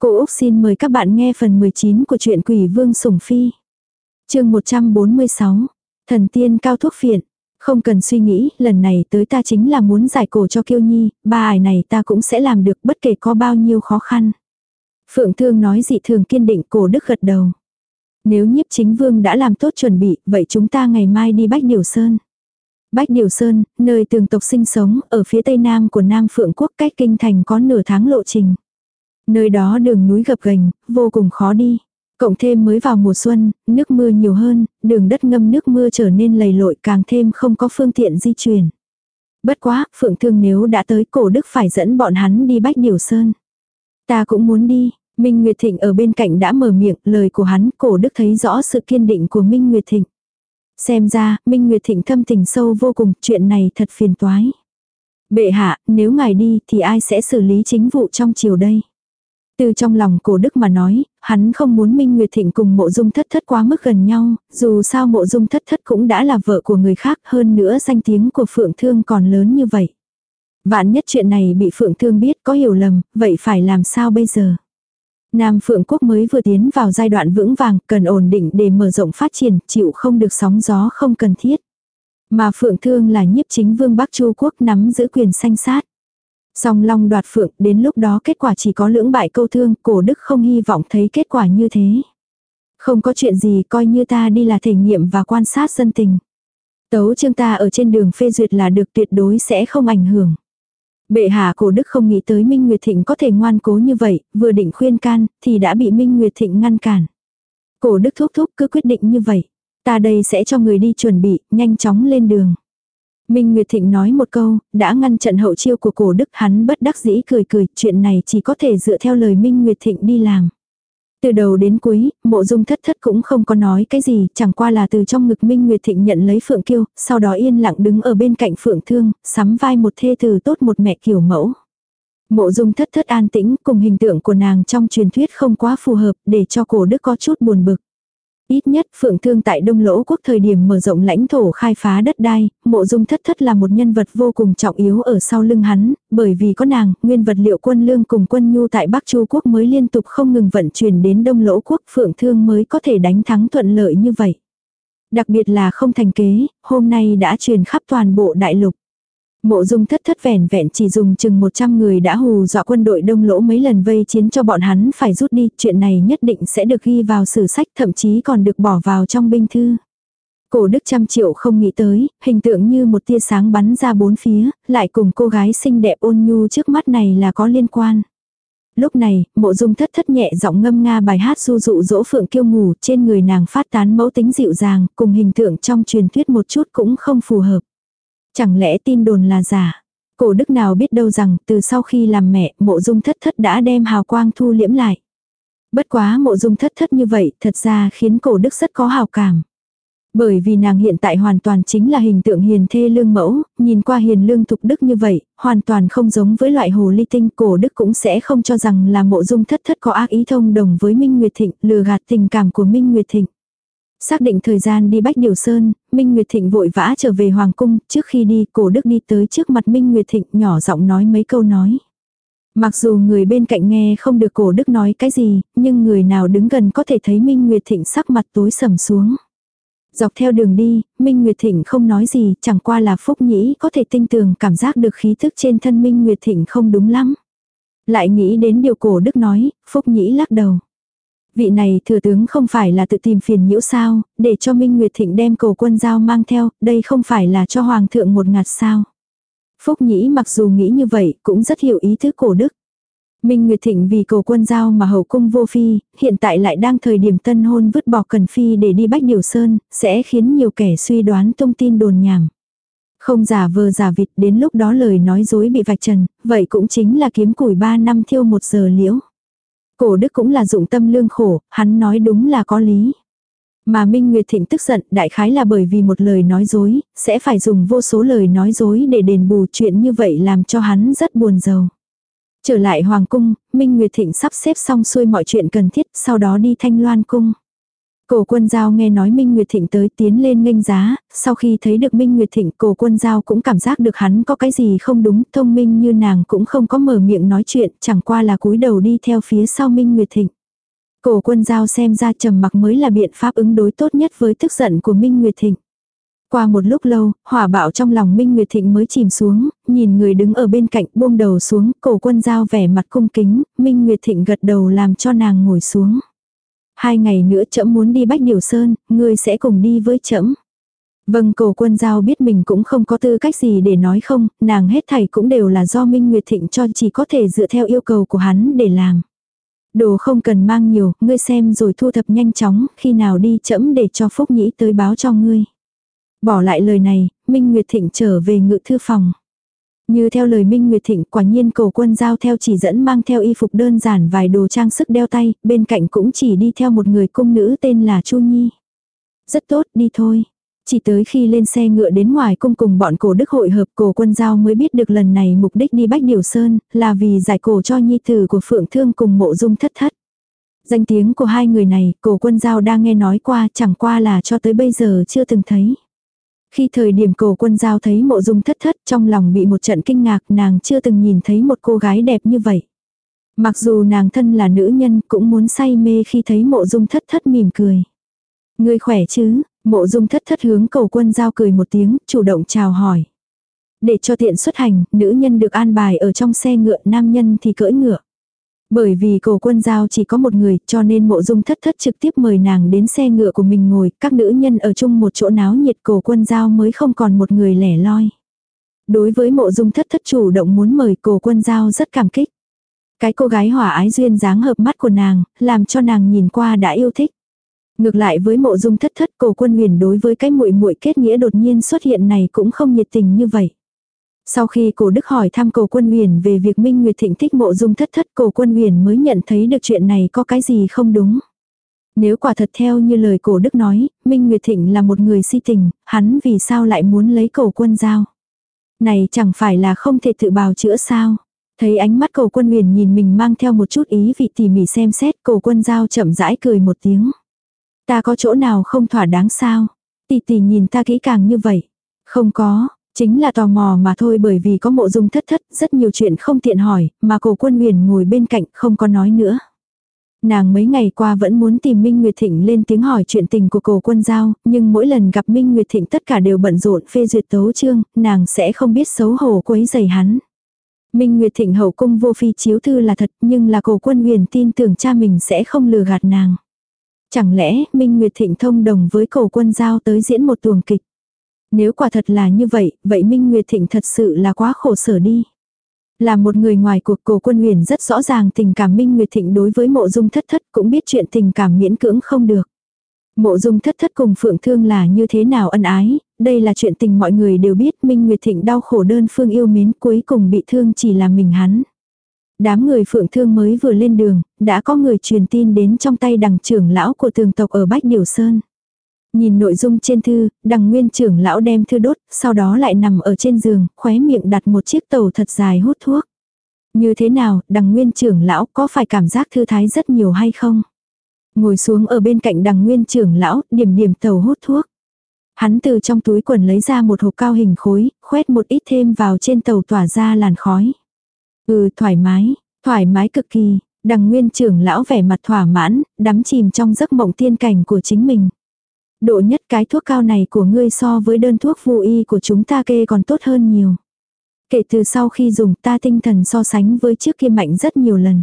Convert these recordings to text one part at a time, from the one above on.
Cô Úc xin mời các bạn nghe phần 19 của truyện Quỷ Vương Sủng Phi. chương 146. Thần tiên cao thuốc phiện. Không cần suy nghĩ, lần này tới ta chính là muốn giải cổ cho kiêu nhi, ba ải này ta cũng sẽ làm được bất kể có bao nhiêu khó khăn. Phượng Thương nói dị thường kiên định cổ đức gật đầu. Nếu nhiếp chính vương đã làm tốt chuẩn bị, vậy chúng ta ngày mai đi Bách Điều Sơn. Bách Điều Sơn, nơi tường tộc sinh sống, ở phía tây nam của Nam Phượng Quốc cách kinh thành có nửa tháng lộ trình. Nơi đó đường núi gập ghềnh, vô cùng khó đi. Cộng thêm mới vào mùa xuân, nước mưa nhiều hơn, đường đất ngâm nước mưa trở nên lầy lội càng thêm không có phương tiện di chuyển. Bất quá, Phượng Thương nếu đã tới cổ đức phải dẫn bọn hắn đi Bách Điều Sơn. Ta cũng muốn đi, Minh Nguyệt Thịnh ở bên cạnh đã mở miệng, lời của hắn, cổ đức thấy rõ sự kiên định của Minh Nguyệt Thịnh. Xem ra, Minh Nguyệt Thịnh thâm tình sâu vô cùng, chuyện này thật phiền toái. Bệ hạ, nếu ngài đi thì ai sẽ xử lý chính vụ trong chiều đây? Từ trong lòng cổ đức mà nói, hắn không muốn Minh Nguyệt Thịnh cùng mộ dung thất thất quá mức gần nhau, dù sao mộ dung thất thất cũng đã là vợ của người khác hơn nữa danh tiếng của Phượng Thương còn lớn như vậy. Vạn nhất chuyện này bị Phượng Thương biết có hiểu lầm, vậy phải làm sao bây giờ? Nam Phượng Quốc mới vừa tiến vào giai đoạn vững vàng, cần ổn định để mở rộng phát triển, chịu không được sóng gió không cần thiết. Mà Phượng Thương là nhiếp chính vương Bắc Chu Quốc nắm giữ quyền sanh sát. Song long đoạt phượng, đến lúc đó kết quả chỉ có lưỡng bại câu thương, cổ đức không hy vọng thấy kết quả như thế. Không có chuyện gì coi như ta đi là thể nghiệm và quan sát dân tình. Tấu chương ta ở trên đường phê duyệt là được tuyệt đối sẽ không ảnh hưởng. Bệ hạ cổ đức không nghĩ tới Minh Nguyệt Thịnh có thể ngoan cố như vậy, vừa định khuyên can, thì đã bị Minh Nguyệt Thịnh ngăn cản. Cổ đức thúc thúc cứ quyết định như vậy. Ta đây sẽ cho người đi chuẩn bị, nhanh chóng lên đường. Minh Nguyệt Thịnh nói một câu, đã ngăn trận hậu chiêu của cổ đức hắn bất đắc dĩ cười cười, chuyện này chỉ có thể dựa theo lời Minh Nguyệt Thịnh đi làm. Từ đầu đến cuối, mộ dung thất thất cũng không có nói cái gì, chẳng qua là từ trong ngực Minh Nguyệt Thịnh nhận lấy Phượng Kiêu, sau đó yên lặng đứng ở bên cạnh Phượng Thương, sắm vai một thê từ tốt một mẹ kiểu mẫu. Mộ dung thất thất an tĩnh cùng hình tượng của nàng trong truyền thuyết không quá phù hợp để cho cổ đức có chút buồn bực. Ít nhất Phượng Thương tại Đông Lỗ Quốc thời điểm mở rộng lãnh thổ khai phá đất đai, mộ dung thất thất là một nhân vật vô cùng trọng yếu ở sau lưng hắn, bởi vì có nàng, nguyên vật liệu quân lương cùng quân nhu tại Bắc Chu Quốc mới liên tục không ngừng vận chuyển đến Đông Lỗ Quốc Phượng Thương mới có thể đánh thắng thuận lợi như vậy. Đặc biệt là không thành kế, hôm nay đã truyền khắp toàn bộ đại lục. Mộ dung thất thất vẻn vẹn chỉ dùng chừng 100 người đã hù dọa quân đội đông lỗ mấy lần vây chiến cho bọn hắn phải rút đi, chuyện này nhất định sẽ được ghi vào sử sách thậm chí còn được bỏ vào trong binh thư. Cổ đức trăm triệu không nghĩ tới, hình tượng như một tia sáng bắn ra bốn phía, lại cùng cô gái xinh đẹp ôn nhu trước mắt này là có liên quan. Lúc này, mộ dung thất thất nhẹ giọng ngâm nga bài hát du dụ dỗ phượng kiêu ngủ trên người nàng phát tán mẫu tính dịu dàng, cùng hình tượng trong truyền thuyết một chút cũng không phù hợp. Chẳng lẽ tin đồn là giả? Cổ đức nào biết đâu rằng từ sau khi làm mẹ mộ dung thất thất đã đem hào quang thu liễm lại. Bất quá mộ dung thất thất như vậy thật ra khiến cổ đức rất có hào cảm. Bởi vì nàng hiện tại hoàn toàn chính là hình tượng hiền thê lương mẫu, nhìn qua hiền lương thục đức như vậy, hoàn toàn không giống với loại hồ ly tinh cổ đức cũng sẽ không cho rằng là mộ dung thất thất có ác ý thông đồng với Minh Nguyệt Thịnh, lừa gạt tình cảm của Minh Nguyệt Thịnh. Xác định thời gian đi Bách Điều Sơn, Minh Nguyệt Thịnh vội vã trở về Hoàng Cung, trước khi đi, cổ đức đi tới trước mặt Minh Nguyệt Thịnh nhỏ giọng nói mấy câu nói. Mặc dù người bên cạnh nghe không được cổ đức nói cái gì, nhưng người nào đứng gần có thể thấy Minh Nguyệt Thịnh sắc mặt tối sầm xuống. Dọc theo đường đi, Minh Nguyệt Thịnh không nói gì, chẳng qua là Phúc Nhĩ có thể tinh tường cảm giác được khí thức trên thân Minh Nguyệt Thịnh không đúng lắm. Lại nghĩ đến điều cổ đức nói, Phúc Nhĩ lắc đầu. Vị này thừa tướng không phải là tự tìm phiền nhiễu sao, để cho Minh Nguyệt Thịnh đem cầu quân giao mang theo, đây không phải là cho Hoàng thượng một ngạt sao. Phúc Nhĩ mặc dù nghĩ như vậy, cũng rất hiểu ý thức cổ đức. Minh Nguyệt Thịnh vì cầu quân giao mà hậu cung vô phi, hiện tại lại đang thời điểm tân hôn vứt bỏ cần phi để đi bách điều sơn, sẽ khiến nhiều kẻ suy đoán thông tin đồn nhảm. Không giả vờ giả vịt đến lúc đó lời nói dối bị vạch trần, vậy cũng chính là kiếm củi ba năm thiêu một giờ liễu. Cổ đức cũng là dụng tâm lương khổ, hắn nói đúng là có lý. Mà Minh Nguyệt Thịnh tức giận đại khái là bởi vì một lời nói dối, sẽ phải dùng vô số lời nói dối để đền bù chuyện như vậy làm cho hắn rất buồn giàu. Trở lại Hoàng Cung, Minh Nguyệt Thịnh sắp xếp xong xuôi mọi chuyện cần thiết, sau đó đi Thanh Loan Cung. Cổ quân giao nghe nói Minh Nguyệt Thịnh tới tiến lên nghênh giá, sau khi thấy được Minh Nguyệt Thịnh cổ quân giao cũng cảm giác được hắn có cái gì không đúng, thông minh như nàng cũng không có mở miệng nói chuyện, chẳng qua là cúi đầu đi theo phía sau Minh Nguyệt Thịnh. Cổ quân giao xem ra trầm mặc mới là biện pháp ứng đối tốt nhất với tức giận của Minh Nguyệt Thịnh. Qua một lúc lâu, hỏa bạo trong lòng Minh Nguyệt Thịnh mới chìm xuống, nhìn người đứng ở bên cạnh buông đầu xuống, cổ quân giao vẻ mặt cung kính, Minh Nguyệt Thịnh gật đầu làm cho nàng ngồi xuống. Hai ngày nữa trẫm muốn đi Bách Điều Sơn, ngươi sẽ cùng đi với trẫm. Vâng cổ quân giao biết mình cũng không có tư cách gì để nói không, nàng hết thảy cũng đều là do Minh Nguyệt Thịnh cho chỉ có thể dựa theo yêu cầu của hắn để làm. Đồ không cần mang nhiều, ngươi xem rồi thu thập nhanh chóng, khi nào đi chẫm để cho Phúc Nhĩ tới báo cho ngươi. Bỏ lại lời này, Minh Nguyệt Thịnh trở về ngự thư phòng. Như theo lời Minh Nguyệt Thịnh quả nhiên cổ quân giao theo chỉ dẫn mang theo y phục đơn giản vài đồ trang sức đeo tay, bên cạnh cũng chỉ đi theo một người cung nữ tên là Chu Nhi. Rất tốt, đi thôi. Chỉ tới khi lên xe ngựa đến ngoài cung cùng bọn cổ đức hội hợp cổ quân giao mới biết được lần này mục đích đi Bách Điều Sơn là vì giải cổ cho nhi tử của Phượng Thương cùng mộ dung thất thất. Danh tiếng của hai người này cổ quân giao đang nghe nói qua chẳng qua là cho tới bây giờ chưa từng thấy. Khi thời điểm cổ quân giao thấy mộ dung thất thất trong lòng bị một trận kinh ngạc nàng chưa từng nhìn thấy một cô gái đẹp như vậy. Mặc dù nàng thân là nữ nhân cũng muốn say mê khi thấy mộ dung thất thất mỉm cười. Người khỏe chứ, mộ dung thất thất hướng cầu quân giao cười một tiếng, chủ động chào hỏi. Để cho tiện xuất hành, nữ nhân được an bài ở trong xe ngựa, nam nhân thì cưỡi ngựa. Bởi vì cổ quân giao chỉ có một người cho nên mộ dung thất thất trực tiếp mời nàng đến xe ngựa của mình ngồi, các nữ nhân ở chung một chỗ náo nhiệt cổ quân giao mới không còn một người lẻ loi. Đối với mộ dung thất thất chủ động muốn mời cổ quân giao rất cảm kích. Cái cô gái hỏa ái duyên dáng hợp mắt của nàng, làm cho nàng nhìn qua đã yêu thích. Ngược lại với mộ dung thất thất cổ quân huyền đối với cái muội muội kết nghĩa đột nhiên xuất hiện này cũng không nhiệt tình như vậy. Sau khi cổ đức hỏi thăm cổ quân huyền về việc Minh Nguyệt Thịnh thích mộ dung thất thất cổ quân huyền mới nhận thấy được chuyện này có cái gì không đúng. Nếu quả thật theo như lời cổ đức nói, Minh Nguyệt Thịnh là một người si tình, hắn vì sao lại muốn lấy cổ quân giao. Này chẳng phải là không thể tự bào chữa sao. Thấy ánh mắt cổ quân huyền nhìn mình mang theo một chút ý vị tỉ mỉ xem xét cổ quân giao chậm rãi cười một tiếng. Ta có chỗ nào không thỏa đáng sao? Tỷ tỷ nhìn ta kỹ càng như vậy. Không có, chính là tò mò mà thôi bởi vì có mộ dung thất thất, rất nhiều chuyện không tiện hỏi, mà cổ quân huyền ngồi bên cạnh không có nói nữa. Nàng mấy ngày qua vẫn muốn tìm Minh Nguyệt Thịnh lên tiếng hỏi chuyện tình của cổ quân giao, nhưng mỗi lần gặp Minh Nguyệt Thịnh tất cả đều bận rộn phê duyệt tấu chương, nàng sẽ không biết xấu hổ quấy giày hắn. Minh Nguyệt Thịnh hậu cung vô phi chiếu thư là thật nhưng là cổ quân huyền tin tưởng cha mình sẽ không lừa gạt nàng. Chẳng lẽ Minh Nguyệt Thịnh thông đồng với cổ quân giao tới diễn một tuồng kịch. Nếu quả thật là như vậy, vậy Minh Nguyệt Thịnh thật sự là quá khổ sở đi. Là một người ngoài cuộc cổ quân huyền rất rõ ràng tình cảm Minh Nguyệt Thịnh đối với mộ dung thất thất cũng biết chuyện tình cảm miễn cưỡng không được. Mộ dung thất thất cùng phượng thương là như thế nào ân ái, đây là chuyện tình mọi người đều biết Minh Nguyệt Thịnh đau khổ đơn phương yêu mến cuối cùng bị thương chỉ là mình hắn. Đám người phượng thương mới vừa lên đường, đã có người truyền tin đến trong tay đằng trưởng lão của tường tộc ở Bách Điều Sơn. Nhìn nội dung trên thư, đằng nguyên trưởng lão đem thư đốt, sau đó lại nằm ở trên giường, khóe miệng đặt một chiếc tàu thật dài hút thuốc. Như thế nào, đằng nguyên trưởng lão có phải cảm giác thư thái rất nhiều hay không? Ngồi xuống ở bên cạnh đằng nguyên trưởng lão, điểm điểm tàu hút thuốc. Hắn từ trong túi quần lấy ra một hộp cao hình khối, khoét một ít thêm vào trên tàu tỏa ra làn khói. Ừ, thoải mái, thoải mái cực kỳ, đằng nguyên trưởng lão vẻ mặt thỏa mãn, đắm chìm trong giấc mộng tiên cảnh của chính mình. Độ nhất cái thuốc cao này của ngươi so với đơn thuốc vô y của chúng ta kê còn tốt hơn nhiều. Kể từ sau khi dùng ta tinh thần so sánh với trước kia mạnh rất nhiều lần.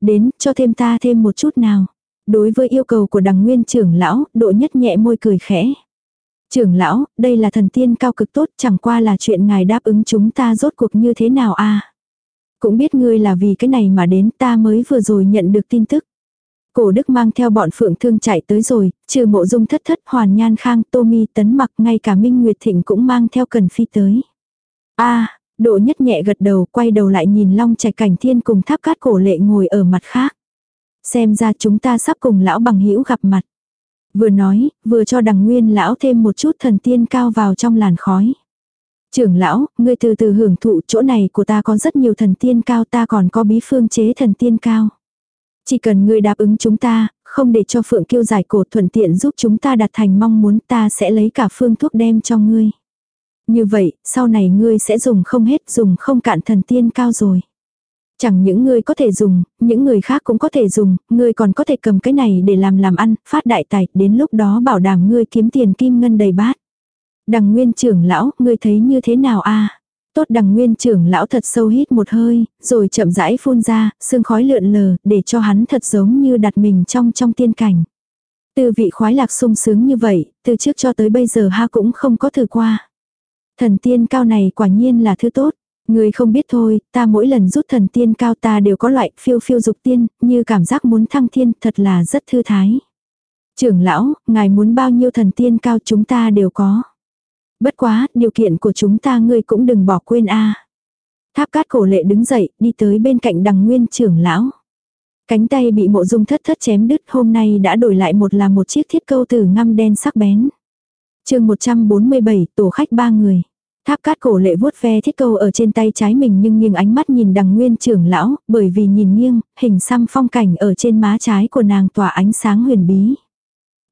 Đến, cho thêm ta thêm một chút nào. Đối với yêu cầu của đằng nguyên trưởng lão, độ nhất nhẹ môi cười khẽ. Trưởng lão, đây là thần tiên cao cực tốt chẳng qua là chuyện ngài đáp ứng chúng ta rốt cuộc như thế nào a Cũng biết ngươi là vì cái này mà đến ta mới vừa rồi nhận được tin tức. Cổ đức mang theo bọn phượng thương chạy tới rồi, trừ mộ dung thất thất hoàn nhan khang tô mi tấn mặc ngay cả minh nguyệt thịnh cũng mang theo cần phi tới. a độ nhất nhẹ gật đầu quay đầu lại nhìn long trạch cảnh thiên cùng tháp cát cổ lệ ngồi ở mặt khác. Xem ra chúng ta sắp cùng lão bằng hữu gặp mặt. Vừa nói, vừa cho đằng nguyên lão thêm một chút thần tiên cao vào trong làn khói. Trưởng lão, ngươi từ từ hưởng thụ chỗ này của ta có rất nhiều thần tiên cao ta còn có bí phương chế thần tiên cao. Chỉ cần ngươi đáp ứng chúng ta, không để cho Phượng Kiêu giải cổ thuận tiện giúp chúng ta đạt thành mong muốn ta sẽ lấy cả phương thuốc đem cho ngươi. Như vậy, sau này ngươi sẽ dùng không hết, dùng không cạn thần tiên cao rồi. Chẳng những ngươi có thể dùng, những người khác cũng có thể dùng, ngươi còn có thể cầm cái này để làm làm ăn, phát đại tài, đến lúc đó bảo đảm ngươi kiếm tiền kim ngân đầy bát. Đằng nguyên trưởng lão, ngươi thấy như thế nào a Tốt đằng nguyên trưởng lão thật sâu hít một hơi, rồi chậm rãi phun ra, sương khói lượn lờ, để cho hắn thật giống như đặt mình trong trong tiên cảnh. Từ vị khoái lạc sung sướng như vậy, từ trước cho tới bây giờ ha cũng không có thử qua. Thần tiên cao này quả nhiên là thứ tốt. Người không biết thôi, ta mỗi lần rút thần tiên cao ta đều có loại phiêu phiêu dục tiên, như cảm giác muốn thăng thiên, thật là rất thư thái. Trưởng lão, ngài muốn bao nhiêu thần tiên cao chúng ta đều có. Bất quá, điều kiện của chúng ta ngươi cũng đừng bỏ quên a. Tháp cát cổ lệ đứng dậy, đi tới bên cạnh đằng nguyên trưởng lão. Cánh tay bị mộ dung thất thất chém đứt hôm nay đã đổi lại một là một chiếc thiết câu từ ngăm đen sắc bén. chương 147, tổ khách ba người. Tháp cát cổ lệ vuốt ve thiết câu ở trên tay trái mình nhưng nghiêng ánh mắt nhìn đằng nguyên trưởng lão, bởi vì nhìn nghiêng, hình xăm phong cảnh ở trên má trái của nàng tỏa ánh sáng huyền bí.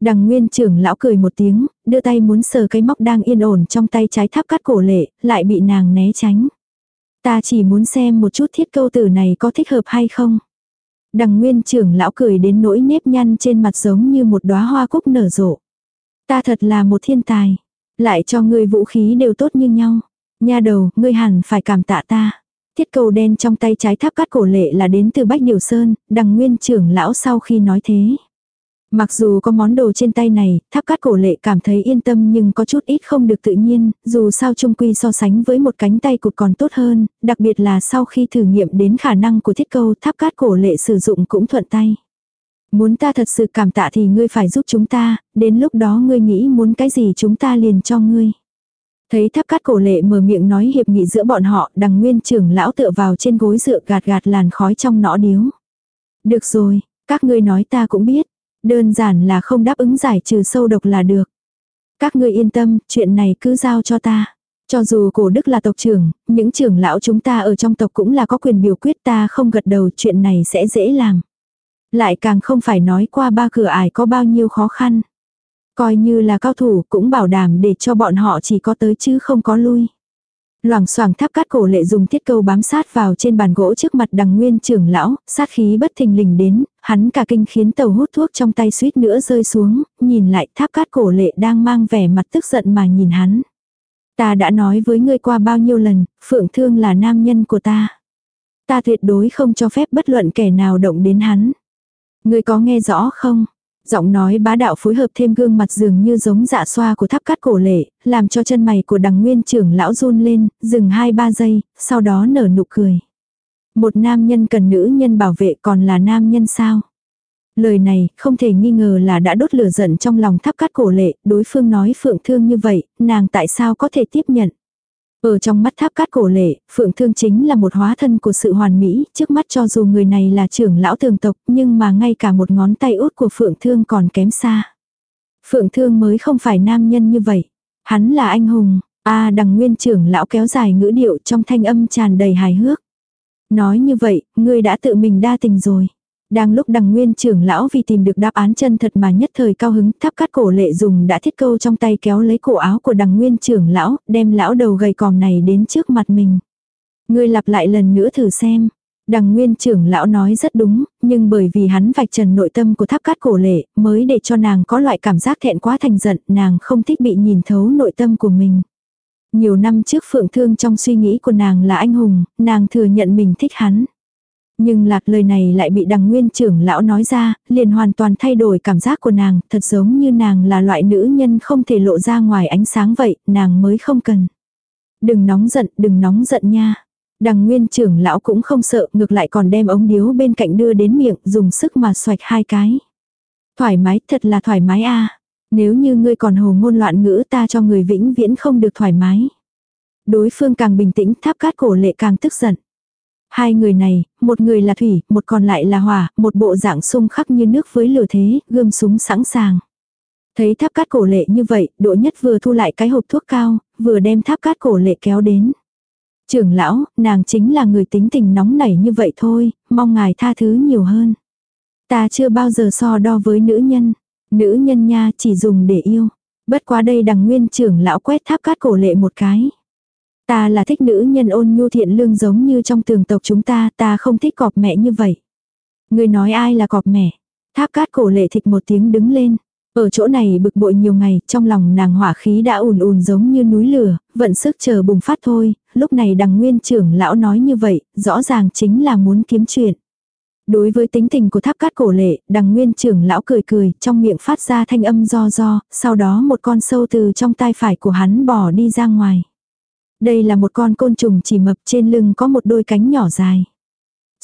Đằng nguyên trưởng lão cười một tiếng, đưa tay muốn sờ cái móc đang yên ổn trong tay trái tháp cắt cổ lệ, lại bị nàng né tránh. Ta chỉ muốn xem một chút thiết câu tử này có thích hợp hay không. Đằng nguyên trưởng lão cười đến nỗi nếp nhăn trên mặt giống như một đóa hoa cúc nở rộ. Ta thật là một thiên tài. Lại cho ngươi vũ khí đều tốt như nhau. Nha đầu, ngươi hẳn phải cảm tạ ta. Thiết cầu đen trong tay trái tháp cắt cổ lệ là đến từ Bách Điều Sơn, đằng nguyên trưởng lão sau khi nói thế. Mặc dù có món đồ trên tay này, tháp cát cổ lệ cảm thấy yên tâm nhưng có chút ít không được tự nhiên, dù sao trung quy so sánh với một cánh tay cụt còn tốt hơn, đặc biệt là sau khi thử nghiệm đến khả năng của thiết câu tháp cát cổ lệ sử dụng cũng thuận tay. Muốn ta thật sự cảm tạ thì ngươi phải giúp chúng ta, đến lúc đó ngươi nghĩ muốn cái gì chúng ta liền cho ngươi. Thấy tháp cát cổ lệ mở miệng nói hiệp nghị giữa bọn họ, đằng nguyên trưởng lão tựa vào trên gối dựa gạt gạt làn khói trong nõ điếu. Được rồi, các ngươi nói ta cũng biết, đơn giản là không đáp ứng giải trừ sâu độc là được. Các ngươi yên tâm, chuyện này cứ giao cho ta. Cho dù cổ đức là tộc trưởng, những trưởng lão chúng ta ở trong tộc cũng là có quyền biểu quyết ta không gật đầu chuyện này sẽ dễ làm. Lại càng không phải nói qua ba cửa ải có bao nhiêu khó khăn. Coi như là cao thủ cũng bảo đảm để cho bọn họ chỉ có tới chứ không có lui. Loảng xoảng tháp cát cổ lệ dùng thiết câu bám sát vào trên bàn gỗ trước mặt đằng nguyên trưởng lão, sát khí bất thình lình đến, hắn cả kinh khiến tàu hút thuốc trong tay suýt nữa rơi xuống, nhìn lại tháp cát cổ lệ đang mang vẻ mặt tức giận mà nhìn hắn. Ta đã nói với ngươi qua bao nhiêu lần, phượng thương là nam nhân của ta. Ta tuyệt đối không cho phép bất luận kẻ nào động đến hắn. Ngươi có nghe rõ không? Giọng nói bá đạo phối hợp thêm gương mặt dường như giống dạ xoa của tháp cát cổ lệ, làm cho chân mày của đằng nguyên trưởng lão run lên, dừng 2-3 giây, sau đó nở nụ cười. Một nam nhân cần nữ nhân bảo vệ còn là nam nhân sao? Lời này không thể nghi ngờ là đã đốt lửa giận trong lòng tháp cát cổ lệ, đối phương nói phượng thương như vậy, nàng tại sao có thể tiếp nhận? Ở trong mắt tháp cát cổ lệ, Phượng Thương chính là một hóa thân của sự hoàn mỹ, trước mắt cho dù người này là trưởng lão thường tộc, nhưng mà ngay cả một ngón tay út của Phượng Thương còn kém xa. Phượng Thương mới không phải nam nhân như vậy. Hắn là anh hùng. A đằng nguyên trưởng lão kéo dài ngữ điệu trong thanh âm tràn đầy hài hước. Nói như vậy, ngươi đã tự mình đa tình rồi. Đang lúc đằng nguyên trưởng lão vì tìm được đáp án chân thật mà nhất thời cao hứng tháp cắt cổ lệ dùng đã thiết câu trong tay kéo lấy cổ áo của đằng nguyên trưởng lão, đem lão đầu gầy còm này đến trước mặt mình. Ngươi lặp lại lần nữa thử xem. Đằng nguyên trưởng lão nói rất đúng, nhưng bởi vì hắn vạch trần nội tâm của tháp cát cổ lệ, mới để cho nàng có loại cảm giác thẹn quá thành giận, nàng không thích bị nhìn thấu nội tâm của mình. Nhiều năm trước phượng thương trong suy nghĩ của nàng là anh hùng, nàng thừa nhận mình thích hắn. Nhưng lạc lời này lại bị đằng nguyên trưởng lão nói ra, liền hoàn toàn thay đổi cảm giác của nàng, thật giống như nàng là loại nữ nhân không thể lộ ra ngoài ánh sáng vậy, nàng mới không cần. Đừng nóng giận, đừng nóng giận nha. Đằng nguyên trưởng lão cũng không sợ, ngược lại còn đem ống điếu bên cạnh đưa đến miệng, dùng sức mà xoạch hai cái. Thoải mái, thật là thoải mái a Nếu như ngươi còn hồ ngôn loạn ngữ ta cho người vĩnh viễn không được thoải mái. Đối phương càng bình tĩnh, tháp cát cổ lệ càng tức giận. Hai người này, một người là thủy, một còn lại là hỏa, một bộ dạng xung khắc như nước với lửa thế, gươm súng sẵn sàng. Thấy tháp cát cổ lệ như vậy, độ nhất vừa thu lại cái hộp thuốc cao, vừa đem tháp cát cổ lệ kéo đến. Trưởng lão, nàng chính là người tính tình nóng nảy như vậy thôi, mong ngài tha thứ nhiều hơn. Ta chưa bao giờ so đo với nữ nhân. Nữ nhân nha chỉ dùng để yêu. Bất quá đây đằng nguyên trưởng lão quét tháp cát cổ lệ một cái. Ta là thích nữ nhân ôn nhu thiện lương giống như trong tường tộc chúng ta, ta không thích cọp mẹ như vậy. Người nói ai là cọp mẹ? Tháp cát cổ lệ thịch một tiếng đứng lên. Ở chỗ này bực bội nhiều ngày, trong lòng nàng hỏa khí đã ùn ùn giống như núi lửa, vận sức chờ bùng phát thôi, lúc này đằng nguyên trưởng lão nói như vậy, rõ ràng chính là muốn kiếm chuyện. Đối với tính tình của tháp cát cổ lệ, đằng nguyên trưởng lão cười cười, trong miệng phát ra thanh âm do do, sau đó một con sâu từ trong tai phải của hắn bỏ đi ra ngoài. Đây là một con côn trùng chỉ mập trên lưng có một đôi cánh nhỏ dài.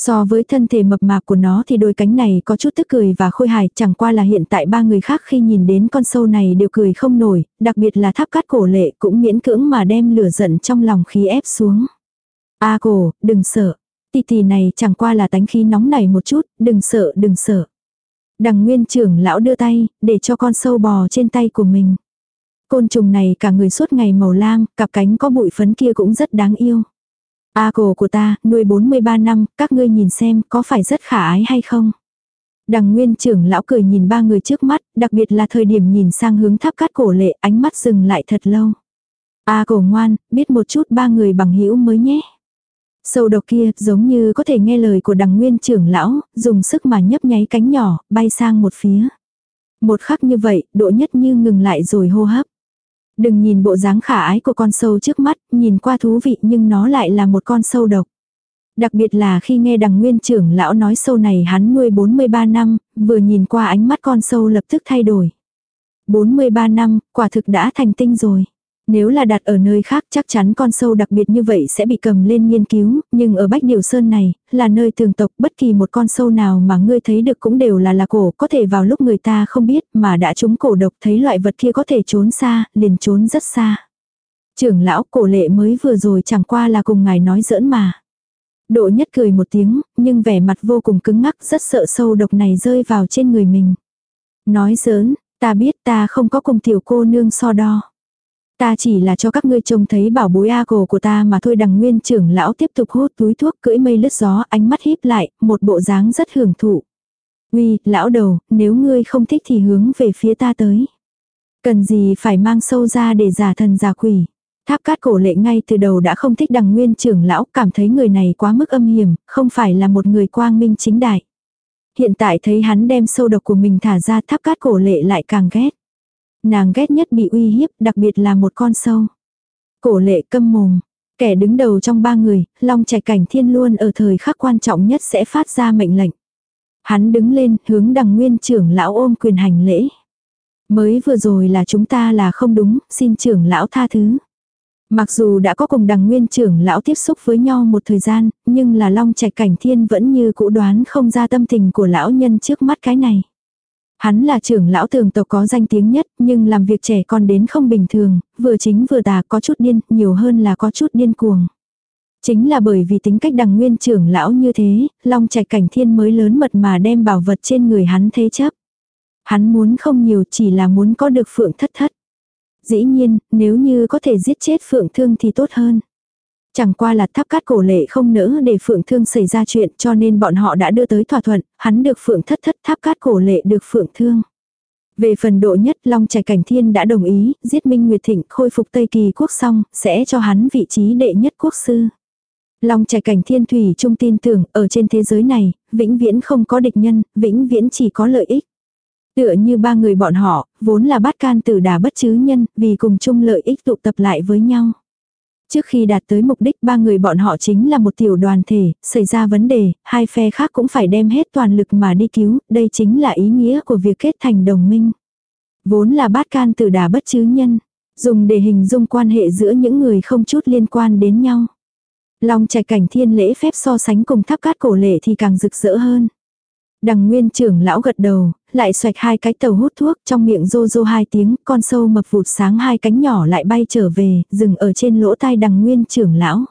So với thân thể mập mạp của nó thì đôi cánh này có chút tức cười và khôi hài, chẳng qua là hiện tại ba người khác khi nhìn đến con sâu này đều cười không nổi, đặc biệt là tháp cát cổ lệ cũng miễn cưỡng mà đem lửa giận trong lòng khí ép xuống. A cổ, đừng sợ. Tì tì này chẳng qua là tánh khí nóng này một chút, đừng sợ, đừng sợ. Đằng nguyên trưởng lão đưa tay, để cho con sâu bò trên tay của mình. Côn trùng này cả người suốt ngày màu lam, cặp cánh có bụi phấn kia cũng rất đáng yêu. A cổ của ta, nuôi 43 năm, các ngươi nhìn xem có phải rất khả ái hay không? Đằng nguyên trưởng lão cười nhìn ba người trước mắt, đặc biệt là thời điểm nhìn sang hướng tháp cát cổ lệ, ánh mắt dừng lại thật lâu. A cổ ngoan, biết một chút ba người bằng hữu mới nhé. Sâu độc kia giống như có thể nghe lời của đằng nguyên trưởng lão, dùng sức mà nhấp nháy cánh nhỏ, bay sang một phía. Một khắc như vậy, độ nhất như ngừng lại rồi hô hấp. Đừng nhìn bộ dáng khả ái của con sâu trước mắt, nhìn qua thú vị nhưng nó lại là một con sâu độc. Đặc biệt là khi nghe đằng nguyên trưởng lão nói sâu này hắn nuôi 43 năm, vừa nhìn qua ánh mắt con sâu lập tức thay đổi. 43 năm, quả thực đã thành tinh rồi. Nếu là đặt ở nơi khác chắc chắn con sâu đặc biệt như vậy sẽ bị cầm lên nghiên cứu, nhưng ở Bách Điều Sơn này, là nơi thường tộc bất kỳ một con sâu nào mà ngươi thấy được cũng đều là là cổ, có thể vào lúc người ta không biết mà đã trúng cổ độc thấy loại vật kia có thể trốn xa, liền trốn rất xa. Trưởng lão cổ lệ mới vừa rồi chẳng qua là cùng ngài nói giỡn mà. Độ nhất cười một tiếng, nhưng vẻ mặt vô cùng cứng ngắc rất sợ sâu độc này rơi vào trên người mình. Nói giỡn, ta biết ta không có cùng tiểu cô nương so đo. Ta chỉ là cho các ngươi trông thấy bảo bối A cổ của ta mà thôi đằng nguyên trưởng lão tiếp tục hút túi thuốc cưỡi mây lướt gió ánh mắt híp lại, một bộ dáng rất hưởng thụ. Uy, lão đầu, nếu ngươi không thích thì hướng về phía ta tới. Cần gì phải mang sâu ra để giả thần giả quỷ. Tháp cát cổ lệ ngay từ đầu đã không thích đằng nguyên trưởng lão, cảm thấy người này quá mức âm hiểm, không phải là một người quang minh chính đại. Hiện tại thấy hắn đem sâu độc của mình thả ra tháp cát cổ lệ lại càng ghét. Nàng ghét nhất bị uy hiếp, đặc biệt là một con sâu. Cổ lệ câm mồm. Kẻ đứng đầu trong ba người, Long Trạch Cảnh Thiên luôn ở thời khắc quan trọng nhất sẽ phát ra mệnh lệnh. Hắn đứng lên, hướng đằng nguyên trưởng lão ôm quyền hành lễ. Mới vừa rồi là chúng ta là không đúng, xin trưởng lão tha thứ. Mặc dù đã có cùng đằng nguyên trưởng lão tiếp xúc với nhau một thời gian, nhưng là Long Trạch Cảnh Thiên vẫn như cũ đoán không ra tâm tình của lão nhân trước mắt cái này. Hắn là trưởng lão tường tộc có danh tiếng nhất, nhưng làm việc trẻ con đến không bình thường, vừa chính vừa tà có chút điên, nhiều hơn là có chút điên cuồng. Chính là bởi vì tính cách đằng nguyên trưởng lão như thế, long trạch cảnh thiên mới lớn mật mà đem bảo vật trên người hắn thế chấp. Hắn muốn không nhiều chỉ là muốn có được phượng thất thất. Dĩ nhiên, nếu như có thể giết chết phượng thương thì tốt hơn. Chẳng qua là tháp cát cổ lệ không nỡ để Phượng Thương xảy ra chuyện cho nên bọn họ đã đưa tới thỏa thuận, hắn được Phượng thất thất tháp cát cổ lệ được Phượng Thương. Về phần độ nhất Long Trạch Cảnh Thiên đã đồng ý, giết Minh Nguyệt Thịnh khôi phục Tây Kỳ quốc xong, sẽ cho hắn vị trí đệ nhất quốc sư. Long Trạch Cảnh Thiên Thủy trung tin tưởng, ở trên thế giới này, vĩnh viễn không có địch nhân, vĩnh viễn chỉ có lợi ích. Tựa như ba người bọn họ, vốn là bát can tử đà bất chứ nhân, vì cùng chung lợi ích tụ tập lại với nhau. Trước khi đạt tới mục đích ba người bọn họ chính là một tiểu đoàn thể, xảy ra vấn đề, hai phe khác cũng phải đem hết toàn lực mà đi cứu, đây chính là ý nghĩa của việc kết thành đồng minh. Vốn là bát can tử đà bất chứ nhân, dùng để hình dung quan hệ giữa những người không chút liên quan đến nhau. Long trạch cảnh thiên lễ phép so sánh cùng tháp cát cổ lệ thì càng rực rỡ hơn. Đằng nguyên trưởng lão gật đầu, lại xoạch hai cái tàu hút thuốc trong miệng rô rô hai tiếng, con sâu mập vụt sáng hai cánh nhỏ lại bay trở về, dừng ở trên lỗ tai đằng nguyên trưởng lão.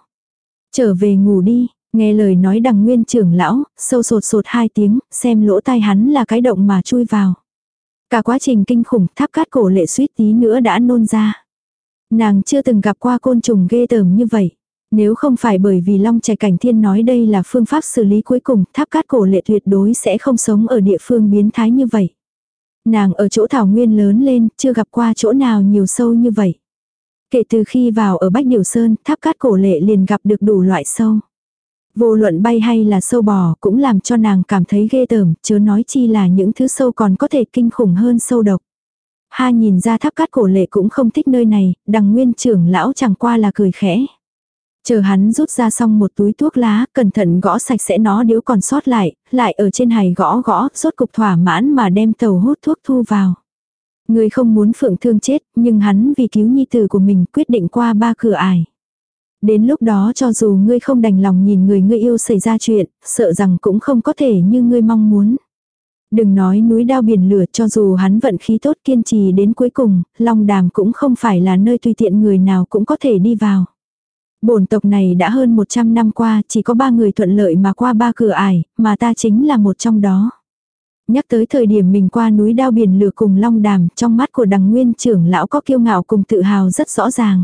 Trở về ngủ đi, nghe lời nói đằng nguyên trưởng lão, sâu sột sột hai tiếng, xem lỗ tai hắn là cái động mà chui vào. Cả quá trình kinh khủng tháp cát cổ lệ suýt tí nữa đã nôn ra. Nàng chưa từng gặp qua côn trùng ghê tởm như vậy. Nếu không phải bởi vì Long Trẻ Cảnh Thiên nói đây là phương pháp xử lý cuối cùng, tháp cát cổ lệ tuyệt đối sẽ không sống ở địa phương biến thái như vậy. Nàng ở chỗ thảo nguyên lớn lên, chưa gặp qua chỗ nào nhiều sâu như vậy. Kể từ khi vào ở Bách Điều Sơn, tháp cát cổ lệ liền gặp được đủ loại sâu. Vô luận bay hay là sâu bò cũng làm cho nàng cảm thấy ghê tởm, chớ nói chi là những thứ sâu còn có thể kinh khủng hơn sâu độc. Ha nhìn ra tháp cát cổ lệ cũng không thích nơi này, đằng nguyên trưởng lão chẳng qua là cười khẽ. Chờ hắn rút ra xong một túi thuốc lá, cẩn thận gõ sạch sẽ nó nếu còn sót lại, lại ở trên hài gõ gõ, rốt cục thỏa mãn mà đem tàu hút thuốc thu vào. Người không muốn phượng thương chết, nhưng hắn vì cứu nhi tử của mình quyết định qua ba cửa ải. Đến lúc đó cho dù ngươi không đành lòng nhìn người ngươi yêu xảy ra chuyện, sợ rằng cũng không có thể như ngươi mong muốn. Đừng nói núi đao biển lửa cho dù hắn vận khí tốt kiên trì đến cuối cùng, long đàm cũng không phải là nơi tùy tiện người nào cũng có thể đi vào. Bổn tộc này đã hơn 100 năm qua, chỉ có ba người thuận lợi mà qua ba cửa ải, mà ta chính là một trong đó. Nhắc tới thời điểm mình qua núi đao biển lửa cùng long đàm, trong mắt của đằng nguyên trưởng lão có kiêu ngạo cùng tự hào rất rõ ràng.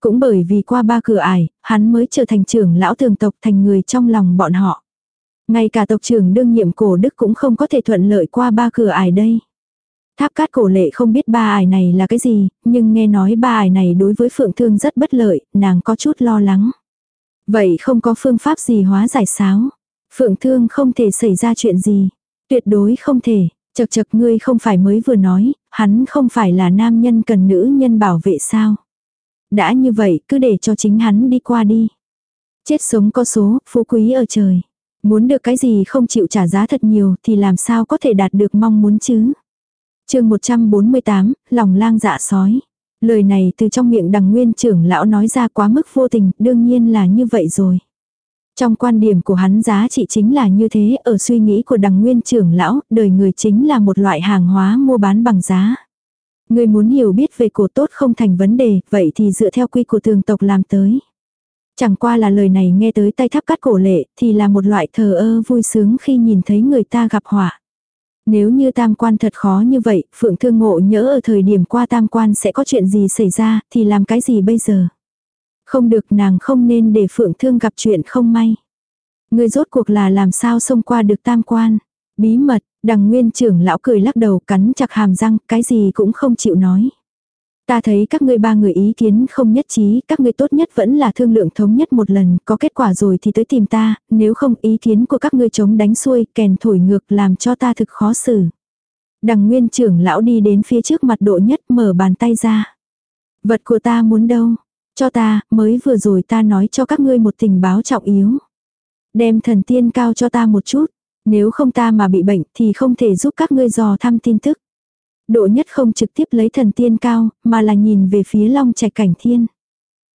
Cũng bởi vì qua ba cửa ải, hắn mới trở thành trưởng lão thường tộc thành người trong lòng bọn họ. Ngay cả tộc trưởng đương nhiệm cổ đức cũng không có thể thuận lợi qua ba cửa ải đây. Tháp cát cổ lệ không biết ba ải này là cái gì, nhưng nghe nói ba ải này đối với phượng thương rất bất lợi, nàng có chút lo lắng. Vậy không có phương pháp gì hóa giải sáo. Phượng thương không thể xảy ra chuyện gì. Tuyệt đối không thể. Chật chật ngươi không phải mới vừa nói, hắn không phải là nam nhân cần nữ nhân bảo vệ sao. Đã như vậy cứ để cho chính hắn đi qua đi. Chết sống có số, phú quý ở trời. Muốn được cái gì không chịu trả giá thật nhiều thì làm sao có thể đạt được mong muốn chứ chương 148, lòng lang dạ sói. Lời này từ trong miệng đằng nguyên trưởng lão nói ra quá mức vô tình, đương nhiên là như vậy rồi. Trong quan điểm của hắn giá trị chính là như thế, ở suy nghĩ của đằng nguyên trưởng lão, đời người chính là một loại hàng hóa mua bán bằng giá. Người muốn hiểu biết về cổ tốt không thành vấn đề, vậy thì dựa theo quy của tường tộc làm tới. Chẳng qua là lời này nghe tới tay tháp cắt cổ lệ, thì là một loại thờ ơ vui sướng khi nhìn thấy người ta gặp họa. Nếu như tam quan thật khó như vậy, Phượng Thương Ngộ nhớ ở thời điểm qua tam quan sẽ có chuyện gì xảy ra, thì làm cái gì bây giờ? Không được nàng không nên để Phượng Thương gặp chuyện không may. Người rốt cuộc là làm sao xông qua được tam quan. Bí mật, đằng nguyên trưởng lão cười lắc đầu cắn chặt hàm răng, cái gì cũng không chịu nói. Ta thấy các ngươi ba người ý kiến không nhất trí, các ngươi tốt nhất vẫn là thương lượng thống nhất một lần, có kết quả rồi thì tới tìm ta, nếu không ý kiến của các ngươi chống đánh xuôi, kèn thổi ngược làm cho ta thực khó xử. Đằng nguyên trưởng lão đi đến phía trước mặt độ nhất mở bàn tay ra. Vật của ta muốn đâu? Cho ta, mới vừa rồi ta nói cho các ngươi một tình báo trọng yếu. Đem thần tiên cao cho ta một chút. Nếu không ta mà bị bệnh thì không thể giúp các ngươi dò thăm tin tức. Độ nhất không trực tiếp lấy thần tiên cao, mà là nhìn về phía long trạch cảnh thiên.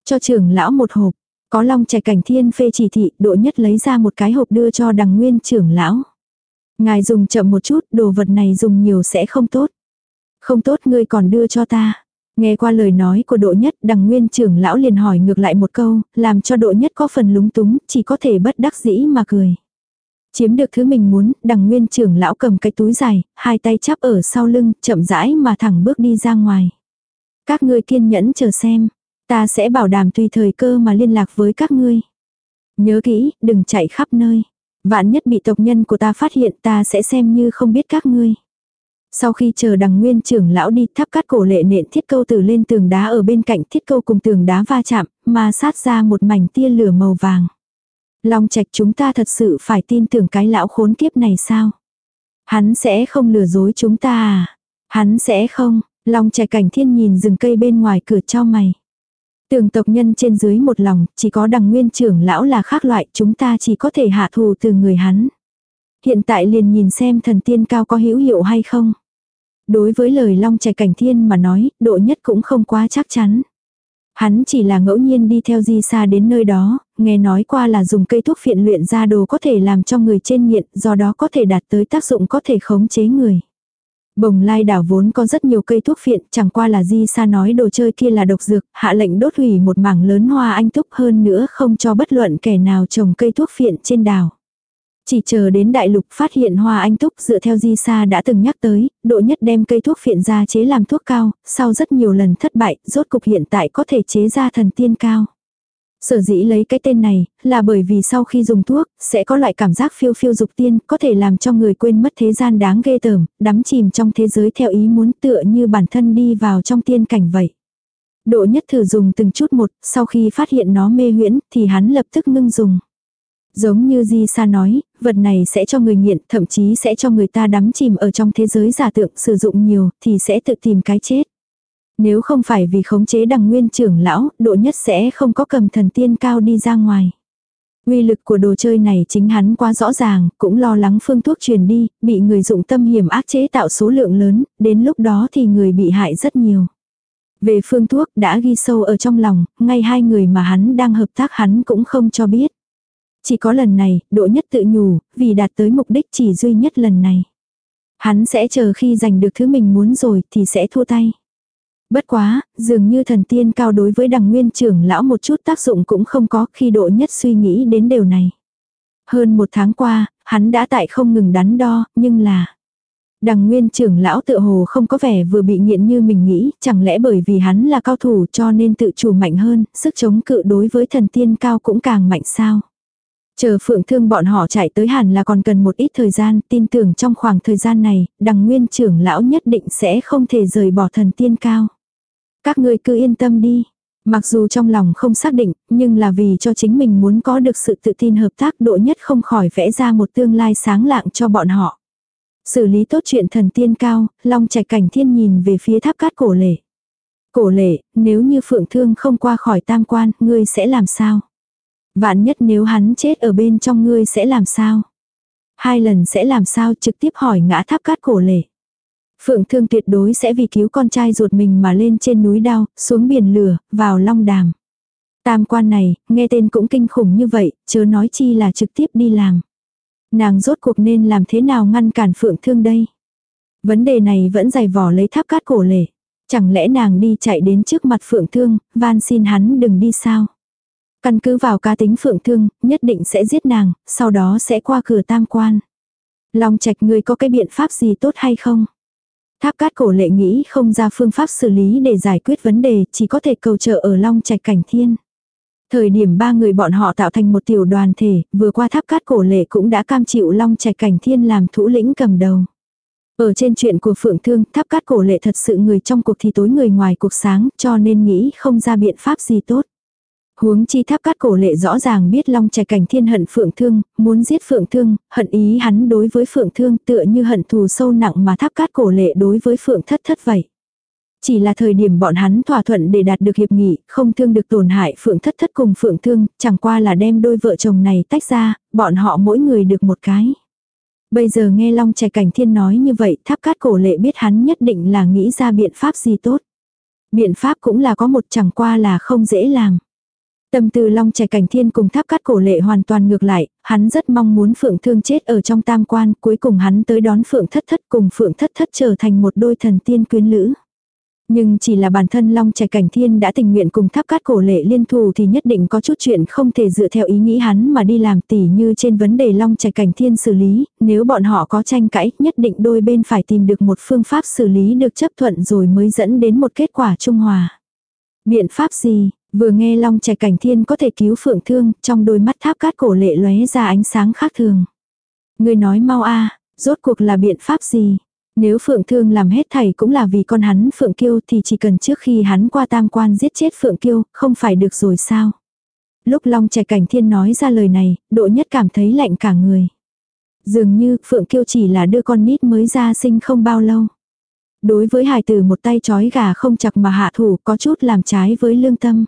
Cho trưởng lão một hộp, có long trạch cảnh thiên phê chỉ thị, độ nhất lấy ra một cái hộp đưa cho đằng nguyên trưởng lão. Ngài dùng chậm một chút, đồ vật này dùng nhiều sẽ không tốt. Không tốt ngươi còn đưa cho ta. Nghe qua lời nói của độ nhất, đằng nguyên trưởng lão liền hỏi ngược lại một câu, làm cho độ nhất có phần lúng túng, chỉ có thể bất đắc dĩ mà cười. Chiếm được thứ mình muốn, đằng nguyên trưởng lão cầm cái túi dài, hai tay chắp ở sau lưng, chậm rãi mà thẳng bước đi ra ngoài. Các ngươi kiên nhẫn chờ xem, ta sẽ bảo đảm tùy thời cơ mà liên lạc với các ngươi. Nhớ kỹ, đừng chạy khắp nơi. Vạn nhất bị tộc nhân của ta phát hiện ta sẽ xem như không biết các ngươi. Sau khi chờ đằng nguyên trưởng lão đi thắp cắt cổ lệ nện thiết câu từ lên tường đá ở bên cạnh thiết câu cùng tường đá va chạm, mà sát ra một mảnh tia lửa màu vàng. Long Trạch chúng ta thật sự phải tin tưởng cái lão khốn kiếp này sao? Hắn sẽ không lừa dối chúng ta à? Hắn sẽ không, Long Trạch cảnh thiên nhìn rừng cây bên ngoài cửa cho mày. Tường tộc nhân trên dưới một lòng, chỉ có đằng nguyên trưởng lão là khác loại, chúng ta chỉ có thể hạ thù từ người hắn. Hiện tại liền nhìn xem thần tiên cao có hữu hiệu hay không. Đối với lời Long Trạch cảnh thiên mà nói, độ nhất cũng không quá chắc chắn. Hắn chỉ là ngẫu nhiên đi theo di xa đến nơi đó, nghe nói qua là dùng cây thuốc phiện luyện ra đồ có thể làm cho người trên nghiện, do đó có thể đạt tới tác dụng có thể khống chế người. Bồng lai đảo vốn có rất nhiều cây thuốc phiện, chẳng qua là di xa nói đồ chơi kia là độc dược, hạ lệnh đốt hủy một mảng lớn hoa anh túc hơn nữa không cho bất luận kẻ nào trồng cây thuốc phiện trên đảo. Chỉ chờ đến đại lục phát hiện hoa anh túc dựa theo di sa đã từng nhắc tới, độ nhất đem cây thuốc phiện ra chế làm thuốc cao, sau rất nhiều lần thất bại, rốt cục hiện tại có thể chế ra thần tiên cao. Sở dĩ lấy cái tên này, là bởi vì sau khi dùng thuốc, sẽ có loại cảm giác phiêu phiêu dục tiên, có thể làm cho người quên mất thế gian đáng ghê tởm, đắm chìm trong thế giới theo ý muốn tựa như bản thân đi vào trong tiên cảnh vậy. Độ nhất thử dùng từng chút một, sau khi phát hiện nó mê huyễn, thì hắn lập tức ngưng dùng. Giống như Di Sa nói, vật này sẽ cho người nghiện, thậm chí sẽ cho người ta đắm chìm ở trong thế giới giả tượng, sử dụng nhiều, thì sẽ tự tìm cái chết. Nếu không phải vì khống chế đằng nguyên trưởng lão, độ nhất sẽ không có cầm thần tiên cao đi ra ngoài. Uy lực của đồ chơi này chính hắn quá rõ ràng, cũng lo lắng phương thuốc truyền đi, bị người dụng tâm hiểm ác chế tạo số lượng lớn, đến lúc đó thì người bị hại rất nhiều. Về phương thuốc đã ghi sâu ở trong lòng, ngay hai người mà hắn đang hợp tác hắn cũng không cho biết. Chỉ có lần này, độ nhất tự nhủ, vì đạt tới mục đích chỉ duy nhất lần này. Hắn sẽ chờ khi giành được thứ mình muốn rồi thì sẽ thua tay. Bất quá, dường như thần tiên cao đối với đằng nguyên trưởng lão một chút tác dụng cũng không có khi độ nhất suy nghĩ đến điều này. Hơn một tháng qua, hắn đã tại không ngừng đắn đo, nhưng là... Đằng nguyên trưởng lão tự hồ không có vẻ vừa bị nghiện như mình nghĩ, chẳng lẽ bởi vì hắn là cao thủ cho nên tự chủ mạnh hơn, sức chống cự đối với thần tiên cao cũng càng mạnh sao. Chờ phượng thương bọn họ chạy tới hẳn là còn cần một ít thời gian, tin tưởng trong khoảng thời gian này, đằng nguyên trưởng lão nhất định sẽ không thể rời bỏ thần tiên cao. Các ngươi cứ yên tâm đi. Mặc dù trong lòng không xác định, nhưng là vì cho chính mình muốn có được sự tự tin hợp tác độ nhất không khỏi vẽ ra một tương lai sáng lạng cho bọn họ. Xử lý tốt chuyện thần tiên cao, long trạch cảnh thiên nhìn về phía tháp cát cổ lệ. Cổ lệ, nếu như phượng thương không qua khỏi tam quan, ngươi sẽ làm sao? Vạn nhất nếu hắn chết ở bên trong ngươi sẽ làm sao? Hai lần sẽ làm sao trực tiếp hỏi ngã tháp cát cổ lệ. Phượng thương tuyệt đối sẽ vì cứu con trai ruột mình mà lên trên núi đao, xuống biển lửa, vào long đàm. Tam quan này, nghe tên cũng kinh khủng như vậy, chớ nói chi là trực tiếp đi làm. Nàng rốt cuộc nên làm thế nào ngăn cản phượng thương đây? Vấn đề này vẫn dày vỏ lấy tháp cát cổ lệ. Chẳng lẽ nàng đi chạy đến trước mặt phượng thương, van xin hắn đừng đi sao? Căn cứ vào cá tính phượng thương, nhất định sẽ giết nàng, sau đó sẽ qua cửa tam quan. Long trạch người có cái biện pháp gì tốt hay không? Tháp cát cổ lệ nghĩ không ra phương pháp xử lý để giải quyết vấn đề, chỉ có thể cầu trợ ở Long Trạch Cảnh Thiên. Thời điểm ba người bọn họ tạo thành một tiểu đoàn thể, vừa qua tháp cát cổ lệ cũng đã cam chịu Long Trạch Cảnh Thiên làm thủ lĩnh cầm đầu. Ở trên chuyện của Phượng Thương, tháp cát cổ lệ thật sự người trong cuộc thì tối người ngoài cuộc sáng, cho nên nghĩ không ra biện pháp gì tốt. Huống chi tháp cát cổ lệ rõ ràng biết long trạch cảnh thiên hận phượng thương, muốn giết phượng thương, hận ý hắn đối với phượng thương tựa như hận thù sâu nặng mà tháp cát cổ lệ đối với phượng thất thất vậy. Chỉ là thời điểm bọn hắn thỏa thuận để đạt được hiệp nghị, không thương được tổn hại phượng thất thất cùng phượng thương, chẳng qua là đem đôi vợ chồng này tách ra, bọn họ mỗi người được một cái. Bây giờ nghe Long Trẻ Cảnh Thiên nói như vậy, tháp cát cổ lệ biết hắn nhất định là nghĩ ra biện pháp gì tốt. Biện pháp cũng là có một chẳng qua là không dễ làm. Tâm tư long trẻ cảnh thiên cùng tháp cắt cổ lệ hoàn toàn ngược lại, hắn rất mong muốn phượng thương chết ở trong tam quan, cuối cùng hắn tới đón phượng thất thất cùng phượng thất thất trở thành một đôi thần tiên quyến lữ. Nhưng chỉ là bản thân Long Trẻ Cảnh Thiên đã tình nguyện cùng tháp cát cổ lệ liên thù thì nhất định có chút chuyện không thể dựa theo ý nghĩ hắn mà đi làm tỉ như trên vấn đề Long Trẻ Cảnh Thiên xử lý, nếu bọn họ có tranh cãi nhất định đôi bên phải tìm được một phương pháp xử lý được chấp thuận rồi mới dẫn đến một kết quả trung hòa. Biện pháp gì, Vừa nghe Long Trạch Cảnh Thiên có thể cứu Phượng Thương, trong đôi mắt tháp cát cổ lệ lóe ra ánh sáng khác thường. Người nói mau a, rốt cuộc là biện pháp gì? Nếu Phượng Thương làm hết thảy cũng là vì con hắn Phượng Kiêu thì chỉ cần trước khi hắn qua tam quan giết chết Phượng Kiêu, không phải được rồi sao? Lúc Long Trạch Cảnh Thiên nói ra lời này, độ nhất cảm thấy lạnh cả người. Dường như Phượng Kiêu chỉ là đưa con nít mới ra sinh không bao lâu. Đối với hài tử một tay chói gà không chặt mà hạ thủ có chút làm trái với lương tâm.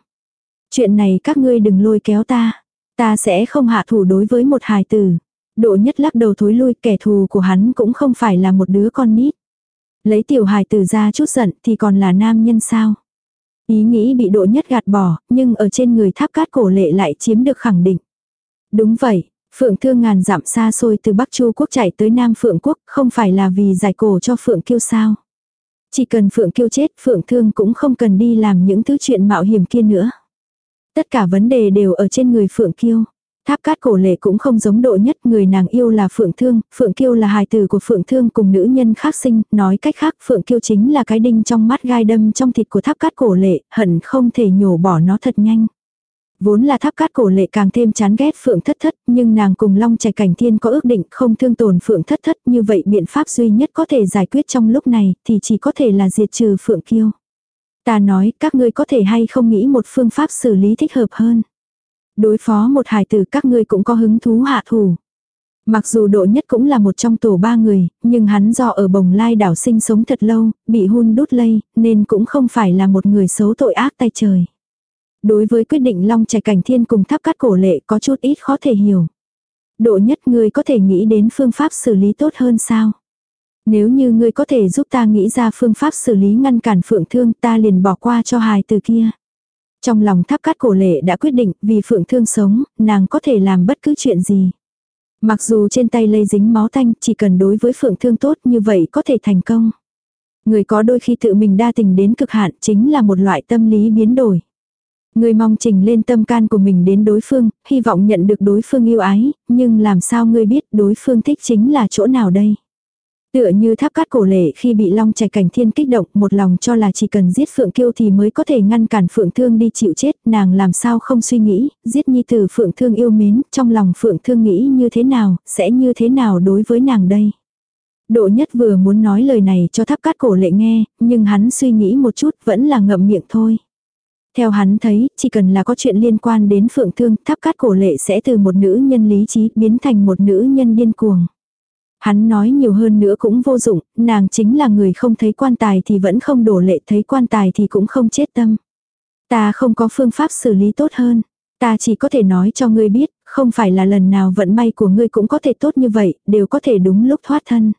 Chuyện này các ngươi đừng lôi kéo ta. Ta sẽ không hạ thủ đối với một hài tử. Độ nhất lắc đầu thối lui kẻ thù của hắn cũng không phải là một đứa con nít. Lấy tiểu hài tử ra chút giận thì còn là nam nhân sao. Ý nghĩ bị độ nhất gạt bỏ, nhưng ở trên người tháp cát cổ lệ lại chiếm được khẳng định. Đúng vậy, Phượng Thương ngàn dặm xa xôi từ Bắc Chu Quốc chạy tới Nam Phượng Quốc, không phải là vì giải cổ cho Phượng Kiêu sao. Chỉ cần Phượng Kiêu chết, Phượng Thương cũng không cần đi làm những thứ chuyện mạo hiểm kia nữa. Tất cả vấn đề đều ở trên người Phượng Kiêu. Tháp cát cổ lệ cũng không giống độ nhất người nàng yêu là Phượng Thương, Phượng Kiêu là hài tử của Phượng Thương cùng nữ nhân khác sinh, nói cách khác Phượng Kiêu chính là cái đinh trong mắt gai đâm trong thịt của tháp cát cổ lệ, hận không thể nhổ bỏ nó thật nhanh. Vốn là tháp cát cổ lệ càng thêm chán ghét phượng thất thất, nhưng nàng cùng long trạch cảnh thiên có ước định không thương tổn phượng thất thất như vậy biện pháp duy nhất có thể giải quyết trong lúc này thì chỉ có thể là diệt trừ phượng kiêu. Ta nói các ngươi có thể hay không nghĩ một phương pháp xử lý thích hợp hơn. Đối phó một hài tử các ngươi cũng có hứng thú hạ thủ. Mặc dù độ nhất cũng là một trong tổ ba người, nhưng hắn do ở bồng lai đảo sinh sống thật lâu, bị hun đút lây, nên cũng không phải là một người xấu tội ác tay trời. Đối với quyết định long trẻ cảnh thiên cùng tháp cắt cổ lệ có chút ít khó thể hiểu. Độ nhất người có thể nghĩ đến phương pháp xử lý tốt hơn sao? Nếu như ngươi có thể giúp ta nghĩ ra phương pháp xử lý ngăn cản phượng thương ta liền bỏ qua cho hài từ kia. Trong lòng tháp cát cổ lệ đã quyết định vì phượng thương sống, nàng có thể làm bất cứ chuyện gì. Mặc dù trên tay lây dính máu tanh, chỉ cần đối với phượng thương tốt như vậy có thể thành công. Người có đôi khi tự mình đa tình đến cực hạn chính là một loại tâm lý biến đổi. Người mong trình lên tâm can của mình đến đối phương, hy vọng nhận được đối phương yêu ái, nhưng làm sao ngươi biết đối phương thích chính là chỗ nào đây? Tựa như tháp cát cổ lệ khi bị long trạch cảnh thiên kích động một lòng cho là chỉ cần giết phượng kiêu thì mới có thể ngăn cản phượng thương đi chịu chết nàng làm sao không suy nghĩ, giết nhi tử phượng thương yêu mến, trong lòng phượng thương nghĩ như thế nào, sẽ như thế nào đối với nàng đây. Độ nhất vừa muốn nói lời này cho tháp cát cổ lệ nghe, nhưng hắn suy nghĩ một chút vẫn là ngậm miệng thôi. Theo hắn thấy, chỉ cần là có chuyện liên quan đến phượng thương, tháp cát cổ lệ sẽ từ một nữ nhân lý trí biến thành một nữ nhân điên cuồng. Hắn nói nhiều hơn nữa cũng vô dụng, nàng chính là người không thấy quan tài thì vẫn không đổ lệ thấy quan tài thì cũng không chết tâm. Ta không có phương pháp xử lý tốt hơn. Ta chỉ có thể nói cho ngươi biết, không phải là lần nào vận may của ngươi cũng có thể tốt như vậy, đều có thể đúng lúc thoát thân.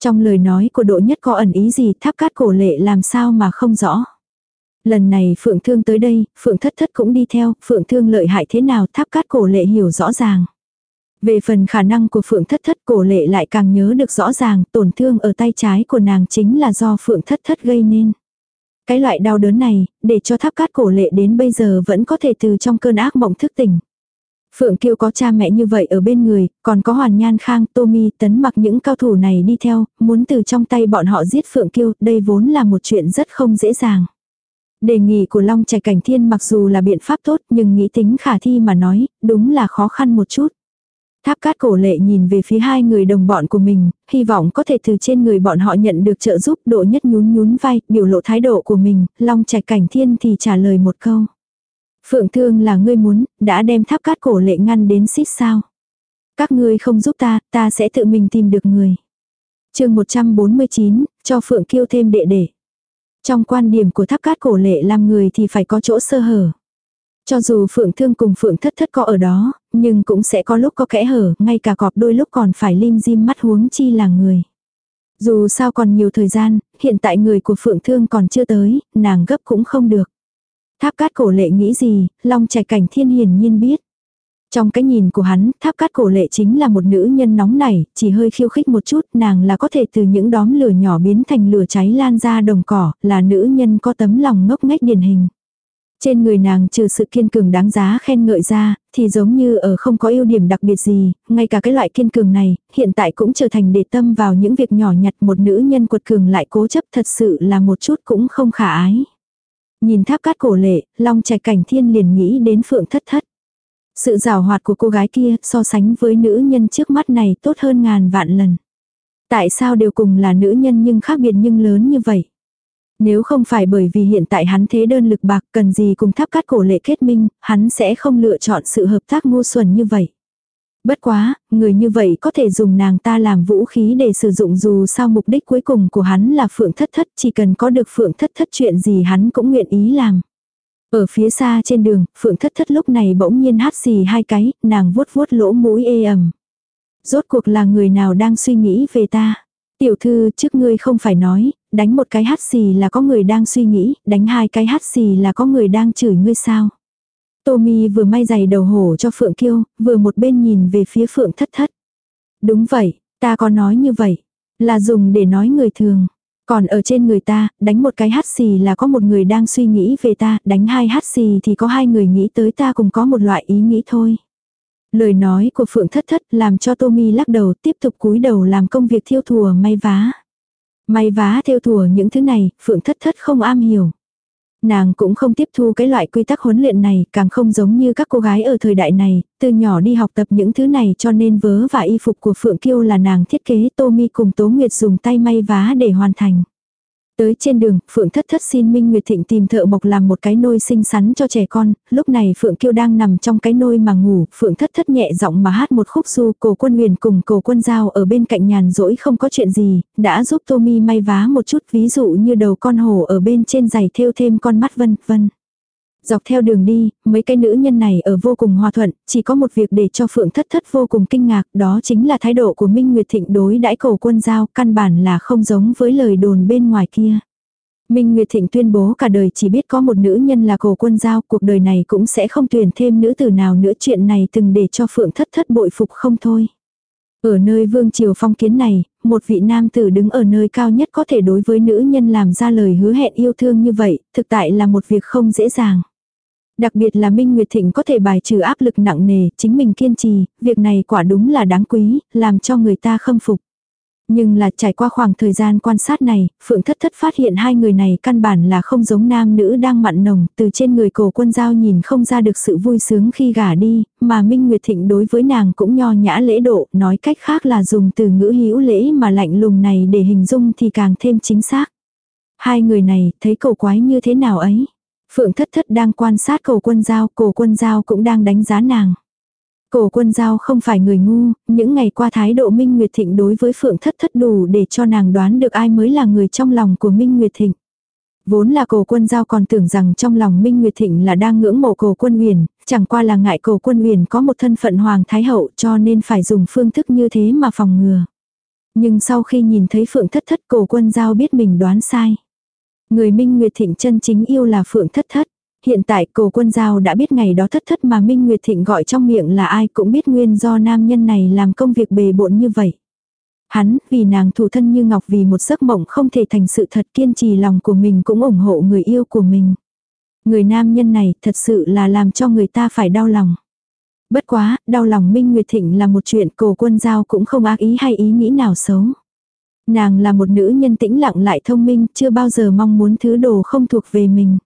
Trong lời nói của độ nhất có ẩn ý gì tháp cát cổ lệ làm sao mà không rõ. Lần này Phượng Thương tới đây, Phượng Thất Thất cũng đi theo, Phượng Thương lợi hại thế nào tháp cát cổ lệ hiểu rõ ràng. Về phần khả năng của Phượng Thất Thất cổ lệ lại càng nhớ được rõ ràng tổn thương ở tay trái của nàng chính là do Phượng Thất Thất gây nên. Cái loại đau đớn này, để cho tháp cát cổ lệ đến bây giờ vẫn có thể từ trong cơn ác mộng thức tỉnh. Phượng Kiêu có cha mẹ như vậy ở bên người, còn có Hoàn Nhan Khang, Tommy, Tấn mặc những cao thủ này đi theo, muốn từ trong tay bọn họ giết Phượng Kiêu, đây vốn là một chuyện rất không dễ dàng. Đề nghị của Long Trạch Cảnh Thiên mặc dù là biện pháp tốt nhưng nghĩ tính khả thi mà nói, đúng là khó khăn một chút. Tháp cát cổ lệ nhìn về phía hai người đồng bọn của mình, hy vọng có thể từ trên người bọn họ nhận được trợ giúp độ nhất nhún nhún vai, biểu lộ thái độ của mình, long trạch cảnh thiên thì trả lời một câu. Phượng thương là ngươi muốn, đã đem tháp cát cổ lệ ngăn đến xít sao. Các ngươi không giúp ta, ta sẽ tự mình tìm được người. chương 149, cho Phượng kiêu thêm đệ đệ. Trong quan điểm của tháp cát cổ lệ làm người thì phải có chỗ sơ hở. Cho dù phượng thương cùng phượng thất thất có ở đó, nhưng cũng sẽ có lúc có kẽ hở, ngay cả cọp đôi lúc còn phải lim dim mắt huống chi là người. Dù sao còn nhiều thời gian, hiện tại người của phượng thương còn chưa tới, nàng gấp cũng không được. Tháp cát cổ lệ nghĩ gì, long trạch cảnh thiên hiển nhiên biết. Trong cái nhìn của hắn, tháp cát cổ lệ chính là một nữ nhân nóng nảy, chỉ hơi khiêu khích một chút, nàng là có thể từ những đóm lửa nhỏ biến thành lửa cháy lan ra đồng cỏ, là nữ nhân có tấm lòng ngốc nghếch điển hình. Trên người nàng trừ sự kiên cường đáng giá khen ngợi ra, thì giống như ở không có ưu điểm đặc biệt gì, ngay cả cái loại kiên cường này, hiện tại cũng trở thành để tâm vào những việc nhỏ nhặt một nữ nhân quật cường lại cố chấp thật sự là một chút cũng không khả ái. Nhìn tháp cát cổ lệ, long trạch cảnh thiên liền nghĩ đến phượng thất thất. Sự rào hoạt của cô gái kia so sánh với nữ nhân trước mắt này tốt hơn ngàn vạn lần. Tại sao đều cùng là nữ nhân nhưng khác biệt nhưng lớn như vậy? Nếu không phải bởi vì hiện tại hắn thế đơn lực bạc cần gì cùng tháp cát cổ lệ kết minh, hắn sẽ không lựa chọn sự hợp tác ngu xuẩn như vậy. Bất quá, người như vậy có thể dùng nàng ta làm vũ khí để sử dụng dù sao mục đích cuối cùng của hắn là phượng thất thất, chỉ cần có được phượng thất thất chuyện gì hắn cũng nguyện ý làm. Ở phía xa trên đường, phượng thất thất lúc này bỗng nhiên hát xì hai cái, nàng vuốt vuốt lỗ mũi ê ẩm. Rốt cuộc là người nào đang suy nghĩ về ta? Tiểu thư trước ngươi không phải nói, đánh một cái hát xì là có người đang suy nghĩ, đánh hai cái hát xì là có người đang chửi ngươi sao. Tommy vừa may giày đầu hổ cho Phượng Kiêu, vừa một bên nhìn về phía Phượng thất thất. Đúng vậy, ta có nói như vậy, là dùng để nói người thường. Còn ở trên người ta, đánh một cái hát xì là có một người đang suy nghĩ về ta, đánh hai hát xì thì có hai người nghĩ tới ta cùng có một loại ý nghĩ thôi. Lời nói của Phượng Thất Thất làm cho Tommy lắc đầu tiếp tục cúi đầu làm công việc thiêu thùa may vá. May vá thiêu thùa những thứ này, Phượng Thất Thất không am hiểu. Nàng cũng không tiếp thu cái loại quy tắc huấn luyện này, càng không giống như các cô gái ở thời đại này, từ nhỏ đi học tập những thứ này cho nên vớ và y phục của Phượng Kiêu là nàng thiết kế Tommy cùng Tố Nguyệt dùng tay may vá để hoàn thành. Tới trên đường, Phượng Thất Thất xin Minh Nguyệt Thịnh tìm thợ mộc làm một cái nôi xinh xắn cho trẻ con, lúc này Phượng Kiêu đang nằm trong cái nôi mà ngủ, Phượng Thất Thất nhẹ giọng mà hát một khúc du, cổ quân huyền cùng cổ quân giao ở bên cạnh nhàn rỗi không có chuyện gì, đã giúp Tommy may vá một chút ví dụ như đầu con hổ ở bên trên giày thêu thêm con mắt vân vân. Dọc theo đường đi, mấy cái nữ nhân này ở vô cùng hòa thuận, chỉ có một việc để cho Phượng Thất Thất vô cùng kinh ngạc, đó chính là thái độ của Minh Nguyệt Thịnh đối đãi cổ quân giao, căn bản là không giống với lời đồn bên ngoài kia. Minh Nguyệt Thịnh tuyên bố cả đời chỉ biết có một nữ nhân là cổ quân giao, cuộc đời này cũng sẽ không tuyển thêm nữ tử nào nữa chuyện này từng để cho Phượng Thất Thất bội phục không thôi. Ở nơi vương triều phong kiến này, một vị nam tử đứng ở nơi cao nhất có thể đối với nữ nhân làm ra lời hứa hẹn yêu thương như vậy, thực tại là một việc không dễ dàng. Đặc biệt là Minh Nguyệt Thịnh có thể bài trừ áp lực nặng nề, chính mình kiên trì, việc này quả đúng là đáng quý, làm cho người ta khâm phục. Nhưng là trải qua khoảng thời gian quan sát này, Phượng Thất Thất phát hiện hai người này căn bản là không giống nam nữ đang mặn nồng, từ trên người cổ quân giao nhìn không ra được sự vui sướng khi gả đi, mà Minh Nguyệt Thịnh đối với nàng cũng nho nhã lễ độ, nói cách khác là dùng từ ngữ hữu lễ mà lạnh lùng này để hình dung thì càng thêm chính xác. Hai người này thấy cầu quái như thế nào ấy. Phượng thất thất đang quan sát cổ quân giao, cổ quân giao cũng đang đánh giá nàng. Cổ quân giao không phải người ngu, những ngày qua thái độ Minh Nguyệt Thịnh đối với Phượng thất thất đủ để cho nàng đoán được ai mới là người trong lòng của Minh Nguyệt Thịnh. Vốn là cổ quân giao còn tưởng rằng trong lòng Minh Nguyệt Thịnh là đang ngưỡng mộ cổ quân huyền, chẳng qua là ngại cổ quân huyền có một thân phận hoàng thái hậu cho nên phải dùng phương thức như thế mà phòng ngừa. Nhưng sau khi nhìn thấy Phượng thất thất cổ quân giao biết mình đoán sai. Người Minh Nguyệt Thịnh chân chính yêu là Phượng Thất Thất. Hiện tại cổ quân giao đã biết ngày đó thất thất mà Minh Nguyệt Thịnh gọi trong miệng là ai cũng biết nguyên do nam nhân này làm công việc bề bộn như vậy. Hắn, vì nàng thủ thân như ngọc vì một giấc mộng không thể thành sự thật kiên trì lòng của mình cũng ủng hộ người yêu của mình. Người nam nhân này thật sự là làm cho người ta phải đau lòng. Bất quá, đau lòng Minh Nguyệt Thịnh là một chuyện cổ quân giao cũng không ác ý hay ý nghĩ nào xấu. Nàng là một nữ nhân tĩnh lặng lại thông minh, chưa bao giờ mong muốn thứ đồ không thuộc về mình.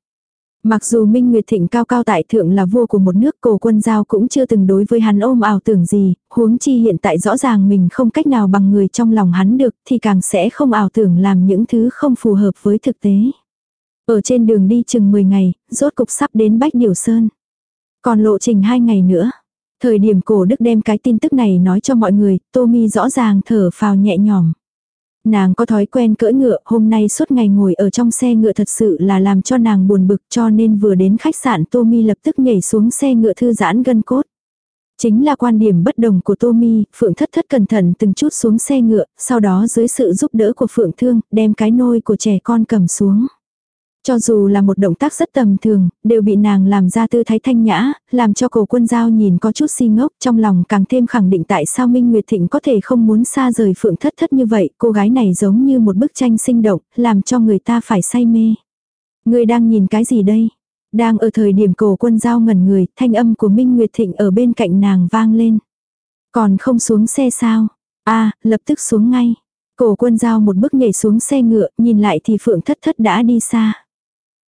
Mặc dù Minh Nguyệt Thịnh cao cao tại thượng là vua của một nước cổ quân giao cũng chưa từng đối với hắn ôm ảo tưởng gì, huống chi hiện tại rõ ràng mình không cách nào bằng người trong lòng hắn được thì càng sẽ không ảo tưởng làm những thứ không phù hợp với thực tế. Ở trên đường đi chừng 10 ngày, rốt cục sắp đến Bách Điều Sơn. Còn lộ trình 2 ngày nữa. Thời điểm cổ đức đem cái tin tức này nói cho mọi người, Tô Mi rõ ràng thở phào nhẹ nhõm. Nàng có thói quen cưỡi ngựa, hôm nay suốt ngày ngồi ở trong xe ngựa thật sự là làm cho nàng buồn bực cho nên vừa đến khách sạn Tommy lập tức nhảy xuống xe ngựa thư giãn gân cốt. Chính là quan điểm bất đồng của Tommy, Phượng thất thất cẩn thận từng chút xuống xe ngựa, sau đó dưới sự giúp đỡ của Phượng Thương, đem cái nôi của trẻ con cầm xuống. Cho dù là một động tác rất tầm thường, đều bị nàng làm ra tư thái thanh nhã, làm cho cổ quân giao nhìn có chút si ngốc trong lòng càng thêm khẳng định tại sao Minh Nguyệt Thịnh có thể không muốn xa rời phượng thất thất như vậy, cô gái này giống như một bức tranh sinh động, làm cho người ta phải say mê. Người đang nhìn cái gì đây? Đang ở thời điểm cổ quân giao ngẩn người, thanh âm của Minh Nguyệt Thịnh ở bên cạnh nàng vang lên. Còn không xuống xe sao? a lập tức xuống ngay. Cổ quân giao một bước nhảy xuống xe ngựa, nhìn lại thì phượng thất thất đã đi xa.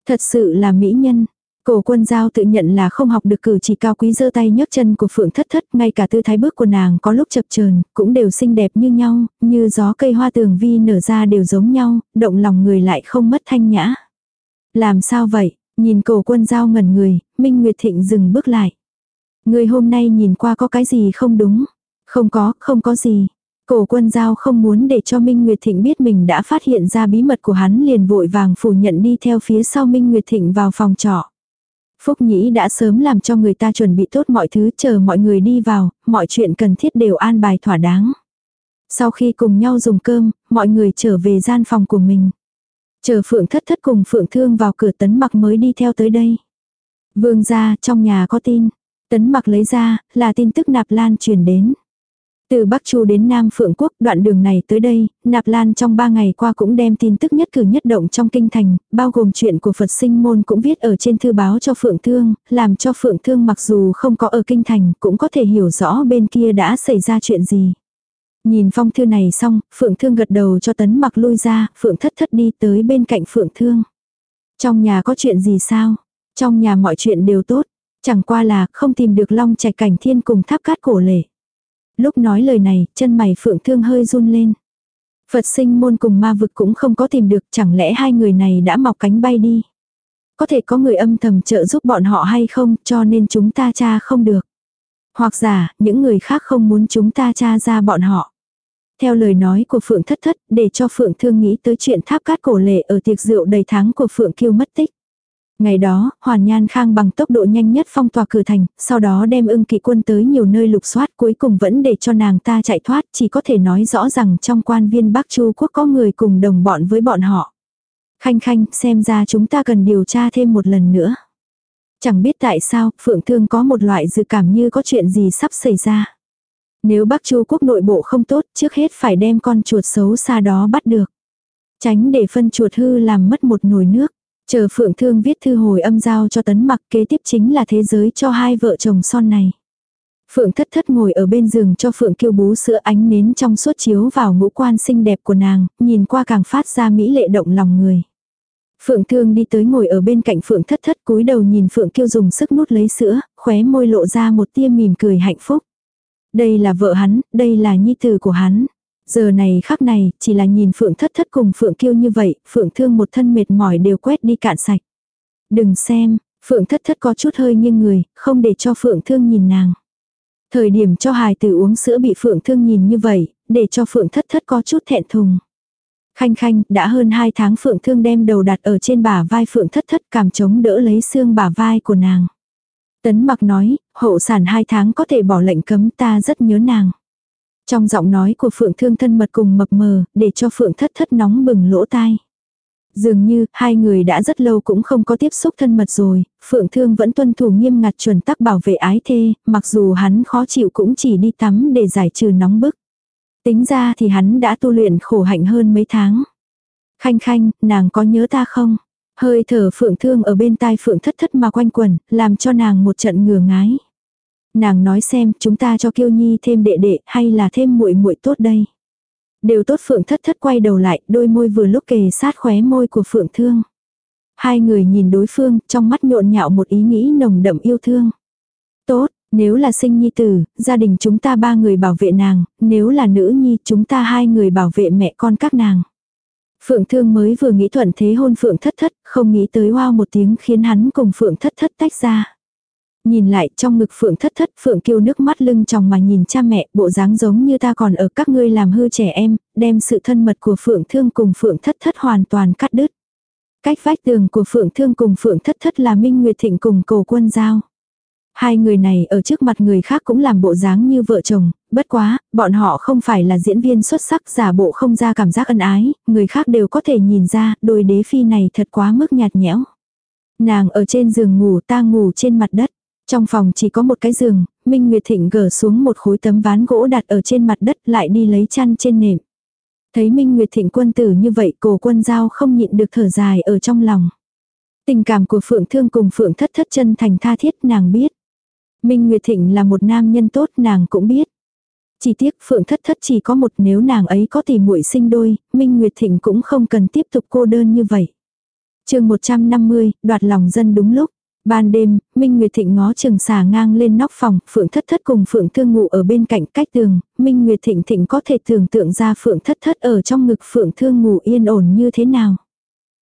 Thật sự là mỹ nhân. Cổ quân giao tự nhận là không học được cử chỉ cao quý giơ tay nhấc chân của phượng thất thất, ngay cả tư thái bước của nàng có lúc chập chờn cũng đều xinh đẹp như nhau, như gió cây hoa tường vi nở ra đều giống nhau, động lòng người lại không mất thanh nhã. Làm sao vậy? Nhìn cổ quân giao ngẩn người, Minh Nguyệt Thịnh dừng bước lại. Người hôm nay nhìn qua có cái gì không đúng? Không có, không có gì. Cổ quân giao không muốn để cho Minh Nguyệt Thịnh biết mình đã phát hiện ra bí mật của hắn liền vội vàng phủ nhận đi theo phía sau Minh Nguyệt Thịnh vào phòng trọ. Phúc Nhĩ đã sớm làm cho người ta chuẩn bị tốt mọi thứ chờ mọi người đi vào, mọi chuyện cần thiết đều an bài thỏa đáng. Sau khi cùng nhau dùng cơm, mọi người trở về gian phòng của mình. Chờ Phượng Thất Thất cùng Phượng Thương vào cửa tấn mặc mới đi theo tới đây. Vương gia trong nhà có tin. Tấn mặc lấy ra, là tin tức nạp lan truyền đến. Từ Bắc Chu đến Nam Phượng Quốc, đoạn đường này tới đây, Nạp Lan trong ba ngày qua cũng đem tin tức nhất cử nhất động trong kinh thành, bao gồm chuyện của Phật sinh môn cũng viết ở trên thư báo cho Phượng Thương, làm cho Phượng Thương mặc dù không có ở kinh thành, cũng có thể hiểu rõ bên kia đã xảy ra chuyện gì. Nhìn phong thư này xong, Phượng Thương gật đầu cho tấn mặc lui ra, Phượng thất thất đi tới bên cạnh Phượng Thương. Trong nhà có chuyện gì sao? Trong nhà mọi chuyện đều tốt. Chẳng qua là không tìm được long trạch cảnh thiên cùng tháp cát cổ lệ. Lúc nói lời này, chân mày phượng thương hơi run lên. Phật sinh môn cùng ma vực cũng không có tìm được, chẳng lẽ hai người này đã mọc cánh bay đi. Có thể có người âm thầm trợ giúp bọn họ hay không, cho nên chúng ta tra không được. Hoặc giả, những người khác không muốn chúng ta tra ra bọn họ. Theo lời nói của Phượng Thất Thất, để cho Phượng Thương nghĩ tới chuyện tháp cát cổ lệ ở tiệc rượu đầy tháng của Phượng Kiêu mất tích. Ngày đó, Hoàn Nhan Khang bằng tốc độ nhanh nhất phong tỏa cửa thành, sau đó đem ưng kỵ quân tới nhiều nơi lục soát cuối cùng vẫn để cho nàng ta chạy thoát, chỉ có thể nói rõ rằng trong quan viên Bắc Chu quốc có người cùng đồng bọn với bọn họ. Khanh khanh, xem ra chúng ta cần điều tra thêm một lần nữa. Chẳng biết tại sao, Phượng Thương có một loại dự cảm như có chuyện gì sắp xảy ra. Nếu Bắc Chu quốc nội bộ không tốt, trước hết phải đem con chuột xấu xa đó bắt được. Tránh để phân chuột hư làm mất một nồi nước. Chờ Phượng Thương viết thư hồi âm giao cho tấn mặc kế tiếp chính là thế giới cho hai vợ chồng son này. Phượng thất thất ngồi ở bên giường cho Phượng kiêu bú sữa ánh nến trong suốt chiếu vào ngũ quan xinh đẹp của nàng, nhìn qua càng phát ra mỹ lệ động lòng người. Phượng thương đi tới ngồi ở bên cạnh Phượng thất thất cúi đầu nhìn Phượng kiêu dùng sức nút lấy sữa, khóe môi lộ ra một tia mỉm cười hạnh phúc. Đây là vợ hắn, đây là nhi tử của hắn. Giờ này khắc này, chỉ là nhìn Phượng thất thất cùng Phượng kiêu như vậy, Phượng thương một thân mệt mỏi đều quét đi cạn sạch. Đừng xem, Phượng thất thất có chút hơi nghiêng người, không để cho Phượng thương nhìn nàng. Thời điểm cho hài tử uống sữa bị Phượng thương nhìn như vậy, để cho Phượng thất thất có chút thẹn thùng. Khanh khanh, đã hơn hai tháng Phượng thương đem đầu đặt ở trên bả vai Phượng thất thất cảm chống đỡ lấy xương bả vai của nàng. Tấn mặc nói, hậu sản hai tháng có thể bỏ lệnh cấm ta rất nhớ nàng. Trong giọng nói của Phượng Thương thân mật cùng mập mờ, để cho Phượng thất thất nóng bừng lỗ tai. Dường như, hai người đã rất lâu cũng không có tiếp xúc thân mật rồi, Phượng Thương vẫn tuân thủ nghiêm ngặt chuẩn tắc bảo vệ ái thê, mặc dù hắn khó chịu cũng chỉ đi tắm để giải trừ nóng bức. Tính ra thì hắn đã tu luyện khổ hạnh hơn mấy tháng. Khanh khanh, nàng có nhớ ta không? Hơi thở Phượng Thương ở bên tai Phượng thất thất mà quanh quẩn, làm cho nàng một trận ngừa ngái. Nàng nói xem chúng ta cho kiêu nhi thêm đệ đệ hay là thêm muội muội tốt đây. Đều tốt Phượng thất thất quay đầu lại, đôi môi vừa lúc kề sát khóe môi của Phượng Thương. Hai người nhìn đối phương, trong mắt nhộn nhạo một ý nghĩ nồng đậm yêu thương. Tốt, nếu là sinh nhi tử, gia đình chúng ta ba người bảo vệ nàng, nếu là nữ nhi, chúng ta hai người bảo vệ mẹ con các nàng. Phượng Thương mới vừa nghĩ thuận thế hôn Phượng Thất Thất, không nghĩ tới wow một tiếng khiến hắn cùng Phượng Thất Thất tách ra. Nhìn lại trong ngực Phượng Thất Thất, Phượng kêu nước mắt lưng tròng mà nhìn cha mẹ, bộ dáng giống như ta còn ở các ngươi làm hư trẻ em, đem sự thân mật của Phượng Thương cùng Phượng Thất Thất hoàn toàn cắt đứt. Cách vách tường của Phượng Thương cùng Phượng Thất Thất là Minh Nguyệt Thịnh cùng Cầu Quân Giao. Hai người này ở trước mặt người khác cũng làm bộ dáng như vợ chồng, bất quá, bọn họ không phải là diễn viên xuất sắc giả bộ không ra cảm giác ân ái, người khác đều có thể nhìn ra đôi đế phi này thật quá mức nhạt nhẽo. Nàng ở trên giường ngủ ta ngủ trên mặt đất. Trong phòng chỉ có một cái giường, Minh Nguyệt Thịnh gỡ xuống một khối tấm ván gỗ đặt ở trên mặt đất lại đi lấy chăn trên nệm. Thấy Minh Nguyệt Thịnh quân tử như vậy cổ quân giao không nhịn được thở dài ở trong lòng. Tình cảm của Phượng Thương cùng Phượng Thất Thất chân thành tha thiết nàng biết. Minh Nguyệt Thịnh là một nam nhân tốt nàng cũng biết. Chỉ tiếc Phượng Thất Thất chỉ có một nếu nàng ấy có tỷ muội sinh đôi, Minh Nguyệt Thịnh cũng không cần tiếp tục cô đơn như vậy. chương 150, đoạt lòng dân đúng lúc. Ban đêm, Minh Nguyệt Thịnh ngó trường xà ngang lên nóc phòng, Phượng Thất Thất cùng Phượng Thương ngủ ở bên cạnh cách tường, Minh Nguyệt Thịnh Thịnh có thể tưởng tượng ra Phượng Thất Thất ở trong ngực Phượng Thương ngủ yên ổn như thế nào.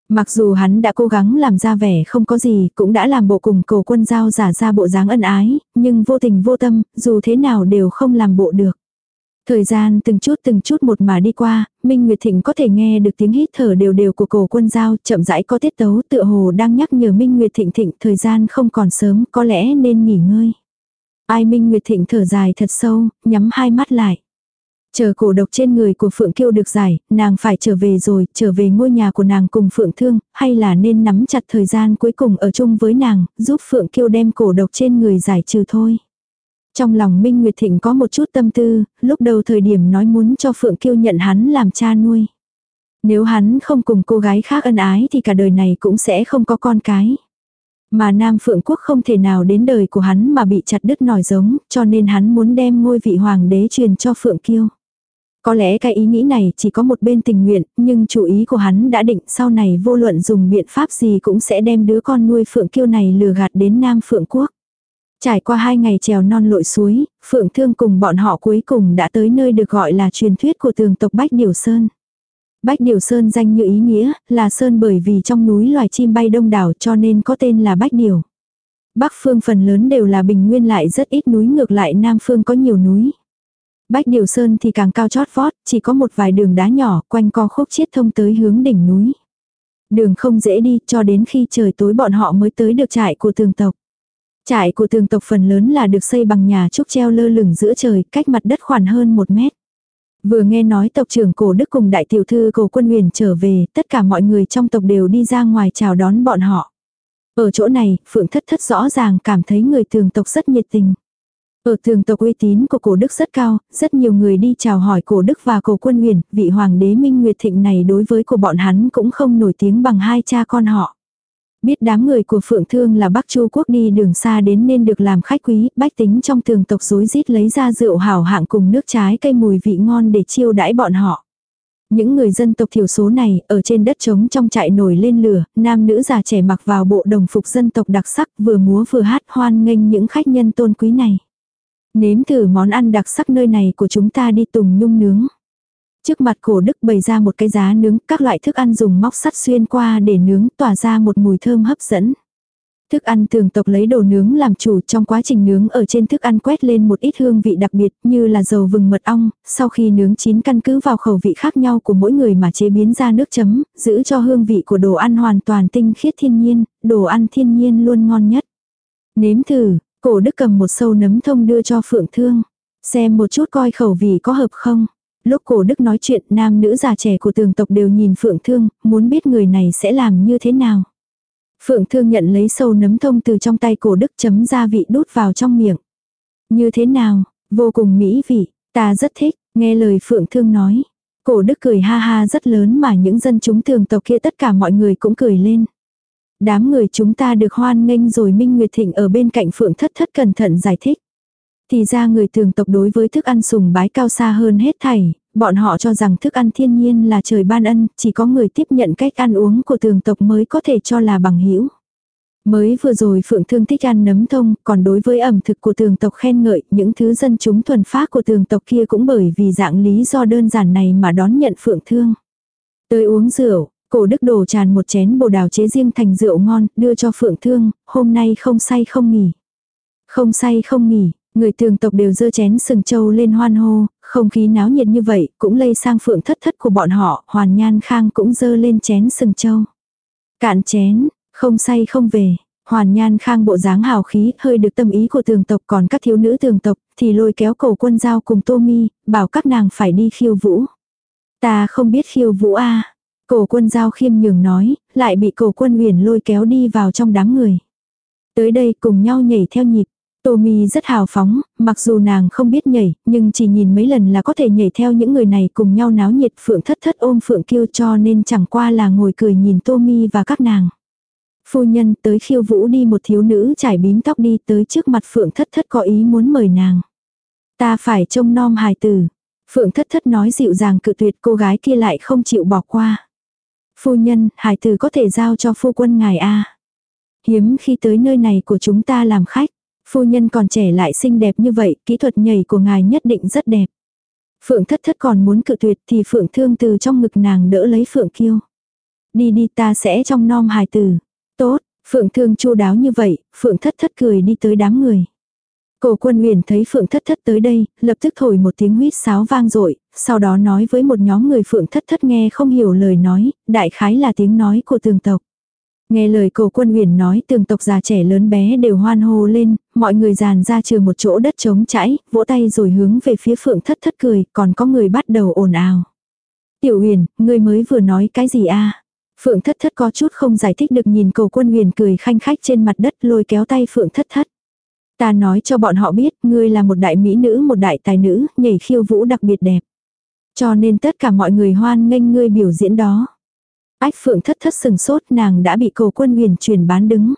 Mặc dù hắn đã cố gắng làm ra vẻ không có gì, cũng đã làm bộ cùng cầu quân giao giả ra bộ dáng ân ái, nhưng vô tình vô tâm, dù thế nào đều không làm bộ được. Thời gian từng chút từng chút một mà đi qua, Minh Nguyệt Thịnh có thể nghe được tiếng hít thở đều đều của cổ quân giao, chậm rãi có tiết tấu tựa hồ đang nhắc nhở Minh Nguyệt Thịnh Thịnh thời gian không còn sớm, có lẽ nên nghỉ ngơi. Ai Minh Nguyệt Thịnh thở dài thật sâu, nhắm hai mắt lại. Chờ cổ độc trên người của Phượng Kiêu được giải, nàng phải trở về rồi, trở về ngôi nhà của nàng cùng Phượng Thương, hay là nên nắm chặt thời gian cuối cùng ở chung với nàng, giúp Phượng Kiêu đem cổ độc trên người giải trừ thôi. Trong lòng Minh Nguyệt Thịnh có một chút tâm tư, lúc đầu thời điểm nói muốn cho Phượng Kiêu nhận hắn làm cha nuôi. Nếu hắn không cùng cô gái khác ân ái thì cả đời này cũng sẽ không có con cái. Mà Nam Phượng Quốc không thể nào đến đời của hắn mà bị chặt đứt nòi giống, cho nên hắn muốn đem ngôi vị hoàng đế truyền cho Phượng Kiêu. Có lẽ cái ý nghĩ này chỉ có một bên tình nguyện, nhưng chủ ý của hắn đã định sau này vô luận dùng biện pháp gì cũng sẽ đem đứa con nuôi Phượng Kiêu này lừa gạt đến Nam Phượng Quốc. Trải qua hai ngày trèo non lội suối, Phượng Thương cùng bọn họ cuối cùng đã tới nơi được gọi là truyền thuyết của tường tộc Bách Điều Sơn. Bách Điều Sơn danh như ý nghĩa, là sơn bởi vì trong núi loài chim bay đông đảo cho nên có tên là Bách Điều. Bắc phương phần lớn đều là bình nguyên lại rất ít núi ngược lại Nam phương có nhiều núi. Bách Điều Sơn thì càng cao chót vót, chỉ có một vài đường đá nhỏ quanh co khúc chiết thông tới hướng đỉnh núi. Đường không dễ đi cho đến khi trời tối bọn họ mới tới được trại của tường tộc. Trại của tường tộc phần lớn là được xây bằng nhà trúc treo lơ lửng giữa trời, cách mặt đất khoảng hơn một mét. Vừa nghe nói tộc trưởng cổ đức cùng đại tiểu thư cổ quân huyền trở về, tất cả mọi người trong tộc đều đi ra ngoài chào đón bọn họ. Ở chỗ này, Phượng Thất Thất rõ ràng cảm thấy người tường tộc rất nhiệt tình. Ở tường tộc uy tín của cổ đức rất cao, rất nhiều người đi chào hỏi cổ đức và cổ quân huyền, vị hoàng đế Minh Nguyệt Thịnh này đối với của bọn hắn cũng không nổi tiếng bằng hai cha con họ. Biết đám người của Phượng Thương là Bắc Chu Quốc đi đường xa đến nên được làm khách quý, bách tính trong tường tộc rối rít lấy ra rượu hảo hạng cùng nước trái cây mùi vị ngon để chiêu đãi bọn họ. Những người dân tộc thiểu số này, ở trên đất trống trong trại nổi lên lửa, nam nữ già trẻ mặc vào bộ đồng phục dân tộc đặc sắc, vừa múa vừa hát hoan nghênh những khách nhân tôn quý này. Nếm thử món ăn đặc sắc nơi này của chúng ta đi tùng nhung nướng. Trước mặt cổ đức bày ra một cái giá nướng, các loại thức ăn dùng móc sắt xuyên qua để nướng tỏa ra một mùi thơm hấp dẫn. Thức ăn thường tộc lấy đồ nướng làm chủ trong quá trình nướng ở trên thức ăn quét lên một ít hương vị đặc biệt như là dầu vừng mật ong, sau khi nướng chín căn cứ vào khẩu vị khác nhau của mỗi người mà chế biến ra nước chấm, giữ cho hương vị của đồ ăn hoàn toàn tinh khiết thiên nhiên, đồ ăn thiên nhiên luôn ngon nhất. Nếm thử, cổ đức cầm một sâu nấm thông đưa cho phượng thương. Xem một chút coi khẩu vị có hợp không. Lúc cổ đức nói chuyện nam nữ già trẻ của tường tộc đều nhìn phượng thương, muốn biết người này sẽ làm như thế nào. Phượng thương nhận lấy sâu nấm thông từ trong tay cổ đức chấm gia vị đút vào trong miệng. Như thế nào, vô cùng mỹ vị, ta rất thích, nghe lời phượng thương nói. Cổ đức cười ha ha rất lớn mà những dân chúng tường tộc kia tất cả mọi người cũng cười lên. Đám người chúng ta được hoan nghênh rồi Minh Nguyệt Thịnh ở bên cạnh phượng thất thất cẩn thận giải thích. Thì ra người tường tộc đối với thức ăn sùng bái cao xa hơn hết thảy, bọn họ cho rằng thức ăn thiên nhiên là trời ban ân, chỉ có người tiếp nhận cách ăn uống của tường tộc mới có thể cho là bằng hữu Mới vừa rồi Phượng Thương thích ăn nấm thông, còn đối với ẩm thực của tường tộc khen ngợi, những thứ dân chúng thuần phác của tường tộc kia cũng bởi vì dạng lý do đơn giản này mà đón nhận Phượng Thương. Tới uống rượu, cổ đức đổ tràn một chén bồ đào chế riêng thành rượu ngon, đưa cho Phượng Thương, hôm nay không say không nghỉ. Không say không nghỉ, Người tường tộc đều dơ chén sừng châu lên hoan hô, không khí náo nhiệt như vậy cũng lây sang phượng thất thất của bọn họ, hoàn nhan khang cũng dơ lên chén sừng châu. Cạn chén, không say không về, hoàn nhan khang bộ dáng hào khí hơi được tâm ý của tường tộc còn các thiếu nữ tường tộc thì lôi kéo cổ quân giao cùng tô mi, bảo các nàng phải đi khiêu vũ. Ta không biết khiêu vũ a Cổ quân giao khiêm nhường nói, lại bị cổ quân huyền lôi kéo đi vào trong đám người. Tới đây cùng nhau nhảy theo nhịp. Tommy rất hào phóng, mặc dù nàng không biết nhảy, nhưng chỉ nhìn mấy lần là có thể nhảy theo những người này cùng nhau náo nhiệt Phượng Thất Thất ôm Phượng Kiêu cho nên chẳng qua là ngồi cười nhìn Tommy và các nàng. Phu nhân tới khiêu vũ đi một thiếu nữ trải bím tóc đi tới trước mặt Phượng Thất Thất có ý muốn mời nàng. Ta phải trông nom hài tử. Phượng Thất Thất nói dịu dàng cự tuyệt cô gái kia lại không chịu bỏ qua. Phu nhân, hài tử có thể giao cho phu quân ngài a Hiếm khi tới nơi này của chúng ta làm khách. Phu nhân còn trẻ lại xinh đẹp như vậy, kỹ thuật nhảy của ngài nhất định rất đẹp. Phượng thất thất còn muốn cự tuyệt thì Phượng thương từ trong ngực nàng đỡ lấy Phượng kiêu. Đi đi ta sẽ trong nom hài tử. Tốt, Phượng thương chu đáo như vậy, Phượng thất thất cười đi tới đám người. Cổ quân huyền thấy Phượng thất thất tới đây, lập tức thổi một tiếng huýt sáo vang dội sau đó nói với một nhóm người Phượng thất thất nghe không hiểu lời nói, đại khái là tiếng nói của tường tộc. Nghe lời cổ quân huyền nói tường tộc già trẻ lớn bé đều hoan hô lên, mọi người dàn ra trừ một chỗ đất trống chãi, vỗ tay rồi hướng về phía phượng thất thất cười, còn có người bắt đầu ồn ào. Tiểu huyền, ngươi mới vừa nói cái gì a Phượng thất thất có chút không giải thích được nhìn cầu quân huyền cười khanh khách trên mặt đất lôi kéo tay phượng thất thất. Ta nói cho bọn họ biết, ngươi là một đại mỹ nữ một đại tài nữ, nhảy khiêu vũ đặc biệt đẹp. Cho nên tất cả mọi người hoan nghênh ngươi biểu diễn đó. Ách phượng thất thất sừng sốt nàng đã bị cầu quân huyền truyền bán đứng.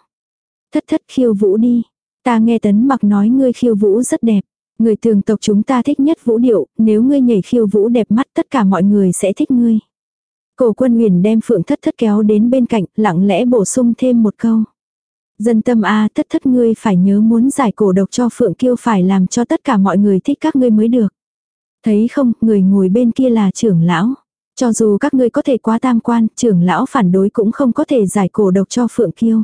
Thất thất khiêu vũ đi. Ta nghe tấn mặc nói ngươi khiêu vũ rất đẹp. Người thường tộc chúng ta thích nhất vũ điệu, nếu ngươi nhảy khiêu vũ đẹp mắt tất cả mọi người sẽ thích ngươi. Cổ quân huyền đem phượng thất thất kéo đến bên cạnh, lặng lẽ bổ sung thêm một câu. Dân tâm a thất thất ngươi phải nhớ muốn giải cổ độc cho phượng kiêu phải làm cho tất cả mọi người thích các ngươi mới được. Thấy không, người ngồi bên kia là trưởng lão. Cho dù các ngươi có thể quá tam quan, trưởng lão phản đối cũng không có thể giải cổ độc cho phượng kiêu.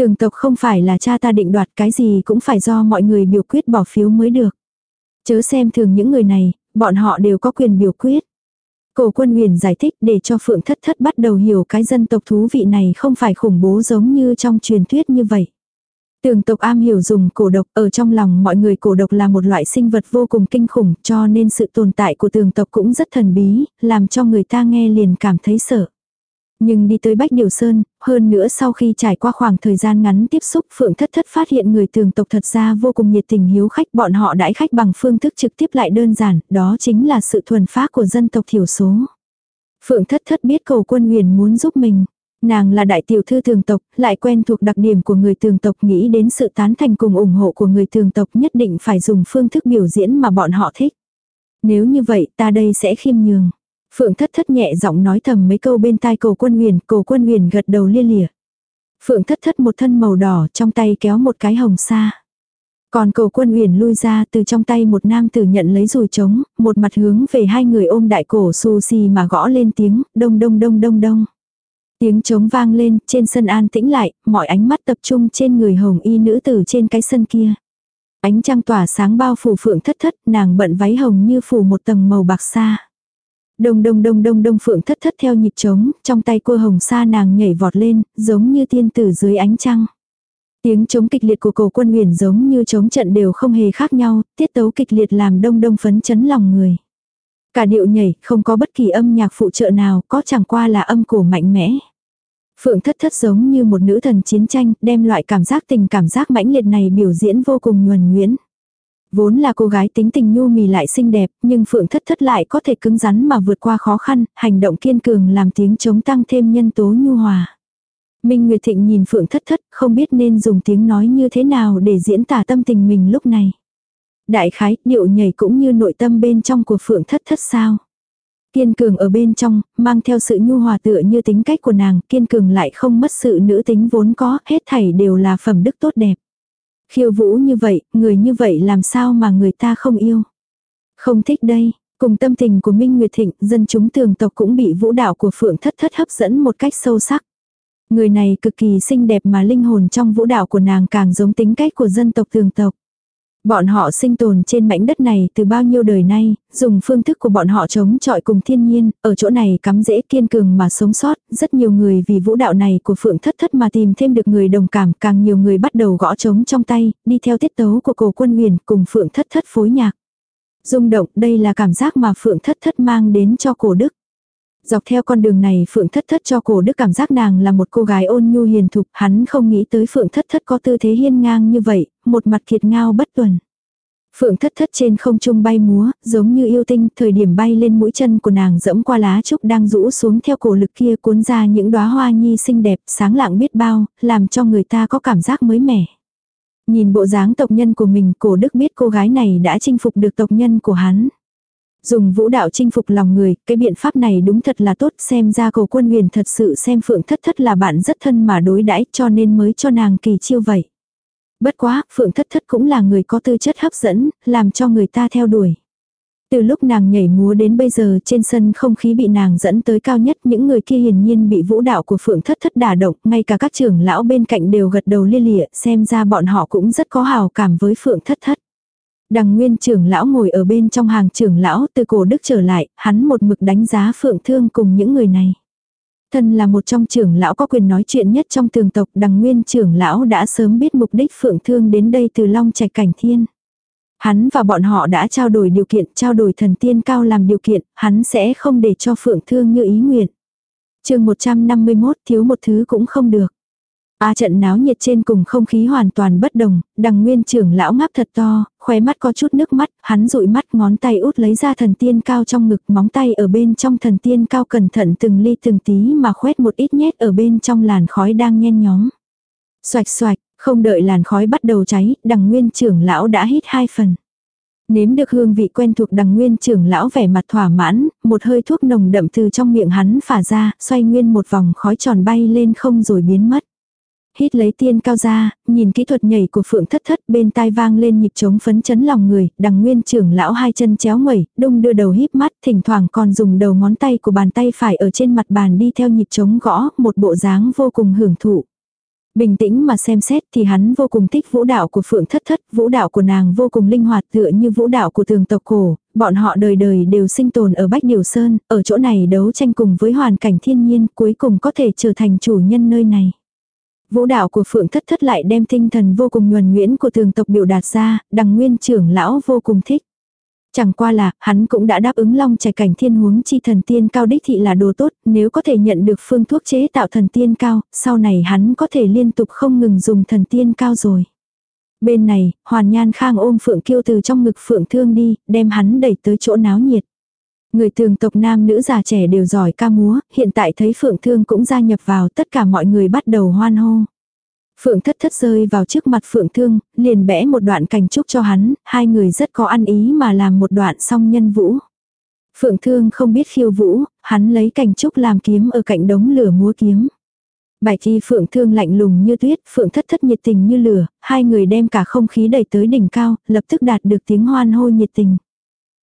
Tường tộc không phải là cha ta định đoạt cái gì cũng phải do mọi người biểu quyết bỏ phiếu mới được. Chớ xem thường những người này, bọn họ đều có quyền biểu quyết. Cổ quân huyền giải thích để cho Phượng Thất Thất bắt đầu hiểu cái dân tộc thú vị này không phải khủng bố giống như trong truyền thuyết như vậy. Tường tộc am hiểu dùng cổ độc ở trong lòng mọi người cổ độc là một loại sinh vật vô cùng kinh khủng cho nên sự tồn tại của tường tộc cũng rất thần bí, làm cho người ta nghe liền cảm thấy sợ. Nhưng đi tới Bách Điều Sơn, hơn nữa sau khi trải qua khoảng thời gian ngắn tiếp xúc Phượng Thất Thất phát hiện người tường tộc thật ra vô cùng nhiệt tình hiếu khách bọn họ đãi khách bằng phương thức trực tiếp lại đơn giản, đó chính là sự thuần phác của dân tộc thiểu số. Phượng Thất Thất biết cầu quân huyền muốn giúp mình. Nàng là đại tiểu thư tường tộc, lại quen thuộc đặc điểm của người tường tộc nghĩ đến sự tán thành cùng ủng hộ của người tường tộc nhất định phải dùng phương thức biểu diễn mà bọn họ thích. Nếu như vậy ta đây sẽ khiêm nhường. Phượng thất thất nhẹ giọng nói thầm mấy câu bên tai cổ quân huyền, cổ quân huyền gật đầu lia lịa. Phượng thất thất một thân màu đỏ trong tay kéo một cái hồng sa. Còn cổ quân huyền lui ra từ trong tay một nam tử nhận lấy rùi trống, một mặt hướng về hai người ôm đại cổ xù xì mà gõ lên tiếng, đông đông đông đông đông. Tiếng trống vang lên, trên sân an tĩnh lại, mọi ánh mắt tập trung trên người hồng y nữ tử trên cái sân kia. Ánh trăng tỏa sáng bao phủ phượng thất thất, nàng bận váy hồng như phủ một tầng màu bạc xa. Đông đông đông đông đông phượng thất thất theo nhịp trống, trong tay cua hồng sa nàng nhảy vọt lên, giống như tiên tử dưới ánh trăng. Tiếng trống kịch liệt của cổ quân huyền giống như trống trận đều không hề khác nhau, tiết tấu kịch liệt làm đông đông phấn chấn lòng người. Cả điệu nhảy, không có bất kỳ âm nhạc phụ trợ nào, có chẳng qua là âm cổ mạnh mẽ. Phượng thất thất giống như một nữ thần chiến tranh, đem loại cảm giác tình cảm giác mãnh liệt này biểu diễn vô cùng nhuần nhuyễn. Vốn là cô gái tính tình nhu mì lại xinh đẹp, nhưng Phượng Thất Thất lại có thể cứng rắn mà vượt qua khó khăn, hành động kiên cường làm tiếng chống tăng thêm nhân tố nhu hòa. Minh Nguyệt Thịnh nhìn Phượng Thất Thất, không biết nên dùng tiếng nói như thế nào để diễn tả tâm tình mình lúc này. Đại khái, điệu nhảy cũng như nội tâm bên trong của Phượng Thất Thất sao. Kiên cường ở bên trong, mang theo sự nhu hòa tựa như tính cách của nàng, kiên cường lại không mất sự nữ tính vốn có, hết thảy đều là phẩm đức tốt đẹp. Khiêu vũ như vậy, người như vậy làm sao mà người ta không yêu. Không thích đây, cùng tâm tình của Minh Nguyệt Thịnh, dân chúng tường tộc cũng bị vũ đạo của Phượng Thất Thất hấp dẫn một cách sâu sắc. Người này cực kỳ xinh đẹp mà linh hồn trong vũ đạo của nàng càng giống tính cách của dân tộc tường tộc. Bọn họ sinh tồn trên mảnh đất này từ bao nhiêu đời nay, dùng phương thức của bọn họ chống chọi cùng thiên nhiên, ở chỗ này cắm dễ kiên cường mà sống sót, rất nhiều người vì vũ đạo này của Phượng Thất Thất mà tìm thêm được người đồng cảm, càng nhiều người bắt đầu gõ trống trong tay, đi theo tiết tấu của cổ quân huyền cùng Phượng Thất Thất phối nhạc. Rung động, đây là cảm giác mà Phượng Thất Thất mang đến cho cổ đức. Dọc theo con đường này Phượng Thất Thất cho cổ đức cảm giác nàng là một cô gái ôn nhu hiền thục, hắn không nghĩ tới Phượng Thất Thất có tư thế hiên ngang như vậy, một mặt kiệt ngao bất tuần. Phượng Thất Thất trên không trung bay múa, giống như yêu tinh, thời điểm bay lên mũi chân của nàng dẫm qua lá trúc đang rũ xuống theo cổ lực kia cuốn ra những đóa hoa nhi xinh đẹp, sáng lạng biết bao, làm cho người ta có cảm giác mới mẻ. Nhìn bộ dáng tộc nhân của mình, cổ đức biết cô gái này đã chinh phục được tộc nhân của hắn. Dùng vũ đạo chinh phục lòng người, cái biện pháp này đúng thật là tốt, xem ra cầu quân huyền thật sự xem phượng thất thất là bạn rất thân mà đối đãi cho nên mới cho nàng kỳ chiêu vậy. Bất quá, phượng thất thất cũng là người có tư chất hấp dẫn, làm cho người ta theo đuổi. Từ lúc nàng nhảy múa đến bây giờ trên sân không khí bị nàng dẫn tới cao nhất những người kia hiển nhiên bị vũ đạo của phượng thất thất đả động, ngay cả các trưởng lão bên cạnh đều gật đầu lia lịa, xem ra bọn họ cũng rất có hào cảm với phượng thất thất. Đằng nguyên trưởng lão ngồi ở bên trong hàng trưởng lão từ cổ đức trở lại, hắn một mực đánh giá phượng thương cùng những người này. Thân là một trong trưởng lão có quyền nói chuyện nhất trong tường tộc đằng nguyên trưởng lão đã sớm biết mục đích phượng thương đến đây từ long trạch cảnh thiên. Hắn và bọn họ đã trao đổi điều kiện, trao đổi thần tiên cao làm điều kiện, hắn sẽ không để cho phượng thương như ý nguyện. chương 151 thiếu một thứ cũng không được. A trận náo nhiệt trên cùng không khí hoàn toàn bất đồng, đằng nguyên trưởng lão ngáp thật to, khóe mắt có chút nước mắt, hắn dụi mắt ngón tay út lấy ra thần tiên cao trong ngực, móng tay ở bên trong thần tiên cao cẩn thận từng ly từng tí mà khoét một ít nhét ở bên trong làn khói đang nhen nhóm. Xoạch xoạch, không đợi làn khói bắt đầu cháy, đằng nguyên trưởng lão đã hít hai phần. Nếm được hương vị quen thuộc đằng nguyên trưởng lão vẻ mặt thỏa mãn, một hơi thuốc nồng đậm từ trong miệng hắn phả ra, xoay nguyên một vòng khói tròn bay lên không rồi biến mất. Hít lấy tiên cao ra, nhìn kỹ thuật nhảy của phượng thất thất bên tai vang lên nhịp trống phấn chấn lòng người, đằng nguyên trưởng lão hai chân chéo ngẩy, đông đưa đầu híp mắt, thỉnh thoảng còn dùng đầu ngón tay của bàn tay phải ở trên mặt bàn đi theo nhịp trống gõ, một bộ dáng vô cùng hưởng thụ. Bình tĩnh mà xem xét thì hắn vô cùng thích vũ đạo của Phượng Thất Thất, vũ đạo của nàng vô cùng linh hoạt tựa như vũ đạo của thường tộc cổ, bọn họ đời đời đều sinh tồn ở Bách Điều Sơn, ở chỗ này đấu tranh cùng với hoàn cảnh thiên nhiên cuối cùng có thể trở thành chủ nhân nơi này. Vũ đạo của Phượng Thất Thất lại đem tinh thần vô cùng nhuần nguyễn của thường tộc biểu đạt ra, đằng nguyên trưởng lão vô cùng thích. Chẳng qua là, hắn cũng đã đáp ứng long trải cảnh thiên huống chi thần tiên cao đích thị là đồ tốt, nếu có thể nhận được phương thuốc chế tạo thần tiên cao, sau này hắn có thể liên tục không ngừng dùng thần tiên cao rồi. Bên này, hoàn nhan khang ôm phượng kiêu từ trong ngực phượng thương đi, đem hắn đẩy tới chỗ náo nhiệt. Người thường tộc nam nữ già trẻ đều giỏi ca múa, hiện tại thấy phượng thương cũng gia nhập vào tất cả mọi người bắt đầu hoan hô. Phượng thất thất rơi vào trước mặt Phượng thương, liền bẽ một đoạn cành trúc cho hắn, hai người rất có ăn ý mà làm một đoạn song nhân vũ. Phượng thương không biết khiêu vũ, hắn lấy cành trúc làm kiếm ở cạnh đống lửa múa kiếm. Bài thi phượng thương lạnh lùng như tuyết, phượng thất thất nhiệt tình như lửa, hai người đem cả không khí đẩy tới đỉnh cao, lập tức đạt được tiếng hoan hô nhiệt tình.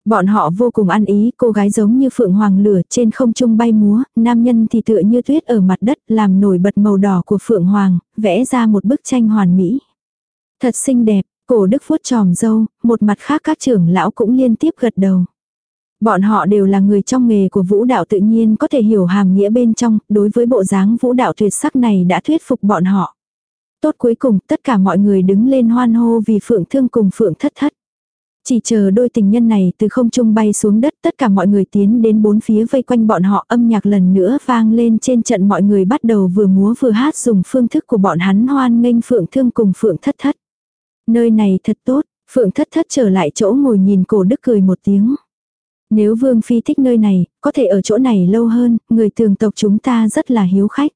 Bọn họ vô cùng ăn ý, cô gái giống như phượng hoàng lửa trên không trung bay múa, nam nhân thì tựa như tuyết ở mặt đất làm nổi bật màu đỏ của phượng hoàng, vẽ ra một bức tranh hoàn mỹ. Thật xinh đẹp, cổ đức vuốt tròm dâu, một mặt khác các trưởng lão cũng liên tiếp gật đầu. Bọn họ đều là người trong nghề của vũ đạo tự nhiên có thể hiểu hàm nghĩa bên trong, đối với bộ dáng vũ đạo tuyệt sắc này đã thuyết phục bọn họ. Tốt cuối cùng, tất cả mọi người đứng lên hoan hô vì phượng thương cùng phượng thất thất. Chỉ chờ đôi tình nhân này từ không trung bay xuống đất tất cả mọi người tiến đến bốn phía vây quanh bọn họ âm nhạc lần nữa vang lên trên trận mọi người bắt đầu vừa múa vừa hát dùng phương thức của bọn hắn hoan nghênh phượng thương cùng phượng thất thất. Nơi này thật tốt, phượng thất thất trở lại chỗ ngồi nhìn cổ đức cười một tiếng. Nếu vương phi thích nơi này, có thể ở chỗ này lâu hơn, người thường tộc chúng ta rất là hiếu khách.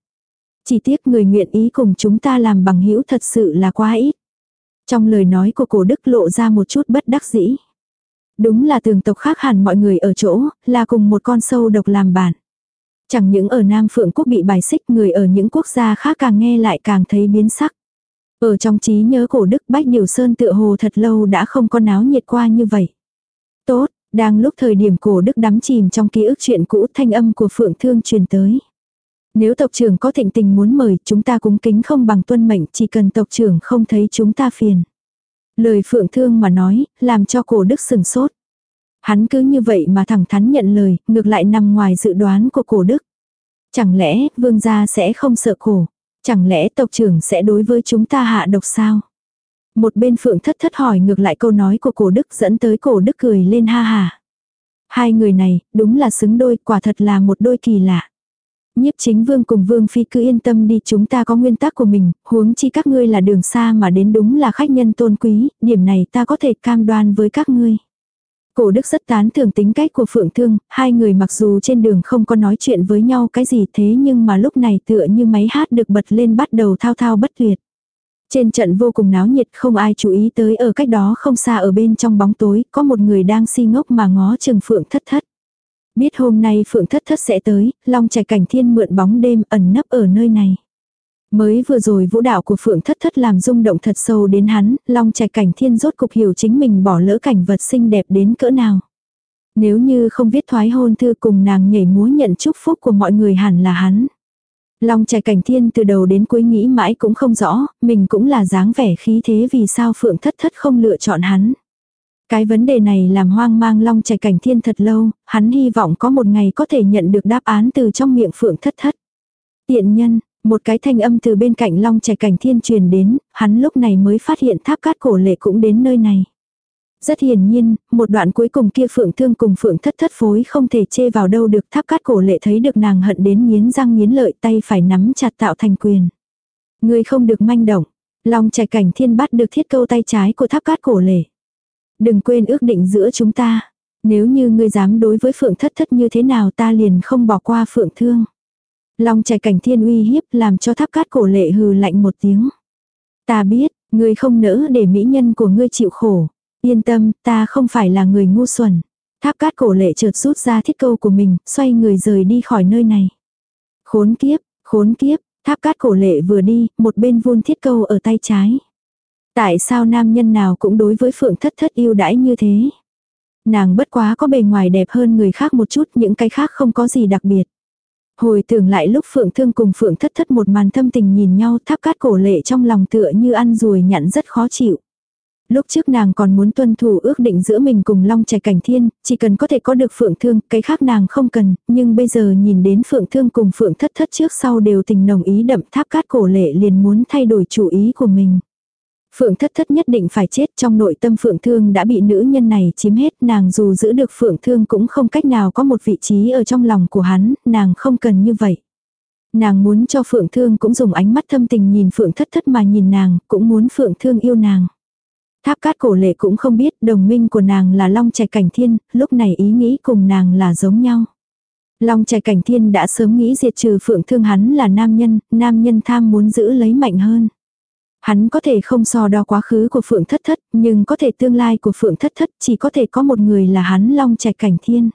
Chỉ tiếc người nguyện ý cùng chúng ta làm bằng hữu thật sự là quá ít. Trong lời nói của cổ đức lộ ra một chút bất đắc dĩ. Đúng là tường tộc khác hẳn mọi người ở chỗ, là cùng một con sâu độc làm bạn. Chẳng những ở Nam Phượng Quốc bị bài xích người ở những quốc gia khác càng nghe lại càng thấy biến sắc. Ở trong trí nhớ cổ đức Bách Điều Sơn tựa hồ thật lâu đã không có náo nhiệt qua như vậy. Tốt, đang lúc thời điểm cổ đức đắm chìm trong ký ức chuyện cũ thanh âm của Phượng Thương truyền tới. Nếu tộc trưởng có thịnh tình muốn mời, chúng ta cũng kính không bằng tuân mệnh, chỉ cần tộc trưởng không thấy chúng ta phiền. Lời phượng thương mà nói, làm cho cổ đức sừng sốt. Hắn cứ như vậy mà thẳng thắn nhận lời, ngược lại nằm ngoài dự đoán của cổ đức. Chẳng lẽ vương gia sẽ không sợ cổ? Chẳng lẽ tộc trưởng sẽ đối với chúng ta hạ độc sao? Một bên phượng thất thất hỏi ngược lại câu nói của cổ đức dẫn tới cổ đức cười lên ha ha Hai người này, đúng là xứng đôi, quả thật là một đôi kỳ lạ. Nhiếp chính vương cùng vương phi cứ yên tâm đi chúng ta có nguyên tắc của mình, huống chi các ngươi là đường xa mà đến đúng là khách nhân tôn quý, điểm này ta có thể cam đoan với các ngươi. Cổ đức rất tán thưởng tính cách của Phượng Thương, hai người mặc dù trên đường không có nói chuyện với nhau cái gì thế nhưng mà lúc này tựa như máy hát được bật lên bắt đầu thao thao bất tuyệt. Trên trận vô cùng náo nhiệt không ai chú ý tới ở cách đó không xa ở bên trong bóng tối, có một người đang si ngốc mà ngó chừng Phượng thất thất. Biết hôm nay Phượng Thất Thất sẽ tới, Long Trạch Cảnh Thiên mượn bóng đêm ẩn nấp ở nơi này. Mới vừa rồi vũ đạo của Phượng Thất Thất làm rung động thật sâu đến hắn, Long Trạch Cảnh Thiên rốt cục hiểu chính mình bỏ lỡ cảnh vật xinh đẹp đến cỡ nào. Nếu như không viết thoái hôn thư cùng nàng nhảy múa nhận chúc phúc của mọi người hẳn là hắn. Long Trạch Cảnh Thiên từ đầu đến cuối nghĩ mãi cũng không rõ, mình cũng là dáng vẻ khí thế vì sao Phượng Thất Thất không lựa chọn hắn. Cái vấn đề này làm hoang mang long trẻ cảnh thiên thật lâu, hắn hy vọng có một ngày có thể nhận được đáp án từ trong miệng phượng thất thất. Tiện nhân, một cái thanh âm từ bên cạnh long trẻ cảnh thiên truyền đến, hắn lúc này mới phát hiện tháp cát cổ lệ cũng đến nơi này. Rất hiển nhiên, một đoạn cuối cùng kia phượng thương cùng phượng thất thất phối không thể chê vào đâu được tháp cát cổ lệ thấy được nàng hận đến nghiến răng nghiến lợi tay phải nắm chặt tạo thành quyền. Người không được manh động, long trẻ cảnh thiên bắt được thiết câu tay trái của tháp cát cổ lệ. Đừng quên ước định giữa chúng ta. Nếu như ngươi dám đối với phượng thất thất như thế nào ta liền không bỏ qua phượng thương. Long trẻ cảnh thiên uy hiếp làm cho tháp cát cổ lệ hừ lạnh một tiếng. Ta biết, ngươi không nỡ để mỹ nhân của ngươi chịu khổ. Yên tâm, ta không phải là người ngu xuẩn. Tháp cát cổ lệ chợt rút ra thiết câu của mình, xoay người rời đi khỏi nơi này. Khốn kiếp, khốn kiếp, tháp cát cổ lệ vừa đi, một bên vun thiết câu ở tay trái. Tại sao nam nhân nào cũng đối với phượng thất thất yêu đãi như thế? Nàng bất quá có bề ngoài đẹp hơn người khác một chút, những cái khác không có gì đặc biệt. Hồi tưởng lại lúc Phượng Thương cùng Phượng Thất Thất một màn thâm tình nhìn nhau tháp cát cổ lệ trong lòng tựa như ăn ruồi nhặn rất khó chịu. Lúc trước nàng còn muốn tuân thủ ước định giữa mình cùng Long Trẻ Cảnh Thiên, chỉ cần có thể có được Phượng Thương, cái khác nàng không cần, nhưng bây giờ nhìn đến Phượng Thương cùng Phượng Thất Thất trước sau đều tình nồng ý đậm tháp cát cổ lệ liền muốn thay đổi chủ ý của mình. Phượng thất thất nhất định phải chết trong nội tâm Phượng Thương đã bị nữ nhân này chiếm hết nàng dù giữ được Phượng Thương cũng không cách nào có một vị trí ở trong lòng của hắn, nàng không cần như vậy. Nàng muốn cho Phượng Thương cũng dùng ánh mắt thâm tình nhìn Phượng thất thất mà nhìn nàng, cũng muốn Phượng Thương yêu nàng. Tháp cát cổ lệ cũng không biết đồng minh của nàng là Long Trạch Cảnh Thiên, lúc này ý nghĩ cùng nàng là giống nhau. Long Trạch Cảnh Thiên đã sớm nghĩ diệt trừ Phượng Thương hắn là nam nhân, nam nhân tham muốn giữ lấy mạnh hơn. Hắn có thể không so đo quá khứ của Phượng Thất Thất, nhưng có thể tương lai của Phượng Thất Thất chỉ có thể có một người là hắn Long Trạch Cảnh Thiên.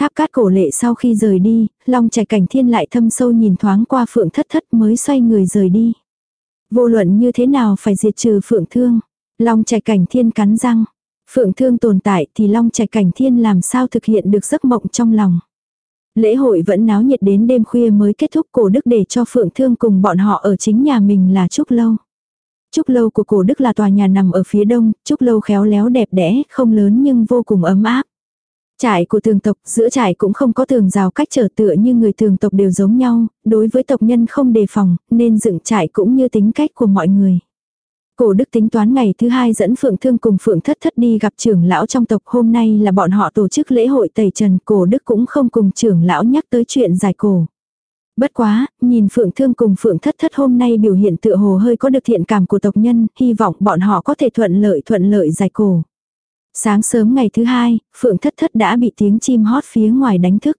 Tháp cát cổ lệ sau khi rời đi, Long Trạch Cảnh Thiên lại thâm sâu nhìn thoáng qua Phượng Thất Thất mới xoay người rời đi. Vô luận như thế nào phải diệt trừ Phượng Thương. Long Trạch Cảnh Thiên cắn răng. Phượng Thương tồn tại thì Long Trạch Cảnh Thiên làm sao thực hiện được giấc mộng trong lòng. Lễ hội vẫn náo nhiệt đến đêm khuya mới kết thúc cổ đức để cho Phượng Thương cùng bọn họ ở chính nhà mình là chúc Lâu. Trúc lâu của cổ đức là tòa nhà nằm ở phía đông, trúc lâu khéo léo đẹp đẽ, không lớn nhưng vô cùng ấm áp. Trại của tường tộc, giữa trại cũng không có tường rào cách trở tựa như người tường tộc đều giống nhau, đối với tộc nhân không đề phòng, nên dựng trại cũng như tính cách của mọi người. Cổ đức tính toán ngày thứ hai dẫn Phượng Thương cùng Phượng Thất Thất đi gặp trưởng lão trong tộc hôm nay là bọn họ tổ chức lễ hội tẩy trần cổ đức cũng không cùng trưởng lão nhắc tới chuyện giải cổ. Bất quá, nhìn Phượng Thương cùng Phượng Thất Thất hôm nay biểu hiện tựa hồ hơi có được thiện cảm của tộc nhân, hy vọng bọn họ có thể thuận lợi thuận lợi giải cổ. Sáng sớm ngày thứ hai, Phượng Thất Thất đã bị tiếng chim hót phía ngoài đánh thức.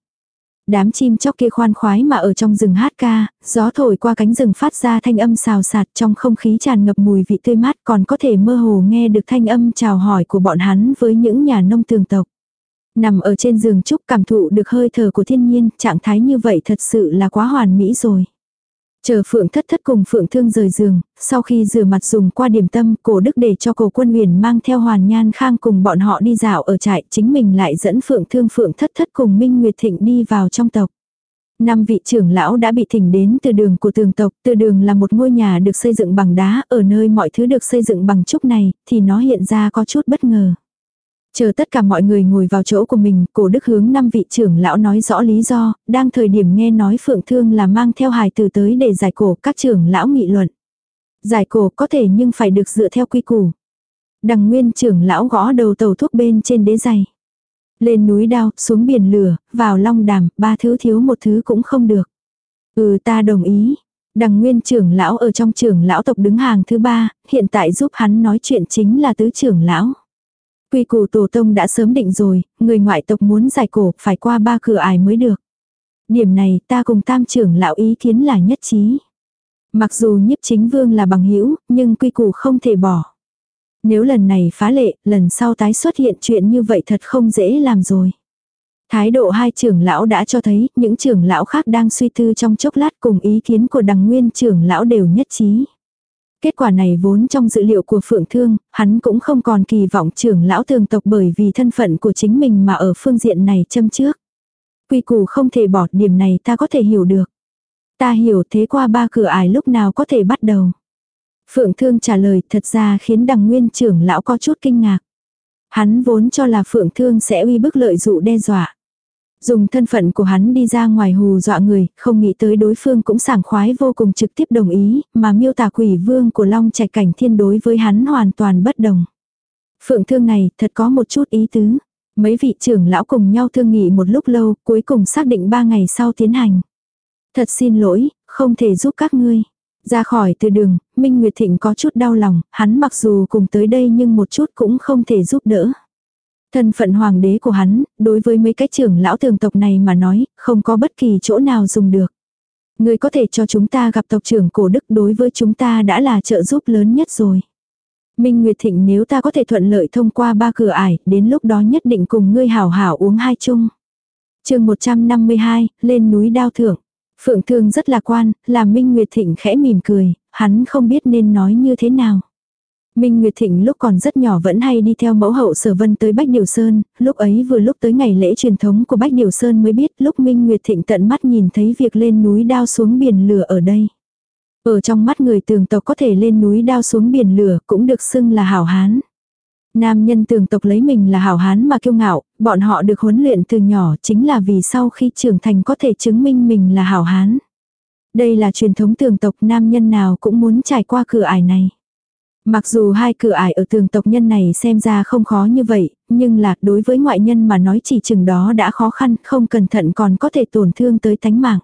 Đám chim chóc kia khoan khoái mà ở trong rừng hát ca, gió thổi qua cánh rừng phát ra thanh âm xào sạt trong không khí tràn ngập mùi vị tươi mát còn có thể mơ hồ nghe được thanh âm chào hỏi của bọn hắn với những nhà nông tường tộc. Nằm ở trên giường trúc cảm thụ được hơi thở của thiên nhiên, trạng thái như vậy thật sự là quá hoàn mỹ rồi. Chờ Phượng Thất Thất cùng Phượng Thương rời giường, sau khi rửa mặt dùng qua điểm tâm, cổ đức để cho cổ quân huyền mang theo Hoàn Nhan Khang cùng bọn họ đi dạo ở trại, chính mình lại dẫn Phượng Thương Phượng Thất Thất cùng Minh Nguyệt Thịnh đi vào trong tộc. Năm vị trưởng lão đã bị thỉnh đến từ đường của tường tộc, từ đường là một ngôi nhà được xây dựng bằng đá, ở nơi mọi thứ được xây dựng bằng trúc này, thì nó hiện ra có chút bất ngờ. Chờ tất cả mọi người ngồi vào chỗ của mình, cổ đức hướng năm vị trưởng lão nói rõ lý do, đang thời điểm nghe nói phượng thương là mang theo hài từ tới để giải cổ các trưởng lão nghị luận. Giải cổ có thể nhưng phải được dựa theo quy củ. Đằng nguyên trưởng lão gõ đầu tàu thuốc bên trên đế giày. Lên núi đao, xuống biển lửa, vào long đàm, ba thứ thiếu một thứ cũng không được. Ừ ta đồng ý. Đằng nguyên trưởng lão ở trong trưởng lão tộc đứng hàng thứ ba, hiện tại giúp hắn nói chuyện chính là tứ trưởng lão. Quy củ tổ tông đã sớm định rồi, người ngoại tộc muốn giải cổ phải qua ba cửa ải mới được. Điểm này ta cùng tam trưởng lão ý kiến là nhất trí. Mặc dù nhiếp chính vương là bằng hữu nhưng quy củ không thể bỏ. Nếu lần này phá lệ, lần sau tái xuất hiện chuyện như vậy thật không dễ làm rồi. Thái độ hai trưởng lão đã cho thấy những trưởng lão khác đang suy tư trong chốc lát cùng ý kiến của đằng nguyên trưởng lão đều nhất trí. Kết quả này vốn trong dữ liệu của Phượng Thương, hắn cũng không còn kỳ vọng trưởng lão tường tộc bởi vì thân phận của chính mình mà ở phương diện này châm trước. Quy củ không thể bỏ điểm này ta có thể hiểu được. Ta hiểu thế qua ba cửa ải lúc nào có thể bắt đầu. Phượng Thương trả lời thật ra khiến đằng nguyên trưởng lão có chút kinh ngạc. Hắn vốn cho là Phượng Thương sẽ uy bức lợi dụ đe dọa. Dùng thân phận của hắn đi ra ngoài hù dọa người, không nghĩ tới đối phương cũng sảng khoái vô cùng trực tiếp đồng ý, mà miêu tả quỷ vương của Long Trạch Cảnh Thiên đối với hắn hoàn toàn bất đồng. Phượng thương này thật có một chút ý tứ. Mấy vị trưởng lão cùng nhau thương nghị một lúc lâu, cuối cùng xác định ba ngày sau tiến hành. Thật xin lỗi, không thể giúp các ngươi. Ra khỏi từ đường, Minh Nguyệt Thịnh có chút đau lòng, hắn mặc dù cùng tới đây nhưng một chút cũng không thể giúp đỡ. Thân phận hoàng đế của hắn, đối với mấy cái trưởng lão thường tộc này mà nói, không có bất kỳ chỗ nào dùng được. Người có thể cho chúng ta gặp tộc trưởng cổ đức đối với chúng ta đã là trợ giúp lớn nhất rồi. Minh Nguyệt Thịnh nếu ta có thể thuận lợi thông qua ba cửa ải, đến lúc đó nhất định cùng ngươi hảo hảo uống hai chung. chương 152, lên núi đao thượng. Phượng Thương rất lạc quan, làm Minh Nguyệt Thịnh khẽ mỉm cười, hắn không biết nên nói như thế nào. Minh Nguyệt Thịnh lúc còn rất nhỏ vẫn hay đi theo mẫu hậu sở vân tới Bách Điều Sơn, lúc ấy vừa lúc tới ngày lễ truyền thống của Bách Điều Sơn mới biết lúc Minh Nguyệt Thịnh tận mắt nhìn thấy việc lên núi đao xuống biển lửa ở đây. Ở trong mắt người tường tộc có thể lên núi đao xuống biển lửa cũng được xưng là hảo hán. Nam nhân tường tộc lấy mình là hảo hán mà kiêu ngạo, bọn họ được huấn luyện từ nhỏ chính là vì sau khi trưởng thành có thể chứng minh mình là hảo hán. Đây là truyền thống tường tộc nam nhân nào cũng muốn trải qua cửa ải này. Mặc dù hai cửa ải ở tường tộc nhân này xem ra không khó như vậy, nhưng là đối với ngoại nhân mà nói chỉ chừng đó đã khó khăn, không cẩn thận còn có thể tổn thương tới tánh mạng.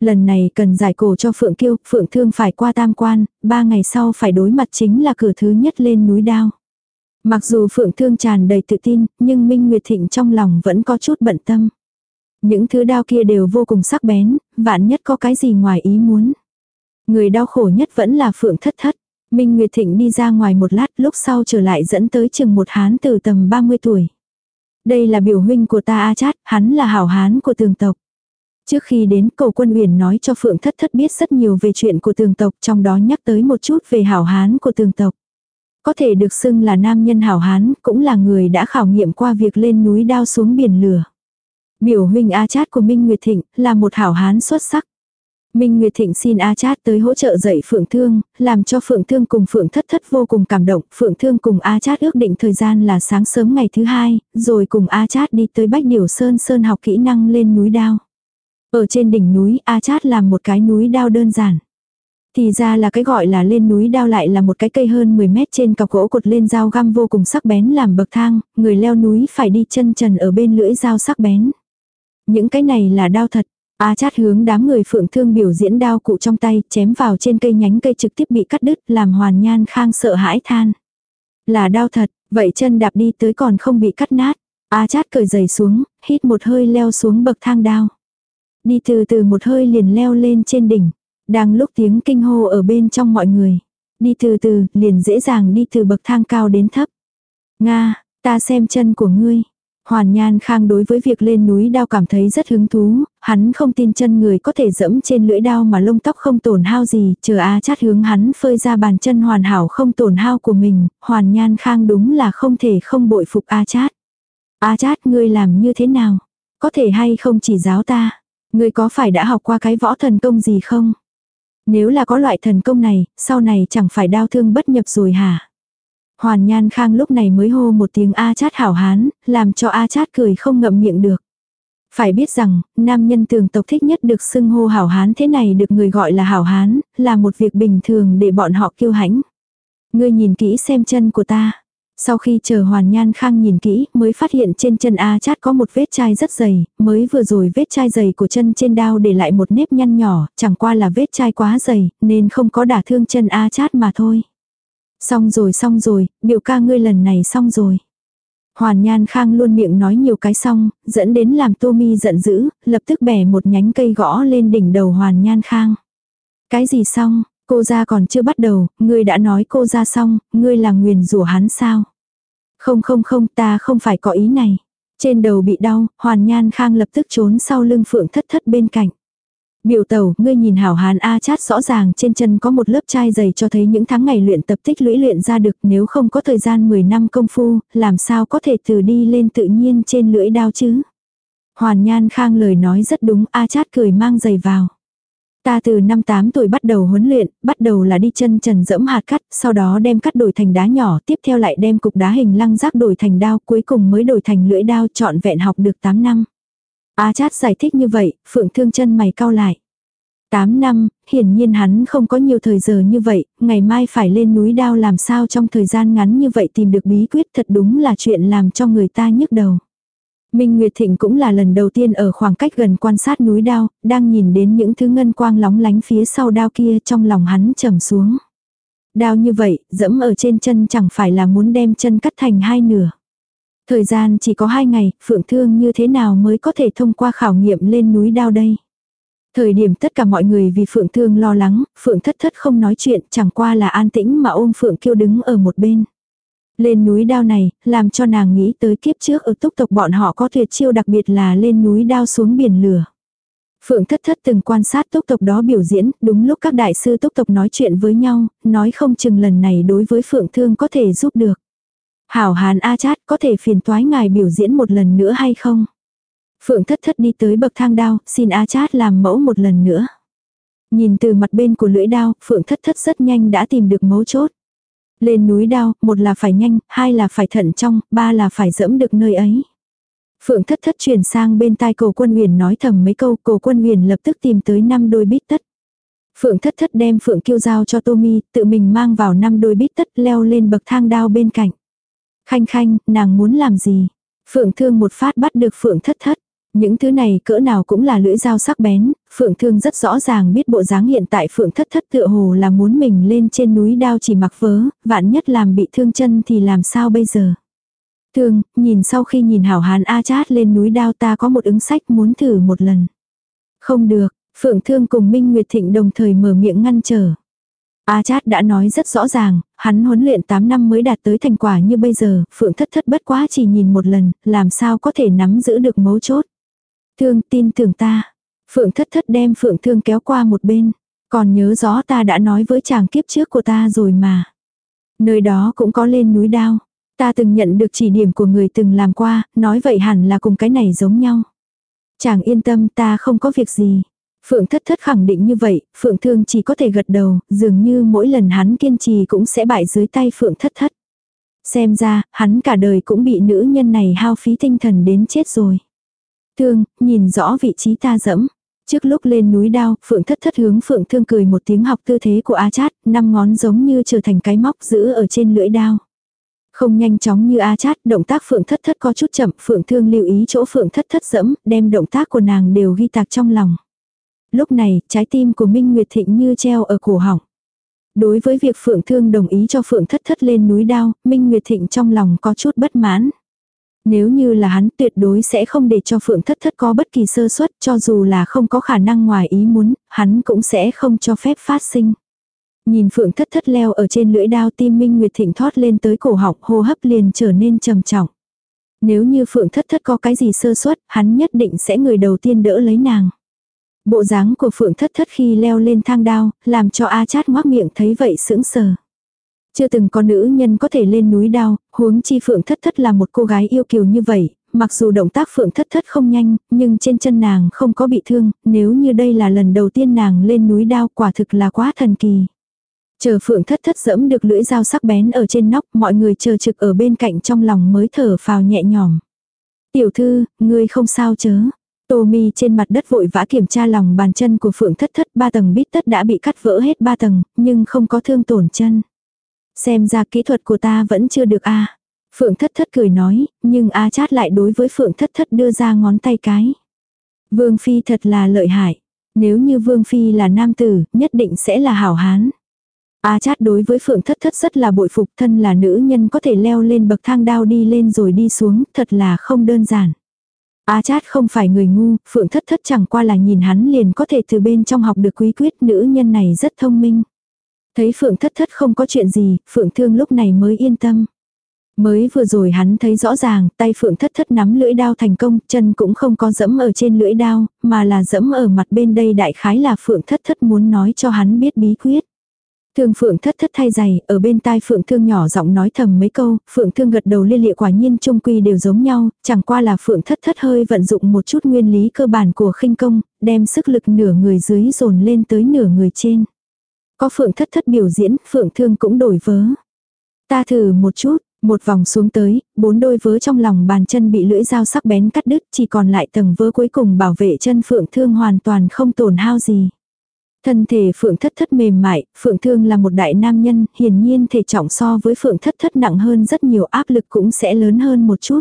Lần này cần giải cổ cho Phượng Kiêu, Phượng Thương phải qua tam quan, ba ngày sau phải đối mặt chính là cửa thứ nhất lên núi đao. Mặc dù Phượng Thương tràn đầy tự tin, nhưng Minh Nguyệt Thịnh trong lòng vẫn có chút bận tâm. Những thứ đao kia đều vô cùng sắc bén, vạn nhất có cái gì ngoài ý muốn. Người đau khổ nhất vẫn là Phượng Thất Thất. Minh Nguyệt Thịnh đi ra ngoài một lát lúc sau trở lại dẫn tới chừng một hán từ tầm 30 tuổi. Đây là biểu huynh của ta A Chát, hắn là hảo hán của tường tộc. Trước khi đến cầu quân uyển nói cho Phượng Thất Thất biết rất nhiều về chuyện của tường tộc trong đó nhắc tới một chút về hảo hán của tường tộc. Có thể được xưng là nam nhân hảo hán cũng là người đã khảo nghiệm qua việc lên núi đao xuống biển lửa. Biểu huynh A Chát của Minh Nguyệt Thịnh là một hảo hán xuất sắc. Minh Nguyệt Thịnh xin A Chát tới hỗ trợ dạy Phượng Thương, làm cho Phượng Thương cùng Phượng Thất Thất vô cùng cảm động. Phượng Thương cùng A Chát ước định thời gian là sáng sớm ngày thứ hai, rồi cùng A Chát đi tới Bách Điều Sơn Sơn học kỹ năng lên núi đao. Ở trên đỉnh núi A Chát làm một cái núi đao đơn giản. Thì ra là cái gọi là lên núi đao lại là một cái cây hơn 10 mét trên cọc gỗ cột lên dao găm vô cùng sắc bén làm bậc thang, người leo núi phải đi chân trần ở bên lưỡi dao sắc bén. Những cái này là đao thật, A chát hướng đám người phượng thương biểu diễn đao cụ trong tay, chém vào trên cây nhánh cây trực tiếp bị cắt đứt, làm hoàn nhan khang sợ hãi than. Là đao thật, vậy chân đạp đi tới còn không bị cắt nát. A chát cởi giày xuống, hít một hơi leo xuống bậc thang đao. Đi từ từ một hơi liền leo lên trên đỉnh. Đang lúc tiếng kinh hô ở bên trong mọi người. Đi từ từ, liền dễ dàng đi từ bậc thang cao đến thấp. Nga, ta xem chân của ngươi. Hoàn Nhan Khang đối với việc lên núi đao cảm thấy rất hứng thú, hắn không tin chân người có thể dẫm trên lưỡi đao mà lông tóc không tổn hao gì, chờ A chát hướng hắn phơi ra bàn chân hoàn hảo không tổn hao của mình, Hoàn Nhan Khang đúng là không thể không bội phục A chát. A chát ngươi làm như thế nào? Có thể hay không chỉ giáo ta? Ngươi có phải đã học qua cái võ thần công gì không? Nếu là có loại thần công này, sau này chẳng phải đau thương bất nhập rồi hả? Hoàn Nhan Khang lúc này mới hô một tiếng A chát hảo hán, làm cho A chát cười không ngậm miệng được. Phải biết rằng, nam nhân tường tộc thích nhất được xưng hô hảo hán thế này được người gọi là hảo hán, là một việc bình thường để bọn họ kiêu hãnh. Ngươi nhìn kỹ xem chân của ta. Sau khi chờ Hoàn Nhan Khang nhìn kỹ, mới phát hiện trên chân A chát có một vết chai rất dày, mới vừa rồi vết chai dày của chân trên đao để lại một nếp nhăn nhỏ, chẳng qua là vết chai quá dày, nên không có đả thương chân A chát mà thôi. Xong rồi xong rồi, biểu ca ngươi lần này xong rồi. Hoàn Nhan Khang luôn miệng nói nhiều cái xong, dẫn đến làm Tô Mi giận dữ, lập tức bẻ một nhánh cây gõ lên đỉnh đầu Hoàn Nhan Khang. Cái gì xong, cô ra còn chưa bắt đầu, ngươi đã nói cô ra xong, ngươi là nguyền rủa hắn sao? Không không không, ta không phải có ý này. Trên đầu bị đau, Hoàn Nhan Khang lập tức trốn sau lưng Phượng Thất Thất bên cạnh. Biểu tẩu, ngươi nhìn hảo hán A chát rõ ràng trên chân có một lớp chai dày cho thấy những tháng ngày luyện tập tích lũy luyện ra được nếu không có thời gian 10 năm công phu, làm sao có thể từ đi lên tự nhiên trên lưỡi đao chứ. Hoàn Nhan Khang lời nói rất đúng, A chát cười mang giày vào. Ta từ năm 8 tuổi bắt đầu huấn luyện, bắt đầu là đi chân trần dẫm hạt cắt, sau đó đem cắt đổi thành đá nhỏ, tiếp theo lại đem cục đá hình lăng rác đổi thành đao, cuối cùng mới đổi thành lưỡi đao trọn vẹn học được 8 năm. A chát giải thích như vậy, phượng thương chân mày cau lại. 8 năm, hiển nhiên hắn không có nhiều thời giờ như vậy, ngày mai phải lên núi đao làm sao trong thời gian ngắn như vậy tìm được bí quyết thật đúng là chuyện làm cho người ta nhức đầu. Minh Nguyệt Thịnh cũng là lần đầu tiên ở khoảng cách gần quan sát núi đao, đang nhìn đến những thứ ngân quang lóng lánh phía sau đao kia trong lòng hắn trầm xuống. Đao như vậy, dẫm ở trên chân chẳng phải là muốn đem chân cắt thành hai nửa. Thời gian chỉ có hai ngày, Phượng Thương như thế nào mới có thể thông qua khảo nghiệm lên núi đao đây? Thời điểm tất cả mọi người vì Phượng Thương lo lắng, Phượng Thất Thất không nói chuyện, chẳng qua là an tĩnh mà ôm Phượng Kiêu đứng ở một bên. Lên núi đao này, làm cho nàng nghĩ tới kiếp trước ở túc tộc bọn họ có tuyệt chiêu đặc biệt là lên núi đao xuống biển lửa. Phượng thất thất từng quan sát túc tộc đó biểu diễn, đúng lúc các đại sư túc tộc nói chuyện với nhau, nói không chừng lần này đối với Phượng Thương có thể giúp được. Hảo hán A Chát có thể phiền toái ngài biểu diễn một lần nữa hay không? Phượng thất thất đi tới bậc thang đao, xin A Chát làm mẫu một lần nữa. Nhìn từ mặt bên của lưỡi đao, Phượng thất thất rất nhanh đã tìm được mấu chốt. Lên núi đao, một là phải nhanh, hai là phải thận trong, ba là phải dẫm được nơi ấy. Phượng thất thất chuyển sang bên tai cổ quân huyền nói thầm mấy câu, cổ quân huyền lập tức tìm tới năm đôi bít tất. Phượng thất thất đem Phượng kiêu giao cho Tommy, tự mình mang vào năm đôi bít tất leo lên bậc thang đao bên cạnh. Khanh khanh, nàng muốn làm gì? Phượng thương một phát bắt được Phượng thất thất. Những thứ này cỡ nào cũng là lưỡi dao sắc bén, Phượng Thương rất rõ ràng biết bộ dáng hiện tại Phượng Thất Thất tựa hồ là muốn mình lên trên núi đao chỉ mặc vớ, vạn nhất làm bị thương chân thì làm sao bây giờ. Thương, nhìn sau khi nhìn hảo hán A chát lên núi đao ta có một ứng sách muốn thử một lần. Không được, Phượng Thương cùng Minh Nguyệt Thịnh đồng thời mở miệng ngăn trở. A Chát đã nói rất rõ ràng, hắn huấn luyện 8 năm mới đạt tới thành quả như bây giờ, Phượng Thất Thất bất quá chỉ nhìn một lần, làm sao có thể nắm giữ được mấu chốt. Thương tin tưởng ta. Phượng thất thất đem phượng thương kéo qua một bên. Còn nhớ rõ ta đã nói với chàng kiếp trước của ta rồi mà. Nơi đó cũng có lên núi đao. Ta từng nhận được chỉ điểm của người từng làm qua, nói vậy hẳn là cùng cái này giống nhau. Chàng yên tâm ta không có việc gì. Phượng thất thất khẳng định như vậy, Phượng thương chỉ có thể gật đầu, dường như mỗi lần hắn kiên trì cũng sẽ bại dưới tay Phượng thất thất. Xem ra, hắn cả đời cũng bị nữ nhân này hao phí tinh thần đến chết rồi. Thương, nhìn rõ vị trí ta dẫm. Trước lúc lên núi đao, Phượng thất thất hướng Phượng thương cười một tiếng học tư thế của A Chát, năm ngón giống như trở thành cái móc giữ ở trên lưỡi đao. Không nhanh chóng như A Chát, động tác Phượng thất thất có chút chậm, Phượng thương lưu ý chỗ Phượng thất thất dẫm, đem động tác của nàng đều ghi tạc trong lòng. Lúc này, trái tim của Minh Nguyệt Thịnh như treo ở cổ họng. Đối với việc Phượng Thương đồng ý cho Phượng Thất Thất lên núi đao, Minh Nguyệt Thịnh trong lòng có chút bất mãn. Nếu như là hắn tuyệt đối sẽ không để cho Phượng Thất Thất có bất kỳ sơ suất cho dù là không có khả năng ngoài ý muốn, hắn cũng sẽ không cho phép phát sinh. Nhìn Phượng Thất Thất leo ở trên lưỡi đao tim Minh Nguyệt Thịnh thoát lên tới cổ họng hô hấp liền trở nên trầm trọng. Nếu như Phượng Thất Thất có cái gì sơ suất, hắn nhất định sẽ người đầu tiên đỡ lấy nàng. Bộ dáng của Phượng Thất Thất khi leo lên thang đao, làm cho A Chát ngoác miệng thấy vậy sững sờ. Chưa từng có nữ nhân có thể lên núi đao, huống chi phượng thất thất là một cô gái yêu kiều như vậy, mặc dù động tác phượng thất thất không nhanh, nhưng trên chân nàng không có bị thương, nếu như đây là lần đầu tiên nàng lên núi đao quả thực là quá thần kỳ. Chờ phượng thất thất dẫm được lưỡi dao sắc bén ở trên nóc, mọi người chờ trực ở bên cạnh trong lòng mới thở phào nhẹ nhõm. Tiểu thư, ngươi không sao chớ. Tô mi trên mặt đất vội vã kiểm tra lòng bàn chân của phượng thất thất ba tầng bít tất đã bị cắt vỡ hết ba tầng, nhưng không có thương tổn chân. Xem ra kỹ thuật của ta vẫn chưa được a Phượng thất thất cười nói, nhưng A chát lại đối với Phượng thất thất đưa ra ngón tay cái. Vương Phi thật là lợi hại. Nếu như Vương Phi là nam tử, nhất định sẽ là hảo hán. A chát đối với Phượng thất thất rất là bội phục thân là nữ nhân có thể leo lên bậc thang đao đi lên rồi đi xuống, thật là không đơn giản. A chát không phải người ngu, Phượng thất thất chẳng qua là nhìn hắn liền có thể từ bên trong học được quý quyết nữ nhân này rất thông minh. Thấy Phượng thất thất không có chuyện gì, Phượng thương lúc này mới yên tâm. Mới vừa rồi hắn thấy rõ ràng, tay Phượng thất thất nắm lưỡi đao thành công, chân cũng không có dẫm ở trên lưỡi đao, mà là dẫm ở mặt bên đây đại khái là Phượng thất thất muốn nói cho hắn biết bí quyết. Thương Phượng thất thất thay giày, ở bên tai Phượng Thương nhỏ giọng nói thầm mấy câu, Phượng Thương gật đầu liên lịa quả nhiên trung quy đều giống nhau, chẳng qua là Phượng thất thất hơi vận dụng một chút nguyên lý cơ bản của khinh công, đem sức lực nửa người dưới dồn lên tới nửa người trên. Có phượng thất thất biểu diễn, phượng thương cũng đổi vớ. Ta thử một chút, một vòng xuống tới, bốn đôi vớ trong lòng bàn chân bị lưỡi dao sắc bén cắt đứt, chỉ còn lại tầng vớ cuối cùng bảo vệ chân phượng thương hoàn toàn không tổn hao gì. Thân thể phượng thất thất mềm mại, phượng thương là một đại nam nhân, hiển nhiên thể trọng so với phượng thất thất nặng hơn rất nhiều áp lực cũng sẽ lớn hơn một chút.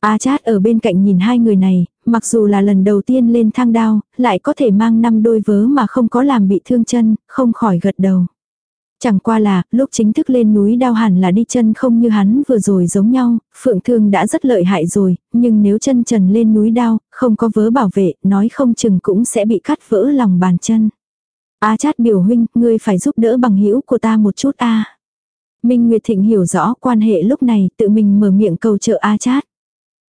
A chát ở bên cạnh nhìn hai người này, mặc dù là lần đầu tiên lên thang đao, lại có thể mang năm đôi vớ mà không có làm bị thương chân, không khỏi gật đầu. Chẳng qua là, lúc chính thức lên núi đao hẳn là đi chân không như hắn vừa rồi giống nhau, phượng thương đã rất lợi hại rồi, nhưng nếu chân trần lên núi đao, không có vớ bảo vệ, nói không chừng cũng sẽ bị cắt vỡ lòng bàn chân. A chát biểu huynh, ngươi phải giúp đỡ bằng hữu của ta một chút a. Minh Nguyệt Thịnh hiểu rõ quan hệ lúc này, tự mình mở miệng cầu trợ A chát.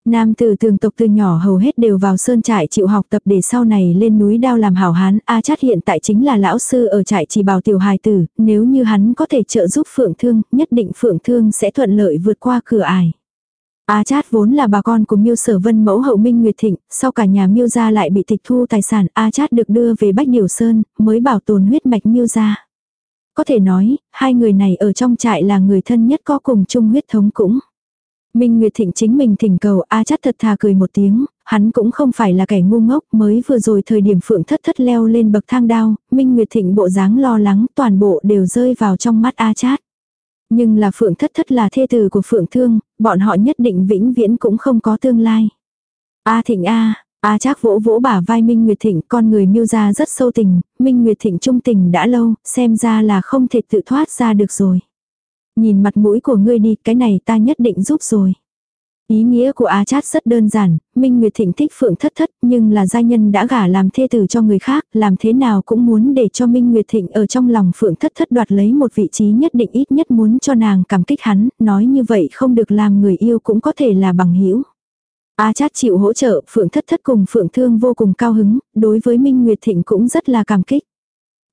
Nam tử thường tộc từ nhỏ hầu hết đều vào sơn trại chịu học tập để sau này lên núi đao làm hảo hán. A chát hiện tại chính là lão sư ở trại chỉ bảo tiểu hài tử, nếu như hắn có thể trợ giúp phượng thương, nhất định phượng thương sẽ thuận lợi vượt qua cửa ải. A Chát vốn là bà con của Miêu Sở Vân mẫu hậu Minh Nguyệt Thịnh, sau cả nhà Miêu gia lại bị tịch thu tài sản, A Chát được đưa về Bách Điều Sơn, mới bảo tồn huyết mạch Miêu gia. Có thể nói, hai người này ở trong trại là người thân nhất có cùng chung huyết thống cũng. Minh Nguyệt Thịnh chính mình thỉnh cầu A Chát thật thà cười một tiếng, hắn cũng không phải là kẻ ngu ngốc, mới vừa rồi thời điểm Phượng Thất Thất leo lên bậc thang đao, Minh Nguyệt Thịnh bộ dáng lo lắng, toàn bộ đều rơi vào trong mắt A Chát. Nhưng là Phượng Thất Thất là thê tử của Phượng Thương, bọn họ nhất định vĩnh viễn cũng không có tương lai. A Thịnh A, A Trác vỗ vỗ bả vai Minh Nguyệt Thịnh, con người miêu ra rất sâu tình, Minh Nguyệt Thịnh trung tình đã lâu, xem ra là không thể tự thoát ra được rồi. Nhìn mặt mũi của ngươi đi, cái này ta nhất định giúp rồi. Ý nghĩa của A Chát rất đơn giản, Minh Nguyệt Thịnh thích Phượng Thất Thất, nhưng là gia nhân đã gả làm thê tử cho người khác, làm thế nào cũng muốn để cho Minh Nguyệt Thịnh ở trong lòng Phượng Thất Thất đoạt lấy một vị trí nhất định ít nhất muốn cho nàng cảm kích hắn, nói như vậy không được làm người yêu cũng có thể là bằng hữu. A Chát chịu hỗ trợ, Phượng Thất Thất cùng Phượng Thương vô cùng cao hứng, đối với Minh Nguyệt Thịnh cũng rất là cảm kích.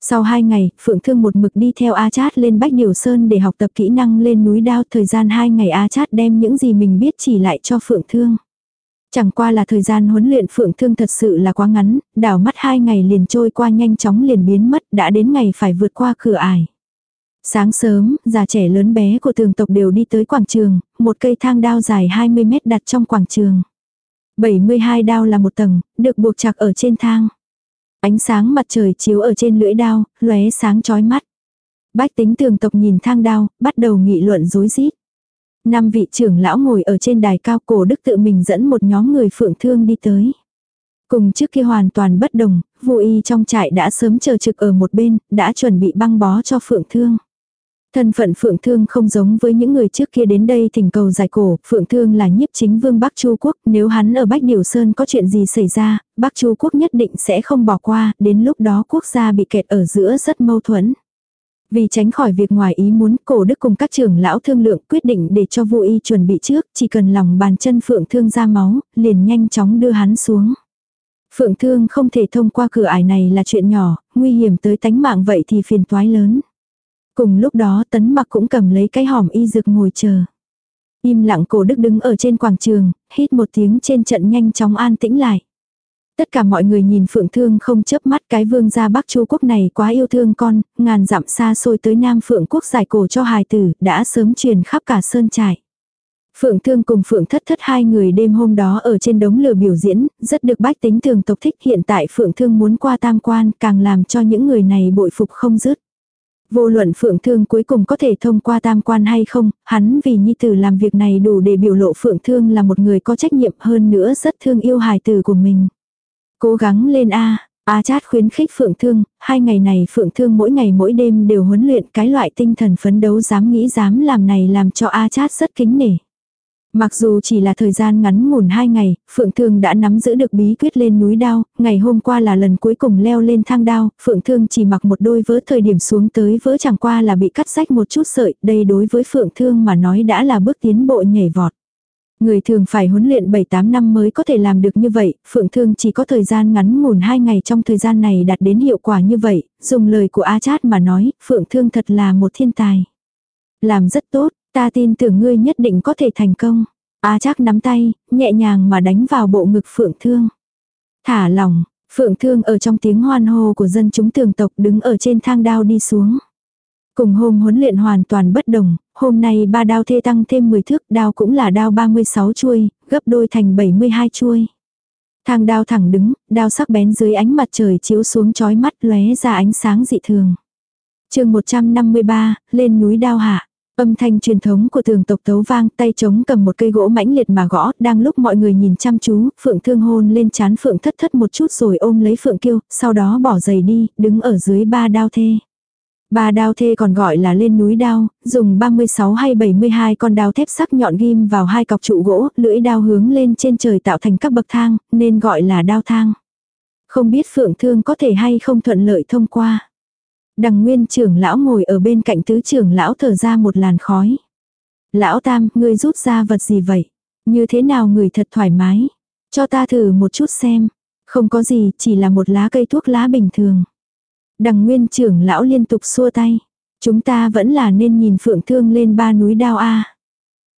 Sau hai ngày, Phượng Thương một mực đi theo A Chát lên Bách Điều Sơn để học tập kỹ năng lên núi đao. Thời gian hai ngày A Chát đem những gì mình biết chỉ lại cho Phượng Thương. Chẳng qua là thời gian huấn luyện Phượng Thương thật sự là quá ngắn, đảo mắt hai ngày liền trôi qua nhanh chóng liền biến mất, đã đến ngày phải vượt qua cửa ải. Sáng sớm, già trẻ lớn bé của tường tộc đều đi tới quảng trường, một cây thang đao dài 20 mét đặt trong quảng trường. 72 đao là một tầng, được buộc chặt ở trên thang. Ánh sáng mặt trời chiếu ở trên lưỡi đao, lóe sáng chói mắt. Bách tính tường tộc nhìn thang đao, bắt đầu nghị luận rối rít. Năm vị trưởng lão ngồi ở trên đài cao cổ đức tự mình dẫn một nhóm người phượng thương đi tới. Cùng trước kia hoàn toàn bất đồng, vô y trong trại đã sớm chờ trực ở một bên, đã chuẩn bị băng bó cho phượng thương. Thân phận Phượng Thương không giống với những người trước kia đến đây thỉnh cầu giải cổ, Phượng Thương là nhiếp chính vương Bắc Chu Quốc, nếu hắn ở Bách Điều Sơn có chuyện gì xảy ra, Bắc Chu Quốc nhất định sẽ không bỏ qua, đến lúc đó quốc gia bị kẹt ở giữa rất mâu thuẫn. Vì tránh khỏi việc ngoài ý muốn, cổ đức cùng các trưởng lão thương lượng quyết định để cho vô y chuẩn bị trước, chỉ cần lòng bàn chân Phượng Thương ra máu, liền nhanh chóng đưa hắn xuống. Phượng Thương không thể thông qua cửa ải này là chuyện nhỏ, nguy hiểm tới tánh mạng vậy thì phiền toái lớn. Cùng lúc đó tấn mặc cũng cầm lấy cái hòm y dược ngồi chờ. Im lặng cổ đức đứng ở trên quảng trường, hít một tiếng trên trận nhanh chóng an tĩnh lại. Tất cả mọi người nhìn Phượng Thương không chớp mắt cái vương gia Bắc Chu quốc này quá yêu thương con, ngàn dặm xa xôi tới Nam Phượng quốc giải cổ cho hài tử, đã sớm truyền khắp cả sơn trại. Phượng Thương cùng Phượng Thất Thất hai người đêm hôm đó ở trên đống lửa biểu diễn, rất được bách tính thường tộc thích. Hiện tại Phượng Thương muốn qua tam quan, càng làm cho những người này bội phục không dứt. Vô luận Phượng Thương cuối cùng có thể thông qua tam quan hay không, hắn vì nhi tử làm việc này đủ để biểu lộ Phượng Thương là một người có trách nhiệm hơn nữa rất thương yêu hài tử của mình. Cố gắng lên A, A chát khuyến khích Phượng Thương, hai ngày này Phượng Thương mỗi ngày mỗi đêm đều huấn luyện cái loại tinh thần phấn đấu dám nghĩ dám làm này làm cho A chát rất kính nể. Mặc dù chỉ là thời gian ngắn ngủn hai ngày, Phượng Thương đã nắm giữ được bí quyết lên núi đao, ngày hôm qua là lần cuối cùng leo lên thang đao, Phượng Thương chỉ mặc một đôi vớ thời điểm xuống tới vớ chẳng qua là bị cắt rách một chút sợi, đây đối với Phượng Thương mà nói đã là bước tiến bộ nhảy vọt. Người thường phải huấn luyện 7-8 năm mới có thể làm được như vậy, Phượng Thương chỉ có thời gian ngắn ngủn hai ngày trong thời gian này đạt đến hiệu quả như vậy, dùng lời của A Chát mà nói, Phượng Thương thật là một thiên tài. Làm rất tốt, Ta tin tưởng ngươi nhất định có thể thành công. A chắc nắm tay, nhẹ nhàng mà đánh vào bộ ngực Phượng Thương. Thả lỏng Phượng Thương ở trong tiếng hoan hô của dân chúng tường tộc đứng ở trên thang đao đi xuống. Cùng hôm huấn luyện hoàn toàn bất đồng, hôm nay ba đao thê tăng thêm 10 thước, đao cũng là đao 36 chuôi, gấp đôi thành 72 chuôi. Thang đao thẳng đứng, đao sắc bén dưới ánh mặt trời chiếu xuống chói mắt lóe ra ánh sáng dị thường. chương 153, lên núi đao hạ. Âm thanh truyền thống của thường tộc tấu vang, tay trống cầm một cây gỗ mãnh liệt mà gõ, đang lúc mọi người nhìn chăm chú, Phượng Thương hôn lên chán Phượng thất thất một chút rồi ôm lấy Phượng Kiêu, sau đó bỏ giày đi, đứng ở dưới ba đao thê. Ba đao thê còn gọi là lên núi đao, dùng 36 hay 72 con đao thép sắc nhọn ghim vào hai cọc trụ gỗ, lưỡi đao hướng lên trên trời tạo thành các bậc thang, nên gọi là đao thang. Không biết phượng thương có thể hay không thuận lợi thông qua. Đằng nguyên trưởng lão ngồi ở bên cạnh tứ trưởng lão thở ra một làn khói. Lão tam, ngươi rút ra vật gì vậy? Như thế nào người thật thoải mái? Cho ta thử một chút xem. Không có gì, chỉ là một lá cây thuốc lá bình thường. Đằng nguyên trưởng lão liên tục xua tay. Chúng ta vẫn là nên nhìn phượng thương lên ba núi đao A.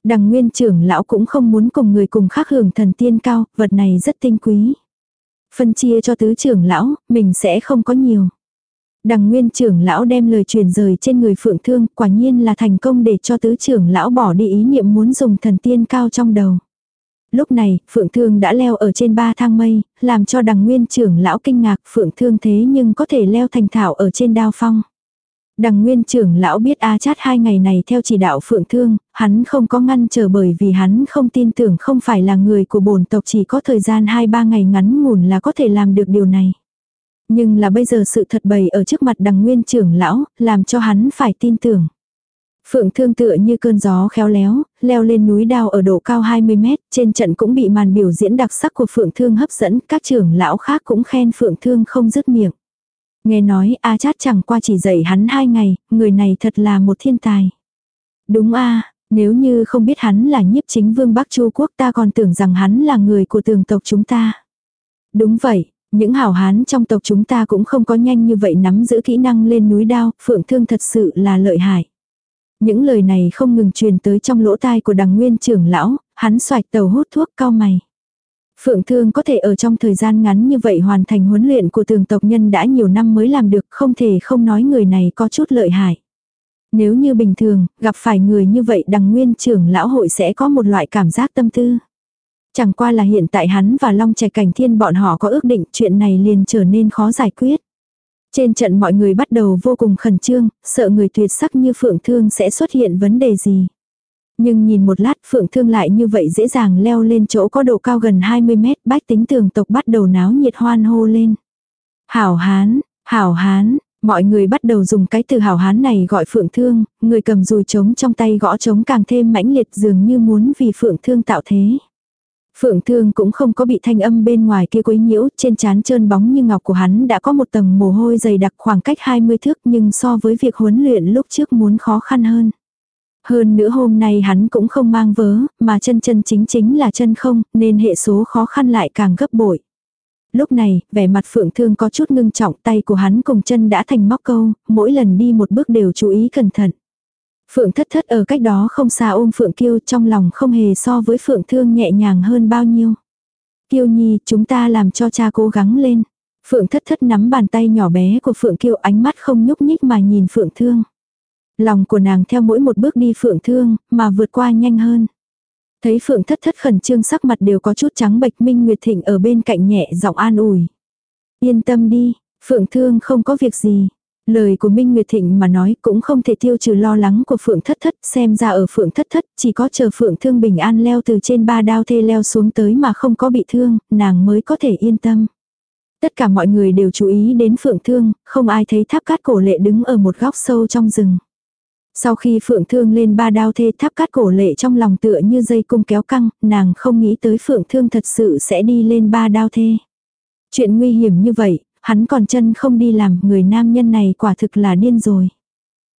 Đằng nguyên trưởng lão cũng không muốn cùng người cùng khác hưởng thần tiên cao, vật này rất tinh quý. Phân chia cho tứ trưởng lão, mình sẽ không có nhiều. Đằng nguyên trưởng lão đem lời truyền rời trên người phượng thương, quả nhiên là thành công để cho tứ trưởng lão bỏ đi ý niệm muốn dùng thần tiên cao trong đầu. Lúc này, Phượng Thương đã leo ở trên ba thang mây, làm cho đằng nguyên trưởng lão kinh ngạc Phượng Thương thế nhưng có thể leo thành thảo ở trên đao phong. Đằng nguyên trưởng lão biết A chát hai ngày này theo chỉ đạo Phượng Thương, hắn không có ngăn trở bởi vì hắn không tin tưởng không phải là người của bổn tộc chỉ có thời gian hai ba ngày ngắn ngủn là có thể làm được điều này. Nhưng là bây giờ sự thật bày ở trước mặt đằng nguyên trưởng lão, làm cho hắn phải tin tưởng. Phượng thương tựa như cơn gió khéo léo, leo lên núi đao ở độ cao 20 mét, trên trận cũng bị màn biểu diễn đặc sắc của Phượng thương hấp dẫn, các trưởng lão khác cũng khen Phượng thương không dứt miệng. Nghe nói A chát chẳng qua chỉ dạy hắn hai ngày, người này thật là một thiên tài. Đúng a nếu như không biết hắn là nhiếp chính vương Bắc Chu Quốc ta còn tưởng rằng hắn là người của tường tộc chúng ta. Đúng vậy, những hảo hán trong tộc chúng ta cũng không có nhanh như vậy nắm giữ kỹ năng lên núi đao, phượng thương thật sự là lợi hại. Những lời này không ngừng truyền tới trong lỗ tai của đằng nguyên trưởng lão, hắn xoạch tàu hút thuốc cao mày. Phượng Thương có thể ở trong thời gian ngắn như vậy hoàn thành huấn luyện của tường tộc nhân đã nhiều năm mới làm được không thể không nói người này có chút lợi hại. Nếu như bình thường, gặp phải người như vậy đằng nguyên trưởng lão hội sẽ có một loại cảm giác tâm tư. Chẳng qua là hiện tại hắn và Long trẻ Cảnh Thiên bọn họ có ước định chuyện này liền trở nên khó giải quyết. Trên trận mọi người bắt đầu vô cùng khẩn trương, sợ người tuyệt sắc như Phượng Thương sẽ xuất hiện vấn đề gì. Nhưng nhìn một lát Phượng Thương lại như vậy dễ dàng leo lên chỗ có độ cao gần 20 mét, bách tính tường tộc bắt đầu náo nhiệt hoan hô lên. Hảo hán, hảo hán, mọi người bắt đầu dùng cái từ hảo hán này gọi Phượng Thương, người cầm dùi trống trong tay gõ trống càng thêm mãnh liệt dường như muốn vì Phượng Thương tạo thế. Phượng Thương cũng không có bị thanh âm bên ngoài kia quấy nhiễu, trên trán trơn bóng như ngọc của hắn đã có một tầng mồ hôi dày đặc khoảng cách 20 thước nhưng so với việc huấn luyện lúc trước muốn khó khăn hơn. Hơn nữa hôm nay hắn cũng không mang vớ, mà chân chân chính chính là chân không, nên hệ số khó khăn lại càng gấp bội. Lúc này, vẻ mặt phượng thương có chút ngưng trọng tay của hắn cùng chân đã thành móc câu, mỗi lần đi một bước đều chú ý cẩn thận. Phượng thất thất ở cách đó không xa ôm Phượng Kiêu trong lòng không hề so với Phượng Thương nhẹ nhàng hơn bao nhiêu. Kiêu nhi, chúng ta làm cho cha cố gắng lên. Phượng thất thất nắm bàn tay nhỏ bé của Phượng Kiêu ánh mắt không nhúc nhích mà nhìn Phượng Thương. Lòng của nàng theo mỗi một bước đi Phượng Thương, mà vượt qua nhanh hơn. Thấy Phượng thất thất khẩn trương sắc mặt đều có chút trắng bệch Minh Nguyệt Thịnh ở bên cạnh nhẹ giọng an ủi. Yên tâm đi, Phượng Thương không có việc gì. Lời của Minh Nguyệt Thịnh mà nói cũng không thể tiêu trừ lo lắng của Phượng Thất Thất, xem ra ở Phượng Thất Thất chỉ có chờ Phượng Thương bình an leo từ trên ba đao thê leo xuống tới mà không có bị thương, nàng mới có thể yên tâm. Tất cả mọi người đều chú ý đến Phượng Thương, không ai thấy tháp cát cổ lệ đứng ở một góc sâu trong rừng. Sau khi Phượng Thương lên ba đao thê tháp cát cổ lệ trong lòng tựa như dây cung kéo căng, nàng không nghĩ tới Phượng Thương thật sự sẽ đi lên ba đao thê. Chuyện nguy hiểm như vậy, hắn còn chân không đi làm, người nam nhân này quả thực là điên rồi.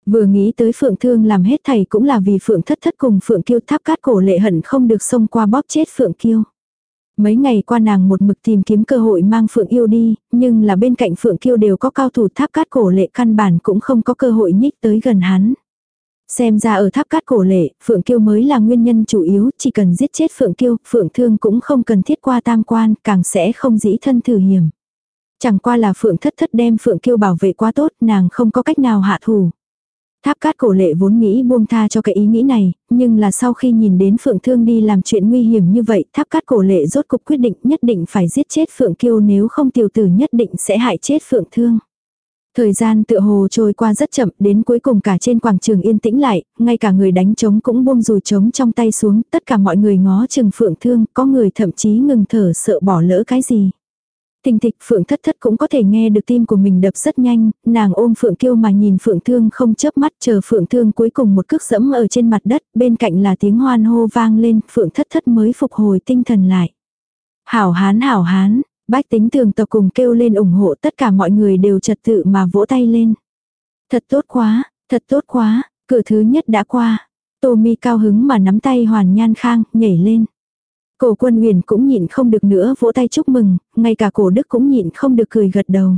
Vừa nghĩ tới Phượng Thương làm hết thầy cũng là vì Phượng Thất Thất cùng Phượng Kiêu tháp cát cổ lệ hận không được xông qua bóp chết Phượng Kiêu. Mấy ngày qua nàng một mực tìm kiếm cơ hội mang Phượng Yêu đi, nhưng là bên cạnh Phượng Kiêu đều có cao thủ tháp cát cổ lệ căn bản cũng không có cơ hội nhích tới gần hắn. Xem ra ở tháp cát cổ lệ, Phượng Kiêu mới là nguyên nhân chủ yếu, chỉ cần giết chết Phượng Kiêu, Phượng Thương cũng không cần thiết qua tam quan, càng sẽ không dĩ thân thử hiểm. Chẳng qua là Phượng thất thất đem Phượng Kiêu bảo vệ quá tốt, nàng không có cách nào hạ thủ. Tháp cát cổ lệ vốn nghĩ buông tha cho cái ý nghĩ này, nhưng là sau khi nhìn đến Phượng Thương đi làm chuyện nguy hiểm như vậy, tháp cát cổ lệ rốt cục quyết định nhất định phải giết chết Phượng Kiêu nếu không tiểu tử nhất định sẽ hại chết Phượng Thương. Thời gian tựa hồ trôi qua rất chậm, đến cuối cùng cả trên quảng trường yên tĩnh lại, ngay cả người đánh trống cũng buông rùi trống trong tay xuống, tất cả mọi người ngó chừng Phượng Thương, có người thậm chí ngừng thở sợ bỏ lỡ cái gì. Tình thịch, Phượng thất thất cũng có thể nghe được tim của mình đập rất nhanh, nàng ôm Phượng kiêu mà nhìn Phượng thương không chớp mắt chờ Phượng thương cuối cùng một cước dẫm ở trên mặt đất, bên cạnh là tiếng hoan hô vang lên, Phượng thất thất mới phục hồi tinh thần lại. Hảo hán hảo hán, bách tính tường tộc cùng kêu lên ủng hộ tất cả mọi người đều trật tự mà vỗ tay lên. Thật tốt quá, thật tốt quá, cửa thứ nhất đã qua. Tô mi cao hứng mà nắm tay hoàn nhan khang, nhảy lên. Cổ quân huyền cũng nhịn không được nữa vỗ tay chúc mừng, ngay cả cổ đức cũng nhịn không được cười gật đầu.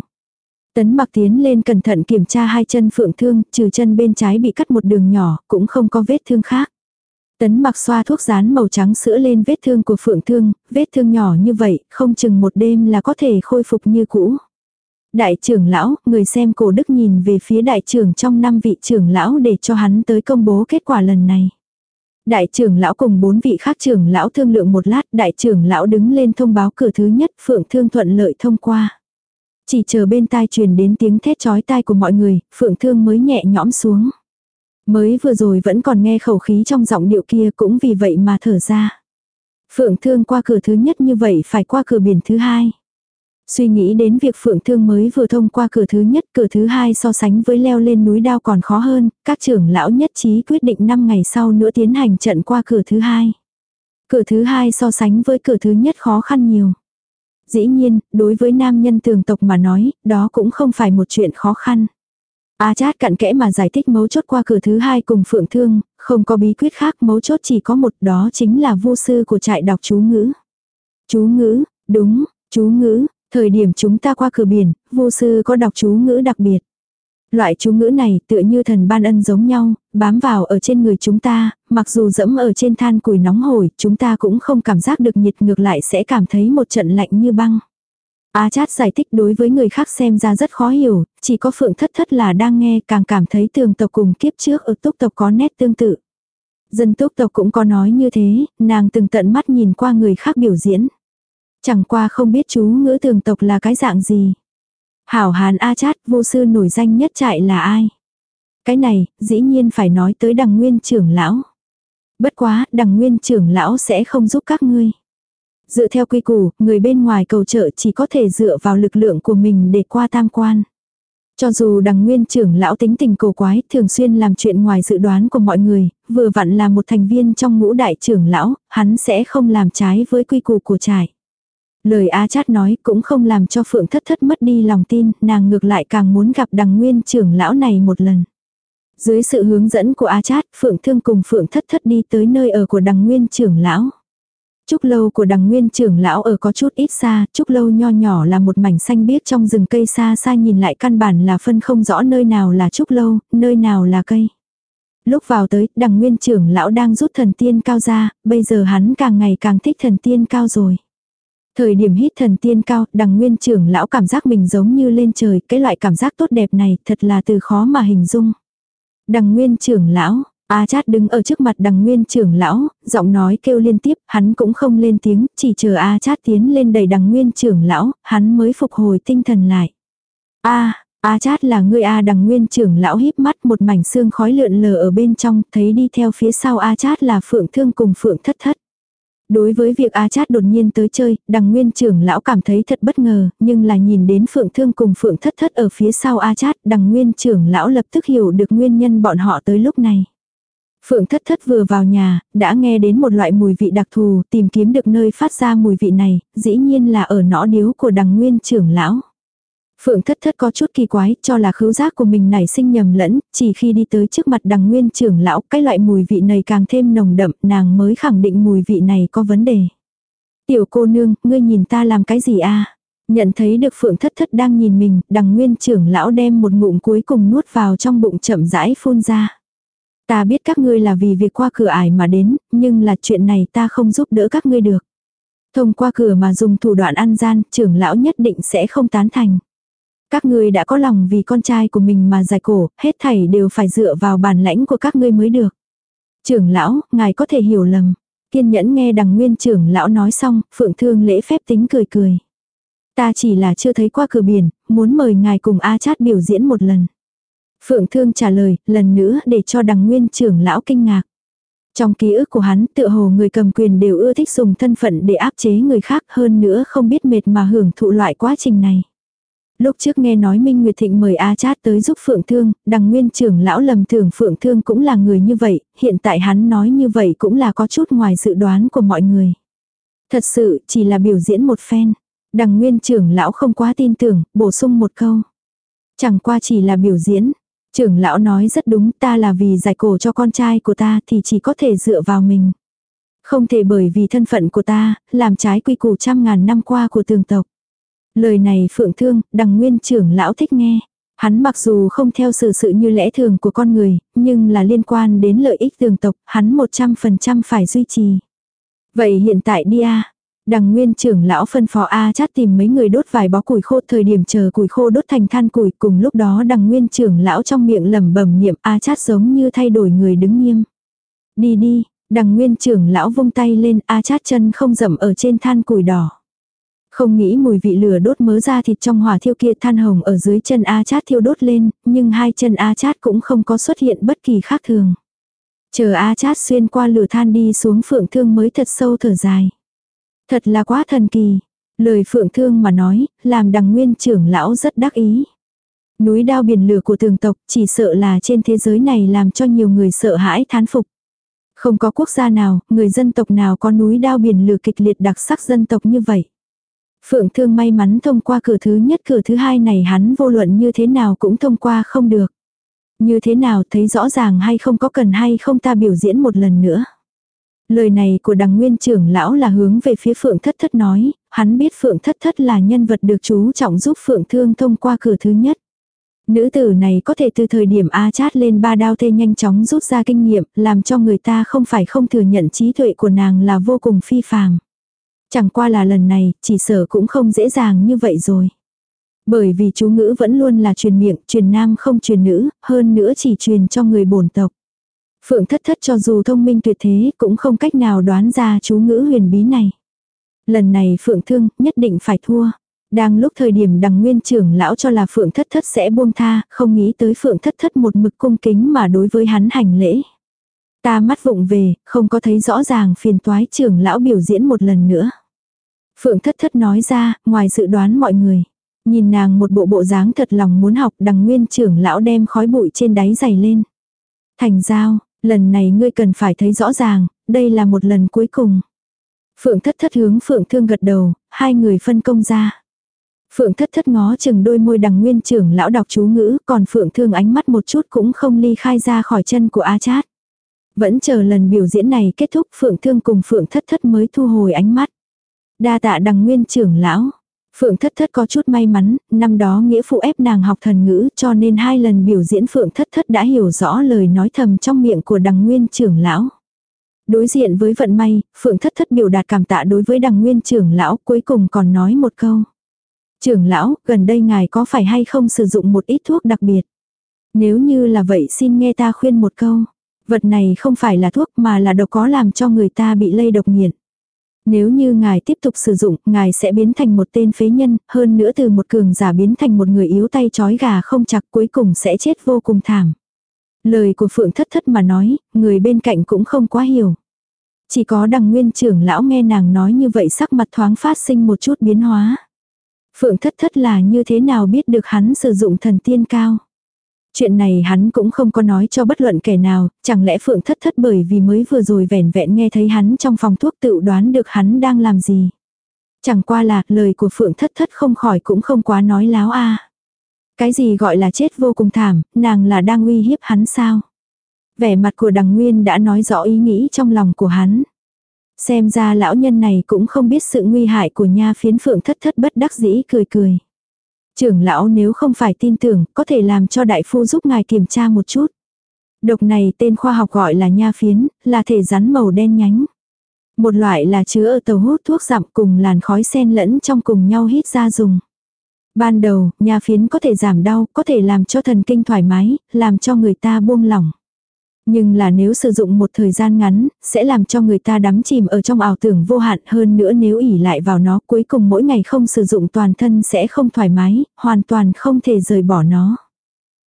Tấn mặc tiến lên cẩn thận kiểm tra hai chân phượng thương, trừ chân bên trái bị cắt một đường nhỏ, cũng không có vết thương khác. Tấn mặc xoa thuốc rán màu trắng sữa lên vết thương của phượng thương, vết thương nhỏ như vậy, không chừng một đêm là có thể khôi phục như cũ. Đại trưởng lão, người xem cổ đức nhìn về phía đại trưởng trong năm vị trưởng lão để cho hắn tới công bố kết quả lần này. Đại trưởng lão cùng bốn vị khác trưởng lão thương lượng một lát, đại trưởng lão đứng lên thông báo cửa thứ nhất, phượng thương thuận lợi thông qua. Chỉ chờ bên tai truyền đến tiếng thét chói tai của mọi người, phượng thương mới nhẹ nhõm xuống. Mới vừa rồi vẫn còn nghe khẩu khí trong giọng điệu kia cũng vì vậy mà thở ra. Phượng thương qua cửa thứ nhất như vậy phải qua cửa biển thứ hai. Suy nghĩ đến việc Phượng Thương mới vừa thông qua cửa thứ nhất, cửa thứ hai so sánh với leo lên núi đao còn khó hơn, các trưởng lão nhất trí quyết định 5 ngày sau nữa tiến hành trận qua cửa thứ hai. Cửa thứ hai so sánh với cửa thứ nhất khó khăn nhiều. Dĩ nhiên, đối với nam nhân tường tộc mà nói, đó cũng không phải một chuyện khó khăn. A chát cặn kẽ mà giải thích mấu chốt qua cửa thứ hai cùng phượng thương, không có bí quyết khác mấu chốt chỉ có một đó chính là vô sư của trại đọc chú ngữ. Chú ngữ, đúng, chú ngữ, Thời điểm chúng ta qua cửa biển, vô sư có đọc chú ngữ đặc biệt. Loại chú ngữ này tựa như thần ban ân giống nhau, bám vào ở trên người chúng ta, mặc dù dẫm ở trên than củi nóng hổi, chúng ta cũng không cảm giác được nhiệt ngược lại sẽ cảm thấy một trận lạnh như băng. A chát giải thích đối với người khác xem ra rất khó hiểu, chỉ có phượng thất thất là đang nghe càng cảm thấy tường tộc cùng kiếp trước ở túc tộc có nét tương tự. Dân túc tộc cũng có nói như thế, nàng từng tận mắt nhìn qua người khác biểu diễn. Chẳng qua không biết chú ngữ tường tộc là cái dạng gì. Hảo hán A chát vô sư nổi danh nhất trại là ai? Cái này, dĩ nhiên phải nói tới đằng nguyên trưởng lão. Bất quá, đằng nguyên trưởng lão sẽ không giúp các ngươi. Dựa theo quy củ, người bên ngoài cầu trợ chỉ có thể dựa vào lực lượng của mình để qua tam quan. Cho dù đằng nguyên trưởng lão tính tình cổ quái, thường xuyên làm chuyện ngoài dự đoán của mọi người, vừa vặn là một thành viên trong ngũ đại trưởng lão, hắn sẽ không làm trái với quy củ của trại. Lời A Chát nói cũng không làm cho Phượng Thất Thất mất đi lòng tin, nàng ngược lại càng muốn gặp đằng nguyên trưởng lão này một lần. Dưới sự hướng dẫn của A Chát, Phượng Thương cùng Phượng Thất Thất đi tới nơi ở của đằng nguyên trưởng lão. Trúc lâu của đằng nguyên trưởng lão ở có chút ít xa, trúc lâu nho nhỏ là một mảnh xanh biếc trong rừng cây xa xa nhìn lại căn bản là phân không rõ nơi nào là trúc lâu, nơi nào là cây. Lúc vào tới, đằng nguyên trưởng lão đang rút thần tiên cao ra, bây giờ hắn càng ngày càng thích thần tiên cao rồi. Thời điểm hít thần tiên cao, đằng nguyên trưởng lão cảm giác mình giống như lên trời, cái loại cảm giác tốt đẹp này thật là từ khó mà hình dung. Đằng nguyên trưởng lão, A chát đứng ở trước mặt đằng nguyên trưởng lão, giọng nói kêu liên tiếp, hắn cũng không lên tiếng, chỉ chờ A chát tiến lên đầy đằng nguyên trưởng lão, hắn mới phục hồi tinh thần lại. A, A chát là người A đằng nguyên trưởng lão híp mắt một mảnh xương khói lượn lờ ở bên trong, thấy đi theo phía sau A chát là phượng thương cùng phượng thất thất. Đối với việc A Chát đột nhiên tới chơi, đằng nguyên trưởng lão cảm thấy thật bất ngờ, nhưng là nhìn đến Phượng Thương cùng Phượng Thất Thất ở phía sau A Chát, đằng nguyên trưởng lão lập tức hiểu được nguyên nhân bọn họ tới lúc này. Phượng Thất Thất vừa vào nhà, đã nghe đến một loại mùi vị đặc thù, tìm kiếm được nơi phát ra mùi vị này, dĩ nhiên là ở nõ điếu của đằng nguyên trưởng lão. Phượng thất thất có chút kỳ quái, cho là khứu giác của mình nảy sinh nhầm lẫn, chỉ khi đi tới trước mặt đằng nguyên trưởng lão, cái loại mùi vị này càng thêm nồng đậm, nàng mới khẳng định mùi vị này có vấn đề. Tiểu cô nương, ngươi nhìn ta làm cái gì a Nhận thấy được phượng thất thất đang nhìn mình, đằng nguyên trưởng lão đem một ngụm cuối cùng nuốt vào trong bụng chậm rãi phun ra. Ta biết các ngươi là vì việc qua cửa ải mà đến, nhưng là chuyện này ta không giúp đỡ các ngươi được. Thông qua cửa mà dùng thủ đoạn ăn gian, trưởng lão nhất định sẽ không tán thành. Các ngươi đã có lòng vì con trai của mình mà giải cổ, hết thảy đều phải dựa vào bản lãnh của các ngươi mới được. Trưởng lão, ngài có thể hiểu lầm. Kiên nhẫn nghe đằng nguyên trưởng lão nói xong, phượng thương lễ phép tính cười cười. Ta chỉ là chưa thấy qua cửa biển, muốn mời ngài cùng A chát biểu diễn một lần. Phượng thương trả lời, lần nữa để cho đằng nguyên trưởng lão kinh ngạc. Trong ký ức của hắn, tựa hồ người cầm quyền đều ưa thích dùng thân phận để áp chế người khác hơn nữa không biết mệt mà hưởng thụ loại quá trình này. Lúc trước nghe nói Minh Nguyệt Thịnh mời A Chát tới giúp Phượng Thương, đằng nguyên trưởng lão lầm tưởng Phượng Thương cũng là người như vậy, hiện tại hắn nói như vậy cũng là có chút ngoài dự đoán của mọi người. Thật sự chỉ là biểu diễn một phen. Đằng nguyên trưởng lão không quá tin tưởng, bổ sung một câu. Chẳng qua chỉ là biểu diễn. Trưởng lão nói rất đúng ta là vì giải cổ cho con trai của ta thì chỉ có thể dựa vào mình. Không thể bởi vì thân phận của ta, làm trái quy củ trăm ngàn năm qua của tường tộc. Lời này phượng thương, đằng nguyên trưởng lão thích nghe. Hắn mặc dù không theo sự sự như lẽ thường của con người, nhưng là liên quan đến lợi ích tường tộc, hắn 100% phải duy trì. Vậy hiện tại đi a Đằng nguyên trưởng lão phân phó A chát tìm mấy người đốt vài bó củi khô thời điểm chờ củi khô đốt thành than củi cùng lúc đó đằng nguyên trưởng lão trong miệng lẩm bẩm niệm A chát giống như thay đổi người đứng nghiêm. Đi đi, đằng nguyên trưởng lão vung tay lên A chát chân không dậm ở trên than củi đỏ. Không nghĩ mùi vị lửa đốt mớ ra thịt trong hỏa thiêu kia than hồng ở dưới chân A chát thiêu đốt lên, nhưng hai chân A chát cũng không có xuất hiện bất kỳ khác thường. Chờ A chát xuyên qua lửa than đi xuống phượng thương mới thật sâu thở dài. Thật là quá thần kỳ. Lời phượng thương mà nói, làm đằng nguyên trưởng lão rất đắc ý. Núi đao biển lửa của tường tộc chỉ sợ là trên thế giới này làm cho nhiều người sợ hãi thán phục. Không có quốc gia nào, người dân tộc nào có núi đao biển lửa kịch liệt đặc sắc dân tộc như vậy. Phượng thương may mắn thông qua cửa thứ nhất cửa thứ hai này hắn vô luận như thế nào cũng thông qua không được. Như thế nào thấy rõ ràng hay không có cần hay không ta biểu diễn một lần nữa. Lời này của đằng nguyên trưởng lão là hướng về phía Phượng Thất Thất nói, hắn biết Phượng Thất Thất là nhân vật được chú trọng giúp Phượng Thương thông qua cửa thứ nhất. Nữ tử này có thể từ thời điểm A chát lên ba đao thê nhanh chóng rút ra kinh nghiệm, làm cho người ta không phải không thừa nhận trí tuệ của nàng là vô cùng phi phàm. Chẳng qua là lần này, chỉ sở cũng không dễ dàng như vậy rồi. Bởi vì chú ngữ vẫn luôn là truyền miệng, truyền nam không truyền nữ, hơn nữa chỉ truyền cho người bổn tộc. Phượng thất thất cho dù thông minh tuyệt thế cũng không cách nào đoán ra chú ngữ huyền bí này. Lần này Phượng thương nhất định phải thua. Đang lúc thời điểm đằng nguyên trưởng lão cho là Phượng thất thất sẽ buông tha, không nghĩ tới Phượng thất thất một mực cung kính mà đối với hắn hành lễ. Ta mắt vụng về, không có thấy rõ ràng phiền toái trưởng lão biểu diễn một lần nữa. Phượng thất thất nói ra, ngoài dự đoán mọi người. Nhìn nàng một bộ bộ dáng thật lòng muốn học đằng nguyên trưởng lão đem khói bụi trên đáy dày lên. Thành giao, lần này ngươi cần phải thấy rõ ràng, đây là một lần cuối cùng. Phượng thất thất hướng phượng thương gật đầu, hai người phân công ra. Phượng thất thất ngó chừng đôi môi đằng nguyên trưởng lão đọc chú ngữ, còn phượng thương ánh mắt một chút cũng không ly khai ra khỏi chân của A Chát. Vẫn chờ lần biểu diễn này kết thúc phượng thương cùng phượng thất thất mới thu hồi ánh mắt. Đa tạ đằng nguyên trưởng lão. Phượng thất thất có chút may mắn, năm đó nghĩa phụ ép nàng học thần ngữ cho nên hai lần biểu diễn Phượng thất thất đã hiểu rõ lời nói thầm trong miệng của đằng nguyên trưởng lão. Đối diện với vận may, Phượng thất thất biểu đạt cảm tạ đối với đằng nguyên trưởng lão cuối cùng còn nói một câu. Trưởng lão, gần đây ngài có phải hay không sử dụng một ít thuốc đặc biệt? Nếu như là vậy xin nghe ta khuyên một câu. Vật này không phải là thuốc mà là độc có làm cho người ta bị lây độc nghiện. Nếu như ngài tiếp tục sử dụng, ngài sẽ biến thành một tên phế nhân, hơn nữa từ một cường giả biến thành một người yếu tay chói gà không chặt cuối cùng sẽ chết vô cùng thảm. Lời của Phượng thất thất mà nói, người bên cạnh cũng không quá hiểu. Chỉ có đằng nguyên trưởng lão nghe nàng nói như vậy sắc mặt thoáng phát sinh một chút biến hóa. Phượng thất thất là như thế nào biết được hắn sử dụng thần tiên cao. Chuyện này hắn cũng không có nói cho bất luận kẻ nào, chẳng lẽ Phượng thất thất bởi vì mới vừa rồi vẻn vẹn nghe thấy hắn trong phòng thuốc tự đoán được hắn đang làm gì. Chẳng qua là lời của Phượng thất thất không khỏi cũng không quá nói láo a Cái gì gọi là chết vô cùng thảm, nàng là đang uy hiếp hắn sao? Vẻ mặt của đằng nguyên đã nói rõ ý nghĩ trong lòng của hắn. Xem ra lão nhân này cũng không biết sự nguy hại của nha phiến Phượng thất thất bất đắc dĩ cười cười. Trưởng lão nếu không phải tin tưởng, có thể làm cho đại phu giúp ngài kiểm tra một chút. Độc này tên khoa học gọi là nha phiến, là thể rắn màu đen nhánh. Một loại là chứa ở tàu hút thuốc giảm cùng làn khói sen lẫn trong cùng nhau hít ra dùng. Ban đầu, nha phiến có thể giảm đau, có thể làm cho thần kinh thoải mái, làm cho người ta buông lỏng. Nhưng là nếu sử dụng một thời gian ngắn, sẽ làm cho người ta đắm chìm ở trong ảo tưởng vô hạn hơn nữa nếu ỉ lại vào nó cuối cùng mỗi ngày không sử dụng toàn thân sẽ không thoải mái, hoàn toàn không thể rời bỏ nó.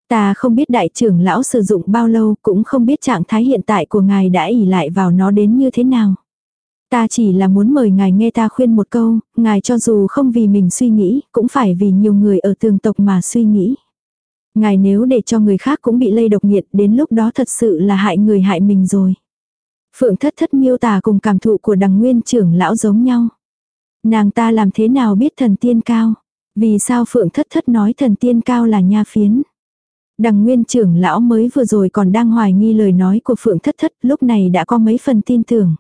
Ta không biết đại trưởng lão sử dụng bao lâu cũng không biết trạng thái hiện tại của ngài đã ỉ lại vào nó đến như thế nào. Ta chỉ là muốn mời ngài nghe ta khuyên một câu, ngài cho dù không vì mình suy nghĩ, cũng phải vì nhiều người ở tường tộc mà suy nghĩ. Ngài nếu để cho người khác cũng bị lây độc nghiện, đến lúc đó thật sự là hại người hại mình rồi. Phượng thất thất miêu tả cùng cảm thụ của đằng nguyên trưởng lão giống nhau. Nàng ta làm thế nào biết thần tiên cao? Vì sao Phượng thất thất nói thần tiên cao là nha phiến? Đằng nguyên trưởng lão mới vừa rồi còn đang hoài nghi lời nói của Phượng thất thất, lúc này đã có mấy phần tin tưởng.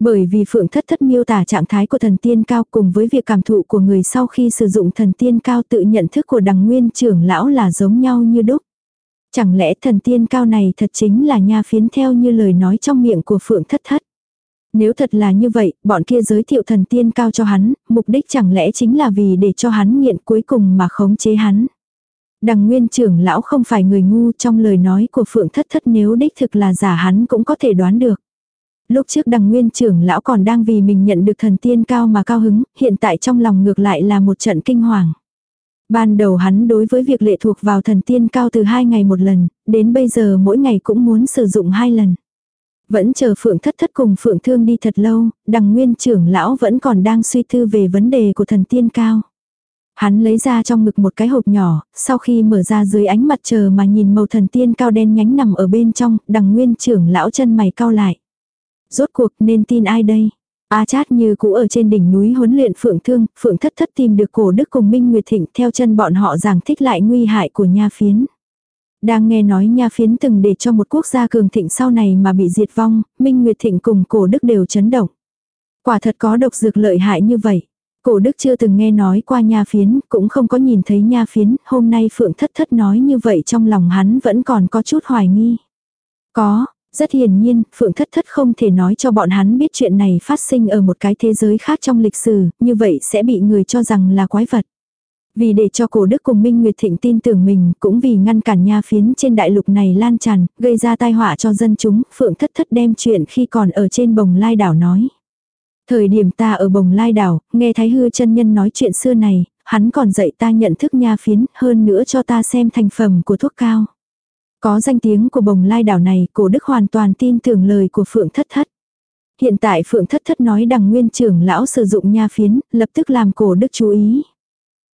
Bởi vì Phượng thất thất miêu tả trạng thái của thần tiên cao cùng với việc cảm thụ của người sau khi sử dụng thần tiên cao tự nhận thức của đằng nguyên trưởng lão là giống nhau như đúc. Chẳng lẽ thần tiên cao này thật chính là nha phiến theo như lời nói trong miệng của Phượng thất thất. Nếu thật là như vậy, bọn kia giới thiệu thần tiên cao cho hắn, mục đích chẳng lẽ chính là vì để cho hắn nghiện cuối cùng mà khống chế hắn. Đằng nguyên trưởng lão không phải người ngu trong lời nói của Phượng thất thất nếu đích thực là giả hắn cũng có thể đoán được. Lúc trước đằng nguyên trưởng lão còn đang vì mình nhận được thần tiên cao mà cao hứng, hiện tại trong lòng ngược lại là một trận kinh hoàng. Ban đầu hắn đối với việc lệ thuộc vào thần tiên cao từ hai ngày một lần, đến bây giờ mỗi ngày cũng muốn sử dụng hai lần. Vẫn chờ Phượng Thất Thất cùng Phượng Thương đi thật lâu, đằng nguyên trưởng lão vẫn còn đang suy tư về vấn đề của thần tiên cao. Hắn lấy ra trong ngực một cái hộp nhỏ, sau khi mở ra dưới ánh mặt trời mà nhìn màu thần tiên cao đen nhánh nằm ở bên trong, đằng nguyên trưởng lão chân mày cao lại. Rốt cuộc nên tin ai đây? A chát như cũ ở trên đỉnh núi huấn luyện phượng thương, phượng thất thất tìm được cổ đức cùng Minh Nguyệt Thịnh theo chân bọn họ giảng thích lại nguy hại của nha phiến. Đang nghe nói nha phiến từng để cho một quốc gia cường thịnh sau này mà bị diệt vong, Minh Nguyệt Thịnh cùng cổ đức đều chấn động. Quả thật có độc dược lợi hại như vậy. Cổ đức chưa từng nghe nói qua nha phiến, cũng không có nhìn thấy nha phiến, hôm nay phượng thất thất nói như vậy trong lòng hắn vẫn còn có chút hoài nghi. Có, rất hiển nhiên, Phượng Thất Thất không thể nói cho bọn hắn biết chuyện này phát sinh ở một cái thế giới khác trong lịch sử, như vậy sẽ bị người cho rằng là quái vật. Vì để cho cổ đức cùng Minh Nguyệt Thịnh tin tưởng mình, cũng vì ngăn cản nha phiến trên đại lục này lan tràn, gây ra tai họa cho dân chúng, Phượng Thất Thất đem chuyện khi còn ở trên bồng lai đảo nói. Thời điểm ta ở bồng lai đảo, nghe Thái Hư chân nhân nói chuyện xưa này, hắn còn dạy ta nhận thức nha phiến, hơn nữa cho ta xem thành phẩm của thuốc cao. Có danh tiếng của bồng lai đảo này, cổ đức hoàn toàn tin tưởng lời của Phượng Thất Thất. Hiện tại Phượng Thất Thất nói đằng nguyên trưởng lão sử dụng nha phiến, lập tức làm cổ đức chú ý.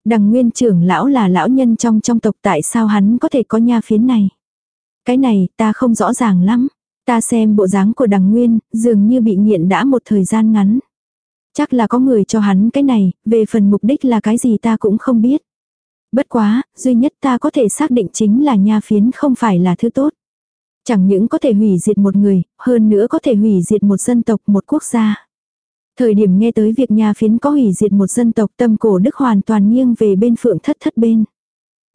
Đằng nguyên trưởng lão là lão nhân trong trong tộc tại sao hắn có thể có nha phiến này. Cái này ta không rõ ràng lắm. Ta xem bộ dáng của đằng nguyên, dường như bị nghiện đã một thời gian ngắn. Chắc là có người cho hắn cái này, về phần mục đích là cái gì ta cũng không biết. Bất quá, duy nhất ta có thể xác định chính là nha phiến không phải là thứ tốt. Chẳng những có thể hủy diệt một người, hơn nữa có thể hủy diệt một dân tộc, một quốc gia. Thời điểm nghe tới việc nha phiến có hủy diệt một dân tộc tâm cổ đức hoàn toàn nghiêng về bên phượng thất thất bên.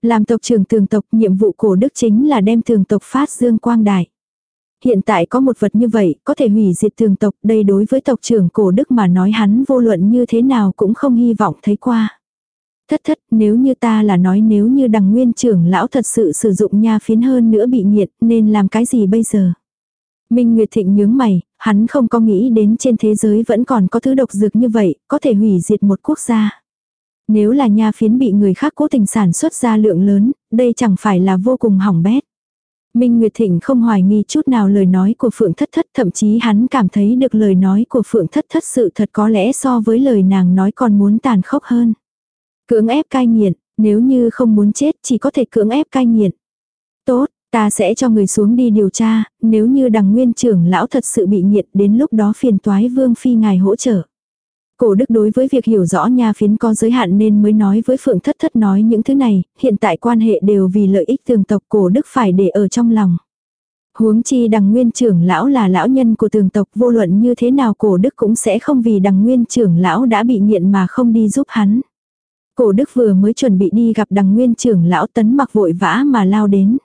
Làm tộc trưởng tường tộc nhiệm vụ cổ đức chính là đem tường tộc phát dương quang đại. Hiện tại có một vật như vậy, có thể hủy diệt tường tộc, đây đối với tộc trưởng cổ đức mà nói hắn vô luận như thế nào cũng không hy vọng thấy qua. Thất thất, nếu như ta là nói nếu như đằng nguyên trưởng lão thật sự sử dụng nha phiến hơn nữa bị nghiện, nên làm cái gì bây giờ? Minh Nguyệt Thịnh nhướng mày, hắn không có nghĩ đến trên thế giới vẫn còn có thứ độc dược như vậy, có thể hủy diệt một quốc gia. Nếu là nha phiến bị người khác cố tình sản xuất ra lượng lớn, đây chẳng phải là vô cùng hỏng bét. Minh Nguyệt Thịnh không hoài nghi chút nào lời nói của Phượng Thất Thất, thậm chí hắn cảm thấy được lời nói của Phượng Thất Thất sự thật có lẽ so với lời nàng nói còn muốn tàn khốc hơn. Cưỡng ép cai nghiện, nếu như không muốn chết chỉ có thể cưỡng ép cai nghiện. Tốt, ta sẽ cho người xuống đi điều tra, nếu như đằng nguyên trưởng lão thật sự bị nghiện đến lúc đó phiền toái vương phi ngài hỗ trợ. Cổ đức đối với việc hiểu rõ nha phiến có giới hạn nên mới nói với phượng thất thất nói những thứ này, hiện tại quan hệ đều vì lợi ích tường tộc cổ đức phải để ở trong lòng. Huống chi đằng nguyên trưởng lão là lão nhân của tường tộc vô luận như thế nào cổ đức cũng sẽ không vì đằng nguyên trưởng lão đã bị nghiện mà không đi giúp hắn. Cổ đức vừa mới chuẩn bị đi gặp đằng nguyên trưởng lão tấn mặc vội vã mà lao đến.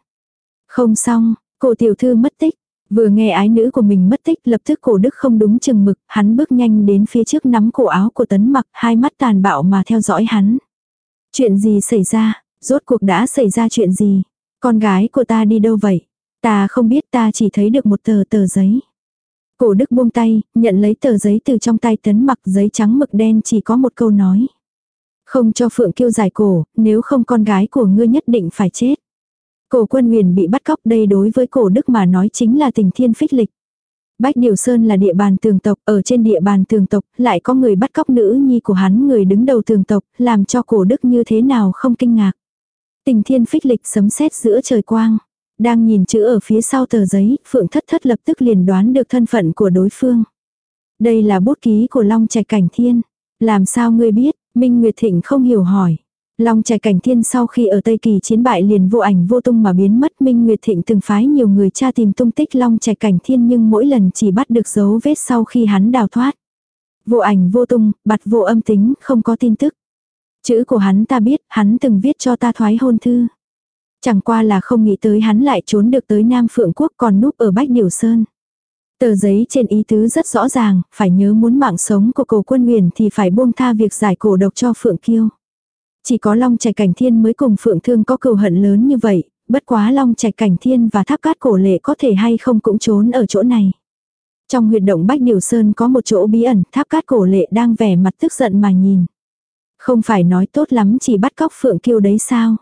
Không xong, cổ tiểu thư mất tích. Vừa nghe ái nữ của mình mất tích lập tức cổ đức không đúng chừng mực, hắn bước nhanh đến phía trước nắm cổ áo của tấn mặc, hai mắt tàn bạo mà theo dõi hắn. Chuyện gì xảy ra, rốt cuộc đã xảy ra chuyện gì? Con gái của ta đi đâu vậy? Ta không biết ta chỉ thấy được một tờ tờ giấy. Cổ đức buông tay, nhận lấy tờ giấy từ trong tay tấn mặc giấy trắng mực đen chỉ có một câu nói. Không cho Phượng Kiêu giải cổ, nếu không con gái của ngươi nhất định phải chết. Cổ quân huyền bị bắt cóc đây đối với cổ đức mà nói chính là tình thiên phích lịch. Bách Điều Sơn là địa bàn tường tộc, ở trên địa bàn tường tộc, lại có người bắt cóc nữ nhi của hắn người đứng đầu tường tộc, làm cho cổ đức như thế nào không kinh ngạc. Tình thiên phích lịch sấm sét giữa trời quang. Đang nhìn chữ ở phía sau tờ giấy, Phượng Thất Thất lập tức liền đoán được thân phận của đối phương. Đây là bút ký của Long Trạch Cảnh Thiên. Làm sao ngươi biết? Minh Nguyệt Thịnh không hiểu hỏi. Long Trạch Cảnh Thiên sau khi ở Tây Kỳ chiến bại liền vô ảnh vô tung mà biến mất Minh Nguyệt Thịnh từng phái nhiều người tra tìm tung tích Long Trạch Cảnh Thiên nhưng mỗi lần chỉ bắt được dấu vết sau khi hắn đào thoát. Vô ảnh vô tung, bặt vô âm tính, không có tin tức. Chữ của hắn ta biết, hắn từng viết cho ta thoái hôn thư. Chẳng qua là không nghĩ tới hắn lại trốn được tới Nam Phượng Quốc còn núp ở Bách Điều Sơn. Tờ giấy trên ý tứ rất rõ ràng, phải nhớ muốn mạng sống của cổ quân huyền thì phải buông tha việc giải cổ độc cho Phượng Kiêu. Chỉ có Long Trạch Cảnh Thiên mới cùng Phượng Thương có cừu hận lớn như vậy, bất quá Long Trạch Cảnh Thiên và Tháp Cát Cổ Lệ có thể hay không cũng trốn ở chỗ này. Trong huyệt động Bách Điều Sơn có một chỗ bí ẩn, Tháp Cát Cổ Lệ đang vẻ mặt tức giận mà nhìn. Không phải nói tốt lắm chỉ bắt cóc Phượng Kiêu đấy sao?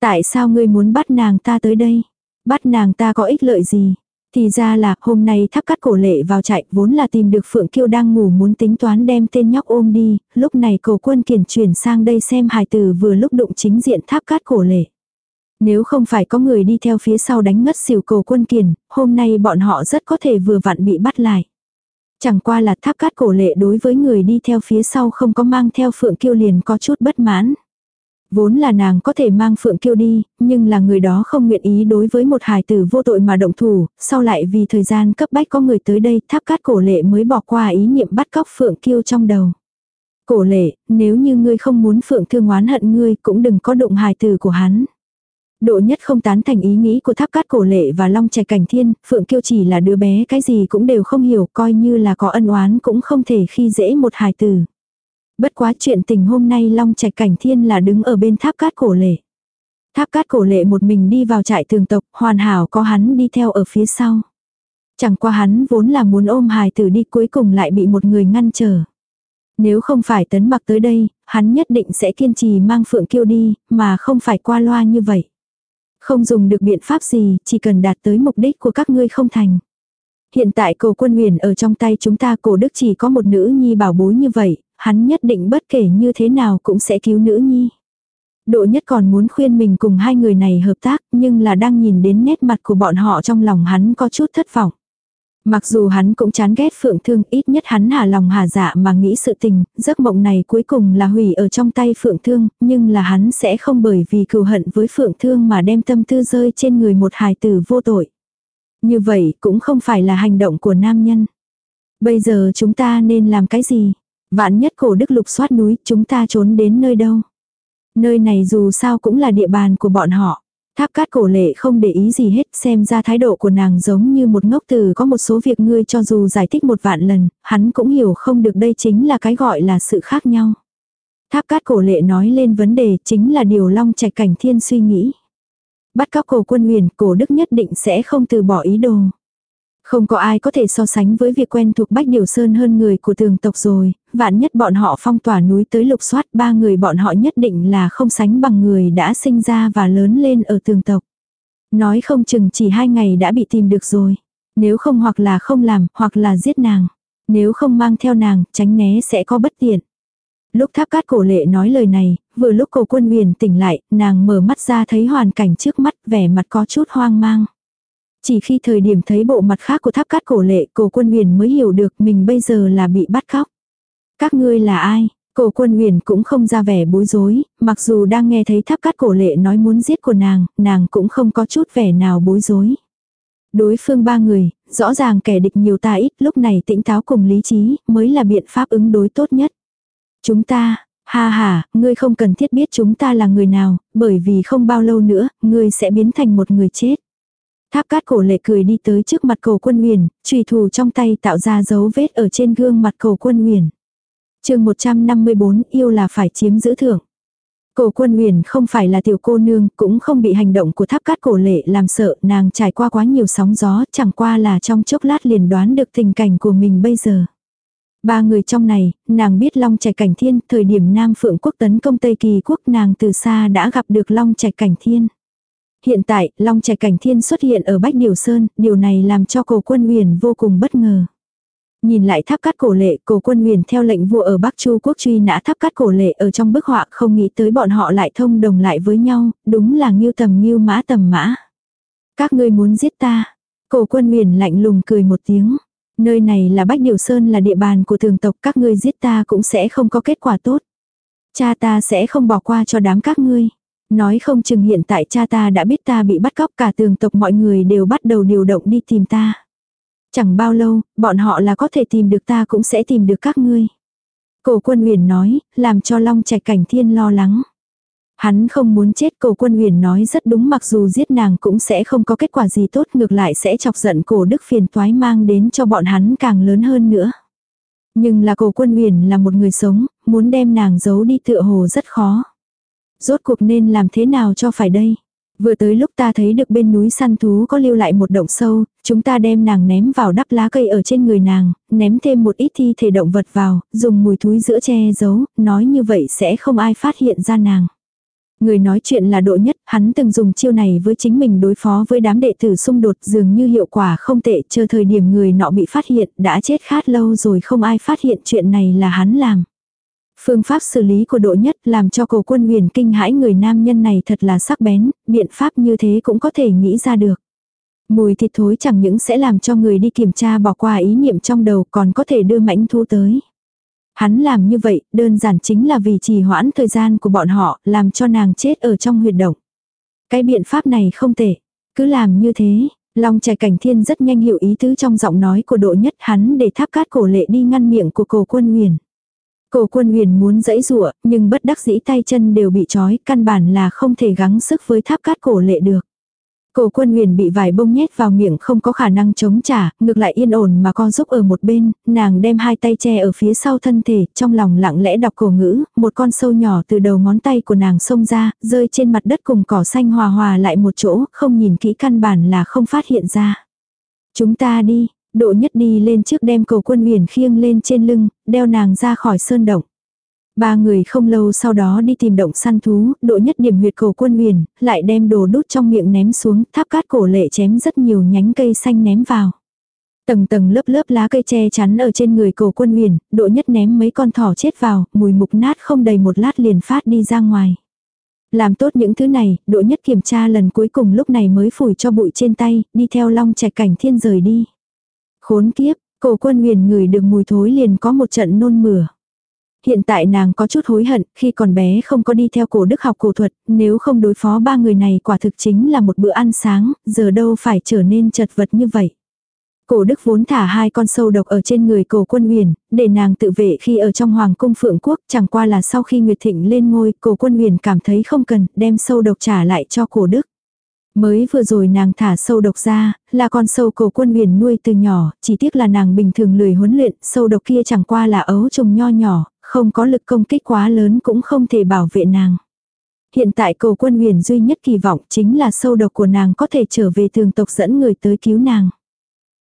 Tại sao ngươi muốn bắt nàng ta tới đây? Bắt nàng ta có ích lợi gì? Thì ra là hôm nay tháp cắt cổ lệ vào chạy vốn là tìm được Phượng Kiêu đang ngủ muốn tính toán đem tên nhóc ôm đi, lúc này cổ quân kiển chuyển sang đây xem hài tử vừa lúc đụng chính diện tháp cát cổ lệ. Nếu không phải có người đi theo phía sau đánh ngất xỉu cổ quân kiền, hôm nay bọn họ rất có thể vừa vặn bị bắt lại. Chẳng qua là tháp cát cổ lệ đối với người đi theo phía sau không có mang theo phượng kiêu liền có chút bất mãn. Vốn là nàng có thể mang Phượng Kiêu đi, nhưng là người đó không nguyện ý đối với một hài tử vô tội mà động thủ, sau lại vì thời gian cấp bách có người tới đây tháp cát cổ lệ mới bỏ qua ý niệm bắt cóc Phượng Kiêu trong đầu. Cổ lệ, nếu như ngươi không muốn Phượng thương oán hận ngươi cũng đừng có đụng hài tử của hắn. Độ nhất không tán thành ý nghĩ của tháp cát cổ lệ và long trẻ cảnh thiên, Phượng Kiêu chỉ là đứa bé cái gì cũng đều không hiểu, coi như là có ân oán cũng không thể khi dễ một hài tử. Bất quá chuyện tình hôm nay Long Trạch Cảnh Thiên là đứng ở bên tháp cát cổ lệ. Tháp cát cổ lệ một mình đi vào trại thường tộc, hoàn hảo có hắn đi theo ở phía sau. Chẳng qua hắn vốn là muốn ôm hài tử đi cuối cùng lại bị một người ngăn trở. Nếu không phải tấn mặc tới đây, hắn nhất định sẽ kiên trì mang phượng kiêu đi, mà không phải qua loa như vậy. Không dùng được biện pháp gì, chỉ cần đạt tới mục đích của các ngươi không thành. Hiện tại cổ quân huyền ở trong tay chúng ta cổ đức chỉ có một nữ nhi bảo bối như vậy, hắn nhất định bất kể như thế nào cũng sẽ cứu nữ nhi. Độ nhất còn muốn khuyên mình cùng hai người này hợp tác, nhưng là đang nhìn đến nét mặt của bọn họ trong lòng hắn có chút thất vọng. Mặc dù hắn cũng chán ghét phượng thương, ít nhất hắn hà lòng hà dạ mà nghĩ sự tình, giấc mộng này cuối cùng là hủy ở trong tay phượng thương, nhưng là hắn sẽ không bởi vì cừu hận với phượng thương mà đem tâm tư rơi trên người một hài tử vô tội. Như vậy cũng không phải là hành động của nam nhân. Bây giờ chúng ta nên làm cái gì? Vạn nhất cổ đức lục xoát núi, chúng ta trốn đến nơi đâu. Nơi này dù sao cũng là địa bàn của bọn họ. Tháp cát cổ lệ không để ý gì hết, xem ra thái độ của nàng giống như một ngốc từ có một số việc ngươi cho dù giải thích một vạn lần, hắn cũng hiểu không được đây chính là cái gọi là sự khác nhau. Tháp cát cổ lệ nói lên vấn đề chính là điều long trạch cảnh thiên suy nghĩ. Bắt cóc cổ quân huyền, cổ đức nhất định sẽ không từ bỏ ý đồ. Không có ai có thể so sánh với việc quen thuộc Bách Điều Sơn hơn người của tường tộc rồi, vạn nhất bọn họ phong tỏa núi tới lục soát ba người bọn họ nhất định là không sánh bằng người đã sinh ra và lớn lên ở tường tộc. Nói không chừng chỉ hai ngày đã bị tìm được rồi. Nếu không hoặc là không làm, hoặc là giết nàng. Nếu không mang theo nàng, tránh né sẽ có bất tiện. Lúc tháp cát cổ lệ nói lời này, vừa lúc cổ quân huyền tỉnh lại, nàng mở mắt ra thấy hoàn cảnh trước mắt vẻ mặt có chút hoang mang. Chỉ khi thời điểm thấy bộ mặt khác của tháp cát cổ lệ, cổ quân huyền mới hiểu được mình bây giờ là bị bắt cóc. Các ngươi là ai? Cổ quân huyền cũng không ra vẻ bối rối, mặc dù đang nghe thấy tháp cát cổ lệ nói muốn giết của nàng, nàng cũng không có chút vẻ nào bối rối. Đối phương ba người, rõ ràng kẻ địch nhiều ta ít, lúc này tỉnh táo cùng lý trí, mới là biện pháp ứng đối tốt nhất. Chúng ta, ha ha, ngươi không cần thiết biết chúng ta là người nào, bởi vì không bao lâu nữa, ngươi sẽ biến thành một người chết. Tháp cát cổ lệ cười đi tới trước mặt cầu quân huyền, trùy thủ trong tay tạo ra dấu vết ở trên gương mặt cầu quân huyền. chương 154 yêu là phải chiếm giữ thưởng. Cổ quân huyền không phải là tiểu cô nương, cũng không bị hành động của tháp cát cổ lệ làm sợ, nàng trải qua quá nhiều sóng gió, chẳng qua là trong chốc lát liền đoán được tình cảnh của mình bây giờ. Ba người trong này, nàng biết Long Trạch Cảnh Thiên, thời điểm Nam Phượng Quốc tấn công Tây Kỳ Quốc nàng từ xa đã gặp được Long Trạch Cảnh Thiên. Hiện tại, Long Trạch Cảnh Thiên xuất hiện ở Bách Điều Sơn, điều này làm cho cổ quân huyền vô cùng bất ngờ. Nhìn lại tháp cát cổ lệ, cổ quân huyền theo lệnh vua ở Bắc Chu quốc truy nã tháp cát cổ lệ ở trong bức họa không nghĩ tới bọn họ lại thông đồng lại với nhau, đúng là nghiêu tầm nghiêu mã tầm mã. Các ngươi muốn giết ta. Cổ quân huyền lạnh lùng cười một tiếng. Nơi này là Bách Điều Sơn là địa bàn của thường tộc các ngươi giết ta cũng sẽ không có kết quả tốt. Cha ta sẽ không bỏ qua cho đám các ngươi. Nói không chừng hiện tại cha ta đã biết ta bị bắt cóc cả tường tộc mọi người đều bắt đầu điều động đi tìm ta. Chẳng bao lâu, bọn họ là có thể tìm được ta cũng sẽ tìm được các ngươi. Cổ quân huyền nói, làm cho Long Trạch Cảnh Thiên lo lắng. Hắn không muốn chết cổ quân huyền nói rất đúng mặc dù giết nàng cũng sẽ không có kết quả gì tốt ngược lại sẽ chọc giận cổ đức phiền toái mang đến cho bọn hắn càng lớn hơn nữa. Nhưng là cổ quân huyền là một người sống, muốn đem nàng giấu đi tựa hồ rất khó. Rốt cuộc nên làm thế nào cho phải đây? Vừa tới lúc ta thấy được bên núi săn thú có lưu lại một động sâu, chúng ta đem nàng ném vào đắp lá cây ở trên người nàng, ném thêm một ít thi thể động vật vào, dùng mùi thúi giữa che giấu, nói như vậy sẽ không ai phát hiện ra nàng. Người nói chuyện là độ nhất, hắn từng dùng chiêu này với chính mình đối phó với đám đệ tử xung đột dường như hiệu quả không tệ, chờ thời điểm người nọ bị phát hiện, đã chết khát lâu rồi không ai phát hiện chuyện này là hắn làm. Phương pháp xử lý của độ nhất làm cho cổ quân huyền kinh hãi người nam nhân này thật là sắc bén, biện pháp như thế cũng có thể nghĩ ra được. Mùi thịt thối chẳng những sẽ làm cho người đi kiểm tra bỏ qua ý niệm trong đầu còn có thể đưa mãnh thu tới. Hắn làm như vậy, đơn giản chính là vì trì hoãn thời gian của bọn họ, làm cho nàng chết ở trong huyệt động. Cái biện pháp này không tệ. Cứ làm như thế, Long trẻ cảnh thiên rất nhanh hiểu ý tứ trong giọng nói của độ nhất hắn để tháp cát cổ lệ đi ngăn miệng của cổ quân huyền. Cổ quân huyền muốn dẫy rụa, nhưng bất đắc dĩ tay chân đều bị trói, căn bản là không thể gắng sức với tháp cát cổ lệ được. Cổ quân huyền bị vải bông nhét vào miệng không có khả năng chống trả, ngược lại yên ổn mà con giúp ở một bên, nàng đem hai tay che ở phía sau thân thể, trong lòng lặng lẽ đọc cổ ngữ, một con sâu nhỏ từ đầu ngón tay của nàng xông ra, rơi trên mặt đất cùng cỏ xanh hòa hòa lại một chỗ, không nhìn kỹ căn bản là không phát hiện ra. Chúng ta đi, độ nhất đi lên trước đem cầu quân huyền khiêng lên trên lưng, đeo nàng ra khỏi sơn động. Ba người không lâu sau đó đi tìm động săn thú, độ nhất điểm huyệt cầu quân huyền, lại đem đồ đút trong miệng ném xuống, tháp cát cổ lệ chém rất nhiều nhánh cây xanh ném vào. Tầng tầng lớp lớp lá cây che chắn ở trên người cổ quân huyền, độ nhất ném mấy con thỏ chết vào, mùi mục nát không đầy một lát liền phát đi ra ngoài. Làm tốt những thứ này, độ nhất kiểm tra lần cuối cùng lúc này mới phủi cho bụi trên tay, đi theo long chạy cảnh thiên rời đi. Khốn kiếp, cổ quân huyền ngửi được mùi thối liền có một trận nôn mửa. Hiện tại nàng có chút hối hận, khi còn bé không có đi theo cổ đức học cổ thuật, nếu không đối phó ba người này quả thực chính là một bữa ăn sáng, giờ đâu phải trở nên chật vật như vậy. Cổ đức vốn thả hai con sâu độc ở trên người cổ quân huyền, để nàng tự vệ khi ở trong hoàng cung phượng quốc, chẳng qua là sau khi Nguyệt Thịnh lên ngôi, cổ quân huyền cảm thấy không cần, đem sâu độc trả lại cho cổ đức. Mới vừa rồi nàng thả sâu độc ra, là con sâu cổ quân huyền nuôi từ nhỏ, chỉ tiếc là nàng bình thường lười huấn luyện, sâu độc kia chẳng qua là ấu trùng nho nhỏ, không có lực công kích quá lớn cũng không thể bảo vệ nàng. Hiện tại cầu quân huyền duy nhất kỳ vọng chính là sâu độc của nàng có thể trở về thường tộc dẫn người tới cứu nàng.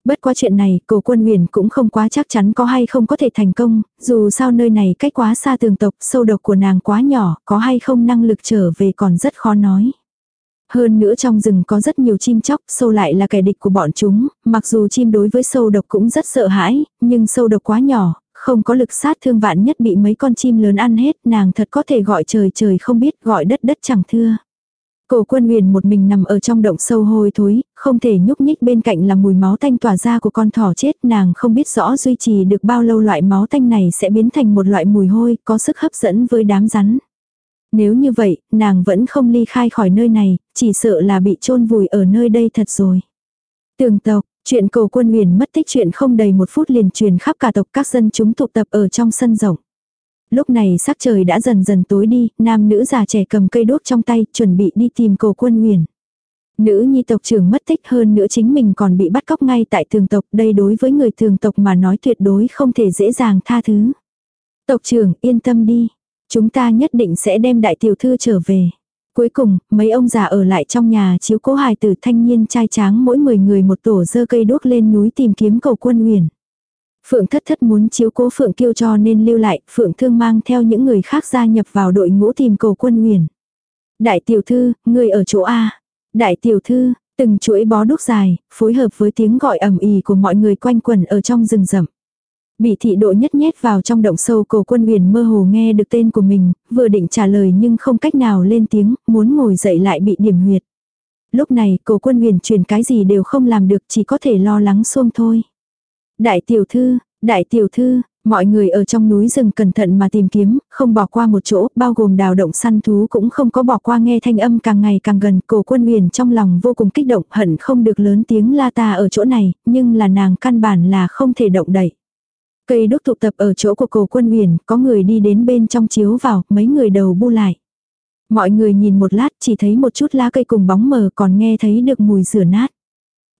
Bất quá chuyện này, cổ quân huyền cũng không quá chắc chắn có hay không có thể thành công, dù sao nơi này cách quá xa tường tộc, sâu độc của nàng quá nhỏ, có hay không năng lực trở về còn rất khó nói. Hơn nữa trong rừng có rất nhiều chim chóc, sâu lại là kẻ địch của bọn chúng, mặc dù chim đối với sâu độc cũng rất sợ hãi, nhưng sâu độc quá nhỏ, không có lực sát thương vạn nhất bị mấy con chim lớn ăn hết, nàng thật có thể gọi trời trời không biết, gọi đất đất chẳng thưa. Cổ quân huyền một mình nằm ở trong động sâu hôi thối, không thể nhúc nhích bên cạnh là mùi máu tanh tỏa ra của con thỏ chết. Nàng không biết rõ duy trì được bao lâu loại máu tanh này sẽ biến thành một loại mùi hôi có sức hấp dẫn với đám rắn. Nếu như vậy, nàng vẫn không ly khai khỏi nơi này, chỉ sợ là bị chôn vùi ở nơi đây thật rồi. Tường tộc, chuyện cầu quân huyền mất tích chuyện không đầy một phút liền truyền khắp cả tộc các dân chúng tụ tập ở trong sân rộng. Lúc này sắc trời đã dần dần tối đi, nam nữ già trẻ cầm cây đốt trong tay, chuẩn bị đi tìm cầu quân huyền. Nữ nhi tộc trưởng mất tích hơn nữa chính mình còn bị bắt cóc ngay tại thường tộc, đây đối với người thường tộc mà nói tuyệt đối không thể dễ dàng tha thứ. Tộc trưởng yên tâm đi, chúng ta nhất định sẽ đem đại tiểu thư trở về. Cuối cùng, mấy ông già ở lại trong nhà chiếu cố hài tử thanh niên trai tráng mỗi 10 người một tổ dơ cây đuốc lên núi tìm kiếm cầu quân huyền. Phượng thất thất muốn chiếu cố Phượng kiêu cho nên lưu lại, Phượng thương mang theo những người khác gia nhập vào đội ngũ tìm cầu quân huyền. Đại tiểu thư, người ở chỗ A. Đại tiểu thư, từng chuỗi bó đúc dài, phối hợp với tiếng gọi ầm ĩ của mọi người quanh quẩn ở trong rừng rậm. Bị thị độ nhất nhét vào trong động sâu cổ quân huyền mơ hồ nghe được tên của mình, vừa định trả lời nhưng không cách nào lên tiếng, muốn ngồi dậy lại bị điểm huyệt. Lúc này cổ quân huyền truyền cái gì đều không làm được chỉ có thể lo lắng xuông thôi. Đại tiểu thư, đại tiểu thư, mọi người ở trong núi rừng cẩn thận mà tìm kiếm, không bỏ qua một chỗ, bao gồm đào động săn thú cũng không có bỏ qua nghe thanh âm càng ngày càng gần. Cổ quân huyền trong lòng vô cùng kích động hận không được lớn tiếng la ta ở chỗ này, nhưng là nàng căn bản là không thể động đậy. Cây đúc tụ tập ở chỗ của cổ quân huyền, có người đi đến bên trong chiếu vào, mấy người đầu bu lại. Mọi người nhìn một lát chỉ thấy một chút lá cây cùng bóng mờ còn nghe thấy được mùi rửa nát.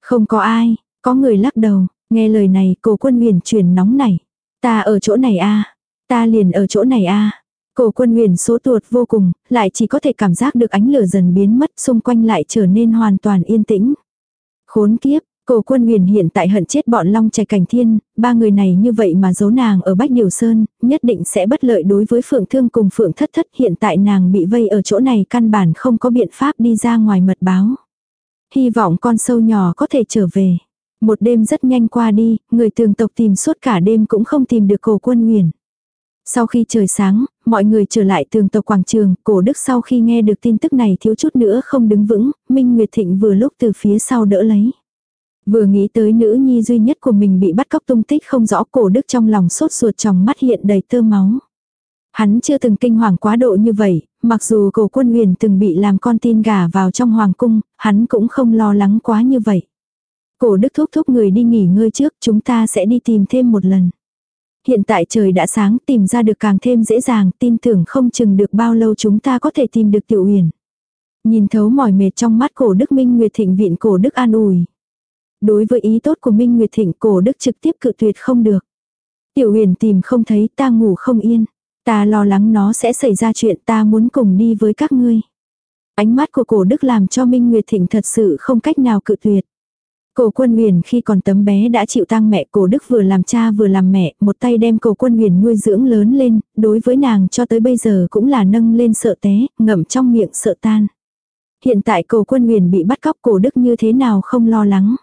Không có ai, có người lắc đầu, nghe lời này cổ quân huyền chuyển nóng này. Ta ở chỗ này a ta liền ở chỗ này a Cổ quân huyền số tuột vô cùng, lại chỉ có thể cảm giác được ánh lửa dần biến mất xung quanh lại trở nên hoàn toàn yên tĩnh. Khốn kiếp, Cổ quân huyền hiện tại hận chết bọn long trẻ cảnh thiên, ba người này như vậy mà giấu nàng ở Bách Điều Sơn, nhất định sẽ bất lợi đối với phượng thương cùng phượng thất thất hiện tại nàng bị vây ở chỗ này căn bản không có biện pháp đi ra ngoài mật báo. Hy vọng con sâu nhỏ có thể trở về. Một đêm rất nhanh qua đi, người tường tộc tìm suốt cả đêm cũng không tìm được cổ quân huyền. Sau khi trời sáng, mọi người trở lại tường tộc quảng trường, cổ đức sau khi nghe được tin tức này thiếu chút nữa không đứng vững, Minh Nguyệt Thịnh vừa lúc từ phía sau đỡ lấy. Vừa nghĩ tới nữ nhi duy nhất của mình bị bắt cóc tung tích không rõ cổ đức trong lòng sốt ruột trong mắt hiện đầy tơ máu. Hắn chưa từng kinh hoàng quá độ như vậy, mặc dù cổ quân huyền từng bị làm con tin gà vào trong hoàng cung, hắn cũng không lo lắng quá như vậy. Cổ đức thúc thúc người đi nghỉ ngơi trước, chúng ta sẽ đi tìm thêm một lần. Hiện tại trời đã sáng, tìm ra được càng thêm dễ dàng, tin tưởng không chừng được bao lâu chúng ta có thể tìm được tiểu huyền. Nhìn thấu mỏi mệt trong mắt cổ đức minh nguyệt thịnh viện cổ đức an ủi. Đối với ý tốt của Minh Nguyệt Thịnh cổ đức trực tiếp cự tuyệt không được. Tiểu huyền tìm không thấy ta ngủ không yên. Ta lo lắng nó sẽ xảy ra chuyện ta muốn cùng đi với các ngươi. Ánh mắt của cổ đức làm cho Minh Nguyệt Thịnh thật sự không cách nào cự tuyệt. Cổ quân huyền khi còn tấm bé đã chịu tang mẹ cổ đức vừa làm cha vừa làm mẹ, một tay đem cổ quân huyền nuôi dưỡng lớn lên, đối với nàng cho tới bây giờ cũng là nâng lên sợ té, ngậm trong miệng sợ tan. Hiện tại cổ quân huyền bị bắt cóc cổ đức như thế nào không lo lắng.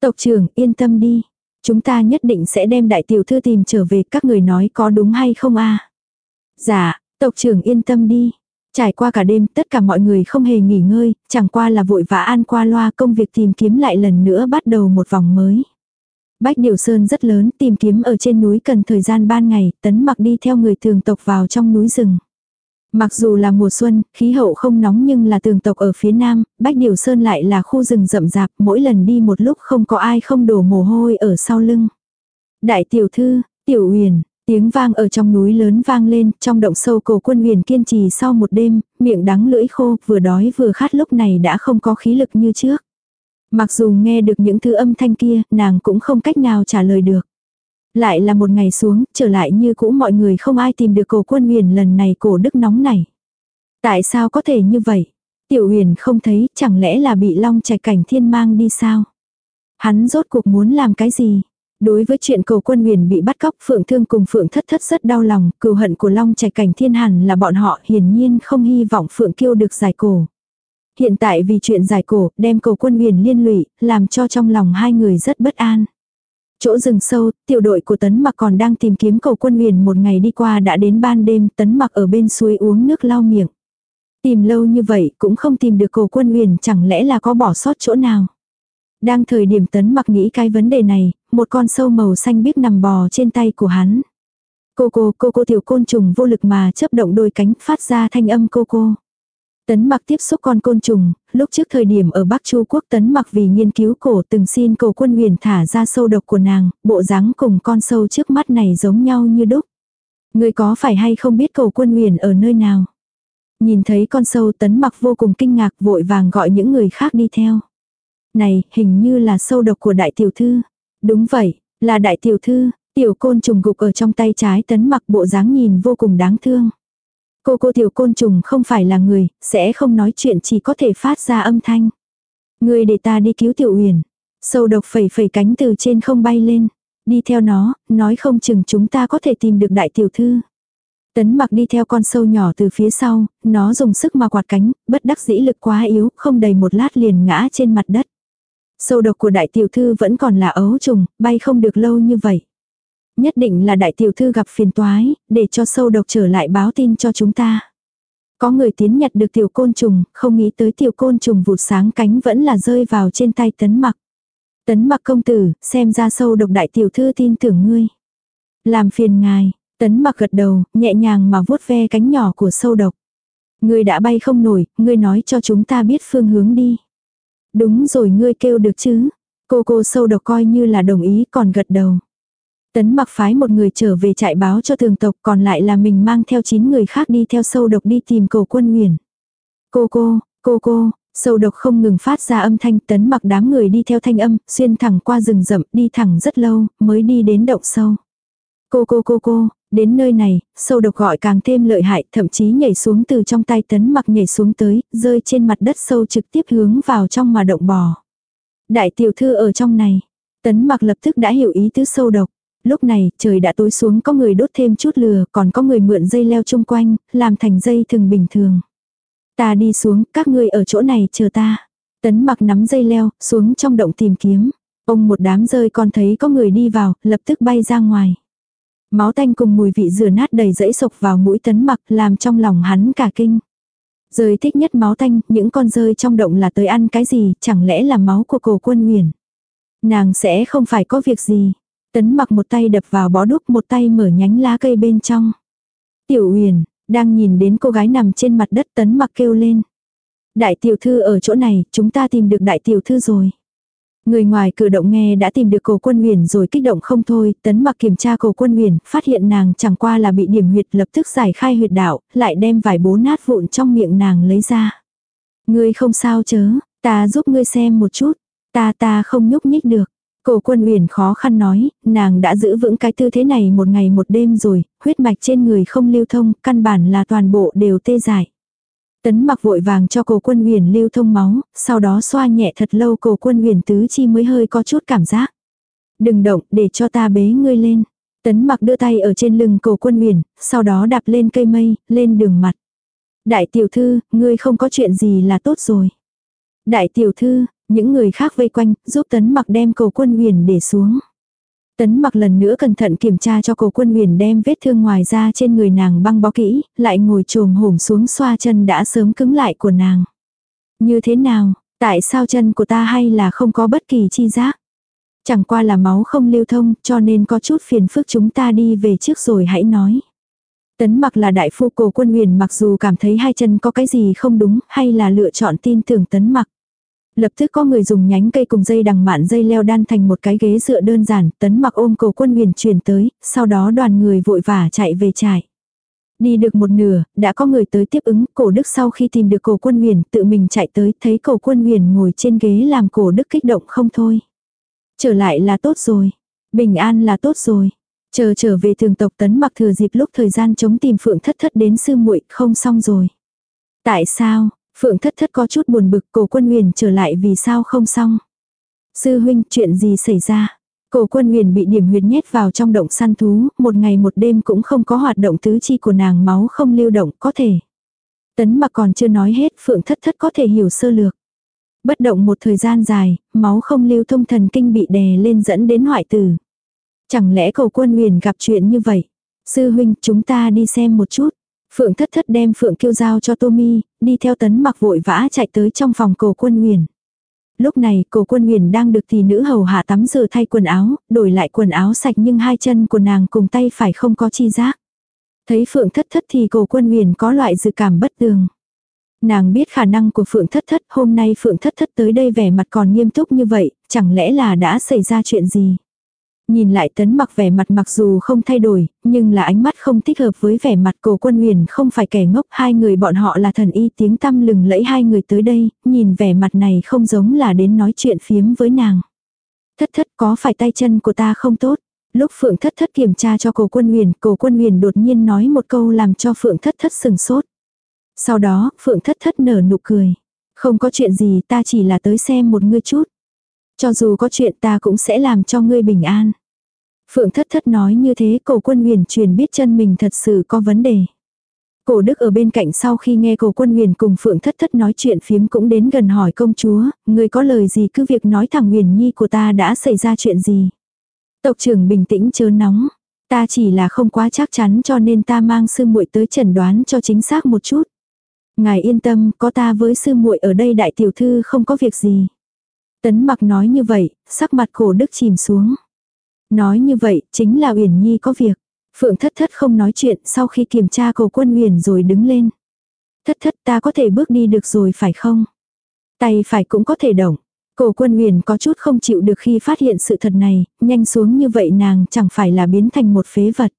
Tộc trưởng yên tâm đi. Chúng ta nhất định sẽ đem đại tiểu thư tìm trở về các người nói có đúng hay không a Dạ, tộc trưởng yên tâm đi. Trải qua cả đêm tất cả mọi người không hề nghỉ ngơi, chẳng qua là vội vã an qua loa công việc tìm kiếm lại lần nữa bắt đầu một vòng mới. Bách Điều Sơn rất lớn, tìm kiếm ở trên núi cần thời gian ban ngày, tấn mặc đi theo người thường tộc vào trong núi rừng. Mặc dù là mùa xuân, khí hậu không nóng nhưng là tường tộc ở phía nam, Bách Điều Sơn lại là khu rừng rậm rạp, mỗi lần đi một lúc không có ai không đổ mồ hôi ở sau lưng. Đại tiểu thư, tiểu huyền, tiếng vang ở trong núi lớn vang lên, trong động sâu cổ quân huyền kiên trì sau một đêm, miệng đắng lưỡi khô, vừa đói vừa khát lúc này đã không có khí lực như trước. Mặc dù nghe được những thứ âm thanh kia, nàng cũng không cách nào trả lời được. Lại là một ngày xuống, trở lại như cũ mọi người không ai tìm được cổ quân huyền lần này cổ đức nóng này. Tại sao có thể như vậy? Tiểu huyền không thấy, chẳng lẽ là bị long trạch cảnh thiên mang đi sao? Hắn rốt cuộc muốn làm cái gì? Đối với chuyện cầu quân huyền bị bắt cóc Phượng Thương cùng Phượng Thất Thất rất đau lòng, cừu hận của Long Trạch Cảnh Thiên hẳn là bọn họ hiển nhiên không hy vọng Phượng Kiêu được giải cổ. Hiện tại vì chuyện giải cổ, đem cầu quân huyền liên lụy, làm cho trong lòng hai người rất bất an. Chỗ rừng sâu, tiểu đội của Tấn Mặc còn đang tìm kiếm cầu quân huyền một ngày đi qua đã đến ban đêm, Tấn Mặc ở bên suối uống nước lau miệng. Tìm lâu như vậy cũng không tìm được cầu quân huyền chẳng lẽ là có bỏ sót chỗ nào. Đang thời điểm Tấn Mặc nghĩ cái vấn đề này, một con sâu màu xanh biếc nằm bò trên tay của hắn. Cô cô cô cô tiểu côn trùng vô lực mà chấp động đôi cánh phát ra thanh âm cô cô. Tấn mặc tiếp xúc con côn trùng, lúc trước thời điểm ở Bắc Chu Quốc tấn mặc vì nghiên cứu cổ từng xin cổ quân huyền thả ra sâu độc của nàng, bộ dáng cùng con sâu trước mắt này giống nhau như đúc. Người có phải hay không biết cổ quân huyền ở nơi nào? Nhìn thấy con sâu tấn mặc vô cùng kinh ngạc vội vàng gọi những người khác đi theo. Này, hình như là sâu độc của đại tiểu thư. Đúng vậy, là đại tiểu thư, tiểu côn trùng gục ở trong tay trái tấn mặc bộ dáng nhìn vô cùng đáng thương. Cô cô tiểu côn trùng không phải là người, sẽ không nói chuyện chỉ có thể phát ra âm thanh. Người để ta đi cứu tiểu uyển. Sâu độc phẩy phẩy cánh từ trên không bay lên. Đi theo nó, nói không chừng chúng ta có thể tìm được đại tiểu thư. Tấn mặc đi theo con sâu nhỏ từ phía sau, nó dùng sức mà quạt cánh, bất đắc dĩ lực quá yếu, không đầy một lát liền ngã trên mặt đất. Sâu độc của đại tiểu thư vẫn còn là ấu trùng, bay không được lâu như vậy. Nhất định là đại tiểu thư gặp phiền toái, để cho sâu độc trở lại báo tin cho chúng ta. Có người tiến nhặt được tiểu côn trùng, không nghĩ tới tiểu côn trùng vụt sáng cánh vẫn là rơi vào trên tay tấn mặc. Tấn mặc công tử, xem ra sâu độc đại tiểu thư tin tưởng ngươi. Làm phiền ngài, tấn mặc gật đầu, nhẹ nhàng mà vuốt ve cánh nhỏ của sâu độc. Ngươi đã bay không nổi, ngươi nói cho chúng ta biết phương hướng đi. Đúng rồi ngươi kêu được chứ. Cô cô sâu độc coi như là đồng ý còn gật đầu. Tấn mặc phái một người trở về trại báo cho tường tộc còn lại là mình mang theo 9 người khác đi theo sâu độc đi tìm cầu quân nguyền. Cô cô, cô cô, sâu độc không ngừng phát ra âm thanh tấn mặc đám người đi theo thanh âm, xuyên thẳng qua rừng rậm đi thẳng rất lâu, mới đi đến động sâu. Cô cô cô cô, đến nơi này, sâu độc gọi càng thêm lợi hại, thậm chí nhảy xuống từ trong tay tấn mặc nhảy xuống tới, rơi trên mặt đất sâu trực tiếp hướng vào trong mà động bò. Đại tiểu thư ở trong này, tấn mặc lập tức đã hiểu ý tứ sâu độc. Lúc này, trời đã tối xuống có người đốt thêm chút lửa, còn có người mượn dây leo chung quanh, làm thành dây thừng bình thường. Ta đi xuống, các ngươi ở chỗ này chờ ta. Tấn mặc nắm dây leo, xuống trong động tìm kiếm. Ông một đám rơi còn thấy có người đi vào, lập tức bay ra ngoài. Máu tanh cùng mùi vị rửa nát đầy dẫy sộc vào mũi tấn mặc làm trong lòng hắn cả kinh. Rơi thích nhất máu tanh, những con rơi trong động là tới ăn cái gì, chẳng lẽ là máu của cổ quân huyền. Nàng sẽ không phải có việc gì. Tấn mặc một tay đập vào bó đúc một tay mở nhánh lá cây bên trong. Tiểu Huyền, đang nhìn đến cô gái nằm trên mặt đất tấn mặc kêu lên. Đại tiểu thư ở chỗ này, chúng ta tìm được đại tiểu thư rồi. Người ngoài cử động nghe đã tìm được cổ quân huyền rồi kích động không thôi, tấn mặc kiểm tra cổ quân huyền, phát hiện nàng chẳng qua là bị điểm huyệt lập tức giải khai huyệt đạo, lại đem vài bố nát vụn trong miệng nàng lấy ra. Ngươi không sao chớ, ta giúp ngươi xem một chút, ta ta không nhúc nhích được. Cổ quân uyển khó khăn nói, nàng đã giữ vững cái tư thế này một ngày một đêm rồi, huyết mạch trên người không lưu thông, căn bản là toàn bộ đều tê dại. Tấn mặc vội vàng cho cổ quân uyển lưu thông máu, sau đó xoa nhẹ thật lâu cổ quân uyển tứ chi mới hơi có chút cảm giác. Đừng động, để cho ta bế ngươi lên. Tấn mặc đưa tay ở trên lưng cổ quân uyển, sau đó đạp lên cây mây, lên đường mặt. Đại tiểu thư, ngươi không có chuyện gì là tốt rồi. Đại tiểu thư, những người khác vây quanh, giúp tấn mặc đem cầu quân huyền để xuống. Tấn mặc lần nữa cẩn thận kiểm tra cho cầu quân huyền đem vết thương ngoài ra trên người nàng băng bó kỹ, lại ngồi trồm hổm xuống xoa chân đã sớm cứng lại của nàng. Như thế nào, tại sao chân của ta hay là không có bất kỳ chi giác? Chẳng qua là máu không lưu thông cho nên có chút phiền phức chúng ta đi về trước rồi hãy nói. Tấn mặc là đại phu cổ quân huyền mặc dù cảm thấy hai chân có cái gì không đúng hay là lựa chọn tin tưởng tấn mặc. Lập tức có người dùng nhánh cây cùng dây đằng mạn dây leo đan thành một cái ghế dựa đơn giản, tấn mặc ôm cầu quân huyền truyền tới, sau đó đoàn người vội vả chạy về trại. Đi được một nửa, đã có người tới tiếp ứng, cổ đức sau khi tìm được cổ quân huyền, tự mình chạy tới, thấy cổ quân huyền ngồi trên ghế làm cổ đức kích động không thôi. Trở lại là tốt rồi. Bình an là tốt rồi. Chờ trở về thường tộc tấn mặc thừa dịp lúc thời gian chống tìm phượng thất thất đến sư muội không xong rồi. Tại sao, Phượng thất thất có chút buồn bực cổ quân huyền trở lại vì sao không xong. Sư huynh chuyện gì xảy ra? Cổ quân huyền bị điểm huyệt nhét vào trong động săn thú, một ngày một đêm cũng không có hoạt động tứ chi của nàng máu không lưu động có thể. Tấn mà còn chưa nói hết phượng thất thất có thể hiểu sơ lược. Bất động một thời gian dài, máu không lưu thông thần kinh bị đè lên dẫn đến hoại tử. Chẳng lẽ cầu quân huyền gặp chuyện như vậy? Sư huynh chúng ta đi xem một chút. Phượng thất thất đem Phượng kiêu giao cho Tommy, đi theo tấn mặc vội vã chạy tới trong phòng cổ quân huyền. Lúc này cổ quân huyền đang được thì nữ hầu hạ tắm rửa thay quần áo, đổi lại quần áo sạch nhưng hai chân của nàng cùng tay phải không có chi giác. Thấy Phượng thất thất thì cổ quân huyền có loại dự cảm bất tường. Nàng biết khả năng của Phượng thất thất, hôm nay Phượng thất thất tới đây vẻ mặt còn nghiêm túc như vậy, chẳng lẽ là đã xảy ra chuyện gì. Nhìn lại tấn mặc vẻ mặt mặc dù không thay đổi, nhưng là ánh mắt không thích hợp với vẻ mặt cổ quân huyền không phải kẻ ngốc. Hai người bọn họ là thần y tiếng tăm lừng lẫy hai người tới đây, nhìn vẻ mặt này không giống là đến nói chuyện phiếm với nàng. Thất thất có phải tay chân của ta không tốt? Lúc Phượng thất thất kiểm tra cho cổ quân huyền, cổ quân huyền đột nhiên nói một câu làm cho Phượng thất thất sừng sốt. Sau đó, Phượng thất thất nở nụ cười. Không có chuyện gì ta chỉ là tới xem một ngươi chút. Cho dù có chuyện ta cũng sẽ làm cho ngươi bình an. Phượng thất thất nói như thế cổ quân huyền truyền biết chân mình thật sự có vấn đề. Cổ đức ở bên cạnh sau khi nghe cổ quân huyền cùng Phượng thất thất nói chuyện phiếm cũng đến gần hỏi công chúa, người có lời gì cứ việc nói thẳng huyền nhi của ta đã xảy ra chuyện gì. Tộc trưởng bình tĩnh chớ nóng, ta chỉ là không quá chắc chắn cho nên ta mang sư muội tới chẩn đoán cho chính xác một chút. Ngài yên tâm, có ta với sư muội ở đây đại tiểu thư không có việc gì. Tấn mặc nói như vậy, sắc mặt cổ đức chìm xuống. Nói như vậy, chính là Uyển Nhi có việc. Phượng thất thất không nói chuyện sau khi kiểm tra cổ quân Uyển rồi đứng lên. Thất thất ta có thể bước đi được rồi phải không? Tay phải cũng có thể động. Cổ quân Uyển có chút không chịu được khi phát hiện sự thật này, nhanh xuống như vậy nàng chẳng phải là biến thành một phế vật.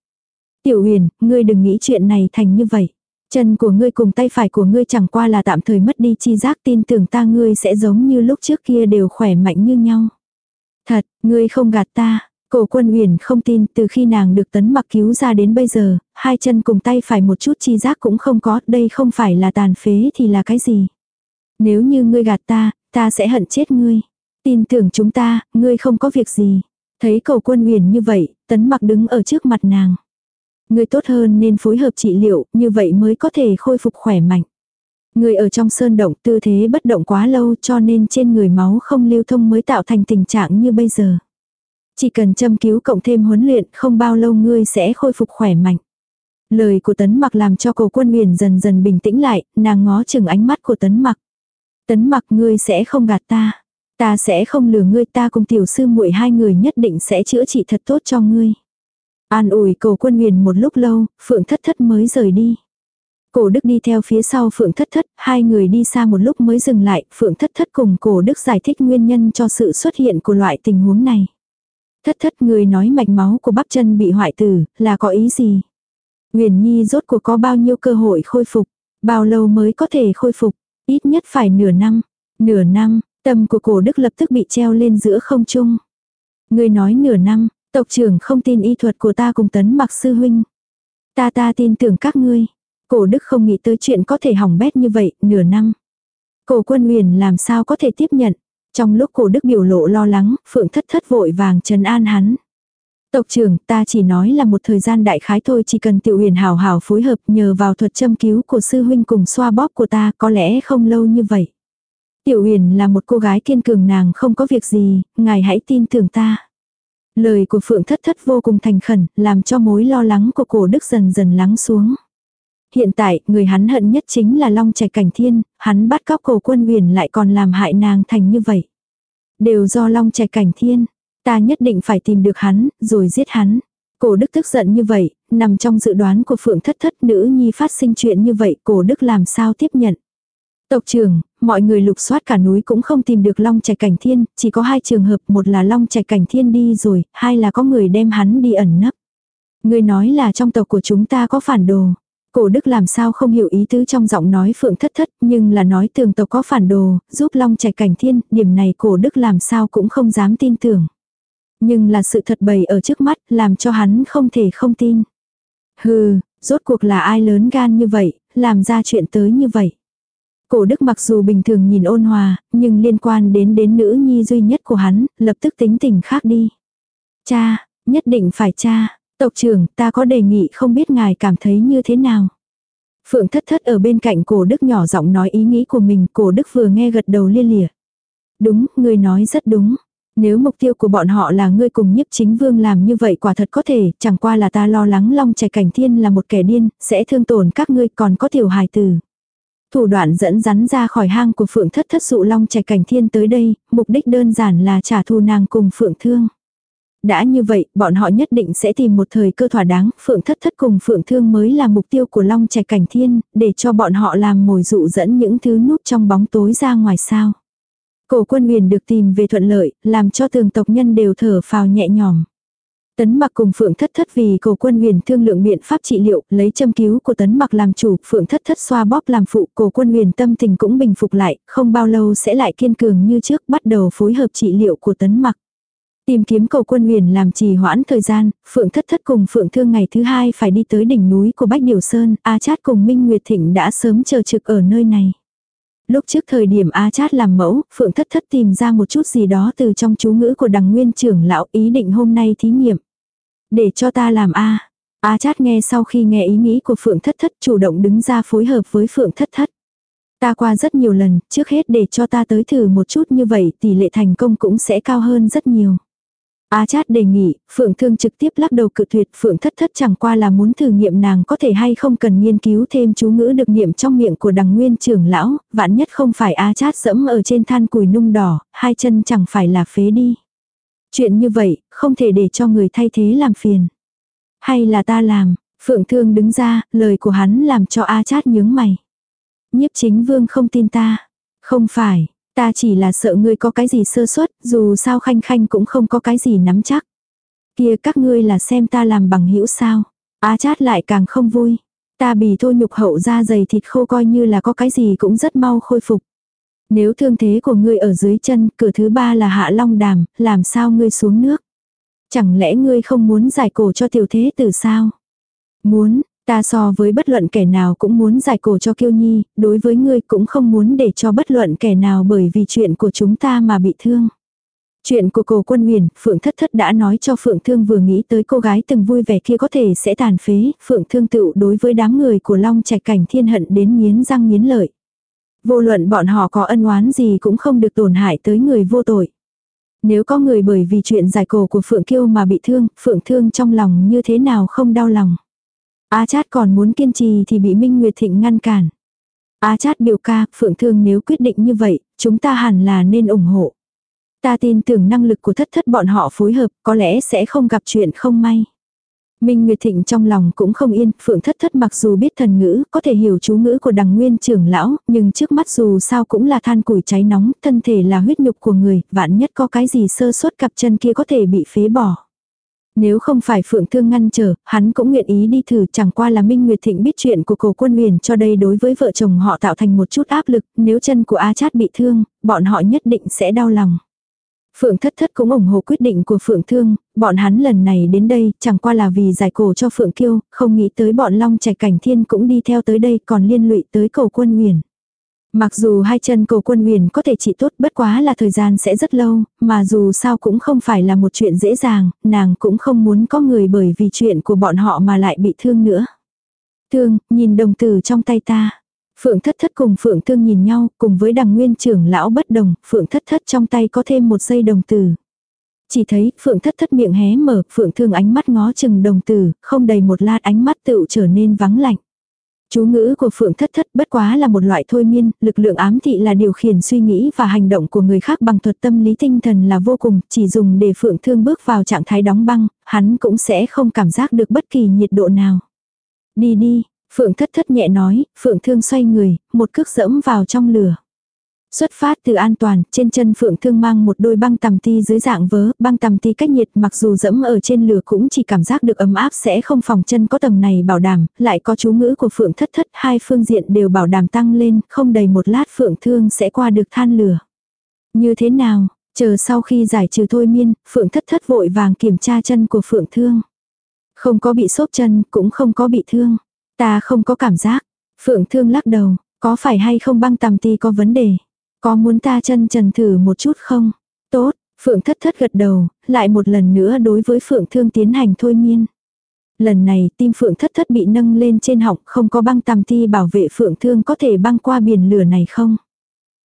Tiểu Uyển, ngươi đừng nghĩ chuyện này thành như vậy. Chân của ngươi cùng tay phải của ngươi chẳng qua là tạm thời mất đi chi giác tin tưởng ta ngươi sẽ giống như lúc trước kia đều khỏe mạnh như nhau. Thật, ngươi không gạt ta. Cổ quân uyển không tin từ khi nàng được tấn mặc cứu ra đến bây giờ, hai chân cùng tay phải một chút chi giác cũng không có, đây không phải là tàn phế thì là cái gì. Nếu như ngươi gạt ta, ta sẽ hận chết ngươi. Tin tưởng chúng ta, ngươi không có việc gì. Thấy cầu quân uyển như vậy, tấn mặc đứng ở trước mặt nàng. Ngươi tốt hơn nên phối hợp trị liệu, như vậy mới có thể khôi phục khỏe mạnh. Người ở trong sơn động tư thế bất động quá lâu cho nên trên người máu không lưu thông mới tạo thành tình trạng như bây giờ. Chỉ cần châm cứu cộng thêm huấn luyện không bao lâu ngươi sẽ khôi phục khỏe mạnh. Lời của tấn mặc làm cho cổ quân huyền dần dần bình tĩnh lại, nàng ngó chừng ánh mắt của tấn mặc. Tấn mặc ngươi sẽ không gạt ta. Ta sẽ không lừa ngươi ta cùng tiểu sư muội hai người nhất định sẽ chữa trị thật tốt cho ngươi. An ủi cổ quân huyền một lúc lâu, phượng thất thất mới rời đi. Cổ đức đi theo phía sau phượng thất thất, hai người đi xa một lúc mới dừng lại, phượng thất thất cùng cổ đức giải thích nguyên nhân cho sự xuất hiện của loại tình huống này. Thất thất người nói mạch máu của bắp chân bị hoại tử, là có ý gì? Huyền Nhi rốt cuộc có bao nhiêu cơ hội khôi phục? Bao lâu mới có thể khôi phục? Ít nhất phải nửa năm. Nửa năm, tâm của cổ đức lập tức bị treo lên giữa không trung. Người nói nửa năm, tộc trưởng không tin y thuật của ta cùng tấn mặc sư huynh. Ta ta tin tưởng các ngươi. Cổ đức không nghĩ tới chuyện có thể hỏng bét như vậy, nửa năm. Cổ quân huyền làm sao có thể tiếp nhận. Trong lúc cổ đức biểu lộ lo lắng, phượng thất thất vội vàng trấn an hắn. Tộc trưởng, ta chỉ nói là một thời gian đại khái thôi chỉ cần tiểu huyền hào hào phối hợp nhờ vào thuật châm cứu của sư huynh cùng xoa bóp của ta có lẽ không lâu như vậy. Tiểu huyền là một cô gái kiên cường nàng không có việc gì, ngài hãy tin tưởng ta. Lời của phượng thất thất vô cùng thành khẩn, làm cho mối lo lắng của cổ đức dần dần lắng xuống. Hiện tại, người hắn hận nhất chính là Long Trạch Cảnh Thiên, hắn bắt cóc cổ quân huyền lại còn làm hại nàng thành như vậy. Đều do Long Trạch Cảnh Thiên, ta nhất định phải tìm được hắn, rồi giết hắn. Cổ đức tức giận như vậy, nằm trong dự đoán của Phượng Thất Thất nữ nhi phát sinh chuyện như vậy, cổ đức làm sao tiếp nhận. Tộc trưởng, mọi người lục soát cả núi cũng không tìm được Long Trạch Cảnh Thiên, chỉ có hai trường hợp, một là Long Trạch Cảnh Thiên đi rồi, hai là có người đem hắn đi ẩn nấp. Người nói là trong tộc của chúng ta có phản đồ. Cổ đức làm sao không hiểu ý tứ trong giọng nói phượng thất thất, nhưng là nói tường tộc có phản đồ, giúp long trạch cảnh thiên, điểm này cổ đức làm sao cũng không dám tin tưởng. Nhưng là sự thật bày ở trước mắt, làm cho hắn không thể không tin. Hừ, rốt cuộc là ai lớn gan như vậy, làm ra chuyện tới như vậy. Cổ đức mặc dù bình thường nhìn ôn hòa, nhưng liên quan đến đến nữ nhi duy nhất của hắn, lập tức tính tình khác đi. Cha, nhất định phải cha, Tộc trưởng, ta có đề nghị không biết ngài cảm thấy như thế nào. Phượng thất thất ở bên cạnh cổ đức nhỏ giọng nói ý nghĩ của mình, cổ đức vừa nghe gật đầu lia lịa. Đúng, người nói rất đúng. Nếu mục tiêu của bọn họ là ngươi cùng nhiếp chính vương làm như vậy quả thật có thể, chẳng qua là ta lo lắng long trẻ cảnh thiên là một kẻ điên, sẽ thương tổn các ngươi còn có tiểu hài tử. Thủ đoạn dẫn rắn ra khỏi hang của phượng thất thất dụ long trẻ cảnh thiên tới đây, mục đích đơn giản là trả thù nàng cùng phượng thương. Đã như vậy, bọn họ nhất định sẽ tìm một thời cơ thỏa đáng, Phượng Thất Thất cùng Phượng Thương mới là mục tiêu của Long Trạch Cảnh Thiên, để cho bọn họ làm mồi dụ dẫn những thứ núp trong bóng tối ra ngoài sao. Cổ quân huyền được tìm về thuận lợi, làm cho tường tộc nhân đều thở phào nhẹ nhõm. Tấn mặc cùng Phượng Thất Thất vì cổ quân huyền thương lượng biện pháp trị liệu, lấy châm cứu của Tấn mặc làm chủ, Phượng Thất Thất xoa bóp làm phụ, cổ quân huyền tâm tình cũng bình phục lại, không bao lâu sẽ lại kiên cường như trước, bắt đầu phối hợp trị liệu của Tấn mặc. Tìm kiếm cầu quân huyền làm trì hoãn thời gian, Phượng Thất Thất cùng Phượng Thương ngày thứ hai phải đi tới đỉnh núi của Bách Điều Sơn, A Chát cùng Minh Nguyệt Thịnh đã sớm chờ trực ở nơi này. Lúc trước thời điểm A Chát làm mẫu, Phượng Thất Thất tìm ra một chút gì đó từ trong chú ngữ của đằng nguyên trưởng lão ý định hôm nay thí nghiệm. Để cho ta làm a A chát nghe sau khi nghe ý nghĩ của Phượng Thất Thất chủ động đứng ra phối hợp với Phượng Thất Thất. Ta qua rất nhiều lần, trước hết để cho ta tới thử một chút như vậy tỷ lệ thành công cũng sẽ cao hơn rất nhiều. A chát đề nghị, Phượng Thương trực tiếp lắc đầu cự tuyệt Phượng Thất Thất chẳng qua là muốn thử nghiệm nàng có thể hay không cần nghiên cứu thêm chú ngữ được niệm trong miệng của đằng nguyên trưởng lão, vạn nhất không phải A chát dẫm ở trên than củi nung đỏ, hai chân chẳng phải là phế đi. Chuyện như vậy, không thể để cho người thay thế làm phiền. Hay là ta làm, Phượng Thương đứng ra, lời của hắn làm cho A chát nhướng mày. Nhiếp chính vương không tin ta. Không phải, ta chỉ là sợ ngươi có cái gì sơ suất, dù sao khanh khanh cũng không có cái gì nắm chắc. Kia các ngươi là xem ta làm bằng hữu sao. Á chát lại càng không vui. Ta bì thô nhục hậu ra dày thịt khô coi như là có cái gì cũng rất mau khôi phục. Nếu thương thế của ngươi ở dưới chân, cửa thứ ba là hạ long đàm, làm sao ngươi xuống nước? Chẳng lẽ ngươi không muốn giải cổ cho tiểu thế tử sao? Muốn, Ta so với bất luận kẻ nào cũng muốn giải cổ cho kiêu nhi, đối với ngươi cũng không muốn để cho bất luận kẻ nào bởi vì chuyện của chúng ta mà bị thương. Chuyện của cổ quân huyền, Phượng Thất Thất đã nói cho Phượng Thương vừa nghĩ tới cô gái từng vui vẻ kia có thể sẽ tàn phế, Phượng Thương tự đối với đám người của Long Trạch Cảnh thiên hận đến nghiến răng nghiến lợi. Vô luận bọn họ có ân oán gì cũng không được tổn hại tới người vô tội. Nếu có người bởi vì chuyện giải cổ của Phượng Kiêu mà bị thương, Phượng Thương trong lòng như thế nào không đau lòng. A chát còn muốn kiên trì thì bị Minh Nguyệt Thịnh ngăn cản. A chát biểu ca, Phượng Thương nếu quyết định như vậy, chúng ta hẳn là nên ủng hộ. Ta tin tưởng năng lực của thất thất bọn họ phối hợp, có lẽ sẽ không gặp chuyện không may. Minh Nguyệt Thịnh trong lòng cũng không yên, Phượng Thất Thất mặc dù biết thần ngữ, có thể hiểu chú ngữ của đằng nguyên trưởng lão, nhưng trước mắt dù sao cũng là than củi cháy nóng, thân thể là huyết nhục của người, vạn nhất có cái gì sơ suất cặp chân kia có thể bị phế bỏ. Nếu không phải Phượng Thương ngăn trở, hắn cũng nguyện ý đi thử chẳng qua là Minh Nguyệt Thịnh biết chuyện của cổ quân huyền cho đây đối với vợ chồng họ tạo thành một chút áp lực, nếu chân của A Chát bị thương, bọn họ nhất định sẽ đau lòng. Phượng Thất Thất cũng ủng hộ quyết định của Phượng Thương, bọn hắn lần này đến đây chẳng qua là vì giải cổ cho Phượng Kiêu, không nghĩ tới bọn Long Trạch Cảnh Thiên cũng đi theo tới đây còn liên lụy tới Cầu quân huyền. Mặc dù hai chân cầu quân huyền có thể trị tốt bất quá là thời gian sẽ rất lâu, mà dù sao cũng không phải là một chuyện dễ dàng, nàng cũng không muốn có người bởi vì chuyện của bọn họ mà lại bị thương nữa. Thương, nhìn đồng tử trong tay ta. Phượng thất thất cùng Phượng thương nhìn nhau, cùng với đằng nguyên trưởng lão bất đồng, Phượng thất thất trong tay có thêm một dây đồng tử. Chỉ thấy Phượng thất thất miệng hé mở, Phượng thương ánh mắt ngó chừng đồng tử, không đầy một lát ánh mắt tự trở nên vắng lạnh. Chú ngữ của Phượng Thất Thất bất quá là một loại thôi miên, lực lượng ám thị là điều khiển suy nghĩ và hành động của người khác bằng thuật tâm lý tinh thần là vô cùng, chỉ dùng để Phượng Thương bước vào trạng thái đóng băng, hắn cũng sẽ không cảm giác được bất kỳ nhiệt độ nào. Đi đi, Phượng Thất Thất nhẹ nói, Phượng Thương xoay người, một cước dẫm vào trong lửa. Xuất phát từ an toàn, trên chân phượng thương mang một đôi băng tầm ti dưới dạng vớ, băng tầm ti cách nhiệt mặc dù dẫm ở trên lửa cũng chỉ cảm giác được ấm áp sẽ không phòng chân có tầng này bảo đảm, lại có chú ngữ của phượng thất thất, hai phương diện đều bảo đảm tăng lên, không đầy một lát phượng thương sẽ qua được than lửa. Như thế nào, chờ sau khi giải trừ thôi miên, phượng thất thất vội vàng kiểm tra chân của phượng thương. Không có bị sốt chân, cũng không có bị thương. Ta không có cảm giác. Phượng thương lắc đầu, có phải hay không băng tầm ti có vấn đề. Có muốn ta chân trần thử một chút không? Tốt, Phượng thất thất gật đầu, lại một lần nữa đối với Phượng thương tiến hành thôi miên. Lần này tim Phượng thất thất bị nâng lên trên họng không có băng tầm ti bảo vệ Phượng thương có thể băng qua biển lửa này không?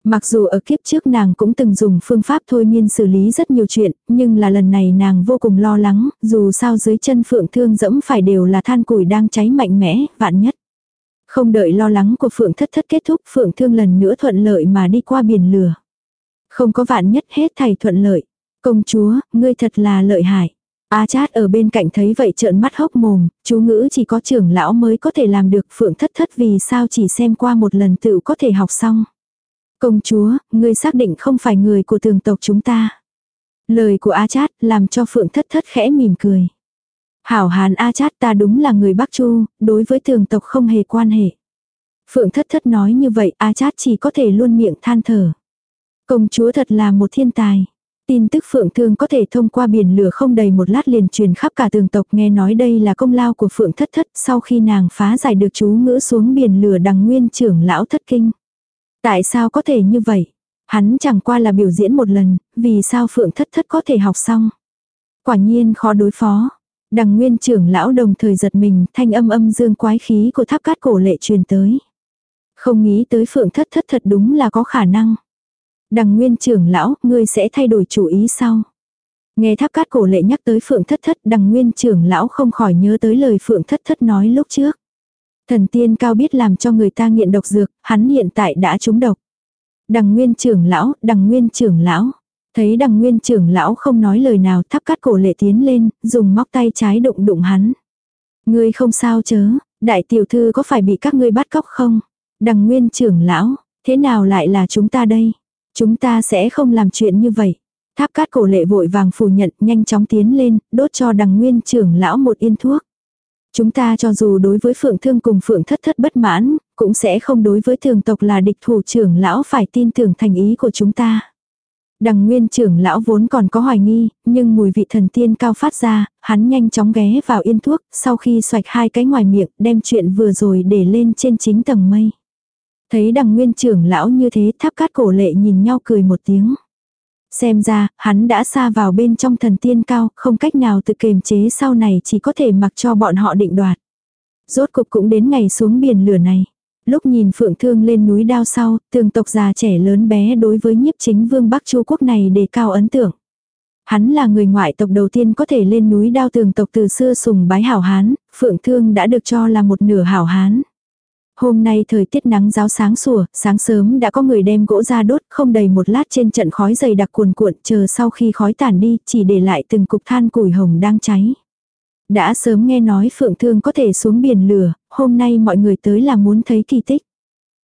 Mặc dù ở kiếp trước nàng cũng từng dùng phương pháp thôi miên xử lý rất nhiều chuyện, nhưng là lần này nàng vô cùng lo lắng, dù sao dưới chân Phượng thương dẫm phải đều là than củi đang cháy mạnh mẽ, vạn nhất. Không đợi lo lắng của Phượng thất thất kết thúc, Phượng thương lần nữa thuận lợi mà đi qua biển lửa. Không có vạn nhất hết thầy thuận lợi. Công chúa, ngươi thật là lợi hại. A chát ở bên cạnh thấy vậy trợn mắt hốc mồm, chú ngữ chỉ có trưởng lão mới có thể làm được phượng thất thất vì sao chỉ xem qua một lần tự có thể học xong. Công chúa, ngươi xác định không phải người của tường tộc chúng ta. Lời của A chát làm cho phượng thất thất khẽ mỉm cười. Hảo hán A chát ta đúng là người Bắc Chu, đối với tường tộc không hề quan hệ. Phượng thất thất nói như vậy A chát chỉ có thể luôn miệng than thở. Công chúa thật là một thiên tài. Tin tức Phượng Thương có thể thông qua biển lửa không đầy một lát liền truyền khắp cả tường tộc nghe nói đây là công lao của Phượng Thất Thất sau khi nàng phá giải được chú ngữ xuống biển lửa đằng nguyên trưởng lão thất kinh. Tại sao có thể như vậy? Hắn chẳng qua là biểu diễn một lần, vì sao Phượng Thất Thất có thể học xong? Quả nhiên khó đối phó. Đằng nguyên trưởng lão đồng thời giật mình, thanh âm âm dương quái khí của tháp cát cổ lệ truyền tới. Không nghĩ tới phượng thất thất thật đúng là có khả năng. Đằng nguyên trưởng lão, ngươi sẽ thay đổi chủ ý sau. Nghe tháp cát cổ lệ nhắc tới phượng thất thất, đằng nguyên trưởng lão không khỏi nhớ tới lời phượng thất thất nói lúc trước. Thần tiên cao biết làm cho người ta nghiện độc dược, hắn hiện tại đã trúng độc. Đằng nguyên trưởng lão, đằng nguyên trưởng lão. Thấy đằng nguyên trưởng lão không nói lời nào thắp cắt cổ lệ tiến lên, dùng móc tay trái đụng đụng hắn. Ngươi không sao chớ, đại tiểu thư có phải bị các ngươi bắt cóc không? Đằng nguyên trưởng lão, thế nào lại là chúng ta đây? Chúng ta sẽ không làm chuyện như vậy. Tháp cát cổ lệ vội vàng phủ nhận nhanh chóng tiến lên, đốt cho đằng nguyên trưởng lão một yên thuốc. Chúng ta cho dù đối với phượng thương cùng phượng thất thất bất mãn, cũng sẽ không đối với thường tộc là địch thủ trưởng lão phải tin tưởng thành ý của chúng ta. Đằng nguyên trưởng lão vốn còn có hoài nghi, nhưng mùi vị thần tiên cao phát ra, hắn nhanh chóng ghé vào yên thuốc, sau khi xoạch hai cái ngoài miệng, đem chuyện vừa rồi để lên trên chính tầng mây. Thấy đằng nguyên trưởng lão như thế tháp cát cổ lệ nhìn nhau cười một tiếng. Xem ra, hắn đã xa vào bên trong thần tiên cao, không cách nào tự kềm chế sau này chỉ có thể mặc cho bọn họ định đoạt. Rốt cục cũng đến ngày xuống biển lửa này. Lúc nhìn Phượng Thương lên núi đao sau, tường tộc già trẻ lớn bé đối với nhiếp chính vương Bắc Chu Quốc này đề cao ấn tượng. Hắn là người ngoại tộc đầu tiên có thể lên núi đao tường tộc từ xưa sùng bái hảo hán, Phượng Thương đã được cho là một nửa hảo hán. Hôm nay thời tiết nắng giáo sáng sủa, sáng sớm đã có người đem gỗ ra đốt, không đầy một lát trên trận khói dày đặc cuồn cuộn, chờ sau khi khói tàn đi, chỉ để lại từng cục than củi hồng đang cháy. Đã sớm nghe nói Phượng Thương có thể xuống biển lửa, hôm nay mọi người tới là muốn thấy kỳ tích.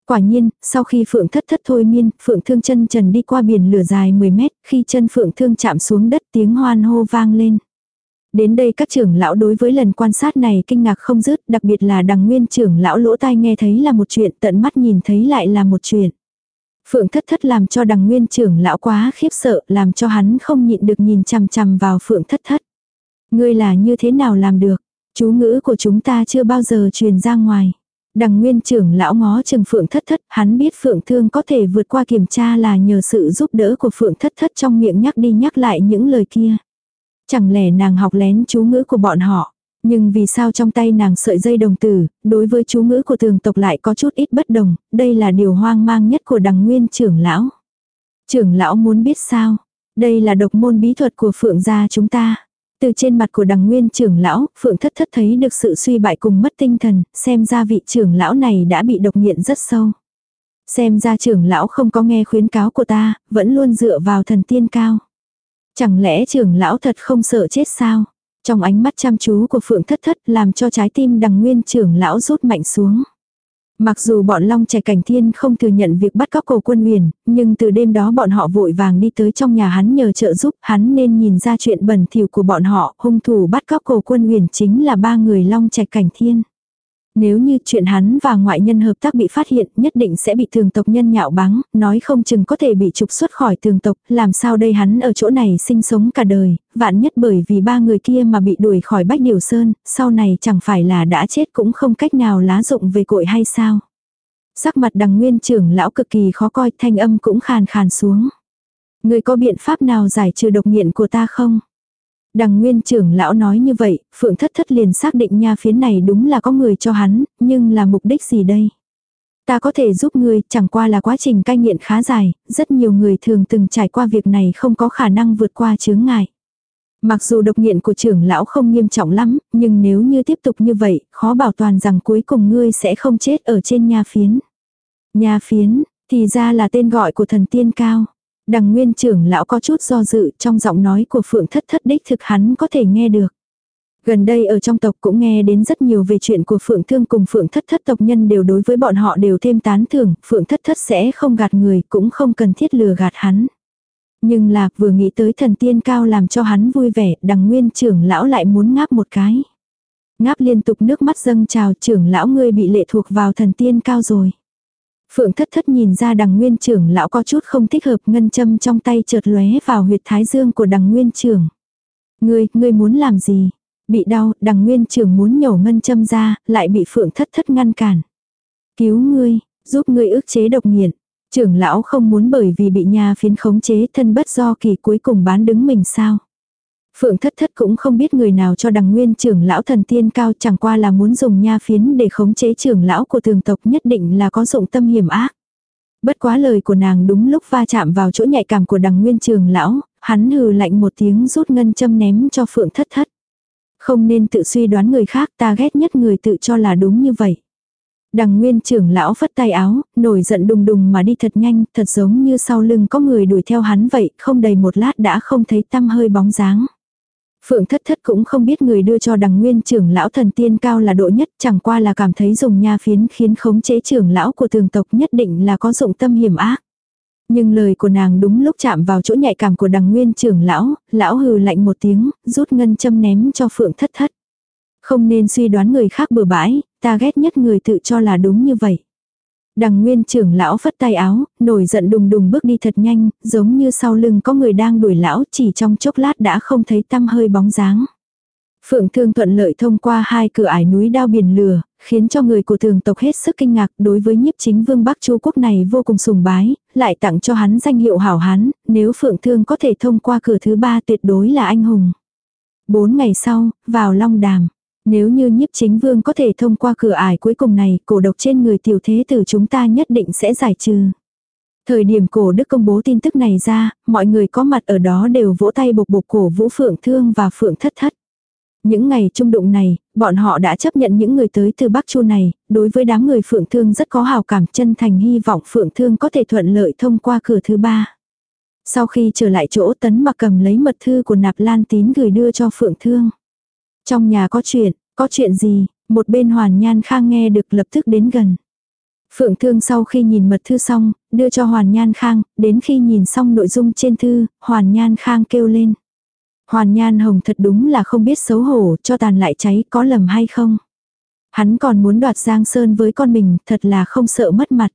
Quả nhiên, sau khi Phượng thất thất thôi miên, Phượng Thương chân trần đi qua biển lửa dài 10 mét, khi chân Phượng Thương chạm xuống đất tiếng hoan hô vang lên. Đến đây các trưởng lão đối với lần quan sát này kinh ngạc không dứt, đặc biệt là đằng nguyên trưởng lão lỗ tai nghe thấy là một chuyện, tận mắt nhìn thấy lại là một chuyện. Phượng thất thất làm cho đằng nguyên trưởng lão quá khiếp sợ, làm cho hắn không nhịn được nhìn chằm chằm vào phượng thất thất. Ngươi là như thế nào làm được? Chú ngữ của chúng ta chưa bao giờ truyền ra ngoài. Đằng nguyên trưởng lão ngó chừng phượng thất thất, hắn biết phượng thương có thể vượt qua kiểm tra là nhờ sự giúp đỡ của phượng thất thất trong miệng nhắc đi nhắc lại những lời kia. Chẳng lẽ nàng học lén chú ngữ của bọn họ. Nhưng vì sao trong tay nàng sợi dây đồng tử, đối với chú ngữ của tường tộc lại có chút ít bất đồng, đây là điều hoang mang nhất của đằng nguyên trưởng lão. Trưởng lão muốn biết sao? Đây là độc môn bí thuật của phượng gia chúng ta. Từ trên mặt của đằng nguyên trưởng lão, phượng thất thất thấy được sự suy bại cùng mất tinh thần, xem ra vị trưởng lão này đã bị độc nghiện rất sâu. Xem ra trưởng lão không có nghe khuyến cáo của ta, vẫn luôn dựa vào thần tiên cao. Chẳng lẽ trưởng lão thật không sợ chết sao? Trong ánh mắt chăm chú của Phượng Thất Thất làm cho trái tim đằng nguyên trưởng lão rút mạnh xuống. Mặc dù bọn Long Trẻ Cảnh Thiên không thừa nhận việc bắt cóc cổ quân huyền, nhưng từ đêm đó bọn họ vội vàng đi tới trong nhà hắn nhờ trợ giúp hắn nên nhìn ra chuyện bẩn thỉu của bọn họ, hung thủ bắt cóc cổ quân huyền chính là ba người Long Trẻ Cảnh Thiên. Nếu như chuyện hắn và ngoại nhân hợp tác bị phát hiện nhất định sẽ bị thường tộc nhân nhạo báng, nói không chừng có thể bị trục xuất khỏi thường tộc, làm sao đây hắn ở chỗ này sinh sống cả đời, vạn nhất bởi vì ba người kia mà bị đuổi khỏi Bách Điều Sơn, sau này chẳng phải là đã chết cũng không cách nào lá dụng về cội hay sao. Sắc mặt đằng nguyên trưởng lão cực kỳ khó coi thanh âm cũng khàn khàn xuống. Người có biện pháp nào giải trừ độc nghiện của ta không? Đằng nguyên trưởng lão nói như vậy, phượng thất thất liền xác định nha phiến này đúng là có người cho hắn, nhưng là mục đích gì đây? Ta có thể giúp ngươi, chẳng qua là quá trình cai nghiện khá dài, rất nhiều người thường từng trải qua việc này không có khả năng vượt qua chướng ngại. Mặc dù độc nghiện của trưởng lão không nghiêm trọng lắm, nhưng nếu như tiếp tục như vậy, khó bảo toàn rằng cuối cùng ngươi sẽ không chết ở trên nha phiến. Nha phiến, thì ra là tên gọi của thần tiên cao. Đằng nguyên trưởng lão có chút do dự trong giọng nói của phượng thất thất đích thực hắn có thể nghe được. Gần đây ở trong tộc cũng nghe đến rất nhiều về chuyện của Phượng Thương cùng Phượng Thất Thất tộc nhân đều đối với bọn họ đều thêm tán thưởng, Phượng Thất Thất sẽ không gạt người, cũng không cần thiết lừa gạt hắn. Nhưng là vừa nghĩ tới thần tiên cao làm cho hắn vui vẻ, đằng nguyên trưởng lão lại muốn ngáp một cái. Ngáp liên tục nước mắt dâng trào trưởng lão ngươi bị lệ thuộc vào thần tiên cao rồi. Phượng thất thất nhìn ra đằng nguyên trưởng lão có chút không thích hợp ngân châm trong tay chợt lóe vào huyệt thái dương của đằng nguyên trưởng. Ngươi, ngươi muốn làm gì? Bị đau, đằng nguyên trưởng muốn nhổ ngân châm ra, lại bị phượng thất thất ngăn cản. Cứu ngươi, giúp ngươi ức chế độc nghiện. Trưởng lão không muốn bởi vì bị nhà phiến khống chế thân bất do kỳ cuối cùng bán đứng mình sao. Phượng thất thất cũng không biết người nào cho đằng nguyên trưởng lão thần tiên cao chẳng qua là muốn dùng nha phiến để khống chế trưởng lão của thường tộc nhất định là có dụng tâm hiểm ác. Bất quá lời của nàng đúng lúc va chạm vào chỗ nhạy cảm của đằng nguyên trường lão, hắn hừ lạnh một tiếng rút ngân châm ném cho phượng thất thất. Không nên tự suy đoán người khác ta ghét nhất người tự cho là đúng như vậy. Đằng nguyên trưởng lão phất tay áo, nổi giận đùng đùng mà đi thật nhanh, thật giống như sau lưng có người đuổi theo hắn vậy, không đầy một lát đã không thấy tăm hơi bóng dáng. Phượng thất thất cũng không biết người đưa cho đằng nguyên trưởng lão thần tiên cao là độ nhất, chẳng qua là cảm thấy dùng nha phiến khiến khống chế trưởng lão của tường tộc nhất định là có dụng tâm hiểm ác. Nhưng lời của nàng đúng lúc chạm vào chỗ nhạy cảm của đằng nguyên trưởng lão, lão hừ lạnh một tiếng, rút ngân châm ném cho phượng thất thất. Không nên suy đoán người khác bừa bãi, ta ghét nhất người tự cho là đúng như vậy. Đằng nguyên trưởng lão phất tay áo, nổi giận đùng đùng bước đi thật nhanh, giống như sau lưng có người đang đuổi lão chỉ trong chốc lát đã không thấy tăm hơi bóng dáng. Phượng thương thuận lợi thông qua hai cửa ải núi đao biển lửa, khiến cho người của thường tộc hết sức kinh ngạc đối với nhiếp chính vương Bắc Chu quốc này vô cùng sùng bái, lại tặng cho hắn danh hiệu hảo hán, nếu phượng thương có thể thông qua cửa thứ ba tuyệt đối là anh hùng. Bốn ngày sau, vào long đàm. Nếu như nhiếp chính vương có thể thông qua cửa ải cuối cùng này, cổ độc trên người tiểu thế tử chúng ta nhất định sẽ giải trừ. Thời điểm cổ đức công bố tin tức này ra, mọi người có mặt ở đó đều vỗ tay bộc bộc cổ vũ phượng thương và phượng thất thất. Những ngày trung đụng này, bọn họ đã chấp nhận những người tới từ Bắc Chu này, đối với đám người Phượng Thương rất có hào cảm chân thành hy vọng Phượng Thương có thể thuận lợi thông qua cửa thứ ba. Sau khi trở lại chỗ tấn mặc cầm lấy mật thư của nạp lan tín gửi đưa cho Phượng Thương. Trong nhà có chuyện, có chuyện gì, một bên Hoàn Nhan Khang nghe được lập tức đến gần. Phượng Thương sau khi nhìn mật thư xong, đưa cho Hoàn Nhan Khang, đến khi nhìn xong nội dung trên thư, Hoàn Nhan Khang kêu lên. Hoàn Nhan Hồng thật đúng là không biết xấu hổ, cho tàn lại cháy có lầm hay không. Hắn còn muốn đoạt Giang Sơn với con mình, thật là không sợ mất mặt.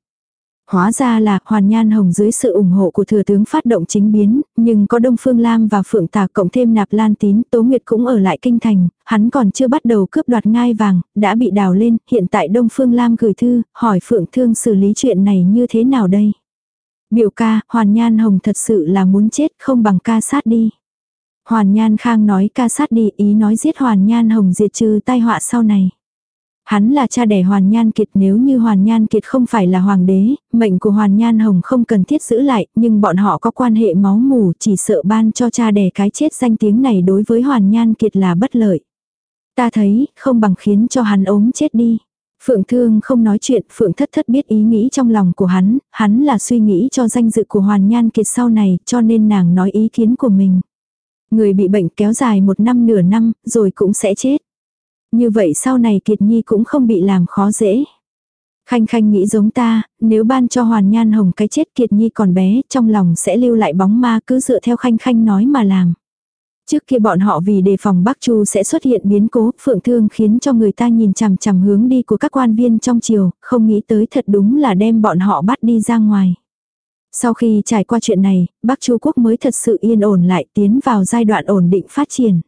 Hóa ra là Hoàn Nhan Hồng dưới sự ủng hộ của thừa tướng phát động chính biến, nhưng có Đông Phương Lam và Phượng Tà cộng thêm Nạp Lan Tín, Tố Nguyệt cũng ở lại kinh thành, hắn còn chưa bắt đầu cướp đoạt ngai vàng, đã bị đào lên, hiện tại Đông Phương Lam gửi thư, hỏi Phượng Thương xử lý chuyện này như thế nào đây. Biểu ca, Hoàn Nhan Hồng thật sự là muốn chết không bằng ca sát đi. Hoàn Nhan Khang nói ca sát đi ý nói giết Hoàn Nhan Hồng diệt trừ tai họa sau này. Hắn là cha đẻ Hoàn Nhan Kiệt nếu như Hoàn Nhan Kiệt không phải là hoàng đế, mệnh của Hoàn Nhan Hồng không cần thiết giữ lại, nhưng bọn họ có quan hệ máu mủ chỉ sợ ban cho cha đẻ cái chết danh tiếng này đối với Hoàn Nhan Kiệt là bất lợi. Ta thấy, không bằng khiến cho hắn ốm chết đi. Phượng Thương không nói chuyện, Phượng Thất Thất biết ý nghĩ trong lòng của hắn, hắn là suy nghĩ cho danh dự của Hoàn Nhan Kiệt sau này, cho nên nàng nói ý kiến của mình. Người bị bệnh kéo dài một năm nửa năm, rồi cũng sẽ chết. Như vậy sau này Kiệt Nhi cũng không bị làm khó dễ. Khanh Khanh nghĩ giống ta, nếu ban cho Hoàn Nhan Hồng cái chết Kiệt Nhi còn bé, trong lòng sẽ lưu lại bóng ma cứ dựa theo Khanh Khanh nói mà làm. Trước kia bọn họ vì đề phòng Bắc Chu sẽ xuất hiện biến cố, phượng thương khiến cho người ta nhìn chằm chằm hướng đi của các quan viên trong triều, không nghĩ tới thật đúng là đem bọn họ bắt đi ra ngoài. Sau khi trải qua chuyện này, Bắc Chu quốc mới thật sự yên ổn lại tiến vào giai đoạn ổn định phát triển.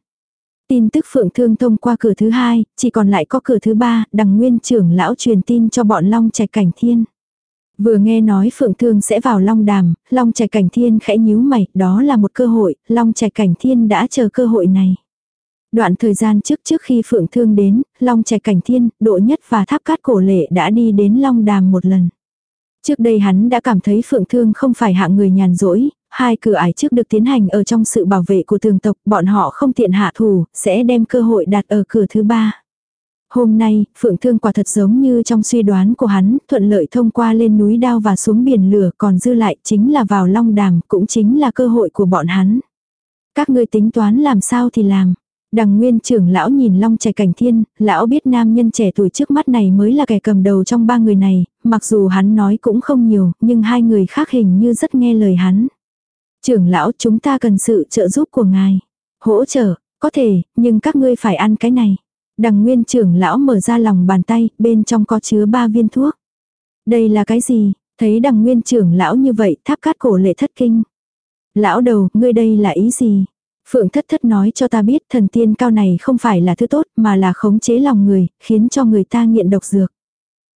Tin tức Phượng Thương thông qua cửa thứ hai, chỉ còn lại có cửa thứ ba, đằng nguyên trưởng lão truyền tin cho bọn Long Trạch Cảnh Thiên. Vừa nghe nói Phượng Thương sẽ vào Long Đàm, Long Trạch Cảnh Thiên khẽ nhíu mày, đó là một cơ hội, Long Trạch Cảnh Thiên đã chờ cơ hội này. Đoạn thời gian trước trước khi Phượng Thương đến, Long Trạch Cảnh Thiên, Độ Nhất và Tháp Cát Cổ Lệ đã đi đến Long Đàm một lần. Trước đây hắn đã cảm thấy Phượng Thương không phải hạng người nhàn rỗi, hai cửa ải trước được tiến hành ở trong sự bảo vệ của tường tộc, bọn họ không tiện hạ thủ, sẽ đem cơ hội đặt ở cửa thứ ba. Hôm nay, Phượng Thương quả thật giống như trong suy đoán của hắn, thuận lợi thông qua lên núi đao và xuống biển lửa còn dư lại chính là vào long đàm, cũng chính là cơ hội của bọn hắn. Các ngươi tính toán làm sao thì làm. Đằng nguyên trưởng lão nhìn long trẻ cảnh thiên, lão biết nam nhân trẻ tuổi trước mắt này mới là kẻ cầm đầu trong ba người này, mặc dù hắn nói cũng không nhiều, nhưng hai người khác hình như rất nghe lời hắn. Trưởng lão chúng ta cần sự trợ giúp của ngài. Hỗ trợ, có thể, nhưng các ngươi phải ăn cái này. Đằng nguyên trưởng lão mở ra lòng bàn tay, bên trong có chứa ba viên thuốc. Đây là cái gì? Thấy đằng nguyên trưởng lão như vậy, tháp cát cổ lệ thất kinh. Lão đầu, ngươi đây là ý gì? Phượng thất thất nói cho ta biết thần tiên cao này không phải là thứ tốt mà là khống chế lòng người, khiến cho người ta nghiện độc dược.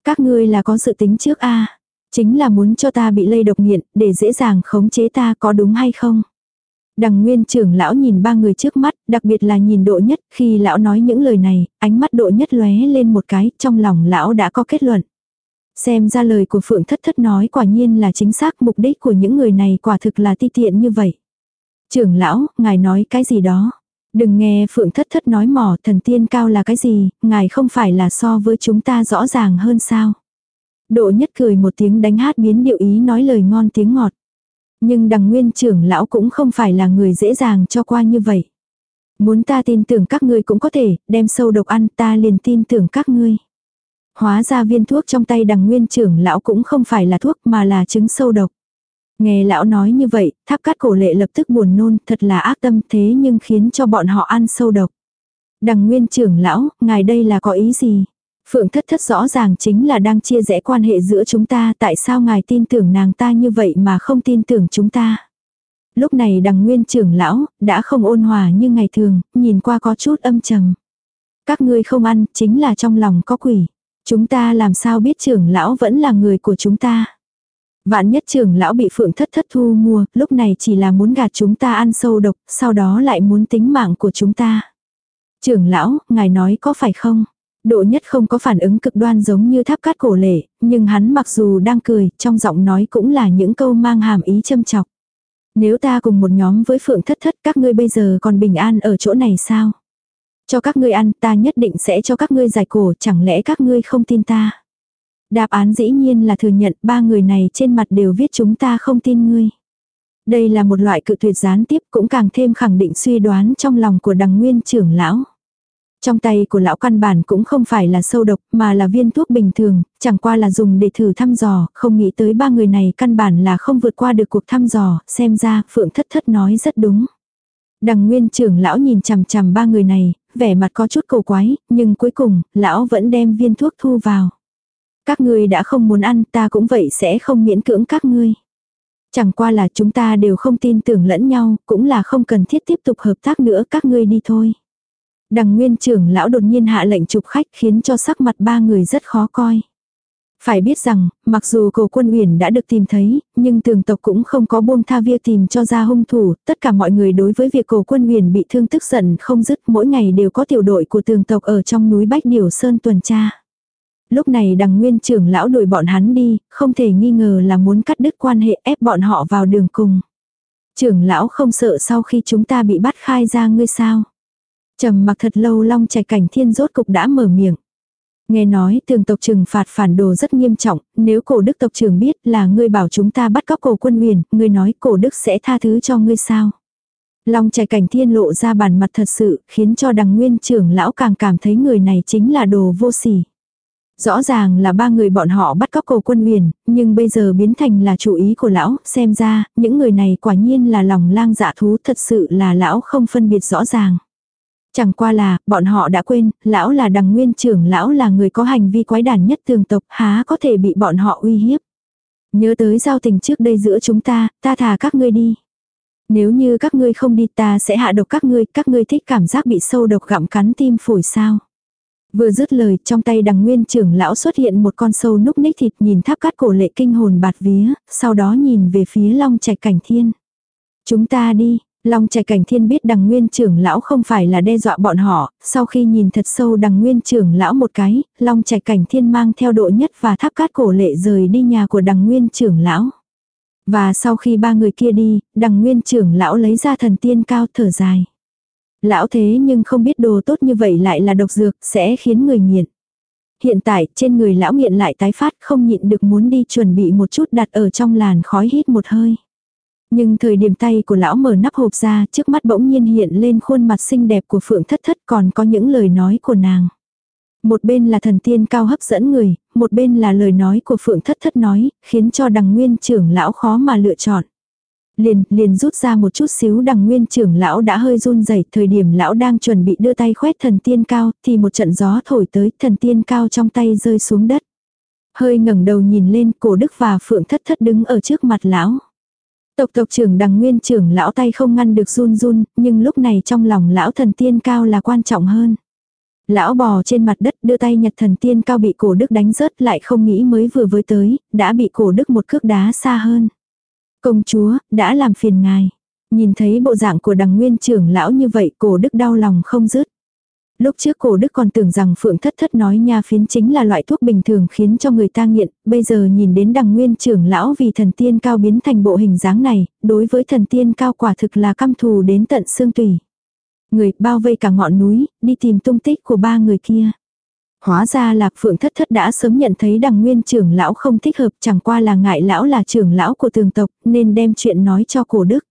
Các ngươi là có sự tính trước a Chính là muốn cho ta bị lây độc nghiện, để dễ dàng khống chế ta có đúng hay không? Đằng nguyên trưởng lão nhìn ba người trước mắt, đặc biệt là nhìn độ nhất, khi lão nói những lời này, ánh mắt độ nhất lóe lên một cái, trong lòng lão đã có kết luận. Xem ra lời của Phượng Thất Thất nói quả nhiên là chính xác mục đích của những người này quả thực là ti tiện như vậy. Trưởng lão, ngài nói cái gì đó. Đừng nghe Phượng Thất Thất nói mỏ thần tiên cao là cái gì, ngài không phải là so với chúng ta rõ ràng hơn sao. Độ nhất cười một tiếng đánh hát biến điệu ý nói lời ngon tiếng ngọt. Nhưng đằng nguyên trưởng lão cũng không phải là người dễ dàng cho qua như vậy. Muốn ta tin tưởng các ngươi cũng có thể, đem sâu độc ăn ta liền tin tưởng các ngươi. Hóa ra viên thuốc trong tay đằng nguyên trưởng lão cũng không phải là thuốc mà là trứng sâu độc. Nghe lão nói như vậy, tháp cát cổ lệ lập tức buồn nôn, thật là ác tâm thế nhưng khiến cho bọn họ ăn sâu độc. Đằng nguyên trưởng lão, ngài đây là có ý gì? Phượng thất thất rõ ràng chính là đang chia rẽ quan hệ giữa chúng ta, tại sao ngài tin tưởng nàng ta như vậy mà không tin tưởng chúng ta? Lúc này đằng nguyên trưởng lão, đã không ôn hòa như ngày thường, nhìn qua có chút âm trầm. Các ngươi không ăn, chính là trong lòng có quỷ. Chúng ta làm sao biết trưởng lão vẫn là người của chúng ta. Vạn nhất trưởng lão bị phượng thất thất thu mua, lúc này chỉ là muốn gạt chúng ta ăn sâu độc, sau đó lại muốn tính mạng của chúng ta. Trưởng lão, ngài nói có phải không? Độ nhất không có phản ứng cực đoan giống như tháp cát cổ lệ, nhưng hắn mặc dù đang cười, trong giọng nói cũng là những câu mang hàm ý châm chọc. Nếu ta cùng một nhóm với phượng thất thất các ngươi bây giờ còn bình an ở chỗ này sao? Cho các ngươi ăn ta nhất định sẽ cho các ngươi giải cổ chẳng lẽ các ngươi không tin ta? Đáp án dĩ nhiên là thừa nhận ba người này trên mặt đều viết chúng ta không tin ngươi. Đây là một loại cự tuyệt gián tiếp cũng càng thêm khẳng định suy đoán trong lòng của đằng nguyên trưởng lão. Trong tay của lão căn bản cũng không phải là sâu độc mà là viên thuốc bình thường, chẳng qua là dùng để thử thăm dò, không nghĩ tới ba người này căn bản là không vượt qua được cuộc thăm dò, xem ra Phượng Thất Thất nói rất đúng. Đằng nguyên trưởng lão nhìn chằm chằm ba người này, vẻ mặt có chút cầu quái, nhưng cuối cùng, lão vẫn đem viên thuốc thu vào. Các ngươi đã không muốn ăn ta cũng vậy sẽ không miễn cưỡng các ngươi. Chẳng qua là chúng ta đều không tin tưởng lẫn nhau, cũng là không cần thiết tiếp tục hợp tác nữa các ngươi đi thôi. Đằng nguyên trưởng lão đột nhiên hạ lệnh chụp khách khiến cho sắc mặt ba người rất khó coi. Phải biết rằng, mặc dù cổ quân uyển đã được tìm thấy, nhưng tường tộc cũng không có buông tha việc tìm cho ra hung thủ, tất cả mọi người đối với việc cổ quân uyển bị thương tức giận không dứt mỗi ngày đều có tiểu đội của tường tộc ở trong núi Bách Điểu Sơn tuần tra. Lúc này đằng nguyên trưởng lão đuổi bọn hắn đi, không thể nghi ngờ là muốn cắt đứt quan hệ ép bọn họ vào đường cùng. Trưởng lão không sợ sau khi chúng ta bị bắt khai ra ngươi sao trầm mặc thật lâu long trẻ cảnh thiên rốt cục đã mở miệng. Nghe nói tường tộc trừng phạt phản đồ rất nghiêm trọng, nếu cổ đức tộc trưởng biết là ngươi bảo chúng ta bắt cóc cổ quân huyền, ngươi nói cổ đức sẽ tha thứ cho ngươi sao. Long trẻ cảnh thiên lộ ra bản mặt thật sự, khiến cho đằng nguyên trưởng lão càng cảm thấy người này chính là đồ vô sỉ. Rõ ràng là ba người bọn họ bắt cóc cổ quân huyền, nhưng bây giờ biến thành là chủ ý của lão, xem ra, những người này quả nhiên là lòng lang dạ thú thật sự là lão không phân biệt rõ ràng. Chẳng qua là, bọn họ đã quên, lão là đằng nguyên trưởng, lão là người có hành vi quái đản nhất tường tộc, há có thể bị bọn họ uy hiếp. Nhớ tới giao tình trước đây giữa chúng ta, ta thả các ngươi đi. Nếu như các ngươi không đi ta sẽ hạ độc các ngươi, các ngươi thích cảm giác bị sâu độc gặm cắn tim phổi sao. Vừa dứt lời, trong tay đằng nguyên trưởng lão xuất hiện một con sâu núc ních thịt nhìn tháp cát cổ lệ kinh hồn bạt vía, sau đó nhìn về phía long trạch cảnh thiên. Chúng ta đi, Long trẻ cảnh thiên biết đằng nguyên trưởng lão không phải là đe dọa bọn họ, sau khi nhìn thật sâu đằng nguyên trưởng lão một cái, long trẻ cảnh thiên mang theo độ nhất và tháp cát cổ lệ rời đi nhà của đằng nguyên trưởng lão. Và sau khi ba người kia đi, đằng nguyên trưởng lão lấy ra thần tiên cao thở dài. Lão thế nhưng không biết đồ tốt như vậy lại là độc dược, sẽ khiến người nghiện. Hiện tại, trên người lão nghiện lại tái phát không nhịn được muốn đi chuẩn bị một chút đặt ở trong làn khói hít một hơi. Nhưng thời điểm tay của lão mở nắp hộp ra, trước mắt bỗng nhiên hiện lên khuôn mặt xinh đẹp của Phượng Thất Thất còn có những lời nói của nàng. Một bên là thần tiên cao hấp dẫn người, một bên là lời nói của Phượng Thất Thất nói, khiến cho đằng nguyên trưởng lão khó mà lựa chọn. Liền, liền rút ra một chút xíu đằng nguyên trưởng lão đã hơi run rẩy thời điểm lão đang chuẩn bị đưa tay khoét thần tiên cao, thì một trận gió thổi tới, thần tiên cao trong tay rơi xuống đất. Hơi ngẩng đầu nhìn lên, cổ đức và Phượng Thất Thất đứng ở trước mặt lão. Tộc tộc trưởng đằng nguyên trưởng lão tay không ngăn được run run, nhưng lúc này trong lòng lão thần tiên cao là quan trọng hơn. Lão bò trên mặt đất đưa tay nhặt thần tiên cao bị cổ đức đánh rớt lại không nghĩ mới vừa với tới, đã bị cổ đức một cước đá xa hơn. Công chúa, đã làm phiền ngài. Nhìn thấy bộ dạng của đằng nguyên trưởng lão như vậy cổ đức đau lòng không dứt. Lúc trước cổ đức còn tưởng rằng phượng thất thất nói nha phiến chính là loại thuốc bình thường khiến cho người ta nghiện, bây giờ nhìn đến đằng nguyên trưởng lão vì thần tiên cao biến thành bộ hình dáng này, đối với thần tiên cao quả thực là căm thù đến tận xương tùy. Người bao vây cả ngọn núi, đi tìm tung tích của ba người kia. Hóa ra lạc phượng thất thất đã sớm nhận thấy đằng nguyên trưởng lão không thích hợp chẳng qua là ngại lão là trưởng lão của tường tộc nên đem chuyện nói cho cổ đức.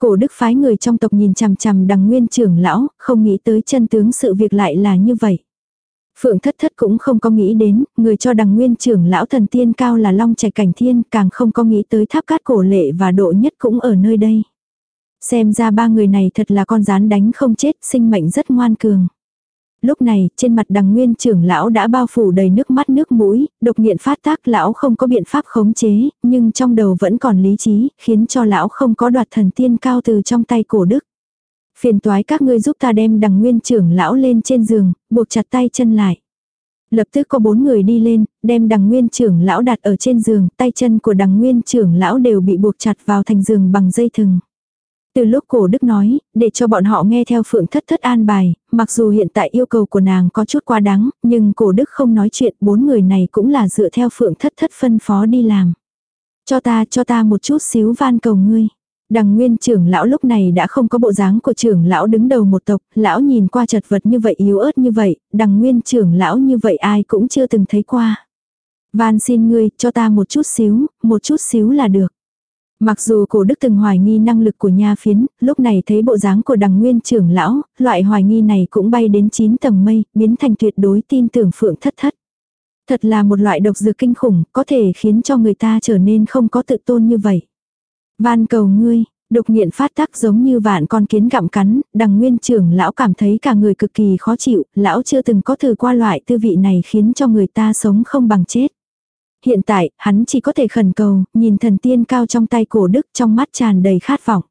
Cổ đức phái người trong tộc nhìn chằm chằm đằng nguyên trưởng lão, không nghĩ tới chân tướng sự việc lại là như vậy. Phượng thất thất cũng không có nghĩ đến, người cho đằng nguyên trưởng lão thần tiên cao là long trẻ cảnh thiên, càng không có nghĩ tới tháp cát cổ lệ và độ nhất cũng ở nơi đây. Xem ra ba người này thật là con rán đánh không chết, sinh mệnh rất ngoan cường. Lúc này, trên mặt đằng nguyên trưởng lão đã bao phủ đầy nước mắt nước mũi, độc nghiện phát tác lão không có biện pháp khống chế, nhưng trong đầu vẫn còn lý trí, khiến cho lão không có đoạt thần tiên cao từ trong tay cổ đức. Phiền toái các ngươi giúp ta đem đằng nguyên trưởng lão lên trên giường, buộc chặt tay chân lại. Lập tức có bốn người đi lên, đem đằng nguyên trưởng lão đặt ở trên giường, tay chân của đằng nguyên trưởng lão đều bị buộc chặt vào thành giường bằng dây thừng. Từ lúc cổ đức nói, để cho bọn họ nghe theo phượng thất thất an bài, mặc dù hiện tại yêu cầu của nàng có chút quá đáng, nhưng cổ đức không nói chuyện, bốn người này cũng là dựa theo phượng thất thất phân phó đi làm. Cho ta, cho ta một chút xíu van cầu ngươi. Đằng nguyên trưởng lão lúc này đã không có bộ dáng của trưởng lão đứng đầu một tộc, lão nhìn qua chật vật như vậy yếu ớt như vậy, đằng nguyên trưởng lão như vậy ai cũng chưa từng thấy qua. Van xin ngươi, cho ta một chút xíu, một chút xíu là được. Mặc dù cổ đức từng hoài nghi năng lực của nha phiến, lúc này thấy bộ dáng của đằng nguyên trưởng lão, loại hoài nghi này cũng bay đến 9 tầng mây, biến thành tuyệt đối tin tưởng phượng thất thất. Thật là một loại độc dược kinh khủng, có thể khiến cho người ta trở nên không có tự tôn như vậy. Van cầu ngươi, độc nghiện phát tác giống như vạn con kiến gặm cắn, đằng nguyên trưởng lão cảm thấy cả người cực kỳ khó chịu, lão chưa từng có thử qua loại tư vị này khiến cho người ta sống không bằng chết hiện tại, hắn chỉ có thể khẩn cầu, nhìn thần tiên cao trong tay cổ đức trong mắt tràn đầy khát vọng.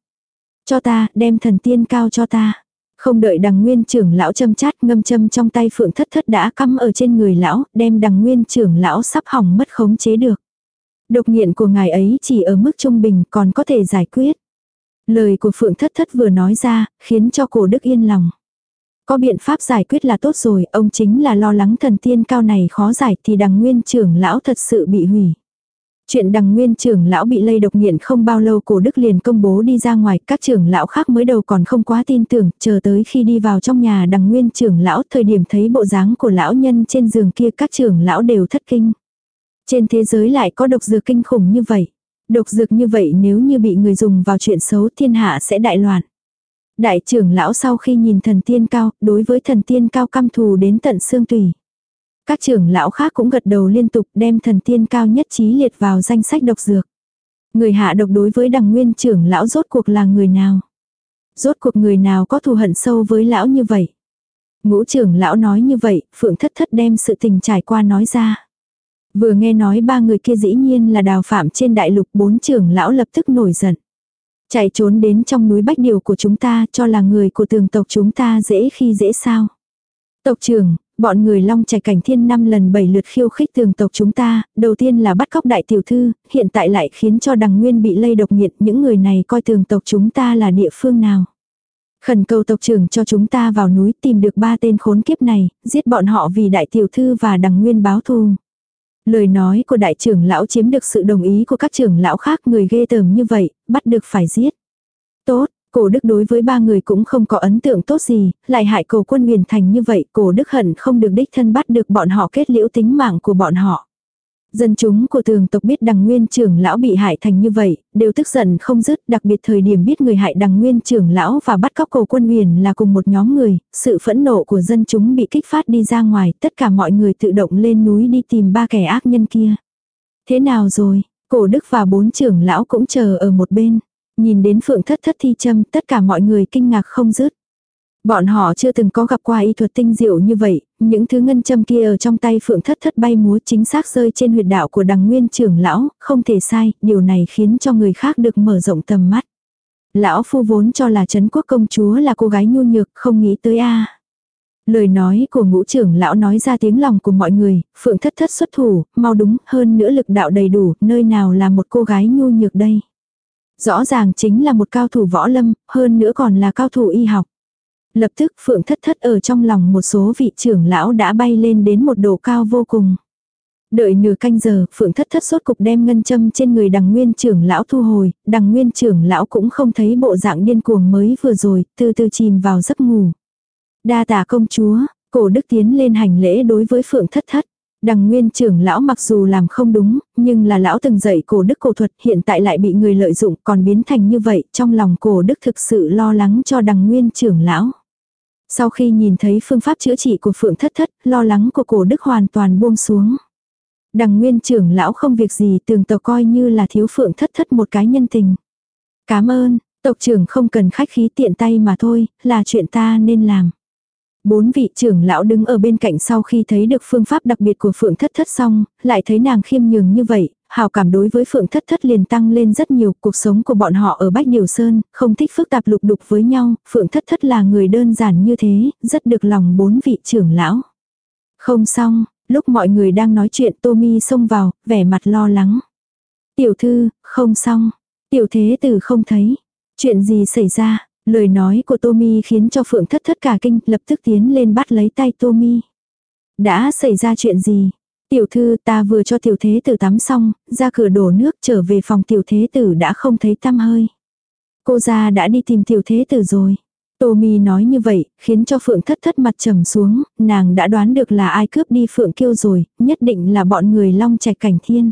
Cho ta, đem thần tiên cao cho ta. Không đợi đằng nguyên trưởng lão châm chát ngâm châm trong tay phượng thất thất đã cắm ở trên người lão, đem đằng nguyên trưởng lão sắp hỏng mất khống chế được. Độc nghiện của ngài ấy chỉ ở mức trung bình còn có thể giải quyết. Lời của phượng thất thất vừa nói ra, khiến cho cổ đức yên lòng. Có biện pháp giải quyết là tốt rồi, ông chính là lo lắng thần tiên cao này khó giải thì đằng nguyên trưởng lão thật sự bị hủy. Chuyện đằng nguyên trưởng lão bị lây độc nghiện không bao lâu cổ đức liền công bố đi ra ngoài, các trưởng lão khác mới đầu còn không quá tin tưởng, chờ tới khi đi vào trong nhà đằng nguyên trưởng lão thời điểm thấy bộ dáng của lão nhân trên giường kia các trưởng lão đều thất kinh. Trên thế giới lại có độc dược kinh khủng như vậy. Độc dược như vậy nếu như bị người dùng vào chuyện xấu thiên hạ sẽ đại loạn. Đại trưởng lão sau khi nhìn thần tiên cao, đối với thần tiên cao căm thù đến tận xương tùy. Các trưởng lão khác cũng gật đầu liên tục đem thần tiên cao nhất trí liệt vào danh sách độc dược. Người hạ độc đối với đằng nguyên trưởng lão rốt cuộc là người nào? Rốt cuộc người nào có thù hận sâu với lão như vậy? Ngũ trưởng lão nói như vậy, phượng thất thất đem sự tình trải qua nói ra. Vừa nghe nói ba người kia dĩ nhiên là đào phạm trên đại lục bốn trưởng lão lập tức nổi giận. Chạy trốn đến trong núi bách điều của chúng ta cho là người của tường tộc chúng ta dễ khi dễ sao. Tộc trưởng, bọn người long chạy cảnh thiên năm lần bảy lượt khiêu khích tường tộc chúng ta, đầu tiên là bắt cóc đại tiểu thư, hiện tại lại khiến cho đằng nguyên bị lây độc nghiện những người này coi tường tộc chúng ta là địa phương nào. Khẩn cầu tộc trưởng cho chúng ta vào núi tìm được ba tên khốn kiếp này, giết bọn họ vì đại tiểu thư và đằng nguyên báo thù. Lời nói của đại trưởng lão chiếm được sự đồng ý của các trưởng lão khác người ghê tởm như vậy, bắt được phải giết. Tốt, cổ đức đối với ba người cũng không có ấn tượng tốt gì, lại hại cầu quân huyền thành như vậy, cổ đức hận không được đích thân bắt được bọn họ kết liễu tính mạng của bọn họ. Dân chúng của tường tộc biết đằng nguyên trưởng lão bị hại thành như vậy, đều tức giận không dứt, đặc biệt thời điểm biết người hại đằng nguyên trưởng lão và bắt cóc cầu quân huyền là cùng một nhóm người, sự phẫn nộ của dân chúng bị kích phát đi ra ngoài, tất cả mọi người tự động lên núi đi tìm ba kẻ ác nhân kia. Thế nào rồi, cổ đức và bốn trưởng lão cũng chờ ở một bên, nhìn đến phượng thất thất thi châm tất cả mọi người kinh ngạc không dứt. Bọn họ chưa từng có gặp qua y thuật tinh diệu như vậy, những thứ ngân châm kia ở trong tay phượng thất thất bay múa chính xác rơi trên huyệt đạo của đằng nguyên trưởng lão, không thể sai, điều này khiến cho người khác được mở rộng tầm mắt. Lão phu vốn cho là chấn quốc công chúa là cô gái nhu nhược, không nghĩ tới a Lời nói của ngũ trưởng lão nói ra tiếng lòng của mọi người, phượng thất thất xuất thủ, mau đúng, hơn nữa lực đạo đầy đủ, nơi nào là một cô gái nhu nhược đây. Rõ ràng chính là một cao thủ võ lâm, hơn nữa còn là cao thủ y học. Lập tức phượng thất thất ở trong lòng một số vị trưởng lão đã bay lên đến một độ cao vô cùng. Đợi nửa canh giờ, phượng thất thất sốt cục đem ngân châm trên người đằng nguyên trưởng lão thu hồi, đằng nguyên trưởng lão cũng không thấy bộ dạng điên cuồng mới vừa rồi, từ từ chìm vào giấc ngủ. Đa tả công chúa, cổ đức tiến lên hành lễ đối với phượng thất thất. Đằng nguyên trưởng lão mặc dù làm không đúng, nhưng là lão từng dạy cổ đức cổ thuật hiện tại lại bị người lợi dụng còn biến thành như vậy, trong lòng cổ đức thực sự lo lắng cho đằng nguyên trưởng lão. Sau khi nhìn thấy phương pháp chữa trị của phượng thất thất, lo lắng của cổ đức hoàn toàn buông xuống. Đằng nguyên trưởng lão không việc gì tường tộc coi như là thiếu phượng thất thất một cái nhân tình. Cảm ơn, tộc trưởng không cần khách khí tiện tay mà thôi, là chuyện ta nên làm. Bốn vị trưởng lão đứng ở bên cạnh sau khi thấy được phương pháp đặc biệt của Phượng Thất Thất xong, lại thấy nàng khiêm nhường như vậy, hào cảm đối với Phượng Thất Thất liền tăng lên rất nhiều. Cuộc sống của bọn họ ở Bách Điều Sơn, không thích phức tạp lục đục với nhau, Phượng Thất Thất là người đơn giản như thế, rất được lòng bốn vị trưởng lão. Không xong, lúc mọi người đang nói chuyện Tommy xông vào, vẻ mặt lo lắng. Tiểu thư, không xong. Tiểu thế tử không thấy. Chuyện gì xảy ra? Lời nói của Tommy khiến cho Phượng thất thất cả kinh, lập tức tiến lên bắt lấy tay Tommy. Đã xảy ra chuyện gì? Tiểu thư ta vừa cho tiểu thế tử tắm xong, ra cửa đổ nước trở về phòng tiểu thế tử đã không thấy tăm hơi. Cô ra đã đi tìm tiểu thế tử rồi. Tommy nói như vậy, khiến cho Phượng thất thất mặt trầm xuống, nàng đã đoán được là ai cướp đi Phượng kiêu rồi, nhất định là bọn người long trạch cảnh thiên.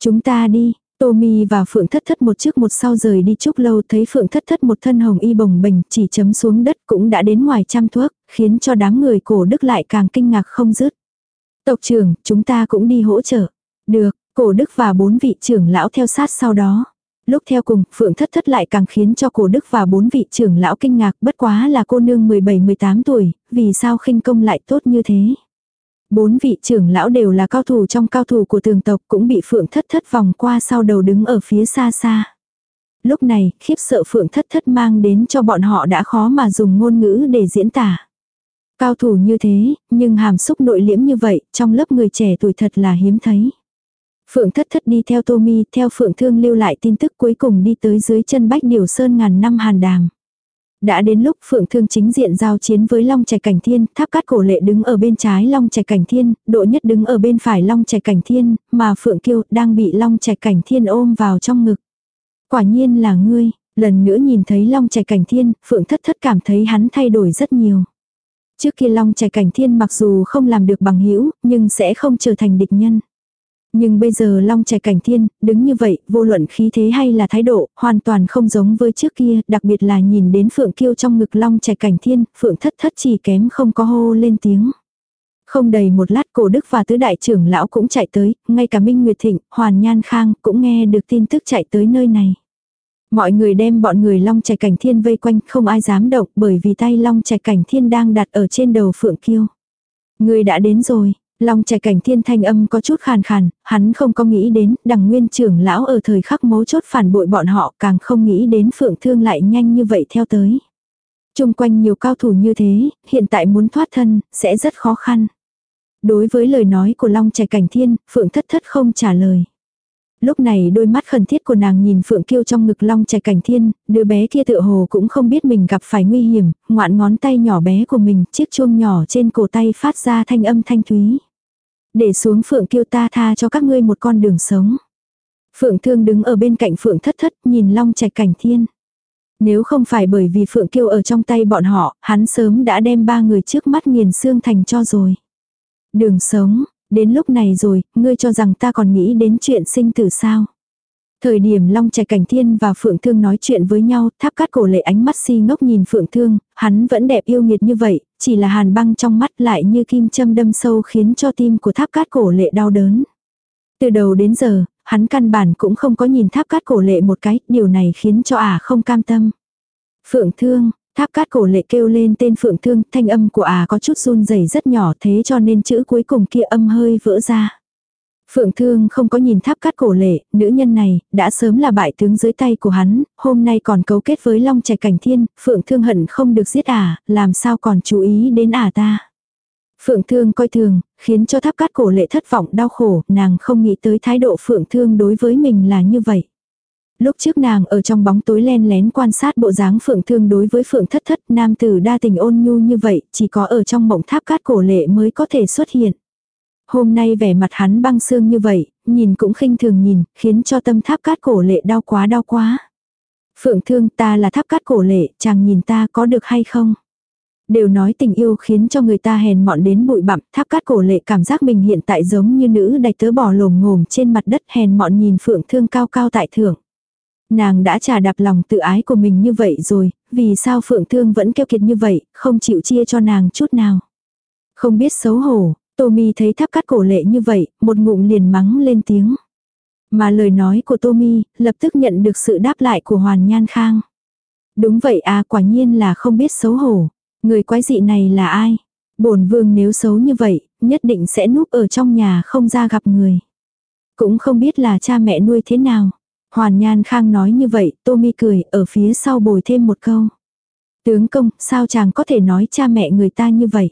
Chúng ta đi, Tommy và Phượng Thất Thất một trước một sau rời đi chúc lâu thấy Phượng Thất Thất một thân hồng y bồng bềnh chỉ chấm xuống đất cũng đã đến ngoài trăm thuốc, khiến cho đám người cổ đức lại càng kinh ngạc không dứt. Tộc trưởng, chúng ta cũng đi hỗ trợ. Được, cổ đức và bốn vị trưởng lão theo sát sau đó. Lúc theo cùng, Phượng Thất Thất lại càng khiến cho cổ đức và bốn vị trưởng lão kinh ngạc bất quá là cô nương 17-18 tuổi, vì sao khinh công lại tốt như thế. Bốn vị trưởng lão đều là cao thủ trong cao thủ của tường tộc cũng bị phượng thất thất vòng qua sau đầu đứng ở phía xa xa. Lúc này, khiếp sợ phượng thất thất mang đến cho bọn họ đã khó mà dùng ngôn ngữ để diễn tả. Cao thủ như thế, nhưng hàm xúc nội liễm như vậy, trong lớp người trẻ tuổi thật là hiếm thấy. Phượng thất thất đi theo Tô Mi, theo Phượng Thương lưu lại tin tức cuối cùng đi tới dưới chân Bách Điều Sơn ngàn năm hàn đàm. Đã đến lúc Phượng Thương chính diện giao chiến với Long Trạch Cảnh Thiên, Tháp Cát Cổ Lệ đứng ở bên trái Long Trạch Cảnh Thiên, Độ Nhất đứng ở bên phải Long Trạch Cảnh Thiên, mà Phượng Kiêu đang bị Long Trạch Cảnh Thiên ôm vào trong ngực. Quả nhiên là ngươi, lần nữa nhìn thấy Long Trạch Cảnh Thiên, Phượng Thất Thất cảm thấy hắn thay đổi rất nhiều. Trước kia Long Trạch Cảnh Thiên mặc dù không làm được bằng hữu nhưng sẽ không trở thành địch nhân. Nhưng bây giờ long trẻ cảnh thiên, đứng như vậy, vô luận khí thế hay là thái độ, hoàn toàn không giống với trước kia, đặc biệt là nhìn đến phượng kiêu trong ngực long trẻ cảnh thiên, phượng thất thất chỉ kém không có hô lên tiếng. Không đầy một lát cổ đức và tứ đại trưởng lão cũng chạy tới, ngay cả Minh Nguyệt Thịnh, Hoàn Nhan Khang cũng nghe được tin tức chạy tới nơi này. Mọi người đem bọn người long trẻ cảnh thiên vây quanh không ai dám động bởi vì tay long trẻ cảnh thiên đang đặt ở trên đầu phượng kiêu. Người đã đến rồi, Long trẻ cảnh thiên thanh âm có chút khàn khàn, hắn không có nghĩ đến đằng nguyên trưởng lão ở thời khắc mấu chốt phản bội bọn họ càng không nghĩ đến phượng thương lại nhanh như vậy theo tới. Trung quanh nhiều cao thủ như thế, hiện tại muốn thoát thân, sẽ rất khó khăn. Đối với lời nói của Long trẻ cảnh thiên, phượng thất thất không trả lời. Lúc này đôi mắt khẩn thiết của nàng nhìn Phượng Kiêu trong ngực long trẻ cảnh thiên, đứa bé kia tựa hồ cũng không biết mình gặp phải nguy hiểm, ngoạn ngón tay nhỏ bé của mình, chiếc chuông nhỏ trên cổ tay phát ra thanh âm thanh thúy. Để xuống Phượng Kiêu ta tha cho các ngươi một con đường sống. Phượng Thương đứng ở bên cạnh Phượng Thất Thất nhìn long trạch cảnh thiên. Nếu không phải bởi vì Phượng Kiêu ở trong tay bọn họ, hắn sớm đã đem ba người trước mắt nghiền xương thành cho rồi. Đường sống, Đến lúc này rồi, ngươi cho rằng ta còn nghĩ đến chuyện sinh tử sao? Thời điểm Long Trạch Cảnh Thiên và Phượng Thương nói chuyện với nhau, tháp cát cổ lệ ánh mắt si ngốc nhìn Phượng Thương, hắn vẫn đẹp yêu nghiệt như vậy, chỉ là hàn băng trong mắt lại như kim châm đâm sâu khiến cho tim của tháp cát cổ lệ đau đớn. Từ đầu đến giờ, hắn căn bản cũng không có nhìn tháp cát cổ lệ một cái, điều này khiến cho ả không cam tâm. Phượng Thương, Tháp cát cổ lệ kêu lên tên phượng thương, thanh âm của à có chút run rẩy rất nhỏ thế cho nên chữ cuối cùng kia âm hơi vỡ ra. Phượng thương không có nhìn tháp cát cổ lệ, nữ nhân này, đã sớm là bại tướng dưới tay của hắn, hôm nay còn cấu kết với long Trạch cảnh thiên, phượng thương hận không được giết à, làm sao còn chú ý đến à ta. Phượng thương coi thường, khiến cho tháp cát cổ lệ thất vọng đau khổ, nàng không nghĩ tới thái độ phượng thương đối với mình là như vậy. Lúc trước nàng ở trong bóng tối len lén quan sát bộ dáng phượng thương đối với phượng thất thất nam tử đa tình ôn nhu như vậy chỉ có ở trong mộng tháp cát cổ lệ mới có thể xuất hiện. Hôm nay vẻ mặt hắn băng xương như vậy, nhìn cũng khinh thường nhìn, khiến cho tâm tháp cát cổ lệ đau quá đau quá. Phượng thương ta là tháp cát cổ lệ, chàng nhìn ta có được hay không? Đều nói tình yêu khiến cho người ta hèn mọn đến bụi bặm, tháp cát cổ lệ cảm giác mình hiện tại giống như nữ đạch tớ bỏ lồm ngồm trên mặt đất hèn mọn nhìn phượng thương cao cao tại thượng. Nàng đã trả đạp lòng tự ái của mình như vậy rồi, vì sao phượng thương vẫn keo kiệt như vậy, không chịu chia cho nàng chút nào. Không biết xấu hổ, Tommy thấy tháp cát cổ lệ như vậy, một ngụm liền mắng lên tiếng. Mà lời nói của Tommy lập tức nhận được sự đáp lại của Hoàn Nhan Khang. Đúng vậy à quả nhiên là không biết xấu hổ. Người quái dị này là ai? Bổn vương nếu xấu như vậy, nhất định sẽ núp ở trong nhà không ra gặp người. Cũng không biết là cha mẹ nuôi thế nào. Hoàn Nhan Khang nói như vậy, Tommy cười, ở phía sau bồi thêm một câu. Tướng công, sao chàng có thể nói cha mẹ người ta như vậy?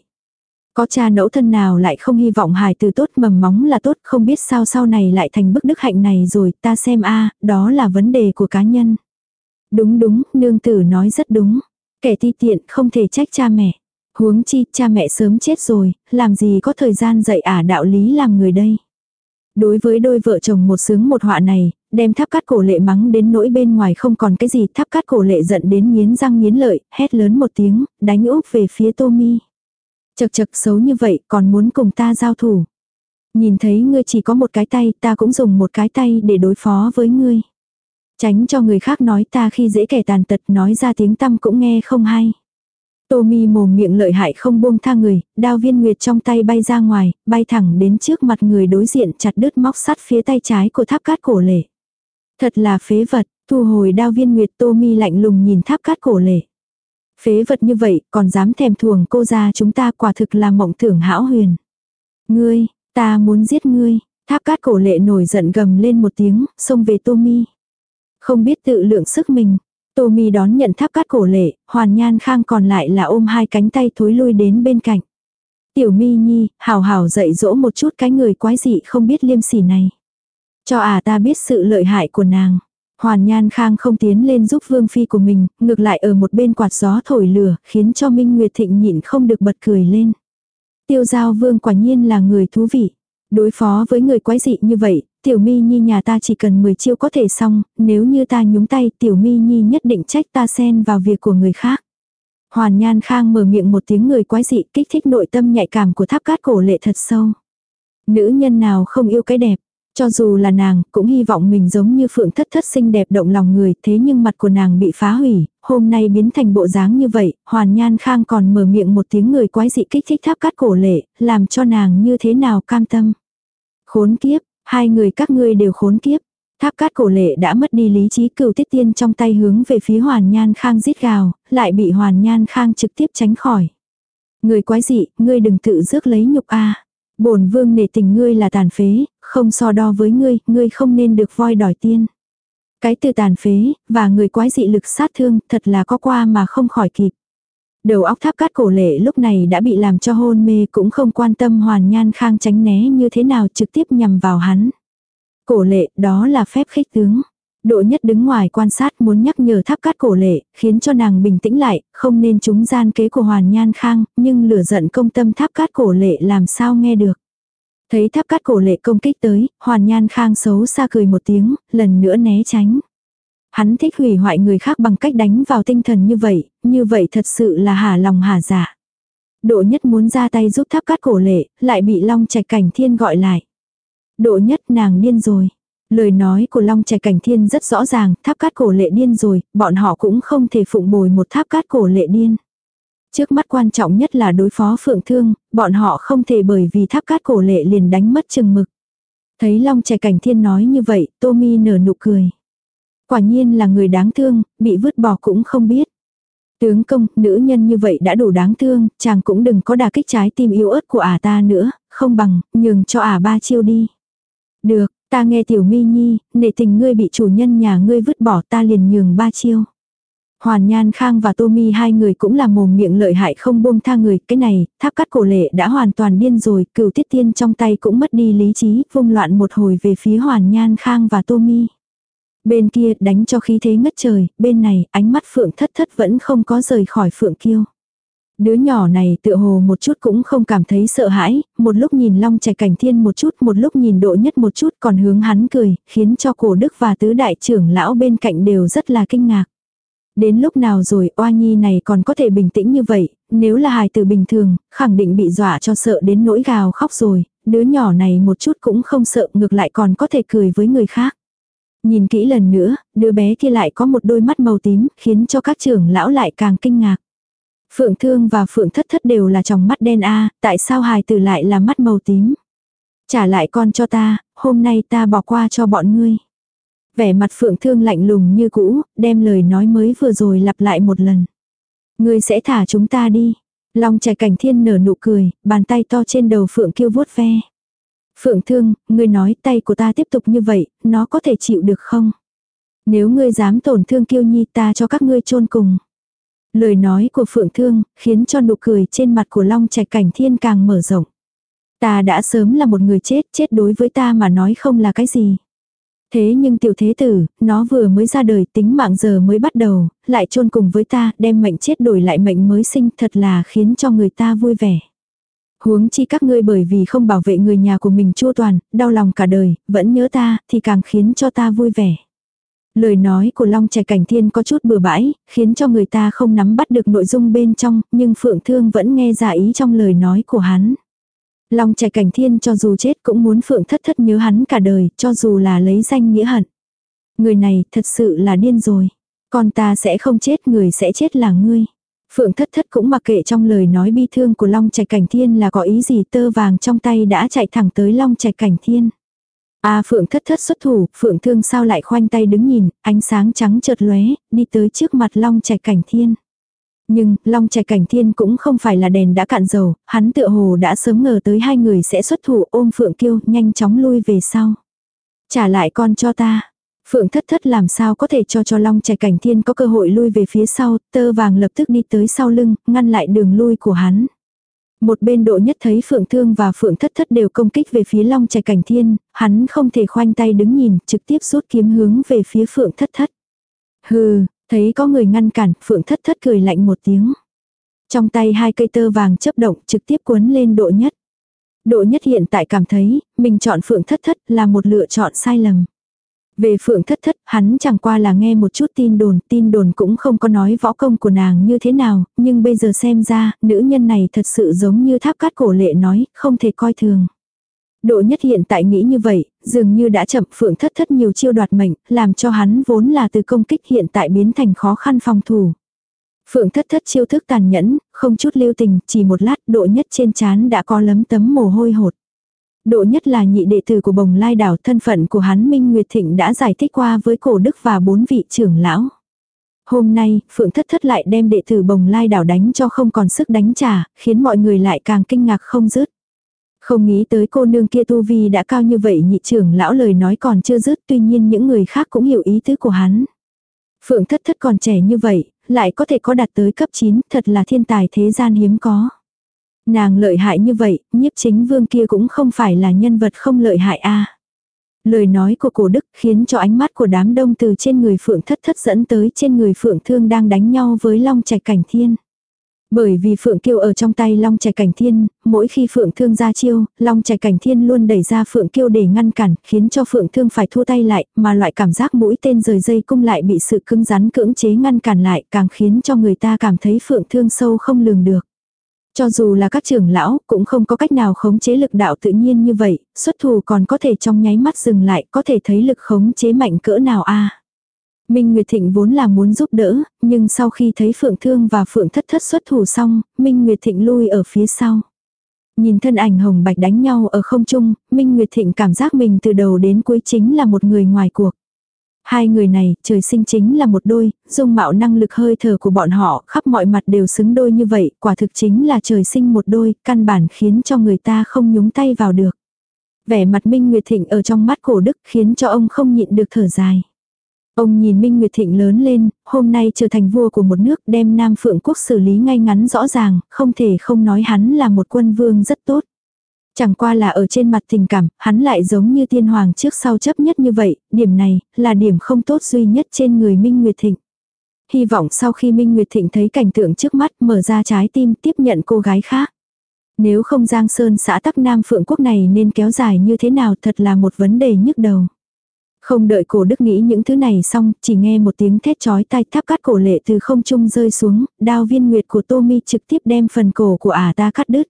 Có cha nẫu thân nào lại không hy vọng hài từ tốt mầm móng là tốt, không biết sao sau này lại thành bức đức hạnh này rồi, ta xem a đó là vấn đề của cá nhân. Đúng đúng, nương tử nói rất đúng. Kẻ ti tiện không thể trách cha mẹ. Huống chi, cha mẹ sớm chết rồi, làm gì có thời gian dạy ả đạo lý làm người đây. Đối với đôi vợ chồng một sướng một họa này, đem tháp cát cổ lệ mắng đến nỗi bên ngoài không còn cái gì, tháp cát cổ lệ giận đến nghiến răng nghiến lợi, hét lớn một tiếng, đánh úp về phía tô mi. Chật chật xấu như vậy còn muốn cùng ta giao thủ. Nhìn thấy ngươi chỉ có một cái tay ta cũng dùng một cái tay để đối phó với ngươi. Tránh cho người khác nói ta khi dễ kẻ tàn tật nói ra tiếng tâm cũng nghe không hay. Tô mi mồm miệng lợi hại không buông tha người, đao viên nguyệt trong tay bay ra ngoài, bay thẳng đến trước mặt người đối diện chặt đứt móc sắt phía tay trái của tháp cát cổ lệ. Thật là phế vật, thu hồi đao viên nguyệt tô mi lạnh lùng nhìn tháp cát cổ lệ. Phế vật như vậy, còn dám thèm thuồng cô ra chúng ta quả thực là mộng tưởng hão huyền. Ngươi, ta muốn giết ngươi. Tháp cát cổ lệ nổi giận gầm lên một tiếng, xông về Tô Mi. Không biết tự lượng sức mình. Tô Mi đón nhận tháp cát cổ lệ, hoàn nhan khang còn lại là ôm hai cánh tay thối lui đến bên cạnh. Tiểu Mi Nhi, hào hào dạy dỗ một chút cái người quái dị không biết liêm sỉ này. Cho à ta biết sự lợi hại của nàng. Hoàn Nhan Khang không tiến lên giúp vương phi của mình, ngược lại ở một bên quạt gió thổi lửa, khiến cho Minh Nguyệt Thịnh nhịn không được bật cười lên. Tiêu giao vương quả nhiên là người thú vị. Đối phó với người quái dị như vậy, tiểu mi nhi nhà ta chỉ cần 10 chiêu có thể xong, nếu như ta nhúng tay tiểu mi nhi nhất định trách ta xen vào việc của người khác. Hoàn Nhan Khang mở miệng một tiếng người quái dị kích thích nội tâm nhạy cảm của tháp cát cổ lệ thật sâu. Nữ nhân nào không yêu cái đẹp, cho dù là nàng, cũng hy vọng mình giống như phượng thất thất xinh đẹp động lòng người, thế nhưng mặt của nàng bị phá hủy, hôm nay biến thành bộ dáng như vậy, hoàn nhan khang còn mở miệng một tiếng người quái dị kích thích tháp cắt cổ lệ, làm cho nàng như thế nào cam tâm. Khốn kiếp, hai người các ngươi đều khốn kiếp. Tháp cát cổ lệ đã mất đi lý trí cửu tiết tiên trong tay hướng về phía hoàn nhan khang rít gào, lại bị hoàn nhan khang trực tiếp tránh khỏi. Người quái dị, ngươi đừng tự rước lấy nhục a bổn vương nể tình ngươi là tàn phế, không so đo với ngươi, ngươi không nên được voi đòi tiên. Cái từ tàn phế, và người quái dị lực sát thương, thật là có qua mà không khỏi kịp. Đầu óc tháp cát cổ lệ lúc này đã bị làm cho hôn mê cũng không quan tâm hoàn nhan khang tránh né như thế nào trực tiếp nhằm vào hắn. Cổ lệ, đó là phép khích tướng. Độ nhất đứng ngoài quan sát muốn nhắc nhở tháp cát cổ lệ, khiến cho nàng bình tĩnh lại, không nên trúng gian kế của hoàn nhan khang, nhưng lửa giận công tâm tháp cát cổ lệ làm sao nghe được. Thấy tháp cát cổ lệ công kích tới, hoàn nhan khang xấu xa cười một tiếng, lần nữa né tránh. Hắn thích hủy hoại người khác bằng cách đánh vào tinh thần như vậy, như vậy thật sự là hà lòng hà giả Độ nhất muốn ra tay giúp tháp cát cổ lệ, lại bị long trạch cảnh thiên gọi lại. Độ nhất nàng điên rồi. Lời nói của Long Trạch Cảnh Thiên rất rõ ràng, tháp cát cổ lệ điên rồi, bọn họ cũng không thể phụng bồi một tháp cát cổ lệ điên. Trước mắt quan trọng nhất là đối phó phượng thương, bọn họ không thể bởi vì tháp cát cổ lệ liền đánh mất chừng mực. Thấy Long Trẻ Cảnh Thiên nói như vậy, Tommy nở nụ cười. Quả nhiên là người đáng thương, bị vứt bỏ cũng không biết. Tướng công, nữ nhân như vậy đã đủ đáng thương, chàng cũng đừng có đà kích trái tim yếu ớt của ả ta nữa, không bằng, nhường cho ả ba chiêu đi. Được, Ta nghe tiểu mi nhi, nể tình ngươi bị chủ nhân nhà ngươi vứt bỏ ta liền nhường ba chiêu. Hoàn Nhan Khang và Tô Mi hai người cũng là mồm miệng lợi hại không buông tha người, cái này, tháp cắt cổ lệ đã hoàn toàn điên rồi, cửu tiết tiên trong tay cũng mất đi lý trí, vung loạn một hồi về phía Hoàn Nhan Khang và Tô Mi. Bên kia đánh cho khí thế ngất trời, bên này ánh mắt phượng thất thất vẫn không có rời khỏi phượng kiêu. Đứa nhỏ này tựa hồ một chút cũng không cảm thấy sợ hãi, một lúc nhìn long trẻ cảnh thiên một chút, một lúc nhìn độ nhất một chút còn hướng hắn cười, khiến cho cổ đức và tứ đại trưởng lão bên cạnh đều rất là kinh ngạc. Đến lúc nào rồi oa nhi này còn có thể bình tĩnh như vậy, nếu là hài tử bình thường, khẳng định bị dọa cho sợ đến nỗi gào khóc rồi, đứa nhỏ này một chút cũng không sợ ngược lại còn có thể cười với người khác. Nhìn kỹ lần nữa, đứa bé kia lại có một đôi mắt màu tím, khiến cho các trưởng lão lại càng kinh ngạc. Phượng Thương và Phượng Thất Thất đều là tròng mắt đen a, tại sao hài tử lại là mắt màu tím? Trả lại con cho ta, hôm nay ta bỏ qua cho bọn ngươi. Vẻ mặt Phượng Thương lạnh lùng như cũ, đem lời nói mới vừa rồi lặp lại một lần. Ngươi sẽ thả chúng ta đi. Long trẻ cảnh thiên nở nụ cười, bàn tay to trên đầu Phượng kêu vuốt ve. Phượng Thương, ngươi nói tay của ta tiếp tục như vậy, nó có thể chịu được không? Nếu ngươi dám tổn thương kiêu nhi ta cho các ngươi chôn cùng. Lời nói của Phượng Thương, khiến cho nụ cười trên mặt của Long Trạch Cảnh Thiên càng mở rộng. Ta đã sớm là một người chết, chết đối với ta mà nói không là cái gì. Thế nhưng tiểu thế tử, nó vừa mới ra đời tính mạng giờ mới bắt đầu, lại chôn cùng với ta, đem mệnh chết đổi lại mệnh mới sinh thật là khiến cho người ta vui vẻ. Huống chi các ngươi bởi vì không bảo vệ người nhà của mình chua toàn, đau lòng cả đời, vẫn nhớ ta, thì càng khiến cho ta vui vẻ. Lời nói của Long Trẻ Cảnh Thiên có chút bừa bãi, khiến cho người ta không nắm bắt được nội dung bên trong, nhưng Phượng Thương vẫn nghe ra ý trong lời nói của hắn. Long Trẻ Cảnh Thiên cho dù chết cũng muốn Phượng Thất Thất nhớ hắn cả đời, cho dù là lấy danh nghĩa hận. Người này thật sự là điên rồi. Con ta sẽ không chết, người sẽ chết là ngươi. Phượng Thất Thất cũng mặc kệ trong lời nói bi thương của Long Trạch Cảnh Thiên là có ý gì tơ vàng trong tay đã chạy thẳng tới Long Trạch Cảnh Thiên. A à, Phượng thất thất xuất thủ, Phượng thương sao lại khoanh tay đứng nhìn, ánh sáng trắng chợt lóe, đi tới trước mặt Long Trạch Cảnh Thiên. Nhưng, Long Trạch Cảnh Thiên cũng không phải là đèn đã cạn dầu, hắn tựa hồ đã sớm ngờ tới hai người sẽ xuất thủ ôm Phượng Kiêu, nhanh chóng lui về sau. Trả lại con cho ta. Phượng thất thất làm sao có thể cho cho Long Trạch Cảnh Thiên có cơ hội lui về phía sau, tơ vàng lập tức đi tới sau lưng, ngăn lại đường lui của hắn. Một bên độ nhất thấy Phượng Thương và Phượng Thất Thất đều công kích về phía Long Trạch Cảnh Thiên, hắn không thể khoanh tay đứng nhìn, trực tiếp rút kiếm hướng về phía Phượng Thất Thất. Hừ, thấy có người ngăn cản, Phượng Thất Thất cười lạnh một tiếng. Trong tay hai cây tơ vàng chấp động trực tiếp cuốn lên độ nhất. Độ nhất hiện tại cảm thấy, mình chọn Phượng Thất Thất là một lựa chọn sai lầm. Về phượng thất thất, hắn chẳng qua là nghe một chút tin đồn, tin đồn cũng không có nói võ công của nàng như thế nào, nhưng bây giờ xem ra, nữ nhân này thật sự giống như tháp cát cổ lệ nói, không thể coi thường. Độ nhất hiện tại nghĩ như vậy, dường như đã chậm phượng thất thất nhiều chiêu đoạt mệnh, làm cho hắn vốn là từ công kích hiện tại biến thành khó khăn phòng thủ. Phượng thất thất chiêu thức tàn nhẫn, không chút lưu tình, chỉ một lát độ nhất trên chán đã có lấm tấm mồ hôi hột. Độ nhất là nhị đệ tử của bồng lai đảo thân phận của hắn Minh Nguyệt Thịnh đã giải thích qua với cổ đức và bốn vị trưởng lão. Hôm nay, Phượng Thất Thất lại đem đệ tử bồng lai đảo đánh cho không còn sức đánh trả, khiến mọi người lại càng kinh ngạc không dứt. Không nghĩ tới cô nương kia tu vi đã cao như vậy nhị trưởng lão lời nói còn chưa dứt tuy nhiên những người khác cũng hiểu ý tứ của hắn. Phượng Thất Thất còn trẻ như vậy, lại có thể có đạt tới cấp 9, thật là thiên tài thế gian hiếm có. Nàng lợi hại như vậy, nhiếp chính vương kia cũng không phải là nhân vật không lợi hại a Lời nói của cổ đức khiến cho ánh mắt của đám đông từ trên người phượng thất thất dẫn tới trên người phượng thương đang đánh nhau với long trạch cảnh thiên. Bởi vì Phượng Kiêu ở trong tay Long Trạch Cảnh Thiên, mỗi khi Phượng Thương ra chiêu, Long Trạch Cảnh Thiên luôn đẩy ra Phượng Kiêu để ngăn cản, khiến cho Phượng Thương phải thua tay lại, mà loại cảm giác mũi tên rời dây cung lại bị sự cứng rắn cưỡng chế ngăn cản lại, càng khiến cho người ta cảm thấy Phượng Thương sâu không lường được. Cho dù là các trưởng lão, cũng không có cách nào khống chế lực đạo tự nhiên như vậy, xuất thủ còn có thể trong nháy mắt dừng lại, có thể thấy lực khống chế mạnh cỡ nào a Minh Nguyệt Thịnh vốn là muốn giúp đỡ, nhưng sau khi thấy Phượng Thương và Phượng Thất Thất xuất thủ xong, Minh Nguyệt Thịnh lui ở phía sau. Nhìn thân ảnh hồng bạch đánh nhau ở không trung, Minh Nguyệt Thịnh cảm giác mình từ đầu đến cuối chính là một người ngoài cuộc. Hai người này, trời sinh chính là một đôi, dung mạo năng lực hơi thở của bọn họ, khắp mọi mặt đều xứng đôi như vậy, quả thực chính là trời sinh một đôi, căn bản khiến cho người ta không nhúng tay vào được. Vẻ mặt Minh Nguyệt Thịnh ở trong mắt cổ đức khiến cho ông không nhịn được thở dài. Ông nhìn Minh Nguyệt Thịnh lớn lên, hôm nay trở thành vua của một nước đem Nam Phượng Quốc xử lý ngay ngắn rõ ràng, không thể không nói hắn là một quân vương rất tốt. Chẳng qua là ở trên mặt tình cảm, hắn lại giống như tiên hoàng trước sau chấp nhất như vậy, điểm này là điểm không tốt duy nhất trên người Minh Nguyệt Thịnh. Hy vọng sau khi Minh Nguyệt Thịnh thấy cảnh tượng trước mắt mở ra trái tim tiếp nhận cô gái khác. Nếu không Giang Sơn xã Tắc Nam Phượng Quốc này nên kéo dài như thế nào thật là một vấn đề nhức đầu. Không đợi cổ đức nghĩ những thứ này xong, chỉ nghe một tiếng thét chói tai tháp cắt cổ lệ từ không trung rơi xuống, đao viên nguyệt của Tô Mi trực tiếp đem phần cổ của ả ta cắt đứt.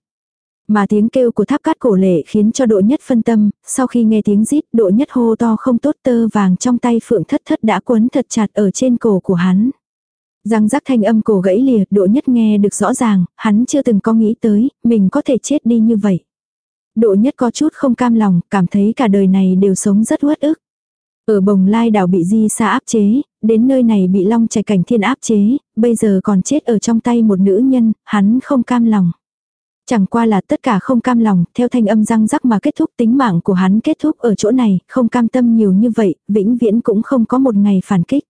Mà tiếng kêu của tháp cắt cổ lệ khiến cho độ nhất phân tâm, sau khi nghe tiếng rít độ nhất hô to không tốt tơ vàng trong tay phượng thất thất đã quấn thật chặt ở trên cổ của hắn. Răng rắc thanh âm cổ gãy lìa, độ nhất nghe được rõ ràng, hắn chưa từng có nghĩ tới, mình có thể chết đi như vậy. Độ nhất có chút không cam lòng, cảm thấy cả đời này đều sống rất uất ức. Ở bồng lai đảo bị di xa áp chế, đến nơi này bị long trẻ cảnh thiên áp chế, bây giờ còn chết ở trong tay một nữ nhân, hắn không cam lòng. Chẳng qua là tất cả không cam lòng, theo thanh âm răng rắc mà kết thúc tính mạng của hắn kết thúc ở chỗ này, không cam tâm nhiều như vậy, vĩnh viễn cũng không có một ngày phản kích.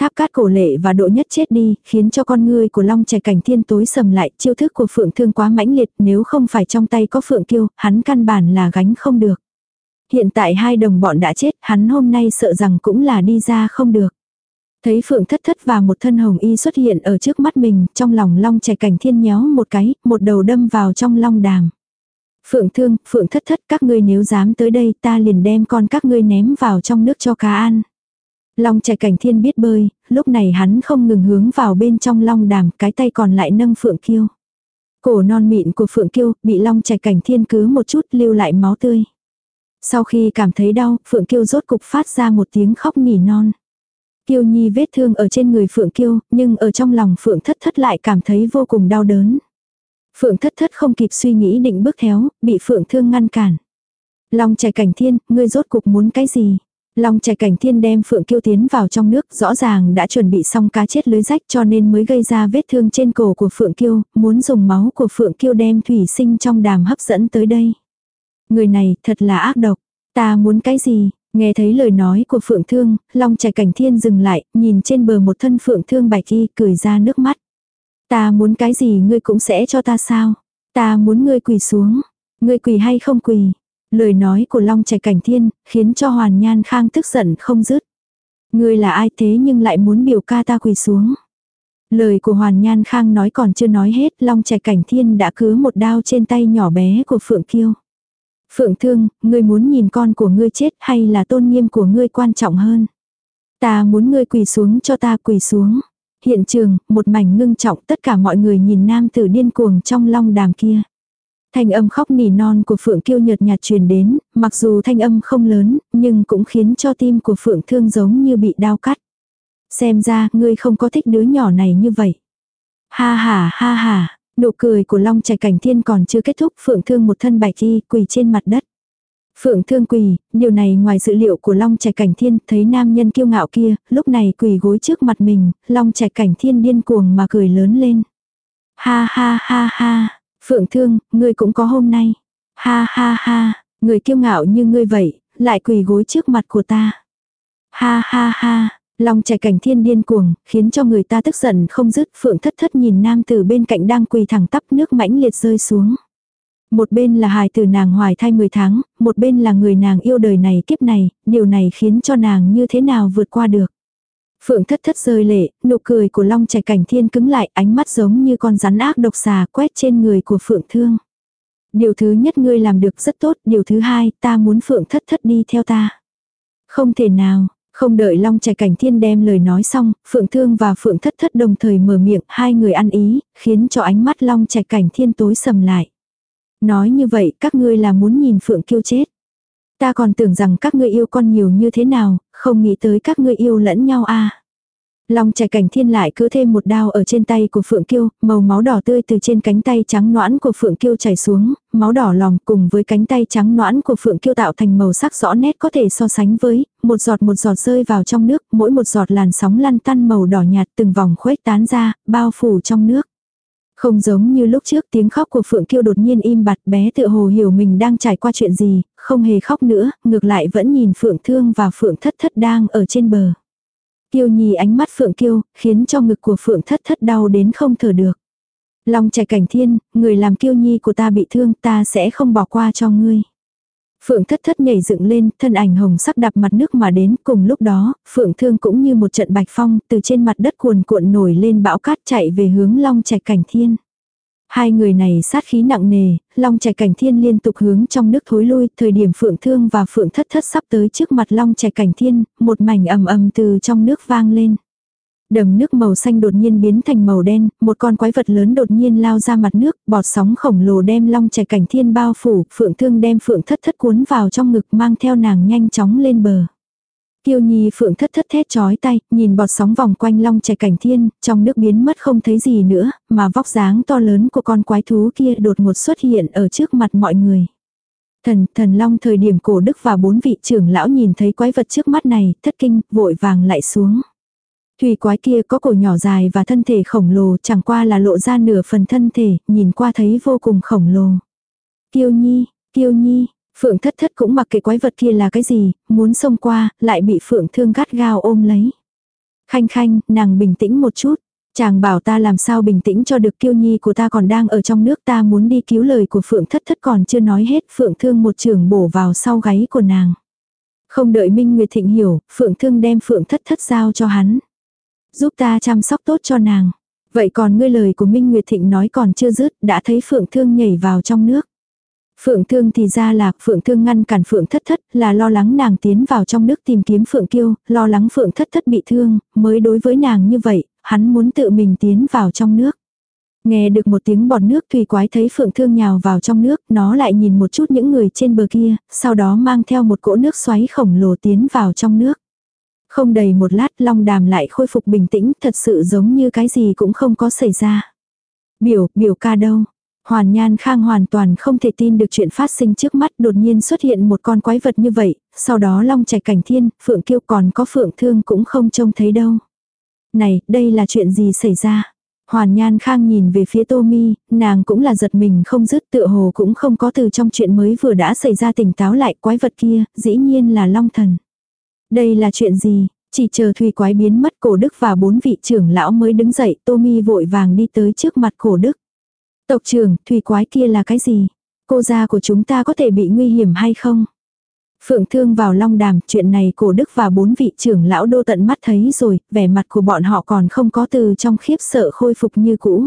Tháp cát cổ lệ và độ nhất chết đi, khiến cho con ngươi của long trẻ cảnh thiên tối sầm lại, chiêu thức của phượng thương quá mãnh liệt, nếu không phải trong tay có phượng kiêu, hắn căn bản là gánh không được. Hiện tại hai đồng bọn đã chết, hắn hôm nay sợ rằng cũng là đi ra không được. Thấy phượng thất thất và một thân hồng y xuất hiện ở trước mắt mình, trong lòng long trẻ cảnh thiên nhéo một cái, một đầu đâm vào trong long đàm. Phượng thương, phượng thất thất các ngươi nếu dám tới đây ta liền đem con các ngươi ném vào trong nước cho cá ăn. Long trẻ cảnh thiên biết bơi, lúc này hắn không ngừng hướng vào bên trong long đàm, cái tay còn lại nâng phượng kiêu. Cổ non mịn của phượng kiêu bị long trẻ cảnh thiên cứ một chút lưu lại máu tươi. Sau khi cảm thấy đau, phượng kiêu rốt cục phát ra một tiếng khóc nỉ non. Kiêu nhi vết thương ở trên người phượng kiêu, nhưng ở trong lòng phượng thất thất lại cảm thấy vô cùng đau đớn. Phượng thất thất không kịp suy nghĩ định bước theo, bị phượng thương ngăn cản. Long trẻ cảnh thiên, ngươi rốt cục muốn cái gì? Long trẻ cảnh thiên đem phượng kiêu tiến vào trong nước rõ ràng đã chuẩn bị xong cá chết lưới rách cho nên mới gây ra vết thương trên cổ của phượng kiêu, muốn dùng máu của phượng kiêu đem thủy sinh trong đàm hấp dẫn tới đây. Người này thật là ác độc, ta muốn cái gì? Nghe thấy lời nói của phượng thương, long trẻ cảnh thiên dừng lại, nhìn trên bờ một thân phượng thương bạch y cười ra nước mắt. Ta muốn cái gì ngươi cũng sẽ cho ta sao? Ta muốn ngươi quỳ xuống. Ngươi quỳ hay không quỳ? Lời nói của Long Trạch Cảnh Thiên, khiến cho Hoàn Nhan Khang tức giận không dứt. Ngươi là ai thế nhưng lại muốn biểu ca ta quỳ xuống. Lời của Hoàn Nhan Khang nói còn chưa nói hết, Long Trạch Cảnh Thiên đã cứ một đao trên tay nhỏ bé của Phượng Kiêu. Phượng Thương, ngươi muốn nhìn con của ngươi chết hay là tôn nghiêm của ngươi quan trọng hơn? Ta muốn ngươi quỳ xuống cho ta quỳ xuống. Hiện trường, một mảnh ngưng trọng tất cả mọi người nhìn nam tử điên cuồng trong long đàm kia. Thanh âm khóc nỉ non của Phượng Kiêu nhợt nhạt truyền đến, mặc dù thanh âm không lớn, nhưng cũng khiến cho tim của Phượng Thương giống như bị đau cắt. Xem ra, ngươi không có thích đứa nhỏ này như vậy. Ha ha ha ha, nụ cười của Long Trạch Cảnh Thiên còn chưa kết thúc, Phượng Thương một thân bạch y quỳ trên mặt đất. Phượng Thương quỳ, điều này ngoài dự liệu của Long Trạch Cảnh Thiên, thấy nam nhân kiêu ngạo kia, lúc này quỳ gối trước mặt mình, Long Trạch Cảnh Thiên điên cuồng mà cười lớn lên. Ha ha ha ha, Phượng Thương, ngươi cũng có hôm nay. Ha ha ha, người kiêu ngạo như ngươi vậy, lại quỳ gối trước mặt của ta. Ha ha ha, Long trẻ cảnh thiên điên cuồng, khiến cho người ta tức giận không dứt. Phượng thất thất nhìn nam tử bên cạnh đang quỳ thẳng tắp nước mãnh liệt rơi xuống. Một bên là hài tử nàng hoài thai 10 tháng, một bên là người nàng yêu đời này kiếp này, điều này khiến cho nàng như thế nào vượt qua được. Phượng thất thất rơi lệ, nụ cười của Long chạy Cảnh Thiên cứng lại, ánh mắt giống như con rắn ác độc xà quét trên người của Phượng Thương. Điều thứ nhất ngươi làm được rất tốt, điều thứ hai, ta muốn Phượng thất thất đi theo ta. Không thể nào, không đợi Long Trạch Cảnh Thiên đem lời nói xong, Phượng Thương và Phượng Thất Thất đồng thời mở miệng, hai người ăn ý, khiến cho ánh mắt Long Trạch Cảnh Thiên tối sầm lại. Nói như vậy, các ngươi là muốn nhìn Phượng Kiêu chết. Ta còn tưởng rằng các ngươi yêu con nhiều như thế nào, không nghĩ tới các ngươi yêu lẫn nhau à. Long trẻ cảnh thiên lại cứ thêm một đao ở trên tay của Phượng Kiêu, màu máu đỏ tươi từ trên cánh tay trắng noãn của Phượng Kiêu chảy xuống, máu đỏ lòng cùng với cánh tay trắng noãn của Phượng Kiêu tạo thành màu sắc rõ nét có thể so sánh với, một giọt một giọt rơi vào trong nước, mỗi một giọt làn sóng lăn tăn màu đỏ nhạt từng vòng khuếch tán ra, bao phủ trong nước. Không giống như lúc trước tiếng khóc của Phượng Kiêu đột nhiên im bặt bé tự hồ hiểu mình đang trải qua chuyện gì, không hề khóc nữa, ngược lại vẫn nhìn Phượng Thương và Phượng Thất Thất đang ở trên bờ. Kiêu nhì ánh mắt Phượng Kiêu, khiến cho ngực của Phượng Thất Thất đau đến không thở được. Long trẻ cảnh thiên, người làm kiêu nhi của ta bị thương ta sẽ không bỏ qua cho ngươi. Phượng thất thất nhảy dựng lên, thân ảnh hồng sắc đạp mặt nước mà đến, cùng lúc đó, Phượng thương cũng như một trận bạch phong, từ trên mặt đất cuồn cuộn nổi lên bão cát chạy về hướng long trạch cảnh thiên. Hai người này sát khí nặng nề, long trạch cảnh thiên liên tục hướng trong nước thối lui, thời điểm Phượng thương và Phượng thất thất sắp tới trước mặt long trạch cảnh thiên, một mảnh ầm ầm từ trong nước vang lên. Đầm nước màu xanh đột nhiên biến thành màu đen, một con quái vật lớn đột nhiên lao ra mặt nước, bọt sóng khổng lồ đem long trẻ cảnh thiên bao phủ, phượng thương đem phượng thất thất cuốn vào trong ngực mang theo nàng nhanh chóng lên bờ. Kiêu nhi phượng thất thất thét chói tay, nhìn bọt sóng vòng quanh long trẻ cảnh thiên, trong nước biến mất không thấy gì nữa, mà vóc dáng to lớn của con quái thú kia đột ngột xuất hiện ở trước mặt mọi người. Thần, thần long thời điểm cổ đức và bốn vị trưởng lão nhìn thấy quái vật trước mắt này, thất kinh, vội vàng lại xuống. Thủy quái kia có cổ nhỏ dài và thân thể khổng lồ chẳng qua là lộ ra nửa phần thân thể, nhìn qua thấy vô cùng khổng lồ. Kiêu nhi, kiêu nhi, phượng thất thất cũng mặc kệ quái vật kia là cái gì, muốn xông qua, lại bị phượng thương gắt gao ôm lấy. Khanh khanh, nàng bình tĩnh một chút. Chàng bảo ta làm sao bình tĩnh cho được kiêu nhi của ta còn đang ở trong nước ta muốn đi cứu lời của phượng thất thất còn chưa nói hết phượng thương một trường bổ vào sau gáy của nàng. Không đợi Minh Nguyệt Thịnh hiểu, phượng thương đem phượng thất thất giao cho hắn giúp ta chăm sóc tốt cho nàng. Vậy còn ngươi lời của Minh Nguyệt Thịnh nói còn chưa dứt, đã thấy Phượng Thương nhảy vào trong nước. Phượng Thương thì ra là Phượng Thương ngăn cản Phượng Thất Thất là lo lắng nàng tiến vào trong nước tìm kiếm Phượng Kiêu, lo lắng Phượng Thất Thất bị thương, mới đối với nàng như vậy, hắn muốn tự mình tiến vào trong nước. Nghe được một tiếng bọt nước thủy quái thấy Phượng Thương nhào vào trong nước, nó lại nhìn một chút những người trên bờ kia, sau đó mang theo một cỗ nước xoáy khổng lồ tiến vào trong nước. Không đầy một lát long đàm lại khôi phục bình tĩnh thật sự giống như cái gì cũng không có xảy ra. Biểu, biểu ca đâu? Hoàn Nhan Khang hoàn toàn không thể tin được chuyện phát sinh trước mắt đột nhiên xuất hiện một con quái vật như vậy, sau đó long Trạch cảnh thiên, phượng kiêu còn có phượng thương cũng không trông thấy đâu. Này, đây là chuyện gì xảy ra? Hoàn Nhan Khang nhìn về phía Tô Mi, nàng cũng là giật mình không dứt tựa hồ cũng không có từ trong chuyện mới vừa đã xảy ra tỉnh táo lại quái vật kia, dĩ nhiên là long thần. Đây là chuyện gì? Chỉ chờ thủy quái biến mất cổ đức và bốn vị trưởng lão mới đứng dậy, Tô Mi vội vàng đi tới trước mặt cổ đức. Tộc trưởng, thủy quái kia là cái gì? Cô gia của chúng ta có thể bị nguy hiểm hay không? Phượng thương vào long đàm, chuyện này cổ đức và bốn vị trưởng lão đô tận mắt thấy rồi, vẻ mặt của bọn họ còn không có từ trong khiếp sợ khôi phục như cũ.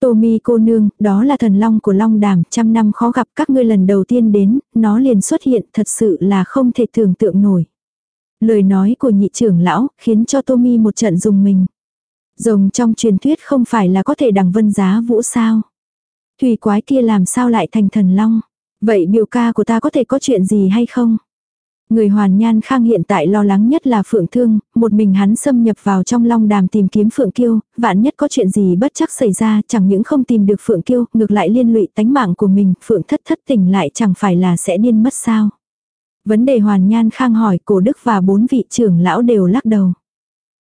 Tô mi cô nương, đó là thần long của long đàm, trăm năm khó gặp các ngươi lần đầu tiên đến, nó liền xuất hiện thật sự là không thể tưởng tượng nổi. Lời nói của nhị trưởng lão khiến cho Tommy một trận dùng mình. Rồng trong truyền thuyết không phải là có thể đằng vân giá vũ sao. Thủy quái kia làm sao lại thành thần long. Vậy biểu ca của ta có thể có chuyện gì hay không? Người hoàn nhan khang hiện tại lo lắng nhất là phượng thương, một mình hắn xâm nhập vào trong long đàm tìm kiếm phượng kiêu, vạn nhất có chuyện gì bất chắc xảy ra chẳng những không tìm được phượng kiêu, ngược lại liên lụy tánh mạng của mình, phượng thất thất tỉnh lại chẳng phải là sẽ điên mất sao. Vấn đề hoàn nhan khang hỏi cổ đức và bốn vị trưởng lão đều lắc đầu.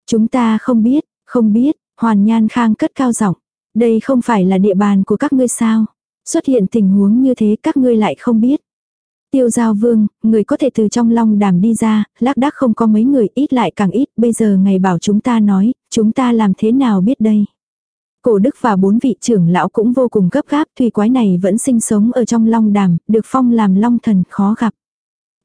Chúng ta không biết, không biết, hoàn nhan khang cất cao giọng đây không phải là địa bàn của các ngươi sao. Xuất hiện tình huống như thế các ngươi lại không biết. Tiêu giao vương, người có thể từ trong long đàm đi ra, lác đác không có mấy người ít lại càng ít, bây giờ ngày bảo chúng ta nói, chúng ta làm thế nào biết đây. Cổ đức và bốn vị trưởng lão cũng vô cùng gấp gáp, thủy quái này vẫn sinh sống ở trong long đàm, được phong làm long thần khó gặp.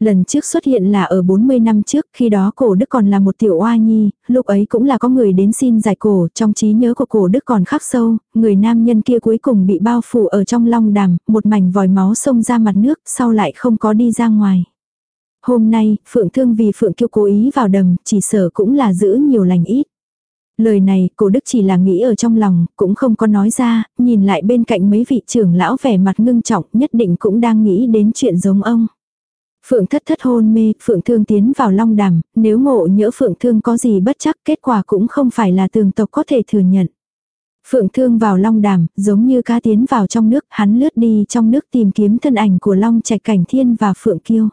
Lần trước xuất hiện là ở 40 năm trước, khi đó cổ đức còn là một tiểu oa nhi, lúc ấy cũng là có người đến xin giải cổ, trong trí nhớ của cổ đức còn khắc sâu, người nam nhân kia cuối cùng bị bao phủ ở trong long đàm, một mảnh vòi máu xông ra mặt nước, sau lại không có đi ra ngoài. Hôm nay, Phượng Thương vì Phượng Kiêu cố ý vào đầm, chỉ sở cũng là giữ nhiều lành ít. Lời này, cổ đức chỉ là nghĩ ở trong lòng, cũng không có nói ra, nhìn lại bên cạnh mấy vị trưởng lão vẻ mặt ngưng trọng nhất định cũng đang nghĩ đến chuyện giống ông. Phượng thất thất hôn mê, Phượng thương tiến vào long đàm, nếu ngộ nhỡ Phượng thương có gì bất chắc kết quả cũng không phải là tường tộc có thể thừa nhận. Phượng thương vào long đàm, giống như cá tiến vào trong nước, hắn lướt đi trong nước tìm kiếm thân ảnh của long trạch cảnh thiên và Phượng kiêu.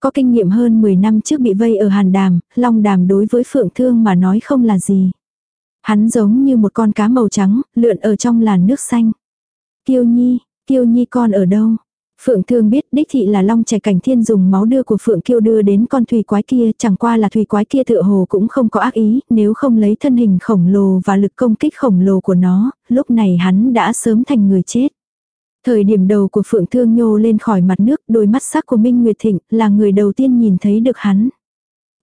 Có kinh nghiệm hơn 10 năm trước bị vây ở hàn đàm, long đàm đối với Phượng thương mà nói không là gì. Hắn giống như một con cá màu trắng, lượn ở trong làn nước xanh. Kiêu nhi, kiêu nhi con ở đâu? Phượng Thương biết đích thị là long trẻ cảnh thiên dùng máu đưa của Phượng Kiêu đưa đến con thủy quái kia, chẳng qua là thủy quái kia tựa hồ cũng không có ác ý, nếu không lấy thân hình khổng lồ và lực công kích khổng lồ của nó, lúc này hắn đã sớm thành người chết. Thời điểm đầu của Phượng Thương nhô lên khỏi mặt nước, đôi mắt sắc của Minh Nguyệt Thịnh là người đầu tiên nhìn thấy được hắn.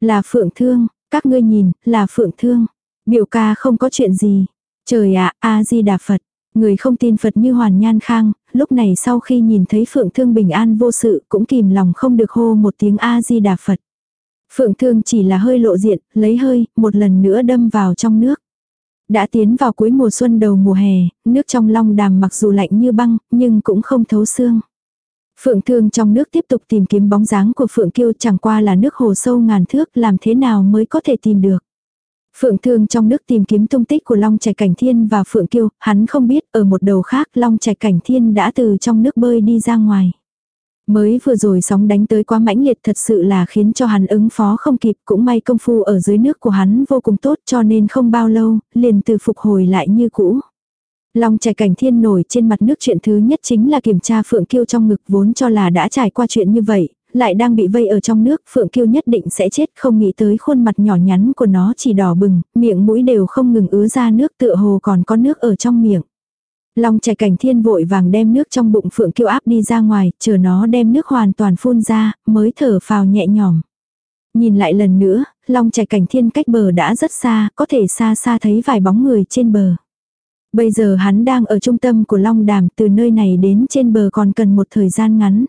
Là Phượng Thương, các ngươi nhìn, là Phượng Thương. Biểu ca không có chuyện gì. Trời ạ, A-di-đà Phật. Người không tin Phật như Hoàn Nhan Khang, lúc này sau khi nhìn thấy Phượng Thương bình an vô sự cũng kìm lòng không được hô một tiếng A-di-đà Phật. Phượng Thương chỉ là hơi lộ diện, lấy hơi, một lần nữa đâm vào trong nước. Đã tiến vào cuối mùa xuân đầu mùa hè, nước trong long đàm mặc dù lạnh như băng, nhưng cũng không thấu xương. Phượng Thương trong nước tiếp tục tìm kiếm bóng dáng của Phượng Kiêu chẳng qua là nước hồ sâu ngàn thước làm thế nào mới có thể tìm được. Phượng Thương trong nước tìm kiếm tung tích của Long Trạch Cảnh Thiên và Phượng Kiêu, hắn không biết ở một đầu khác Long Trạch Cảnh Thiên đã từ trong nước bơi đi ra ngoài. Mới vừa rồi sóng đánh tới quá mãnh liệt thật sự là khiến cho hắn ứng phó không kịp cũng may công phu ở dưới nước của hắn vô cùng tốt cho nên không bao lâu, liền từ phục hồi lại như cũ. Long Trải cảnh thiên nổi trên mặt nước chuyện thứ nhất chính là kiểm tra Phượng Kiêu trong ngực vốn cho là đã trải qua chuyện như vậy, lại đang bị vây ở trong nước, Phượng Kiêu nhất định sẽ chết, không nghĩ tới khuôn mặt nhỏ nhắn của nó chỉ đỏ bừng, miệng mũi đều không ngừng ứa ra nước tựa hồ còn có nước ở trong miệng. Long trẻ cảnh thiên vội vàng đem nước trong bụng Phượng Kiêu áp đi ra ngoài, chờ nó đem nước hoàn toàn phun ra, mới thở phào nhẹ nhõm. Nhìn lại lần nữa, Long trẻ cảnh thiên cách bờ đã rất xa, có thể xa xa thấy vài bóng người trên bờ. Bây giờ hắn đang ở trung tâm của Long Đàm, từ nơi này đến trên bờ còn cần một thời gian ngắn.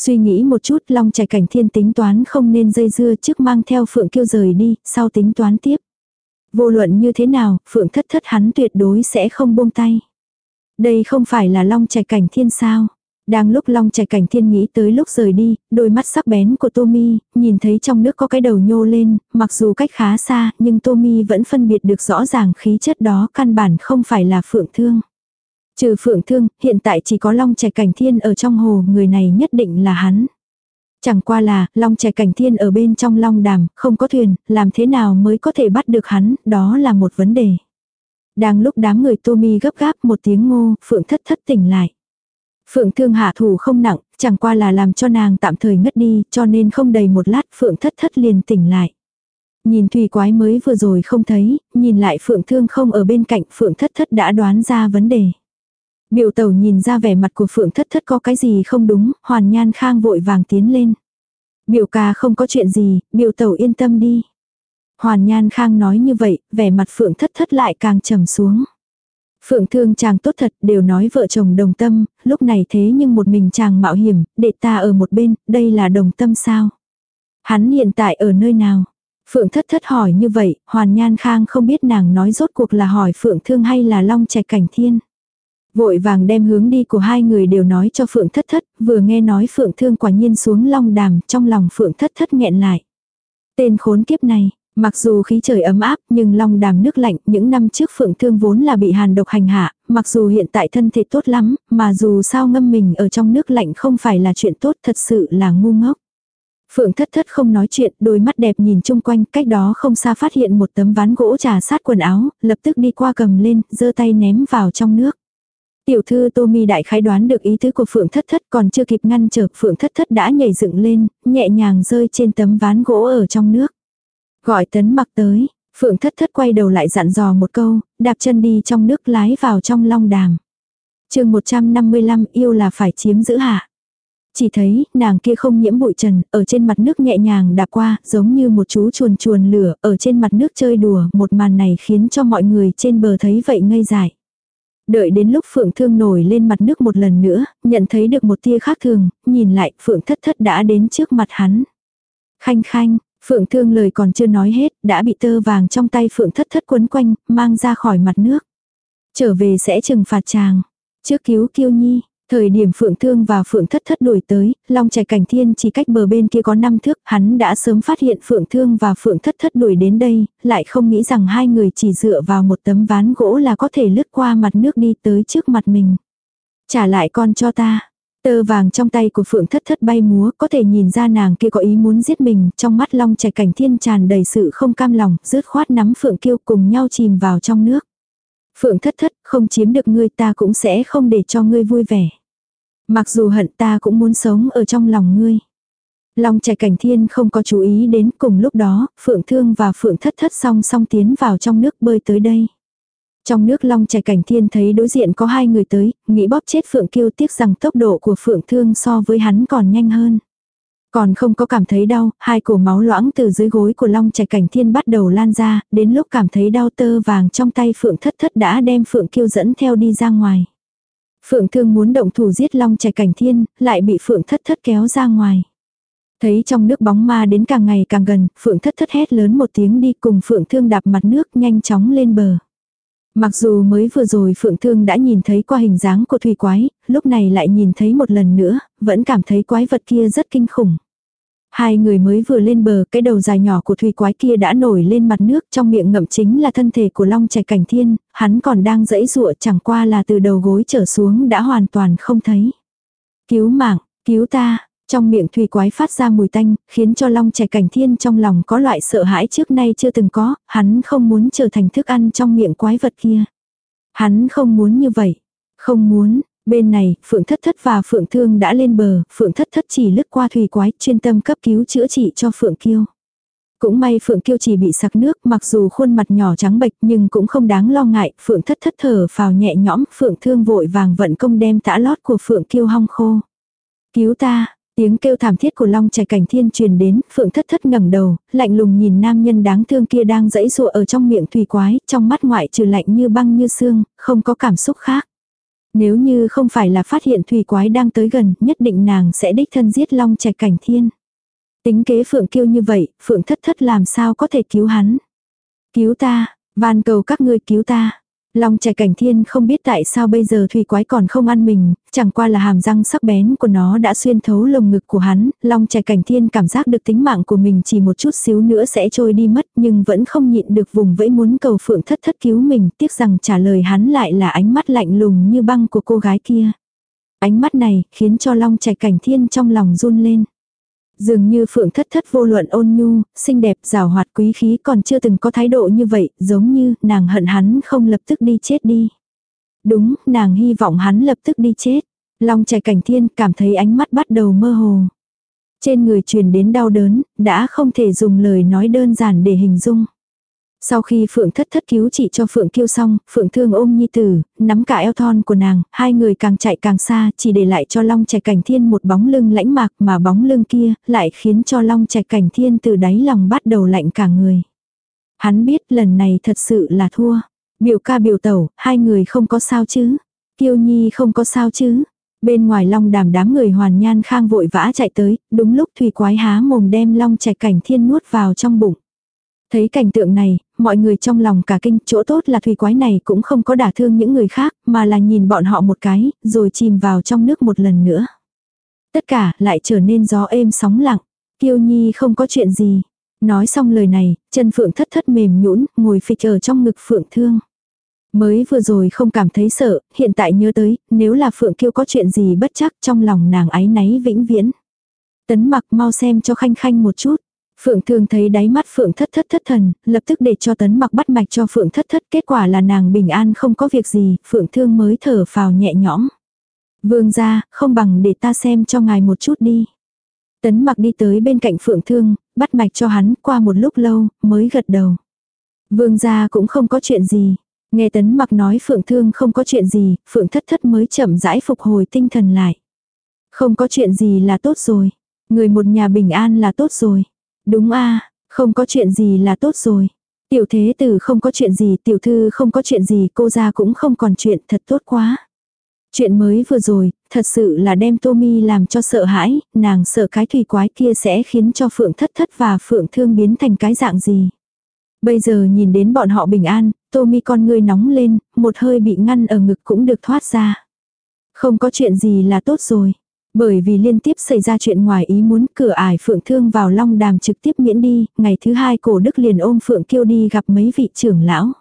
Suy nghĩ một chút Long Trạch Cảnh Thiên tính toán không nên dây dưa trước mang theo Phượng Kiêu rời đi, sau tính toán tiếp. Vô luận như thế nào, Phượng thất thất hắn tuyệt đối sẽ không buông tay. Đây không phải là Long Trạch Cảnh Thiên sao? Đang lúc Long Trạch Cảnh Thiên nghĩ tới lúc rời đi, đôi mắt sắc bén của Tommy, nhìn thấy trong nước có cái đầu nhô lên, mặc dù cách khá xa, nhưng Tommy vẫn phân biệt được rõ ràng khí chất đó căn bản không phải là phượng thương. Trừ phượng thương, hiện tại chỉ có Long trẻ Cảnh Thiên ở trong hồ, người này nhất định là hắn. Chẳng qua là, Long trẻ Cảnh Thiên ở bên trong Long Đàm, không có thuyền, làm thế nào mới có thể bắt được hắn, đó là một vấn đề. Đang lúc đám người Tommy gấp gáp một tiếng ngô, Phượng thất thất tỉnh lại. Phượng thương hạ thủ không nặng, chẳng qua là làm cho nàng tạm thời ngất đi, cho nên không đầy một lát Phượng thất thất liền tỉnh lại. Nhìn thủy quái mới vừa rồi không thấy, nhìn lại Phượng thương không ở bên cạnh Phượng thất thất đã đoán ra vấn đề. Biểu tẩu nhìn ra vẻ mặt của Phượng thất thất có cái gì không đúng, hoàn nhan khang vội vàng tiến lên. Biểu ca không có chuyện gì, biểu tẩu yên tâm đi. Hoàn nhan khang nói như vậy, vẻ mặt Phượng thất thất lại càng trầm xuống. Phượng thương chàng tốt thật, đều nói vợ chồng đồng tâm, lúc này thế nhưng một mình chàng mạo hiểm, để ta ở một bên, đây là đồng tâm sao? Hắn hiện tại ở nơi nào? Phượng thất thất hỏi như vậy, Hoàn Nhan Khang không biết nàng nói rốt cuộc là hỏi Phượng thương hay là Long Trạch Cảnh Thiên. Vội vàng đem hướng đi của hai người đều nói cho Phượng thất thất, vừa nghe nói Phượng thương quả nhiên xuống Long Đàm, trong lòng Phượng thất thất nghẹn lại. Tên khốn kiếp này, Mặc dù khí trời ấm áp nhưng long đàm nước lạnh những năm trước phượng thương vốn là bị hàn độc hành hạ, mặc dù hiện tại thân thể tốt lắm, mà dù sao ngâm mình ở trong nước lạnh không phải là chuyện tốt thật sự là ngu ngốc. Phượng thất thất không nói chuyện, đôi mắt đẹp nhìn chung quanh, cách đó không xa phát hiện một tấm ván gỗ trà sát quần áo, lập tức đi qua cầm lên, giơ tay ném vào trong nước. Tiểu thư Tommy đại khái đoán được ý tứ của Phượng Thất Thất còn chưa kịp ngăn trở Phượng Thất Thất đã nhảy dựng lên, nhẹ nhàng rơi trên tấm ván gỗ ở trong nước. Gọi tấn mặc tới, Phượng thất thất quay đầu lại dặn dò một câu, đạp chân đi trong nước lái vào trong long đàm. chương 155 yêu là phải chiếm giữ hạ. Chỉ thấy, nàng kia không nhiễm bụi trần, ở trên mặt nước nhẹ nhàng đạp qua, giống như một chú chuồn chuồn lửa, ở trên mặt nước chơi đùa, một màn này khiến cho mọi người trên bờ thấy vậy ngây dại. Đợi đến lúc Phượng Thương nổi lên mặt nước một lần nữa, nhận thấy được một tia khác thường, nhìn lại Phượng Thất Thất đã đến trước mặt hắn. Khanh khanh, Phượng thương lời còn chưa nói hết, đã bị tơ vàng trong tay phượng thất thất quấn quanh, mang ra khỏi mặt nước. Trở về sẽ trừng phạt chàng. Trước cứu kiêu nhi, thời điểm phượng thương và phượng thất thất đuổi tới, long trẻ cảnh thiên chỉ cách bờ bên kia có năm thước, hắn đã sớm phát hiện phượng thương và phượng thất thất đuổi đến đây, lại không nghĩ rằng hai người chỉ dựa vào một tấm ván gỗ là có thể lướt qua mặt nước đi tới trước mặt mình. Trả lại con cho ta, Tơ vàng trong tay của Phượng thất thất bay múa, có thể nhìn ra nàng kia có ý muốn giết mình, trong mắt long trẻ cảnh thiên tràn đầy sự không cam lòng, rứt khoát nắm Phượng kiêu cùng nhau chìm vào trong nước. Phượng thất thất, không chiếm được ngươi ta cũng sẽ không để cho ngươi vui vẻ. Mặc dù hận ta cũng muốn sống ở trong lòng ngươi. Long trẻ cảnh thiên không có chú ý đến cùng lúc đó, Phượng Thương và Phượng Thất Thất song song tiến vào trong nước bơi tới đây. Trong nước long trẻ cảnh thiên thấy đối diện có hai người tới, nghĩ bóp chết Phượng Kiêu tiếc rằng tốc độ của Phượng Thương so với hắn còn nhanh hơn. Còn không có cảm thấy đau, hai cổ máu loãng từ dưới gối của long Trạch cảnh thiên bắt đầu lan ra, đến lúc cảm thấy đau tơ vàng trong tay Phượng Thất Thất đã đem Phượng Kiêu dẫn theo đi ra ngoài. Phượng Thương muốn động thủ giết long Trạch cảnh thiên, lại bị Phượng Thất Thất kéo ra ngoài. Thấy trong nước bóng ma đến càng ngày càng gần, Phượng thất thất hét lớn một tiếng đi cùng Phượng thương đạp mặt nước nhanh chóng lên bờ. Mặc dù mới vừa rồi Phượng Thương đã nhìn thấy qua hình dáng của thủy quái, lúc này lại nhìn thấy một lần nữa, vẫn cảm thấy quái vật kia rất kinh khủng. Hai người mới vừa lên bờ, cái đầu dài nhỏ của thủy quái kia đã nổi lên mặt nước, trong miệng ngậm chính là thân thể của Long Trạch Cảnh Thiên, hắn còn đang dẫy dụa chẳng qua là từ đầu gối trở xuống đã hoàn toàn không thấy. Cứu mạng, cứu ta, trong miệng thủy quái phát ra mùi tanh, khiến cho long trẻ cảnh thiên trong lòng có loại sợ hãi trước nay chưa từng có, hắn không muốn trở thành thức ăn trong miệng quái vật kia. Hắn không muốn như vậy. Không muốn, bên này, Phượng Thất Thất và Phượng Thương đã lên bờ, Phượng Thất Thất chỉ lướt qua thủy quái, chuyên tâm cấp cứu chữa trị cho Phượng Kiêu. Cũng may Phượng Kiêu chỉ bị sặc nước, mặc dù khuôn mặt nhỏ trắng bệch nhưng cũng không đáng lo ngại, Phượng Thất Thất thở phào nhẹ nhõm, Phượng Thương vội vàng vận công đem tã lót của Phượng Kiêu hong khô. Cứu ta, Tiếng kêu thảm thiết của Long Trẻ Cảnh Thiên truyền đến, Phượng Thất Thất ngẩng đầu, lạnh lùng nhìn nam nhân đáng thương kia đang dẫy dụa ở trong miệng thủy quái, trong mắt ngoại trừ lạnh như băng như xương, không có cảm xúc khác. Nếu như không phải là phát hiện thủy quái đang tới gần, nhất định nàng sẽ đích thân giết Long Trẻ Cảnh Thiên. Tính kế Phượng kêu như vậy, Phượng Thất Thất làm sao có thể cứu hắn. Cứu ta, van cầu các ngươi cứu ta. Long trẻ cảnh thiên không biết tại sao bây giờ thủy quái còn không ăn mình, chẳng qua là hàm răng sắc bén của nó đã xuyên thấu lồng ngực của hắn, long trẻ cảnh thiên cảm giác được tính mạng của mình chỉ một chút xíu nữa sẽ trôi đi mất nhưng vẫn không nhịn được vùng vẫy muốn cầu phượng thất thất cứu mình, tiếc rằng trả lời hắn lại là ánh mắt lạnh lùng như băng của cô gái kia. Ánh mắt này khiến cho long trẻ cảnh thiên trong lòng run lên. Dường như phượng thất thất vô luận ôn nhu, xinh đẹp, rào hoạt quý khí còn chưa từng có thái độ như vậy, giống như nàng hận hắn không lập tức đi chết đi. Đúng, nàng hy vọng hắn lập tức đi chết. Long trẻ cảnh thiên cảm thấy ánh mắt bắt đầu mơ hồ. Trên người truyền đến đau đớn, đã không thể dùng lời nói đơn giản để hình dung. Sau khi Phượng thất thất cứu chỉ cho Phượng kiêu xong, Phượng thương ôm nhi tử, nắm cả eo thon của nàng, hai người càng chạy càng xa, chỉ để lại cho Long Trạch Cảnh Thiên một bóng lưng lãnh mạc mà bóng lưng kia lại khiến cho Long Trạch Cảnh Thiên từ đáy lòng bắt đầu lạnh cả người. Hắn biết lần này thật sự là thua. Biểu ca biểu tẩu, hai người không có sao chứ. Kiêu nhi không có sao chứ. Bên ngoài long đàm đám người hoàn nhan khang vội vã chạy tới, đúng lúc thủy quái há mồm đem long trạch cảnh thiên nuốt vào trong bụng. Thấy cảnh tượng này, mọi người trong lòng cả kinh, chỗ tốt là thủy quái này cũng không có đả thương những người khác, mà là nhìn bọn họ một cái, rồi chìm vào trong nước một lần nữa. Tất cả lại trở nên gió êm sóng lặng. Kiêu Nhi không có chuyện gì. Nói xong lời này, chân Phượng thất thất mềm nhũn, ngồi phịch ở trong ngực Phượng Thương. Mới vừa rồi không cảm thấy sợ, hiện tại nhớ tới, nếu là Phượng Kiêu có chuyện gì bất chắc trong lòng nàng ái náy vĩnh viễn. Tấn mặc mau xem cho khanh khanh một chút. Phượng thường thấy đáy mắt Phượng thất thất thất thần, lập tức để cho tấn mặc bắt mạch cho Phượng thất thất kết quả là nàng bình an không có việc gì, Phượng thương mới thở phào nhẹ nhõm. Vương ra, không bằng để ta xem cho ngài một chút đi. Tấn mặc đi tới bên cạnh Phượng thương, bắt mạch cho hắn qua một lúc lâu, mới gật đầu. Vương gia cũng không có chuyện gì. Nghe tấn mặc nói Phượng thương không có chuyện gì, Phượng thất thất mới chậm rãi phục hồi tinh thần lại. Không có chuyện gì là tốt rồi. Người một nhà bình an là tốt rồi. Đúng a không có chuyện gì là tốt rồi. Tiểu thế tử không có chuyện gì, tiểu thư không có chuyện gì, cô ra cũng không còn chuyện, thật tốt quá. Chuyện mới vừa rồi, thật sự là đem Tommy làm cho sợ hãi, nàng sợ cái thủy quái kia sẽ khiến cho Phượng thất thất và Phượng thương biến thành cái dạng gì. Bây giờ nhìn đến bọn họ bình an, Tommy con ngươi nóng lên, một hơi bị ngăn ở ngực cũng được thoát ra. Không có chuyện gì là tốt rồi. Bởi vì liên tiếp xảy ra chuyện ngoài ý muốn cửa ải Phượng Thương vào Long Đàm trực tiếp miễn đi, ngày thứ hai cổ đức liền ôm Phượng Kiêu đi gặp mấy vị trưởng lão.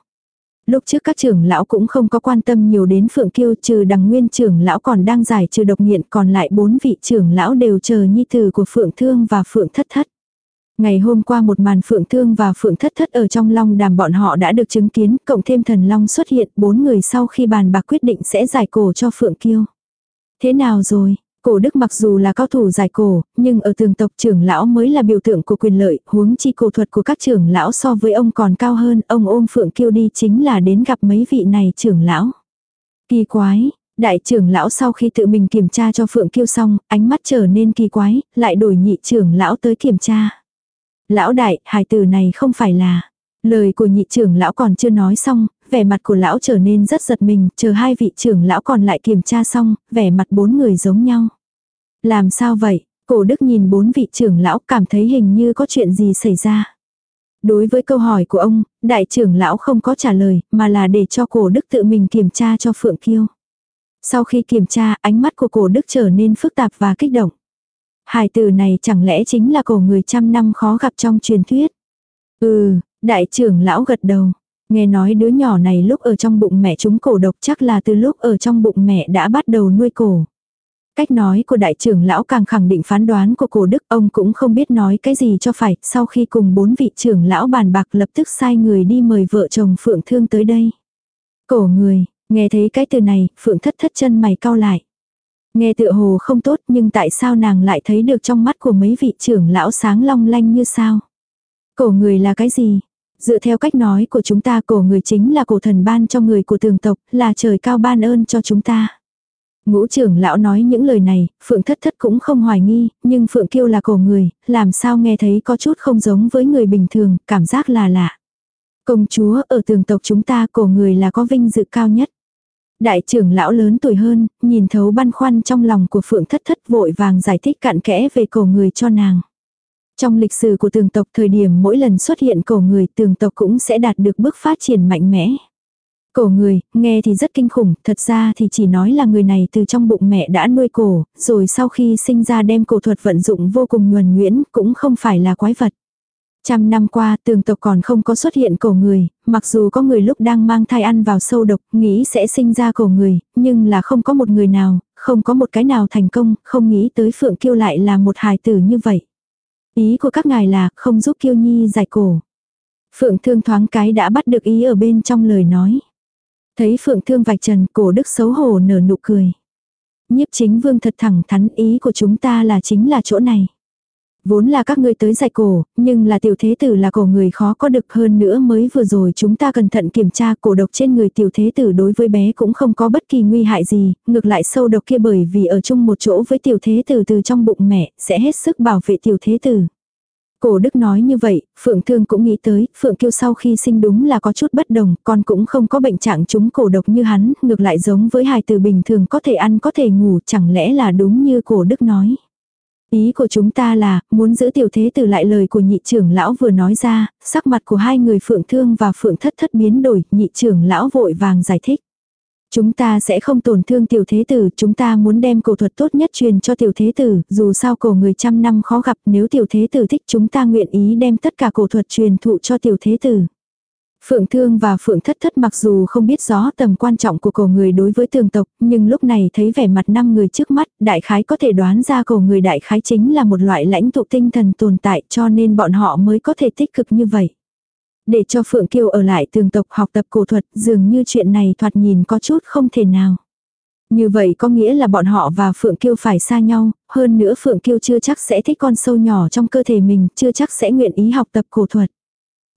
Lúc trước các trưởng lão cũng không có quan tâm nhiều đến Phượng Kiêu trừ đằng nguyên trưởng lão còn đang giải trừ độc nghiện còn lại bốn vị trưởng lão đều chờ nhi tử của Phượng Thương và Phượng Thất Thất. Ngày hôm qua một màn Phượng Thương và Phượng Thất Thất ở trong Long đàm bọn họ đã được chứng kiến, cộng thêm thần Long xuất hiện, bốn người sau khi bàn bạc quyết định sẽ giải cổ cho Phượng Kiêu. Thế nào rồi? Cổ đức mặc dù là cao thủ giải cổ, nhưng ở tường tộc trưởng lão mới là biểu tượng của quyền lợi, huống chi cổ thuật của các trưởng lão so với ông còn cao hơn, ông ôm phượng kiêu đi chính là đến gặp mấy vị này trưởng lão. Kỳ quái, đại trưởng lão sau khi tự mình kiểm tra cho phượng kiêu xong, ánh mắt trở nên kỳ quái, lại đổi nhị trưởng lão tới kiểm tra. Lão đại, hài tử này không phải là. Lời của nhị trưởng lão còn chưa nói xong, vẻ mặt của lão trở nên rất giật mình, chờ hai vị trưởng lão còn lại kiểm tra xong, vẻ mặt bốn người giống nhau. Làm sao vậy? Cổ đức nhìn bốn vị trưởng lão cảm thấy hình như có chuyện gì xảy ra. Đối với câu hỏi của ông, đại trưởng lão không có trả lời, mà là để cho cổ đức tự mình kiểm tra cho Phượng Kiêu. Sau khi kiểm tra, ánh mắt của cổ đức trở nên phức tạp và kích động. Hài từ này chẳng lẽ chính là cổ người trăm năm khó gặp trong truyền thuyết. Ừ, đại trưởng lão gật đầu. Nghe nói đứa nhỏ này lúc ở trong bụng mẹ chúng cổ độc chắc là từ lúc ở trong bụng mẹ đã bắt đầu nuôi cổ. Cách nói của đại trưởng lão càng khẳng định phán đoán của cổ đức ông cũng không biết nói cái gì cho phải, sau khi cùng bốn vị trưởng lão bàn bạc lập tức sai người đi mời vợ chồng Phượng Thương tới đây. Cổ người, nghe thấy cái từ này, Phượng thất thất chân mày cau lại. Nghe tựa hồ không tốt nhưng tại sao nàng lại thấy được trong mắt của mấy vị trưởng lão sáng long lanh như sao? Cổ người là cái gì? Dựa theo cách nói của chúng ta cổ người chính là cổ thần ban cho người của tường tộc, là trời cao ban ơn cho chúng ta. Ngũ trưởng lão nói những lời này, Phượng thất thất cũng không hoài nghi, nhưng Phượng kiêu là cổ người, làm sao nghe thấy có chút không giống với người bình thường, cảm giác là lạ. Công chúa ở tường tộc chúng ta cổ người là có vinh dự cao nhất. Đại trưởng lão lớn tuổi hơn, nhìn thấu băn khoăn trong lòng của Phượng thất thất vội vàng giải thích cặn kẽ về cổ người cho nàng. Trong lịch sử của tường tộc thời điểm mỗi lần xuất hiện cổ người tường tộc cũng sẽ đạt được bước phát triển mạnh mẽ. Cổ người, nghe thì rất kinh khủng, thật ra thì chỉ nói là người này từ trong bụng mẹ đã nuôi cổ, rồi sau khi sinh ra đem cổ thuật vận dụng vô cùng nhuần nhuyễn, cũng không phải là quái vật. Trăm năm qua tường tộc còn không có xuất hiện cổ người, mặc dù có người lúc đang mang thai ăn vào sâu độc, nghĩ sẽ sinh ra cổ người, nhưng là không có một người nào, không có một cái nào thành công, không nghĩ tới Phượng Kiêu lại là một hài tử như vậy. Ý của các ngài là không giúp Kiêu Nhi giải cổ. Phượng thương thoáng cái đã bắt được ý ở bên trong lời nói. Thấy Phượng thương vạch trần cổ đức xấu hổ nở nụ cười. Nhiếp chính vương thật thẳng thắn ý của chúng ta là chính là chỗ này. Vốn là các ngươi tới giải cổ, nhưng là tiểu thế tử là cổ người khó có được hơn nữa mới vừa rồi chúng ta cẩn thận kiểm tra cổ độc trên người tiểu thế tử đối với bé cũng không có bất kỳ nguy hại gì, ngược lại sâu độc kia bởi vì ở chung một chỗ với tiểu thế tử từ trong bụng mẹ, sẽ hết sức bảo vệ tiểu thế tử. Cổ đức nói như vậy, Phượng Thương cũng nghĩ tới, Phượng Kiêu sau khi sinh đúng là có chút bất đồng, con cũng không có bệnh trạng chúng cổ độc như hắn, ngược lại giống với hài Từ bình thường có thể ăn có thể ngủ, chẳng lẽ là đúng như cổ đức nói. Ý của chúng ta là, muốn giữ tiểu thế tử lại lời của nhị trưởng lão vừa nói ra, sắc mặt của hai người Phượng Thương và Phượng Thất Thất biến đổi, nhị trưởng lão vội vàng giải thích. Chúng ta sẽ không tổn thương tiểu thế tử, chúng ta muốn đem cổ thuật tốt nhất truyền cho tiểu thế tử, dù sao cổ người trăm năm khó gặp nếu tiểu thế tử thích chúng ta nguyện ý đem tất cả cổ thuật truyền thụ cho tiểu thế tử. Phượng Thương và Phượng Thất Thất mặc dù không biết rõ tầm quan trọng của cổ người đối với tường tộc, nhưng lúc này thấy vẻ mặt năm người trước mắt, đại khái có thể đoán ra cổ người đại khái chính là một loại lãnh tụ tinh thần tồn tại cho nên bọn họ mới có thể tích cực như vậy. Để cho Phượng Kiều ở lại tường tộc học tập cổ thuật, dường như chuyện này thoạt nhìn có chút không thể nào. Như vậy có nghĩa là bọn họ và Phượng Kiêu phải xa nhau, hơn nữa Phượng Kiêu chưa chắc sẽ thích con sâu nhỏ trong cơ thể mình, chưa chắc sẽ nguyện ý học tập cổ thuật.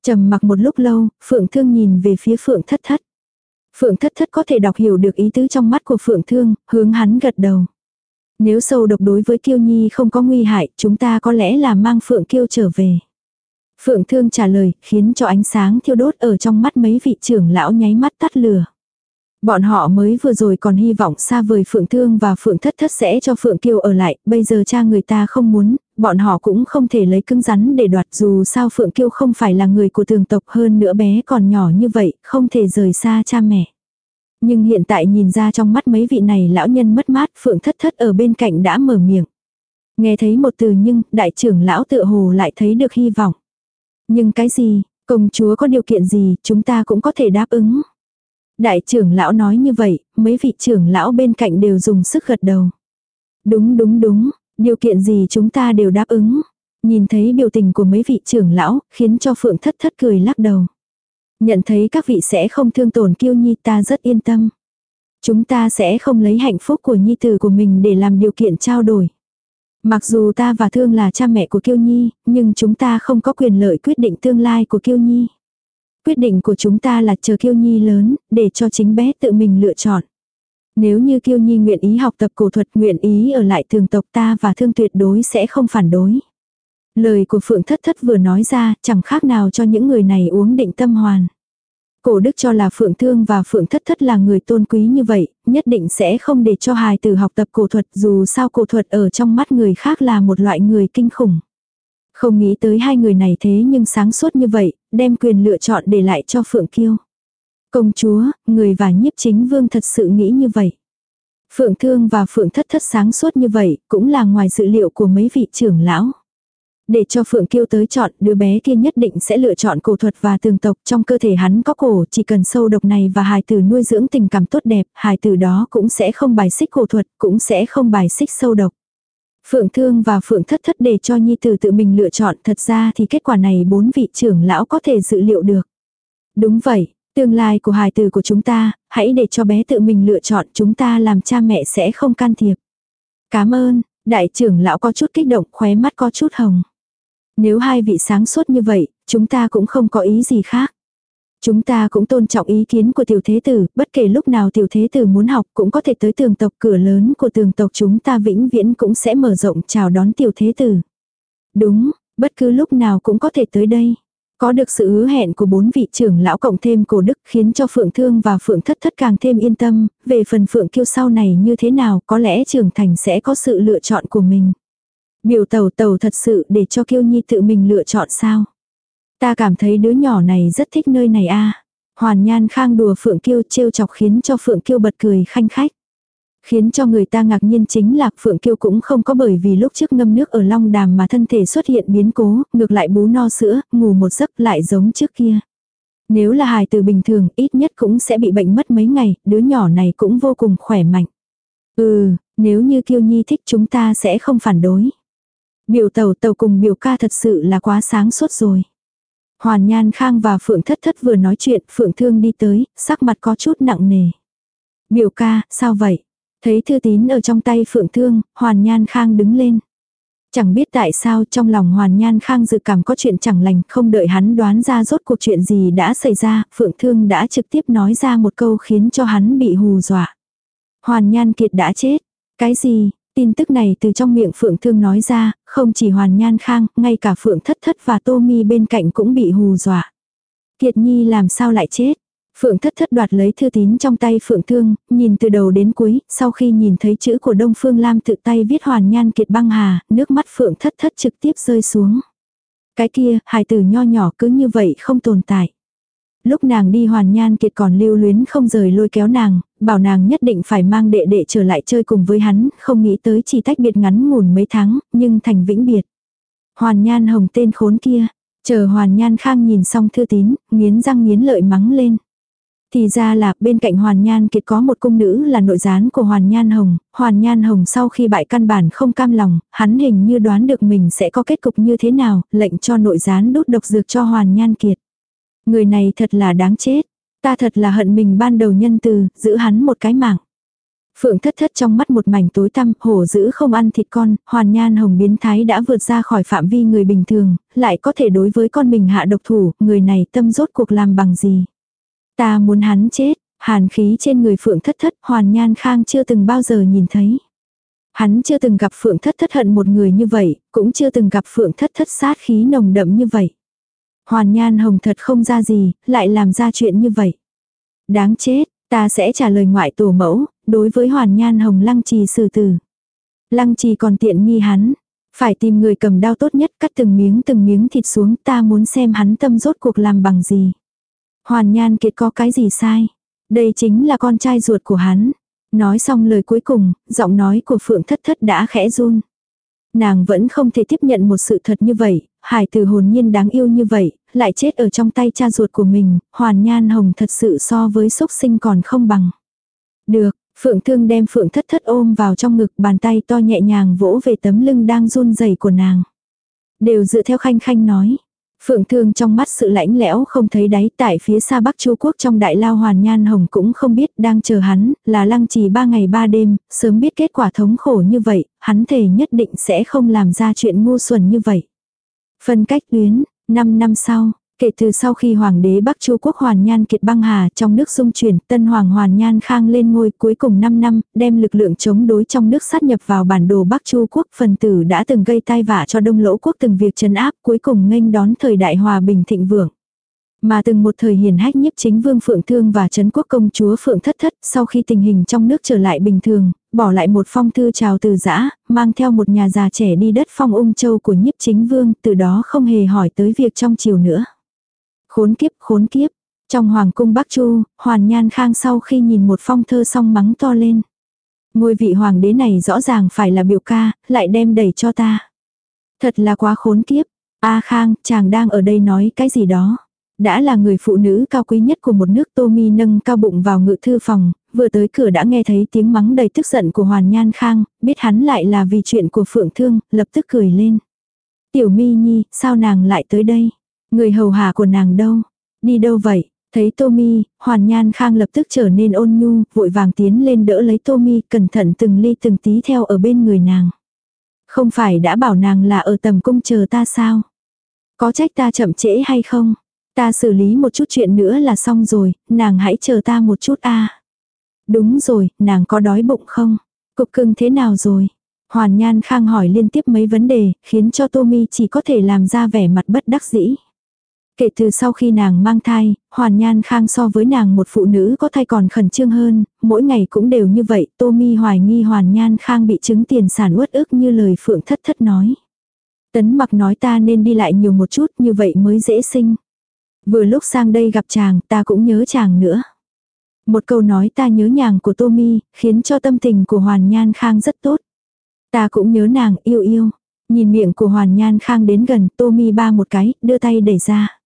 trầm mặc một lúc lâu, Phượng Thương nhìn về phía Phượng Thất Thất. Phượng Thất Thất có thể đọc hiểu được ý tứ trong mắt của Phượng Thương, hướng hắn gật đầu. Nếu sâu độc đối với Kiêu Nhi không có nguy hại, chúng ta có lẽ là mang Phượng Kiêu trở về. Phượng Thương trả lời, khiến cho ánh sáng thiêu đốt ở trong mắt mấy vị trưởng lão nháy mắt tắt lửa. Bọn họ mới vừa rồi còn hy vọng xa vời Phượng Thương và Phượng Thất Thất sẽ cho Phượng Kiều ở lại, bây giờ cha người ta không muốn, bọn họ cũng không thể lấy cứng rắn để đoạt dù sao Phượng Kiều không phải là người của tường tộc hơn nữa bé còn nhỏ như vậy, không thể rời xa cha mẹ. Nhưng hiện tại nhìn ra trong mắt mấy vị này lão nhân mất mát, Phượng Thất Thất ở bên cạnh đã mở miệng. Nghe thấy một từ nhưng, đại trưởng lão tự hồ lại thấy được hy vọng. Nhưng cái gì, công chúa có điều kiện gì, chúng ta cũng có thể đáp ứng. Đại trưởng lão nói như vậy, mấy vị trưởng lão bên cạnh đều dùng sức gật đầu. Đúng đúng đúng, điều kiện gì chúng ta đều đáp ứng. Nhìn thấy biểu tình của mấy vị trưởng lão, khiến cho Phượng thất thất cười lắc đầu. Nhận thấy các vị sẽ không thương tổn kiêu nhi ta rất yên tâm. Chúng ta sẽ không lấy hạnh phúc của nhi tử của mình để làm điều kiện trao đổi. Mặc dù ta và Thương là cha mẹ của Kiêu Nhi, nhưng chúng ta không có quyền lợi quyết định tương lai của Kiêu Nhi. Quyết định của chúng ta là chờ Kiêu Nhi lớn, để cho chính bé tự mình lựa chọn. Nếu như Kiêu Nhi nguyện ý học tập cổ thuật nguyện ý ở lại thường tộc ta và Thương tuyệt đối sẽ không phản đối. Lời của Phượng Thất Thất vừa nói ra chẳng khác nào cho những người này uống định tâm hoàn. Cổ đức cho là Phượng Thương và Phượng Thất Thất là người tôn quý như vậy, nhất định sẽ không để cho hài tử học tập cổ thuật dù sao cổ thuật ở trong mắt người khác là một loại người kinh khủng. Không nghĩ tới hai người này thế nhưng sáng suốt như vậy, đem quyền lựa chọn để lại cho Phượng Kiêu. Công chúa, người và nhiếp chính vương thật sự nghĩ như vậy. Phượng Thương và Phượng Thất Thất sáng suốt như vậy, cũng là ngoài dự liệu của mấy vị trưởng lão. Để cho Phượng Kiêu tới chọn, đứa bé kia nhất định sẽ lựa chọn cổ thuật và tường tộc trong cơ thể hắn có cổ, chỉ cần sâu độc này và hài tử nuôi dưỡng tình cảm tốt đẹp, hài tử đó cũng sẽ không bài xích cổ thuật, cũng sẽ không bài xích sâu độc. Phượng Thương và Phượng Thất Thất để cho Nhi Tử tự mình lựa chọn thật ra thì kết quả này bốn vị trưởng lão có thể dự liệu được. Đúng vậy, tương lai của hài tử của chúng ta, hãy để cho bé tự mình lựa chọn chúng ta làm cha mẹ sẽ không can thiệp. Cảm ơn, đại trưởng lão có chút kích động khóe mắt có chút hồng. Nếu hai vị sáng suốt như vậy, chúng ta cũng không có ý gì khác. Chúng ta cũng tôn trọng ý kiến của tiểu thế tử, bất kể lúc nào tiểu thế tử muốn học cũng có thể tới tường tộc cửa lớn của tường tộc chúng ta vĩnh viễn cũng sẽ mở rộng chào đón tiểu thế tử. Đúng, bất cứ lúc nào cũng có thể tới đây. Có được sự hứa hẹn của bốn vị trưởng lão cộng thêm cổ đức khiến cho Phượng Thương và Phượng Thất Thất càng thêm yên tâm, về phần Phượng Kiêu sau này như thế nào có lẽ trưởng thành sẽ có sự lựa chọn của mình. Biểu tàu tàu thật sự để cho Kiêu Nhi tự mình lựa chọn sao. Ta cảm thấy đứa nhỏ này rất thích nơi này a Hoàn Nhan Khang đùa Phượng Kiêu trêu chọc khiến cho Phượng Kiêu bật cười khanh khách. Khiến cho người ta ngạc nhiên chính là Phượng Kiêu cũng không có bởi vì lúc trước ngâm nước ở long đàm mà thân thể xuất hiện biến cố, ngược lại bú no sữa, ngủ một giấc lại giống trước kia. Nếu là hài từ bình thường, ít nhất cũng sẽ bị bệnh mất mấy ngày, đứa nhỏ này cũng vô cùng khỏe mạnh. Ừ, nếu như Kiêu Nhi thích chúng ta sẽ không phản đối. Biểu tàu tàu cùng biểu ca thật sự là quá sáng suốt rồi. Hoàn Nhan Khang và Phượng Thất Thất vừa nói chuyện, Phượng Thương đi tới, sắc mặt có chút nặng nề. Biểu ca, sao vậy? Thấy thư tín ở trong tay Phượng Thương, Hoàn Nhan Khang đứng lên. Chẳng biết tại sao trong lòng Hoàn Nhan Khang dự cảm có chuyện chẳng lành, không đợi hắn đoán ra rốt cuộc chuyện gì đã xảy ra, Phượng Thương đã trực tiếp nói ra một câu khiến cho hắn bị hù dọa. Hoàn Nhan Kiệt đã chết. Cái gì? Tin tức này từ trong miệng Phượng Thương nói ra, không chỉ Hoàn Nhan Khang, ngay cả Phượng Thất Thất và Tô Mi bên cạnh cũng bị hù dọa. Kiệt Nhi làm sao lại chết? Phượng Thất Thất đoạt lấy thư tín trong tay Phượng Thương, nhìn từ đầu đến cuối, sau khi nhìn thấy chữ của Đông Phương Lam tự tay viết Hoàn Nhan Kiệt băng hà, nước mắt Phượng Thất Thất trực tiếp rơi xuống. Cái kia, hài tử nho nhỏ cứ như vậy không tồn tại. Lúc nàng đi hoàn nhan kiệt còn lưu luyến không rời lôi kéo nàng, bảo nàng nhất định phải mang đệ đệ trở lại chơi cùng với hắn, không nghĩ tới chỉ tách biệt ngắn ngủn mấy tháng, nhưng thành vĩnh biệt. Hoàn nhan hồng tên khốn kia, chờ hoàn nhan khang nhìn xong thư tín, nghiến răng nghiến lợi mắng lên. Thì ra là bên cạnh Hoàn Nhan Kiệt có một cung nữ là nội gián của Hoàn Nhan Hồng. Hoàn Nhan Hồng sau khi bại căn bản không cam lòng, hắn hình như đoán được mình sẽ có kết cục như thế nào, lệnh cho nội gián đút độc dược cho Hoàn Nhan Kiệt. Người này thật là đáng chết. Ta thật là hận mình ban đầu nhân từ, giữ hắn một cái mạng. Phượng thất thất trong mắt một mảnh tối tăm, hổ giữ không ăn thịt con, hoàn nhan hồng biến thái đã vượt ra khỏi phạm vi người bình thường, lại có thể đối với con mình hạ độc thủ, người này tâm rốt cuộc làm bằng gì. Ta muốn hắn chết, hàn khí trên người phượng thất thất, hoàn nhan khang chưa từng bao giờ nhìn thấy. Hắn chưa từng gặp phượng thất thất hận một người như vậy, cũng chưa từng gặp phượng thất thất sát khí nồng đậm như vậy. Hoàn Nhan Hồng thật không ra gì, lại làm ra chuyện như vậy. Đáng chết, ta sẽ trả lời ngoại tổ mẫu, đối với Hoàn Nhan Hồng lăng trì xử tử. Lăng trì còn tiện nghi hắn. Phải tìm người cầm đao tốt nhất cắt từng miếng từng miếng thịt xuống ta muốn xem hắn tâm rốt cuộc làm bằng gì. Hoàn Nhan Kiệt có cái gì sai. Đây chính là con trai ruột của hắn. Nói xong lời cuối cùng, giọng nói của Phượng Thất Thất đã khẽ run. Nàng vẫn không thể tiếp nhận một sự thật như vậy, hải tử hồn nhiên đáng yêu như vậy, lại chết ở trong tay cha ruột của mình, hoàn nhan hồng thật sự so với sốc sinh còn không bằng. Được, Phượng Thương đem Phượng Thất Thất ôm vào trong ngực bàn tay to nhẹ nhàng vỗ về tấm lưng đang run rẩy của nàng. Đều dựa theo khanh khanh nói. Phượng thương trong mắt sự lãnh lẽo không thấy đáy tại phía xa Bắc Chu Quốc trong đại lao hoàn nhan hồng cũng không biết đang chờ hắn, là lăng trì ba ngày ba đêm, sớm biết kết quả thống khổ như vậy, hắn thề nhất định sẽ không làm ra chuyện ngu xuẩn như vậy. Phân cách tuyến, năm năm sau, Kể từ sau khi Hoàng đế Bắc Chu Quốc Hoàn Nhan Kiệt băng hà trong nước dung chuyển, Tân Hoàng Hoàn Nhan Khang lên ngôi cuối cùng 5 năm, đem lực lượng chống đối trong nước sát nhập vào bản đồ Bắc Chu Quốc. Phần tử đã từng gây tai vạ cho Đông Lỗ Quốc từng việc chấn áp cuối cùng nghênh đón thời đại hòa bình thịnh vượng. Mà từng một thời hiền hách nhiếp chính vương Phượng Thương và Trấn Quốc công chúa Phượng Thất Thất sau khi tình hình trong nước trở lại bình thường, bỏ lại một phong thư chào từ giã, mang theo một nhà già trẻ đi đất phong ung châu của nhiếp chính vương, từ đó không hề hỏi tới việc trong chiều nữa. Khốn kiếp, khốn kiếp. Trong hoàng cung Bắc Chu, Hoàn Nhan Khang sau khi nhìn một phong thơ xong mắng to lên. Ngôi vị hoàng đế này rõ ràng phải là biểu ca, lại đem đẩy cho ta. Thật là quá khốn kiếp. A Khang, chàng đang ở đây nói cái gì đó. Đã là người phụ nữ cao quý nhất của một nước Tommy nâng cao bụng vào ngự thư phòng, vừa tới cửa đã nghe thấy tiếng mắng đầy tức giận của Hoàn Nhan Khang, biết hắn lại là vì chuyện của Phượng Thương, lập tức cười lên. Tiểu Mi Nhi, sao nàng lại tới đây? Người hầu hạ của nàng đâu? Đi đâu vậy? Thấy Tommy, Hoàn Nhan Khang lập tức trở nên ôn nhu, vội vàng tiến lên đỡ lấy Tommy, cẩn thận từng ly từng tí theo ở bên người nàng. Không phải đã bảo nàng là ở tầm cung chờ ta sao? Có trách ta chậm trễ hay không? Ta xử lý một chút chuyện nữa là xong rồi, nàng hãy chờ ta một chút a. Đúng rồi, nàng có đói bụng không? Cục cưng thế nào rồi? Hoàn Nhan Khang hỏi liên tiếp mấy vấn đề, khiến cho Tommy chỉ có thể làm ra vẻ mặt bất đắc dĩ. Kể từ sau khi nàng mang thai, Hoàn Nhan Khang so với nàng một phụ nữ có thai còn khẩn trương hơn, mỗi ngày cũng đều như vậy, Tommy hoài nghi Hoàn Nhan Khang bị chứng tiền sản uất ức như lời Phượng Thất Thất nói. Tấn mặc nói ta nên đi lại nhiều một chút như vậy mới dễ sinh. Vừa lúc sang đây gặp chàng ta cũng nhớ chàng nữa. Một câu nói ta nhớ nhàng của Tô Mi, khiến cho tâm tình của Hoàn Nhan Khang rất tốt. Ta cũng nhớ nàng yêu yêu. Nhìn miệng của Hoàn Nhan Khang đến gần, Tô Mi ba một cái, đưa tay đẩy ra.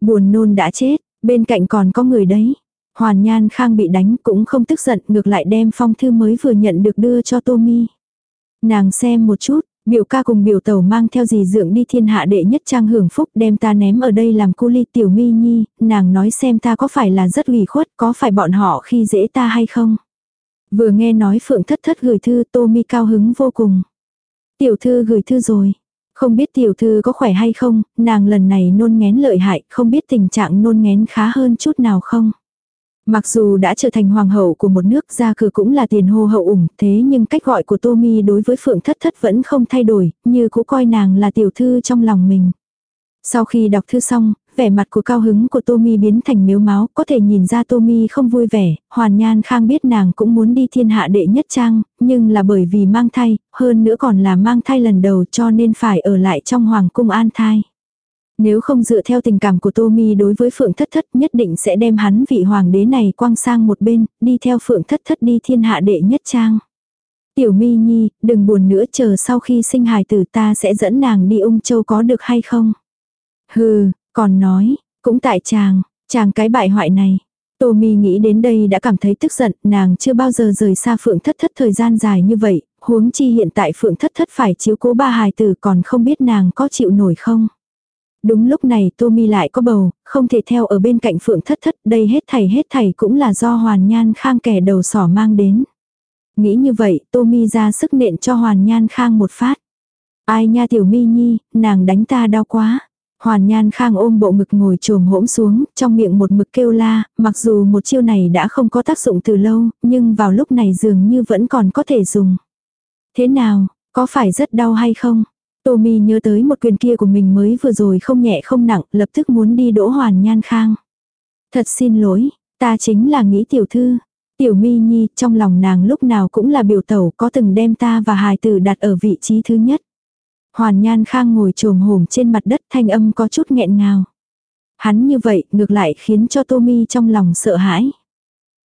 Buồn nôn đã chết, bên cạnh còn có người đấy. Hoàn Nhan Khang bị đánh cũng không tức giận ngược lại đem phong thư mới vừa nhận được đưa cho Tommy. Nàng xem một chút, biểu ca cùng biểu tàu mang theo gì dưỡng đi thiên hạ đệ nhất trang hưởng phúc đem ta ném ở đây làm cu ly tiểu mi nhi, nàng nói xem ta có phải là rất ủy khuất, có phải bọn họ khi dễ ta hay không. Vừa nghe nói phượng thất thất gửi thư tô mi cao hứng vô cùng. Tiểu thư gửi thư rồi. Không biết tiểu thư có khỏe hay không, nàng lần này nôn ngén lợi hại, không biết tình trạng nôn ngén khá hơn chút nào không. Mặc dù đã trở thành hoàng hậu của một nước ra cửa cũng là tiền hô hậu ủng, thế nhưng cách gọi của Tommy đối với Phượng Thất Thất vẫn không thay đổi, như cũ coi nàng là tiểu thư trong lòng mình. Sau khi đọc thư xong, vẻ mặt của cao hứng của Tommy biến thành miếu máu, có thể nhìn ra Tommy không vui vẻ, Hoàn Nhan Khang biết nàng cũng muốn đi thiên hạ đệ nhất trang, nhưng là bởi vì mang thai, hơn nữa còn là mang thai lần đầu cho nên phải ở lại trong hoàng cung an thai. Nếu không dựa theo tình cảm của Tommy đối với Phượng Thất Thất nhất định sẽ đem hắn vị hoàng đế này quăng sang một bên, đi theo Phượng Thất Thất đi thiên hạ đệ nhất trang. Tiểu Mi Nhi, đừng buồn nữa chờ sau khi sinh hài tử ta sẽ dẫn nàng đi ung châu có được hay không? Hừ, còn nói, cũng tại chàng, chàng cái bại hoại này. Tô Mi nghĩ đến đây đã cảm thấy tức giận, nàng chưa bao giờ rời xa Phượng Thất Thất thời gian dài như vậy, huống chi hiện tại Phượng Thất Thất phải chiếu cố ba hài tử còn không biết nàng có chịu nổi không. Đúng lúc này Tô Mi lại có bầu, không thể theo ở bên cạnh Phượng Thất Thất, đây hết thảy hết thảy cũng là do Hoàn Nhan Khang kẻ đầu sỏ mang đến. Nghĩ như vậy, Tô Mi ra sức nện cho Hoàn Nhan Khang một phát. Ai nha tiểu Mi Nhi, nàng đánh ta đau quá. Hoàn Nhan Khang ôm bộ ngực ngồi trồm hỗn xuống, trong miệng một mực kêu la, mặc dù một chiêu này đã không có tác dụng từ lâu, nhưng vào lúc này dường như vẫn còn có thể dùng. Thế nào, có phải rất đau hay không? Tommy nhớ tới một quyền kia của mình mới vừa rồi không nhẹ không nặng, lập tức muốn đi đỗ Hoàn Nhan Khang. Thật xin lỗi, ta chính là nghĩ tiểu thư. Tiểu mi nhi, trong lòng nàng lúc nào cũng là biểu tẩu có từng đem ta và hài tử đặt ở vị trí thứ nhất. Hoàn Nhan Khang ngồi trồm hổm trên mặt đất thanh âm có chút nghẹn ngào. Hắn như vậy ngược lại khiến cho Tommy trong lòng sợ hãi.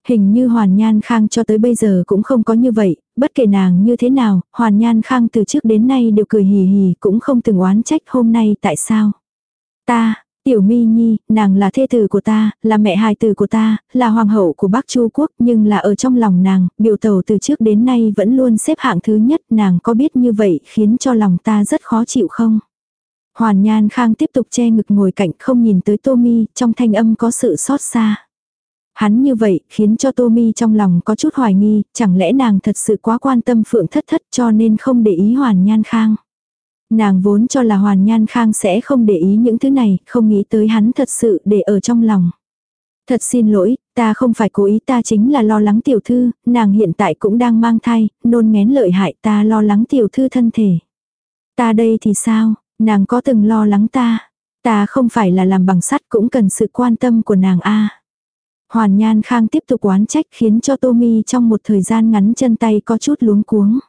Hình như Hoàn Nhan Khang cho tới bây giờ cũng không có như vậy, bất kể nàng như thế nào, Hoàn Nhan Khang từ trước đến nay đều cười hì hì cũng không từng oán trách hôm nay tại sao. Ta, Tiểu Mi Nhi, nàng là thê tử của ta, là mẹ hài tử của ta, là hoàng hậu của Bắc Chu quốc, nhưng là ở trong lòng nàng, biểu tẩu từ trước đến nay vẫn luôn xếp hạng thứ nhất, nàng có biết như vậy khiến cho lòng ta rất khó chịu không? Hoàn Nhan Khang tiếp tục che ngực ngồi cạnh không nhìn tới Tô Mi, trong thanh âm có sự xót xa. Hắn như vậy khiến cho Tô Mi trong lòng có chút hoài nghi, chẳng lẽ nàng thật sự quá quan tâm Phượng Thất Thất cho nên không để ý Hoàn Nhan Khang. Nàng vốn cho là Hoàn Nhan Khang sẽ không để ý những thứ này, không nghĩ tới hắn thật sự để ở trong lòng. Thật xin lỗi, ta không phải cố ý ta chính là lo lắng tiểu thư, nàng hiện tại cũng đang mang thai, nôn ngén lợi hại ta lo lắng tiểu thư thân thể. Ta đây thì sao, nàng có từng lo lắng ta. Ta không phải là làm bằng sắt cũng cần sự quan tâm của nàng a. Hoàn Nhan Khang tiếp tục oán trách khiến cho Tommy trong một thời gian ngắn chân tay có chút luống cuống.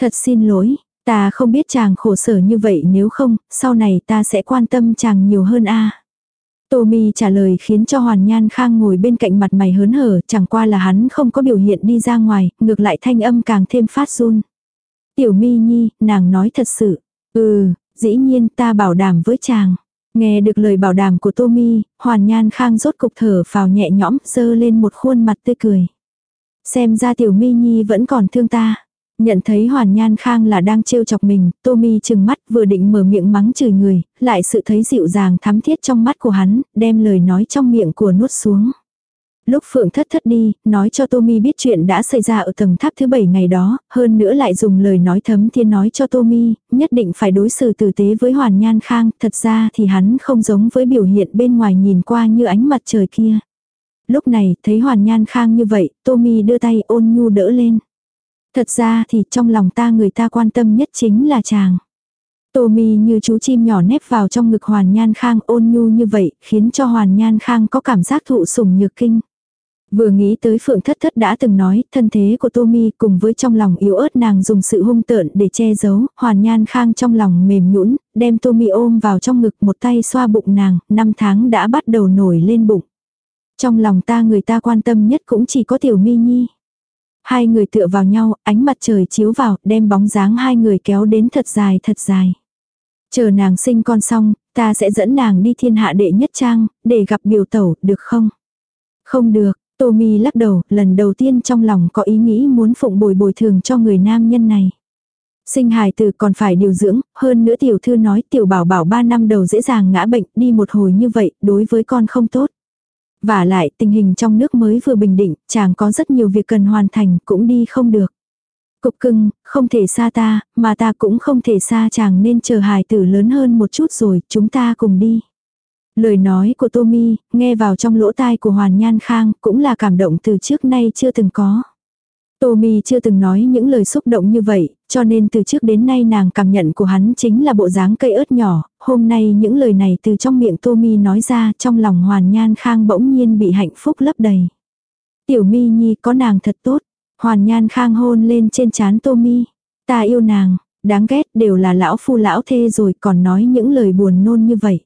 Thật xin lỗi, ta không biết chàng khổ sở như vậy nếu không, sau này ta sẽ quan tâm chàng nhiều hơn a. Tommy trả lời khiến cho Hoàn Nhan Khang ngồi bên cạnh mặt mày hớn hở, chẳng qua là hắn không có biểu hiện đi ra ngoài, ngược lại thanh âm càng thêm phát run. Tiểu Mi Nhi, nàng nói thật sự. Ừ, dĩ nhiên ta bảo đảm với chàng. Nghe được lời bảo đảm của Tommy, Hoàn Nhan Khang rốt cục thở vào nhẹ nhõm, dơ lên một khuôn mặt tươi cười. Xem ra tiểu Mi Nhi vẫn còn thương ta. Nhận thấy Hoàn Nhan Khang là đang trêu chọc mình, Tommy chừng mắt vừa định mở miệng mắng chửi người, lại sự thấy dịu dàng thắm thiết trong mắt của hắn, đem lời nói trong miệng của nuốt xuống. Lúc Phượng thất thất đi, nói cho Tommy biết chuyện đã xảy ra ở tầng tháp thứ bảy ngày đó, hơn nữa lại dùng lời nói thấm thiên nói cho Tommy, nhất định phải đối xử tử tế với Hoàn Nhan Khang, thật ra thì hắn không giống với biểu hiện bên ngoài nhìn qua như ánh mặt trời kia. Lúc này, thấy Hoàn Nhan Khang như vậy, Tommy đưa tay ôn nhu đỡ lên. Thật ra thì trong lòng ta người ta quan tâm nhất chính là chàng. Tommy như chú chim nhỏ nép vào trong ngực Hoàn Nhan Khang ôn nhu như vậy, khiến cho Hoàn Nhan Khang có cảm giác thụ sủng nhược kinh. Vừa nghĩ tới Phượng Thất Thất đã từng nói, thân thế của Tommy cùng với trong lòng yếu ớt nàng dùng sự hung tợn để che giấu, Hoàn Nhan Khang trong lòng mềm nhũn, đem Tommy ôm vào trong ngực một tay xoa bụng nàng, năm tháng đã bắt đầu nổi lên bụng. Trong lòng ta người ta quan tâm nhất cũng chỉ có Tiểu Mi Nhi. Hai người tựa vào nhau, ánh mặt trời chiếu vào, đem bóng dáng hai người kéo đến thật dài thật dài. Chờ nàng sinh con xong, ta sẽ dẫn nàng đi thiên hạ đệ nhất trang, để gặp biểu tẩu, được không? Không được, Tommy lắc đầu, lần đầu tiên trong lòng có ý nghĩ muốn phụng bồi bồi thường cho người nam nhân này. Sinh hài tử còn phải điều dưỡng, hơn nữa tiểu thư nói tiểu bảo bảo 3 năm đầu dễ dàng ngã bệnh, đi một hồi như vậy, đối với con không tốt. Và lại tình hình trong nước mới vừa bình định, chàng có rất nhiều việc cần hoàn thành, cũng đi không được. Cục cưng, không thể xa ta, mà ta cũng không thể xa chàng nên chờ hài tử lớn hơn một chút rồi, chúng ta cùng đi. Lời nói của Tommy, nghe vào trong lỗ tai của Hoàn Nhan Khang, cũng là cảm động từ trước nay chưa từng có. Tommy chưa từng nói những lời xúc động như vậy, cho nên từ trước đến nay nàng cảm nhận của hắn chính là bộ dáng cây ớt nhỏ, hôm nay những lời này từ trong miệng Tommy nói ra trong lòng Hoàn Nhan Khang bỗng nhiên bị hạnh phúc lấp đầy. Tiểu Mi Nhi có nàng thật tốt, Hoàn Nhan Khang hôn lên trên trán Tommy, ta yêu nàng, đáng ghét đều là lão phu lão thê rồi còn nói những lời buồn nôn như vậy.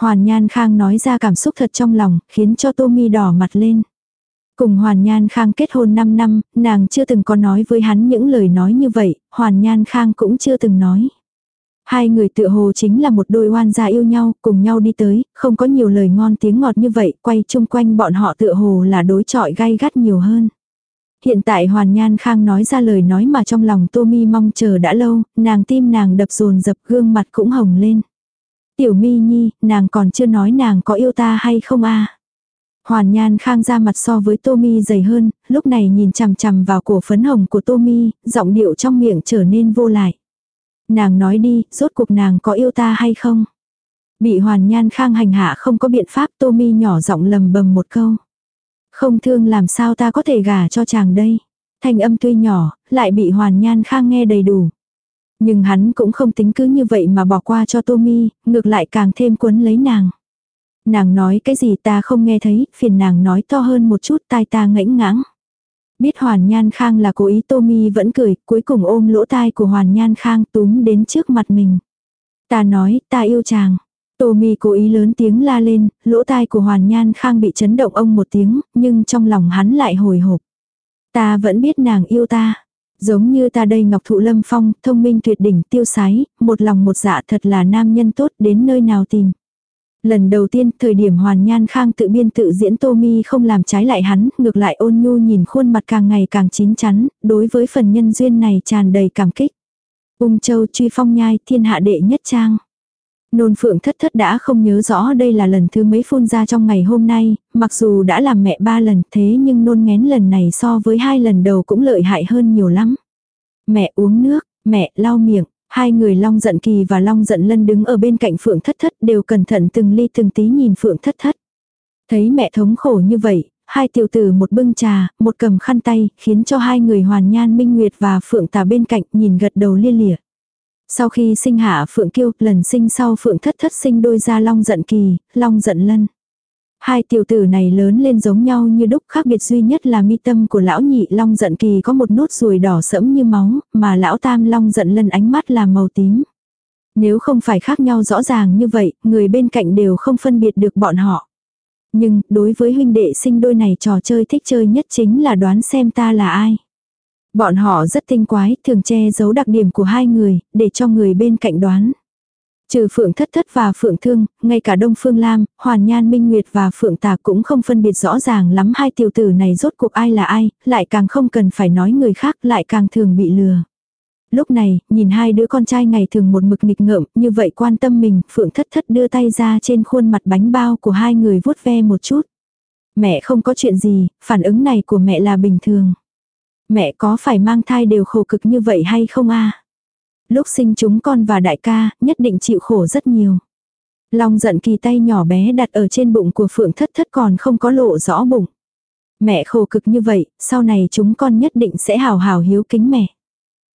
Hoàn Nhan Khang nói ra cảm xúc thật trong lòng, khiến cho Tô Mi đỏ mặt lên. Cùng Hoàn Nhan Khang kết hôn 5 năm, nàng chưa từng có nói với hắn những lời nói như vậy, Hoàn Nhan Khang cũng chưa từng nói. Hai người tự hồ chính là một đôi oan gia yêu nhau, cùng nhau đi tới, không có nhiều lời ngon tiếng ngọt như vậy, quay chung quanh bọn họ tự hồ là đối trọi gay gắt nhiều hơn. Hiện tại Hoàn Nhan Khang nói ra lời nói mà trong lòng Tô Mi mong chờ đã lâu, nàng tim nàng đập dồn dập gương mặt cũng hồng lên. Tiểu mi nhi, nàng còn chưa nói nàng có yêu ta hay không a Hoàn Nhan Khang ra mặt so với Tommy dày hơn, lúc này nhìn chằm chằm vào cổ phấn hồng của Tommy, giọng điệu trong miệng trở nên vô lại. Nàng nói đi, rốt cuộc nàng có yêu ta hay không? Bị Hoàn Nhan Khang hành hạ không có biện pháp Tommy nhỏ giọng lầm bầm một câu. Không thương làm sao ta có thể gả cho chàng đây. Thanh âm tuy nhỏ, lại bị Hoàn Nhan Khang nghe đầy đủ. Nhưng hắn cũng không tính cứ như vậy mà bỏ qua cho Tommy, ngược lại càng thêm cuốn lấy nàng. Nàng nói cái gì ta không nghe thấy, phiền nàng nói to hơn một chút tai ta ngãnh ngãng. Biết Hoàn Nhan Khang là cố ý Tommy vẫn cười, cuối cùng ôm lỗ tai của Hoàn Nhan Khang túm đến trước mặt mình. Ta nói, ta yêu chàng. Tommy cố ý lớn tiếng la lên, lỗ tai của Hoàn Nhan Khang bị chấn động ông một tiếng, nhưng trong lòng hắn lại hồi hộp. Ta vẫn biết nàng yêu ta. Giống như ta đây Ngọc Thụ Lâm Phong, thông minh tuyệt đỉnh, tiêu sái, một lòng một dạ thật là nam nhân tốt đến nơi nào tìm. Lần đầu tiên, thời điểm Hoàn Nhan Khang tự biên tự diễn Tô Mi không làm trái lại hắn, ngược lại ôn nhu nhìn khuôn mặt càng ngày càng chín chắn, đối với phần nhân duyên này tràn đầy cảm kích. Ung Châu truy phong nhai thiên hạ đệ nhất trang. Nôn phượng thất thất đã không nhớ rõ đây là lần thứ mấy phun ra trong ngày hôm nay, mặc dù đã làm mẹ ba lần thế nhưng nôn ngén lần này so với hai lần đầu cũng lợi hại hơn nhiều lắm. Mẹ uống nước, mẹ lau miệng, hai người Long giận kỳ và Long giận lân đứng ở bên cạnh phượng thất thất đều cẩn thận từng ly từng tí nhìn phượng thất thất. Thấy mẹ thống khổ như vậy, hai tiểu tử một bưng trà, một cầm khăn tay, khiến cho hai người hoàn nhan minh nguyệt và phượng tà bên cạnh nhìn gật đầu lia lịa. Sau khi sinh hạ Phượng Kiêu, lần sinh sau Phượng Thất Thất sinh đôi ra Long Giận Kỳ, Long Giận Lân. Hai tiểu tử này lớn lên giống nhau như đúc khác biệt duy nhất là mi tâm của lão nhị Long Giận Kỳ có một nốt ruồi đỏ sẫm như máu, mà lão tam Long Giận Lân ánh mắt là màu tím. Nếu không phải khác nhau rõ ràng như vậy, người bên cạnh đều không phân biệt được bọn họ. Nhưng, đối với huynh đệ sinh đôi này trò chơi thích chơi nhất chính là đoán xem ta là ai. Bọn họ rất tinh quái, thường che giấu đặc điểm của hai người, để cho người bên cạnh đoán. Trừ Phượng Thất Thất và Phượng Thương, ngay cả Đông Phương Lam, Hoàn Nhan Minh Nguyệt và Phượng Tà cũng không phân biệt rõ ràng lắm hai tiểu tử này rốt cuộc ai là ai, lại càng không cần phải nói người khác, lại càng thường bị lừa. Lúc này, nhìn hai đứa con trai ngày thường một mực nghịch ngợm, như vậy quan tâm mình, Phượng Thất Thất đưa tay ra trên khuôn mặt bánh bao của hai người vuốt ve một chút. Mẹ không có chuyện gì, phản ứng này của mẹ là bình thường. Mẹ có phải mang thai đều khổ cực như vậy hay không a? Lúc sinh chúng con và đại ca, nhất định chịu khổ rất nhiều. Long giận kỳ tay nhỏ bé đặt ở trên bụng của Phượng thất thất còn không có lộ rõ bụng. Mẹ khổ cực như vậy, sau này chúng con nhất định sẽ hào hào hiếu kính mẹ.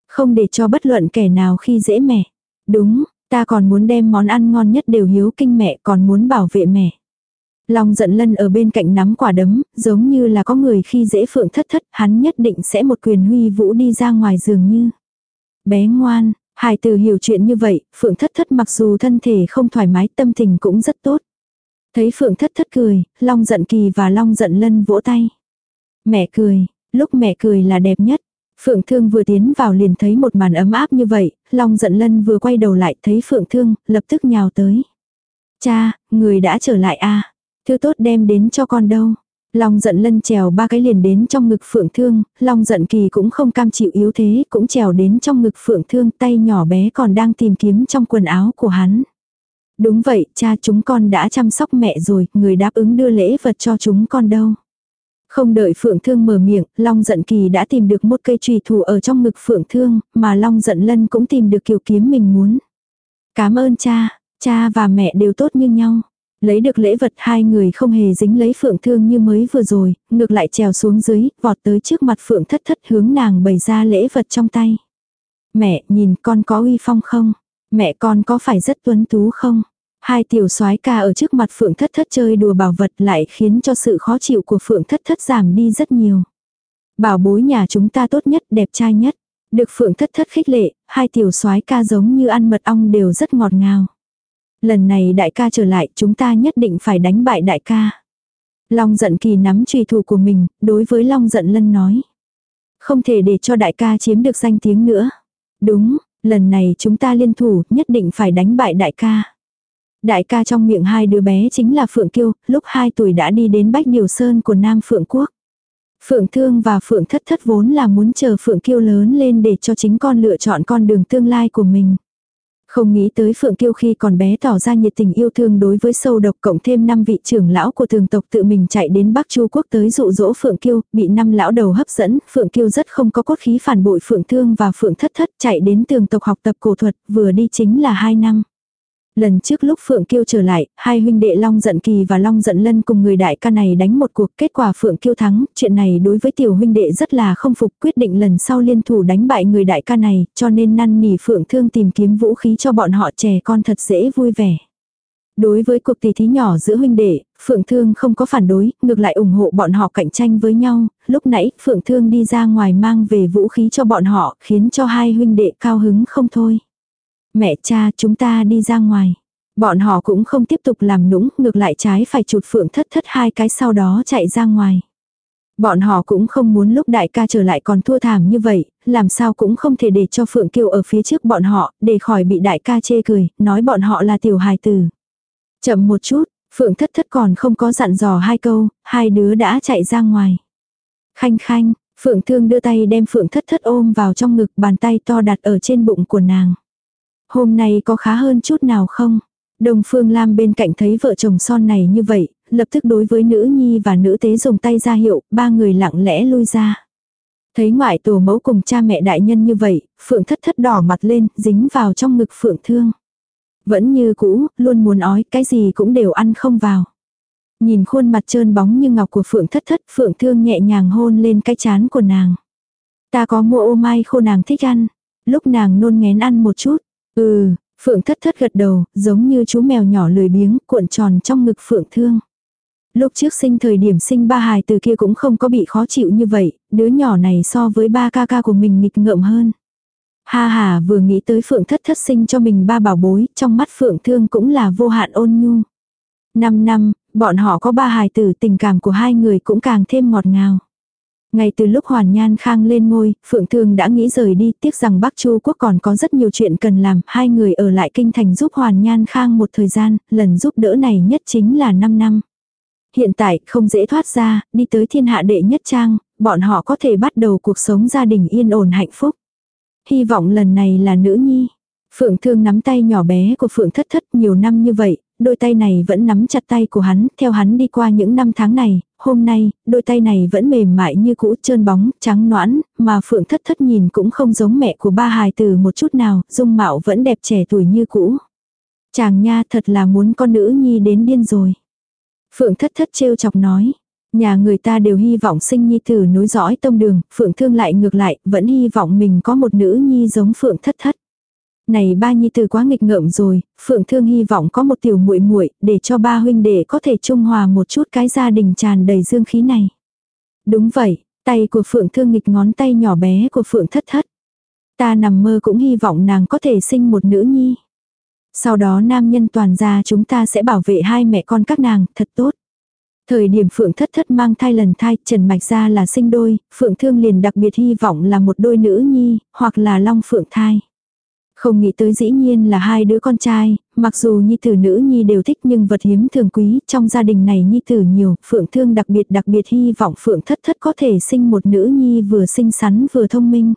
Không để cho bất luận kẻ nào khi dễ mẹ. Đúng, ta còn muốn đem món ăn ngon nhất đều hiếu kinh mẹ còn muốn bảo vệ mẹ. Long giận lân ở bên cạnh nắm quả đấm, giống như là có người khi dễ phượng thất thất, hắn nhất định sẽ một quyền huy vũ đi ra ngoài giường như. Bé ngoan, hài từ hiểu chuyện như vậy, phượng thất thất mặc dù thân thể không thoải mái tâm tình cũng rất tốt. Thấy phượng thất thất cười, long giận kỳ và long giận lân vỗ tay. Mẹ cười, lúc mẹ cười là đẹp nhất. Phượng Thương vừa tiến vào liền thấy một màn ấm áp như vậy, Long giận lân vừa quay đầu lại thấy Phượng Thương, lập tức nhào tới. Cha, người đã trở lại à? Thứ tốt đem đến cho con đâu. Long giận lân trèo ba cái liền đến trong ngực phượng thương, long giận kỳ cũng không cam chịu yếu thế, cũng trèo đến trong ngực phượng thương tay nhỏ bé còn đang tìm kiếm trong quần áo của hắn. Đúng vậy, cha chúng con đã chăm sóc mẹ rồi, người đáp ứng đưa lễ vật cho chúng con đâu. Không đợi Phượng Thương mở miệng, Long Giận Kỳ đã tìm được một cây trùy thủ ở trong ngực Phượng Thương, mà Long Giận Lân cũng tìm được kiều kiếm mình muốn. Cảm ơn cha, cha và mẹ đều tốt như nhau. Lấy được lễ vật hai người không hề dính lấy phượng thương như mới vừa rồi, ngược lại trèo xuống dưới, vọt tới trước mặt phượng thất thất hướng nàng bày ra lễ vật trong tay. Mẹ, nhìn con có uy phong không? Mẹ con có phải rất tuấn tú không? Hai tiểu soái ca ở trước mặt phượng thất thất chơi đùa bảo vật lại khiến cho sự khó chịu của phượng thất thất giảm đi rất nhiều. Bảo bối nhà chúng ta tốt nhất, đẹp trai nhất. Được phượng thất thất khích lệ, hai tiểu soái ca giống như ăn mật ong đều rất ngọt ngào. Lần này đại ca trở lại chúng ta nhất định phải đánh bại đại ca. Long giận kỳ nắm trùy thủ của mình, đối với Long giận lân nói. Không thể để cho đại ca chiếm được danh tiếng nữa. Đúng, lần này chúng ta liên thủ nhất định phải đánh bại đại ca. Đại ca trong miệng hai đứa bé chính là Phượng Kiêu, lúc hai tuổi đã đi đến Bách Điều Sơn của Nam Phượng Quốc. Phượng Thương và Phượng Thất Thất vốn là muốn chờ Phượng Kiêu lớn lên để cho chính con lựa chọn con đường tương lai của mình. Không nghĩ tới Phượng Kiêu khi còn bé tỏ ra nhiệt tình yêu thương đối với sâu độc cộng thêm năm vị trưởng lão của thường tộc tự mình chạy đến Bắc Chu quốc tới dụ dỗ Phượng Kiêu, bị năm lão đầu hấp dẫn, Phượng Kiêu rất không có cốt khí phản bội Phượng Thương và Phượng Thất Thất chạy đến tường tộc học tập cổ thuật, vừa đi chính là hai năm. Lần trước lúc Phượng Kiêu trở lại, hai huynh đệ Long Giận Kỳ và Long Giận Lân cùng người đại ca này đánh một cuộc kết quả Phượng Kiêu thắng, chuyện này đối với tiểu huynh đệ rất là không phục quyết định lần sau liên thủ đánh bại người đại ca này, cho nên năn nỉ Phượng Thương tìm kiếm vũ khí cho bọn họ trẻ con thật dễ vui vẻ. Đối với cuộc tỷ thí nhỏ giữa huynh đệ, Phượng Thương không có phản đối, ngược lại ủng hộ bọn họ cạnh tranh với nhau, lúc nãy Phượng Thương đi ra ngoài mang về vũ khí cho bọn họ, khiến cho hai huynh đệ cao hứng không thôi. Mẹ cha chúng ta đi ra ngoài. Bọn họ cũng không tiếp tục làm nũng, ngược lại trái phải chụt phượng thất thất hai cái sau đó chạy ra ngoài. Bọn họ cũng không muốn lúc đại ca trở lại còn thua thảm như vậy, làm sao cũng không thể để cho Phượng Kiều ở phía trước bọn họ, để khỏi bị đại ca chê cười, nói bọn họ là tiểu hài tử. Chậm một chút, Phượng thất thất còn không có dặn dò hai câu, hai đứa đã chạy ra ngoài. Khanh khanh, Phượng thương đưa tay đem Phượng thất thất ôm vào trong ngực bàn tay to đặt ở trên bụng của nàng. Hôm nay có khá hơn chút nào không? Đông Phương Lam bên cạnh thấy vợ chồng son này như vậy, lập tức đối với nữ nhi và nữ tế dùng tay ra hiệu, ba người lặng lẽ lui ra. Thấy ngoại tổ mẫu cùng cha mẹ đại nhân như vậy, Phượng thất thất đỏ mặt lên, dính vào trong ngực Phượng thương. Vẫn như cũ, luôn muốn ói, cái gì cũng đều ăn không vào. Nhìn khuôn mặt trơn bóng như ngọc của Phượng thất thất, Phượng thương nhẹ nhàng hôn lên cái chán của nàng. Ta có mua ô mai khô nàng thích ăn. Lúc nàng nôn ngén ăn một chút. Ừ, Phượng thất thất gật đầu, giống như chú mèo nhỏ lười biếng, cuộn tròn trong ngực Phượng thương. Lúc trước sinh thời điểm sinh ba hài từ kia cũng không có bị khó chịu như vậy, đứa nhỏ này so với ba ca ca của mình nghịch ngợm hơn. Ha ha vừa nghĩ tới Phượng thất thất sinh cho mình ba bảo bối, trong mắt Phượng thương cũng là vô hạn ôn nhu. Năm năm, bọn họ có ba hài tử tình cảm của hai người cũng càng thêm ngọt ngào. Ngay từ lúc Hoàn Nhan Khang lên ngôi, Phượng Thương đã nghĩ rời đi, tiếc rằng Bắc Chu Quốc còn có rất nhiều chuyện cần làm, hai người ở lại kinh thành giúp Hoàn Nhan Khang một thời gian, lần giúp đỡ này nhất chính là 5 năm. Hiện tại không dễ thoát ra, đi tới thiên hạ đệ nhất trang, bọn họ có thể bắt đầu cuộc sống gia đình yên ổn hạnh phúc. Hy vọng lần này là nữ nhi. Phượng Thương nắm tay nhỏ bé của Phượng Thất Thất nhiều năm như vậy, đôi tay này vẫn nắm chặt tay của hắn, theo hắn đi qua những năm tháng này, hôm nay, đôi tay này vẫn mềm mại như cũ trơn bóng, trắng noãn, mà Phượng Thất Thất nhìn cũng không giống mẹ của ba hài từ một chút nào, dung mạo vẫn đẹp trẻ tuổi như cũ. Chàng nha thật là muốn con nữ nhi đến điên rồi. Phượng Thất Thất trêu chọc nói. Nhà người ta đều hy vọng sinh nhi tử nối dõi tông đường, Phượng Thương lại ngược lại, vẫn hy vọng mình có một nữ nhi giống Phượng Thất Thất. Này ba nhi tử quá nghịch ngợm rồi, Phượng Thương hy vọng có một tiểu muội muội để cho ba huynh đệ có thể trung hòa một chút cái gia đình tràn đầy dương khí này. Đúng vậy, tay của Phượng Thương nghịch ngón tay nhỏ bé của Phượng Thất Thất. Ta nằm mơ cũng hy vọng nàng có thể sinh một nữ nhi. Sau đó nam nhân toàn gia chúng ta sẽ bảo vệ hai mẹ con các nàng, thật tốt. Thời điểm Phượng Thất Thất mang thai lần thai, Trần Mạch ra là sinh đôi, Phượng Thương liền đặc biệt hy vọng là một đôi nữ nhi, hoặc là long phượng thai. Không nghĩ tới dĩ nhiên là hai đứa con trai, mặc dù nhi tử nữ nhi đều thích nhưng vật hiếm thường quý, trong gia đình này nhi tử nhiều, Phượng Thương đặc biệt đặc biệt hy vọng Phượng Thất Thất có thể sinh một nữ nhi vừa xinh xắn vừa thông minh.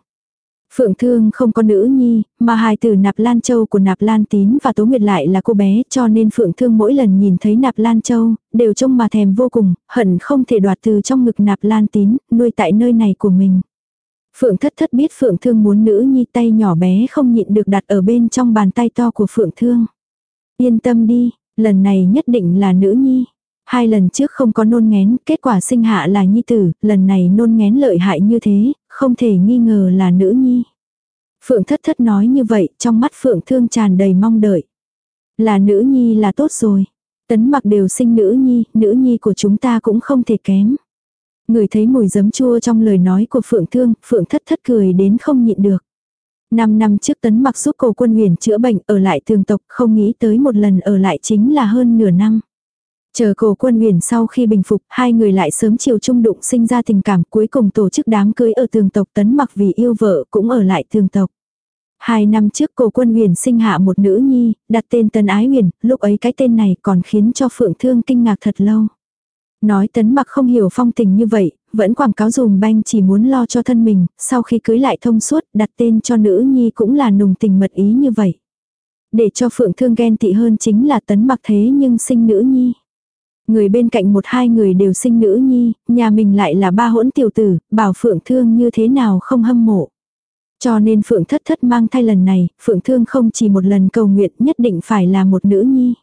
Phượng Thương không có nữ nhi, mà hài tử Nạp Lan Châu của Nạp Lan Tín và Tố Nguyệt lại là cô bé cho nên Phượng Thương mỗi lần nhìn thấy Nạp Lan Châu, đều trông mà thèm vô cùng, hận không thể đoạt từ trong ngực Nạp Lan Tín, nuôi tại nơi này của mình. Phượng thất thất biết Phượng Thương muốn nữ nhi tay nhỏ bé không nhịn được đặt ở bên trong bàn tay to của Phượng Thương. Yên tâm đi, lần này nhất định là nữ nhi. Hai lần trước không có nôn ngén, kết quả sinh hạ là nhi tử, lần này nôn ngén lợi hại như thế, không thể nghi ngờ là nữ nhi. Phượng thất thất nói như vậy, trong mắt Phượng thương tràn đầy mong đợi. Là nữ nhi là tốt rồi. Tấn mặc đều sinh nữ nhi, nữ nhi của chúng ta cũng không thể kém. Người thấy mùi giấm chua trong lời nói của Phượng Thương, Phượng thất thất cười đến không nhịn được. Năm năm trước tấn mặc giúp cô quân huyền chữa bệnh ở lại thường tộc không nghĩ tới một lần ở lại chính là hơn nửa năm. Chờ cổ quân huyền sau khi bình phục, hai người lại sớm chiều trung đụng sinh ra tình cảm cuối cùng tổ chức đám cưới ở tường tộc tấn mặc vì yêu vợ cũng ở lại tường tộc. Hai năm trước cổ quân huyền sinh hạ một nữ nhi, đặt tên tân ái huyền, lúc ấy cái tên này còn khiến cho phượng thương kinh ngạc thật lâu. Nói tấn mặc không hiểu phong tình như vậy, vẫn quảng cáo dùm banh chỉ muốn lo cho thân mình, sau khi cưới lại thông suốt, đặt tên cho nữ nhi cũng là nùng tình mật ý như vậy. Để cho phượng thương ghen tị hơn chính là tấn mặc thế nhưng sinh nữ nhi. Người bên cạnh một hai người đều sinh nữ nhi, nhà mình lại là ba hỗn tiểu tử, bảo phượng thương như thế nào không hâm mộ. Cho nên phượng thất thất mang thai lần này, phượng thương không chỉ một lần cầu nguyện nhất định phải là một nữ nhi.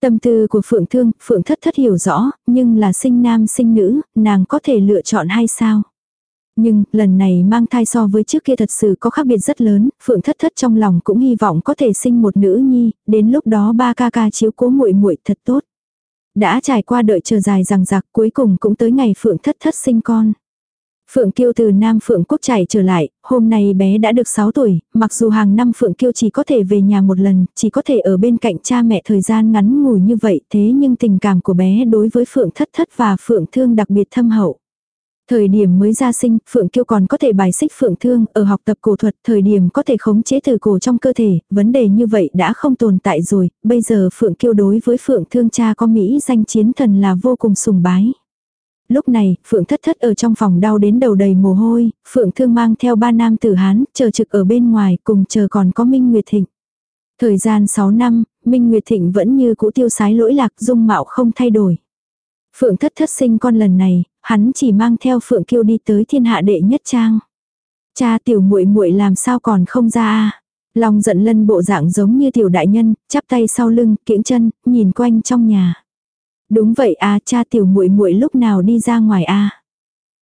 Tâm tư của Phượng Thương, Phượng Thất Thất hiểu rõ, nhưng là sinh nam sinh nữ, nàng có thể lựa chọn hay sao? Nhưng, lần này mang thai so với trước kia thật sự có khác biệt rất lớn, Phượng Thất Thất trong lòng cũng hy vọng có thể sinh một nữ nhi, đến lúc đó ba ca ca chiếu cố muội muội thật tốt. Đã trải qua đợi chờ dài rằng rạc cuối cùng cũng tới ngày Phượng Thất Thất sinh con. Phượng Kiêu từ Nam Phượng Quốc chạy trở lại, hôm nay bé đã được 6 tuổi, mặc dù hàng năm Phượng Kiêu chỉ có thể về nhà một lần, chỉ có thể ở bên cạnh cha mẹ thời gian ngắn ngủi như vậy, thế nhưng tình cảm của bé đối với Phượng Thất Thất và Phượng Thương đặc biệt thâm hậu. Thời điểm mới ra sinh, Phượng Kiêu còn có thể bài xích Phượng Thương, ở học tập cổ thuật, thời điểm có thể khống chế từ cổ trong cơ thể, vấn đề như vậy đã không tồn tại rồi, bây giờ Phượng Kiêu đối với Phượng Thương cha có Mỹ danh chiến thần là vô cùng sùng bái. Lúc này, Phượng thất thất ở trong phòng đau đến đầu đầy mồ hôi, Phượng thương mang theo ba nam tử Hán, chờ trực ở bên ngoài cùng chờ còn có Minh Nguyệt Thịnh. Thời gian 6 năm, Minh Nguyệt Thịnh vẫn như cũ tiêu sái lỗi lạc dung mạo không thay đổi. Phượng thất thất sinh con lần này, hắn chỉ mang theo Phượng kiêu đi tới thiên hạ đệ nhất trang. Cha tiểu muội muội làm sao còn không ra a Long giận lân bộ dạng giống như tiểu đại nhân, chắp tay sau lưng, kiễng chân, nhìn quanh trong nhà. Đúng vậy a cha tiểu muội muội lúc nào đi ra ngoài a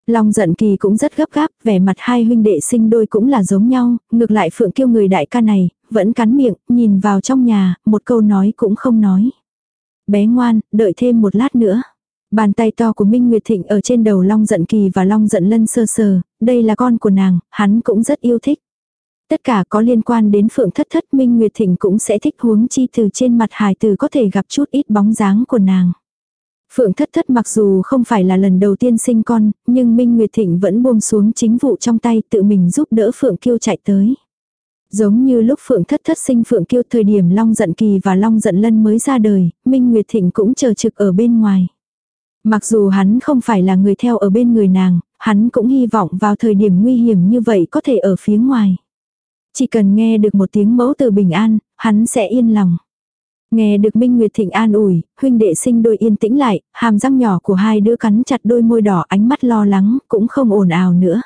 Long giận kỳ cũng rất gấp gáp, vẻ mặt hai huynh đệ sinh đôi cũng là giống nhau, ngược lại phượng kiêu người đại ca này, vẫn cắn miệng, nhìn vào trong nhà, một câu nói cũng không nói. Bé ngoan, đợi thêm một lát nữa. Bàn tay to của Minh Nguyệt Thịnh ở trên đầu Long Giận Kỳ và Long Giận Lân sơ sờ, đây là con của nàng, hắn cũng rất yêu thích. Tất cả có liên quan đến Phượng Thất Thất Minh Nguyệt Thịnh cũng sẽ thích huống chi từ trên mặt hài từ có thể gặp chút ít bóng dáng của nàng. Phượng Thất Thất mặc dù không phải là lần đầu tiên sinh con, nhưng Minh Nguyệt Thịnh vẫn buông xuống chính vụ trong tay tự mình giúp đỡ Phượng Kiêu chạy tới. Giống như lúc Phượng Thất Thất sinh Phượng Kiêu thời điểm Long Giận Kỳ và Long Giận Lân mới ra đời, Minh Nguyệt Thịnh cũng chờ trực ở bên ngoài. Mặc dù hắn không phải là người theo ở bên người nàng, hắn cũng hy vọng vào thời điểm nguy hiểm như vậy có thể ở phía ngoài. Chỉ cần nghe được một tiếng mẫu từ bình an, hắn sẽ yên lòng. Nghe được Minh Nguyệt Thịnh an ủi, huynh đệ sinh đôi yên tĩnh lại, hàm răng nhỏ của hai đứa cắn chặt đôi môi đỏ ánh mắt lo lắng, cũng không ồn ào nữa.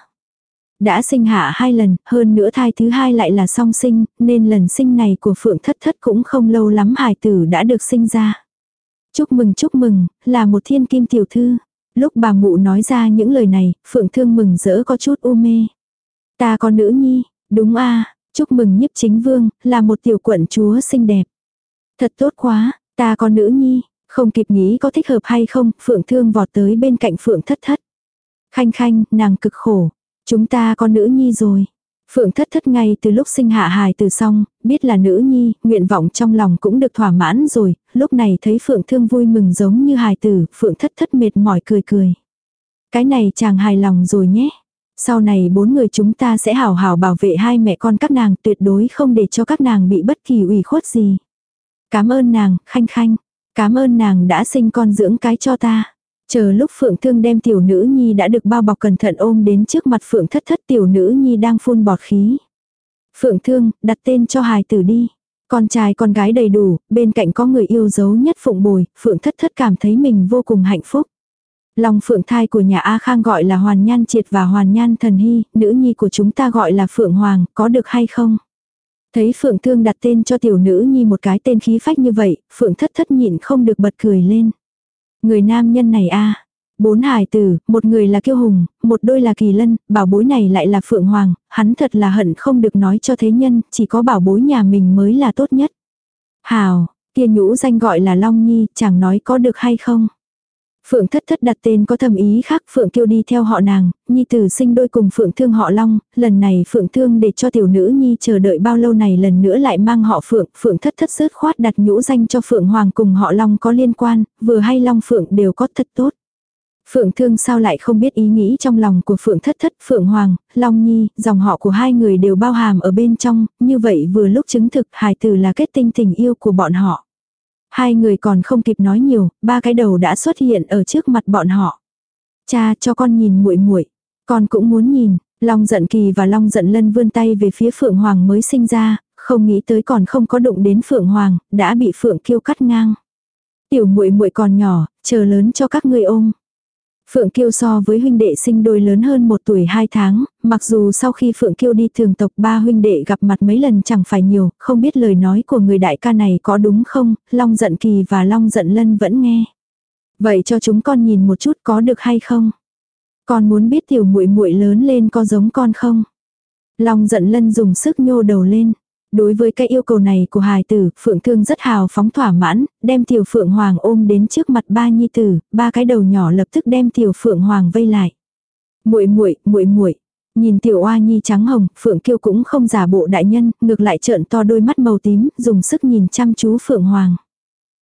Đã sinh hạ hai lần, hơn nữa thai thứ hai lại là song sinh, nên lần sinh này của Phượng Thất Thất cũng không lâu lắm hài tử đã được sinh ra. Chúc mừng chúc mừng, là một thiên kim tiểu thư. Lúc bà mụ nói ra những lời này, Phượng Thương mừng rỡ có chút u mê. Ta có nữ nhi, đúng a chúc mừng nhiếp chính vương, là một tiểu quận chúa xinh đẹp. Thật tốt quá, ta có nữ nhi, không kịp nghĩ có thích hợp hay không, Phượng Thương vọt tới bên cạnh Phượng Thất Thất. Khanh khanh, nàng cực khổ, chúng ta có nữ nhi rồi. Phượng thất thất ngay từ lúc sinh hạ hài từ xong, biết là nữ nhi, nguyện vọng trong lòng cũng được thỏa mãn rồi, lúc này thấy Phượng thương vui mừng giống như hài tử, Phượng thất thất mệt mỏi cười cười. Cái này chàng hài lòng rồi nhé. Sau này bốn người chúng ta sẽ hảo hảo bảo vệ hai mẹ con các nàng tuyệt đối không để cho các nàng bị bất kỳ ủy khuất gì. Cảm ơn nàng, khanh khanh. Cảm ơn nàng đã sinh con dưỡng cái cho ta. Chờ lúc Phượng Thương đem tiểu nữ nhi đã được bao bọc cẩn thận ôm đến trước mặt Phượng Thất Thất tiểu nữ nhi đang phun bọt khí. Phượng Thương, đặt tên cho hài tử đi. Con trai con gái đầy đủ, bên cạnh có người yêu dấu nhất phụng bồi, Phượng Thất Thất cảm thấy mình vô cùng hạnh phúc. Lòng Phượng thai của nhà A Khang gọi là Hoàn Nhan Triệt và Hoàn Nhan Thần Hy, nữ nhi của chúng ta gọi là Phượng Hoàng, có được hay không? Thấy Phượng Thương đặt tên cho tiểu nữ nhi một cái tên khí phách như vậy, Phượng Thất Thất nhịn không được bật cười lên. Người nam nhân này a Bốn hài tử, một người là kiêu hùng, một đôi là kỳ lân, bảo bối này lại là phượng hoàng, hắn thật là hận không được nói cho thế nhân, chỉ có bảo bối nhà mình mới là tốt nhất. Hào, kia nhũ danh gọi là Long Nhi, chẳng nói có được hay không. Phượng thất thất đặt tên có thầm ý khác Phượng kiêu đi theo họ nàng, Nhi tử sinh đôi cùng Phượng thương họ Long, lần này Phượng thương để cho tiểu nữ Nhi chờ đợi bao lâu này lần nữa lại mang họ Phượng, Phượng thất thất sớt khoát đặt nhũ danh cho Phượng Hoàng cùng họ Long có liên quan, vừa hay Long Phượng đều có thật tốt. Phượng Thương sao lại không biết ý nghĩ trong lòng của Phượng Thất Thất, Phượng Hoàng, Long Nhi, dòng họ của hai người đều bao hàm ở bên trong, như vậy vừa lúc chứng thực hài tử là kết tinh tình yêu của bọn họ. Hai người còn không kịp nói nhiều, ba cái đầu đã xuất hiện ở trước mặt bọn họ. Cha cho con nhìn muội muội, con cũng muốn nhìn. Long giận kỳ và Long giận lân vươn tay về phía Phượng Hoàng mới sinh ra, không nghĩ tới còn không có đụng đến Phượng Hoàng, đã bị Phượng kiêu cắt ngang. Tiểu muội muội còn nhỏ, chờ lớn cho các ngươi ôm. Phượng Kiêu so với huynh đệ sinh đôi lớn hơn một tuổi hai tháng, mặc dù sau khi Phượng Kiêu đi thường tộc ba huynh đệ gặp mặt mấy lần chẳng phải nhiều, không biết lời nói của người đại ca này có đúng không, Long giận kỳ và Long giận lân vẫn nghe. Vậy cho chúng con nhìn một chút có được hay không? Con muốn biết tiểu muội muội lớn lên có giống con không? Long giận lân dùng sức nhô đầu lên. Đối với cái yêu cầu này của hài tử, Phượng Thương rất hào phóng thỏa mãn, đem tiểu Phượng Hoàng ôm đến trước mặt ba nhi tử, ba cái đầu nhỏ lập tức đem tiểu Phượng Hoàng vây lại. Muội muội, muội muội. Nhìn tiểu oa nhi trắng hồng, Phượng Kiêu cũng không giả bộ đại nhân, ngược lại trợn to đôi mắt màu tím, dùng sức nhìn chăm chú Phượng Hoàng.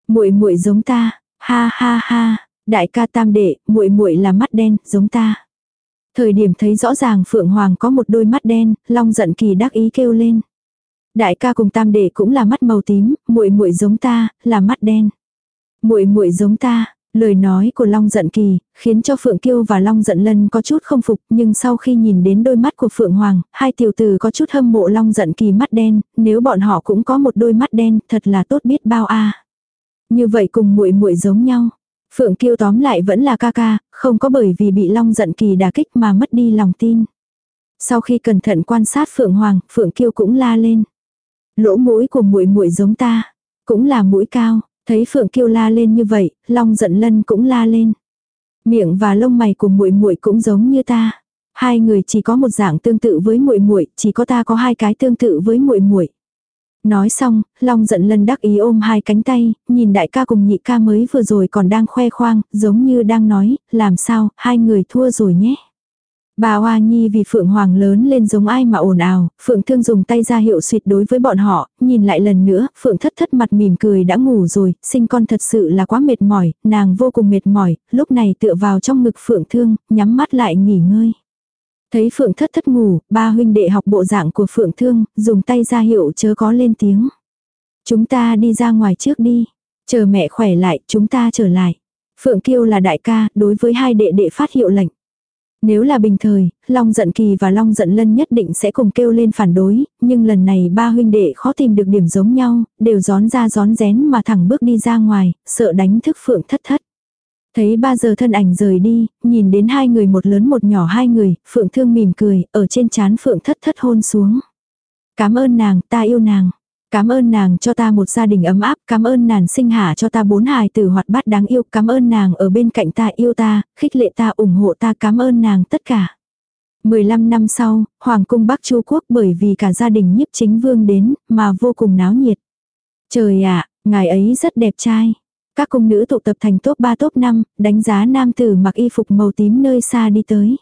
Muội muội giống ta, ha ha ha, đại ca tam đệ, muội muội là mắt đen, giống ta. Thời điểm thấy rõ ràng Phượng Hoàng có một đôi mắt đen, Long giận kỳ đắc ý kêu lên. Đại ca cùng tam đệ cũng là mắt màu tím, muội muội giống ta, là mắt đen. Muội muội giống ta, Lời nói của Long Giận Kỳ, khiến cho Phượng Kiêu và Long Giận Lân có chút không phục, nhưng sau khi nhìn đến đôi mắt của Phượng Hoàng, hai tiểu tử có chút hâm mộ Long Giận Kỳ mắt đen, nếu bọn họ cũng có một đôi mắt đen, thật là tốt biết bao a. Như vậy cùng muội muội giống nhau. Phượng Kiêu tóm lại vẫn là ca ca, không có bởi vì bị Long Giận Kỳ đả kích mà mất đi lòng tin. Sau khi cẩn thận quan sát Phượng Hoàng, Phượng Kiêu cũng la lên. Lỗ mũi của muội muội giống ta, cũng là mũi cao, thấy Phượng Kiêu la lên như vậy, Long Giận Lân cũng la lên. Miệng và lông mày của muội muội cũng giống như ta. Hai người chỉ có một dạng tương tự với muội muội, chỉ có ta có hai cái tương tự với muội muội. Nói xong, Long giận lân đắc ý ôm hai cánh tay, nhìn đại ca cùng nhị ca mới vừa rồi còn đang khoe khoang, giống như đang nói, làm sao, hai người thua rồi nhé. Bà Hoa Nhi vì Phượng Hoàng lớn lên giống ai mà ồn ào, Phượng Thương dùng tay ra hiệu suyệt đối với bọn họ, nhìn lại lần nữa, Phượng thất thất mặt mỉm cười đã ngủ rồi, sinh con thật sự là quá mệt mỏi, nàng vô cùng mệt mỏi, lúc này tựa vào trong ngực Phượng Thương, nhắm mắt lại nghỉ ngơi. Thấy Phượng thất thất ngủ, ba huynh đệ học bộ dạng của Phượng Thương, dùng tay ra hiệu chớ có lên tiếng. Chúng ta đi ra ngoài trước đi, chờ mẹ khỏe lại, chúng ta trở lại. Phượng Kiêu là đại ca, đối với hai đệ đệ phát hiệu lệnh. Nếu là bình thời, Long giận kỳ và Long giận lân nhất định sẽ cùng kêu lên phản đối, nhưng lần này ba huynh đệ khó tìm được điểm giống nhau, đều gión ra gión rén mà thẳng bước đi ra ngoài, sợ đánh thức phượng thất thất. Thấy ba giờ thân ảnh rời đi, nhìn đến hai người một lớn một nhỏ hai người, phượng thương mỉm cười, ở trên chán phượng thất thất hôn xuống. Cảm ơn nàng, ta yêu nàng. Cảm ơn nàng cho ta một gia đình ấm áp, cảm ơn nàng sinh hạ cho ta bốn hài tử hoạt bát đáng yêu, cảm ơn nàng ở bên cạnh ta yêu ta, khích lệ ta ủng hộ ta, cảm ơn nàng tất cả. 15 năm sau, Hoàng cung Bắc Chu Quốc bởi vì cả gia đình nhiếp chính vương đến, mà vô cùng náo nhiệt. Trời ạ, ngài ấy rất đẹp trai. Các cung nữ tụ tập thành top 3 top 5, đánh giá nam tử mặc y phục màu tím nơi xa đi tới.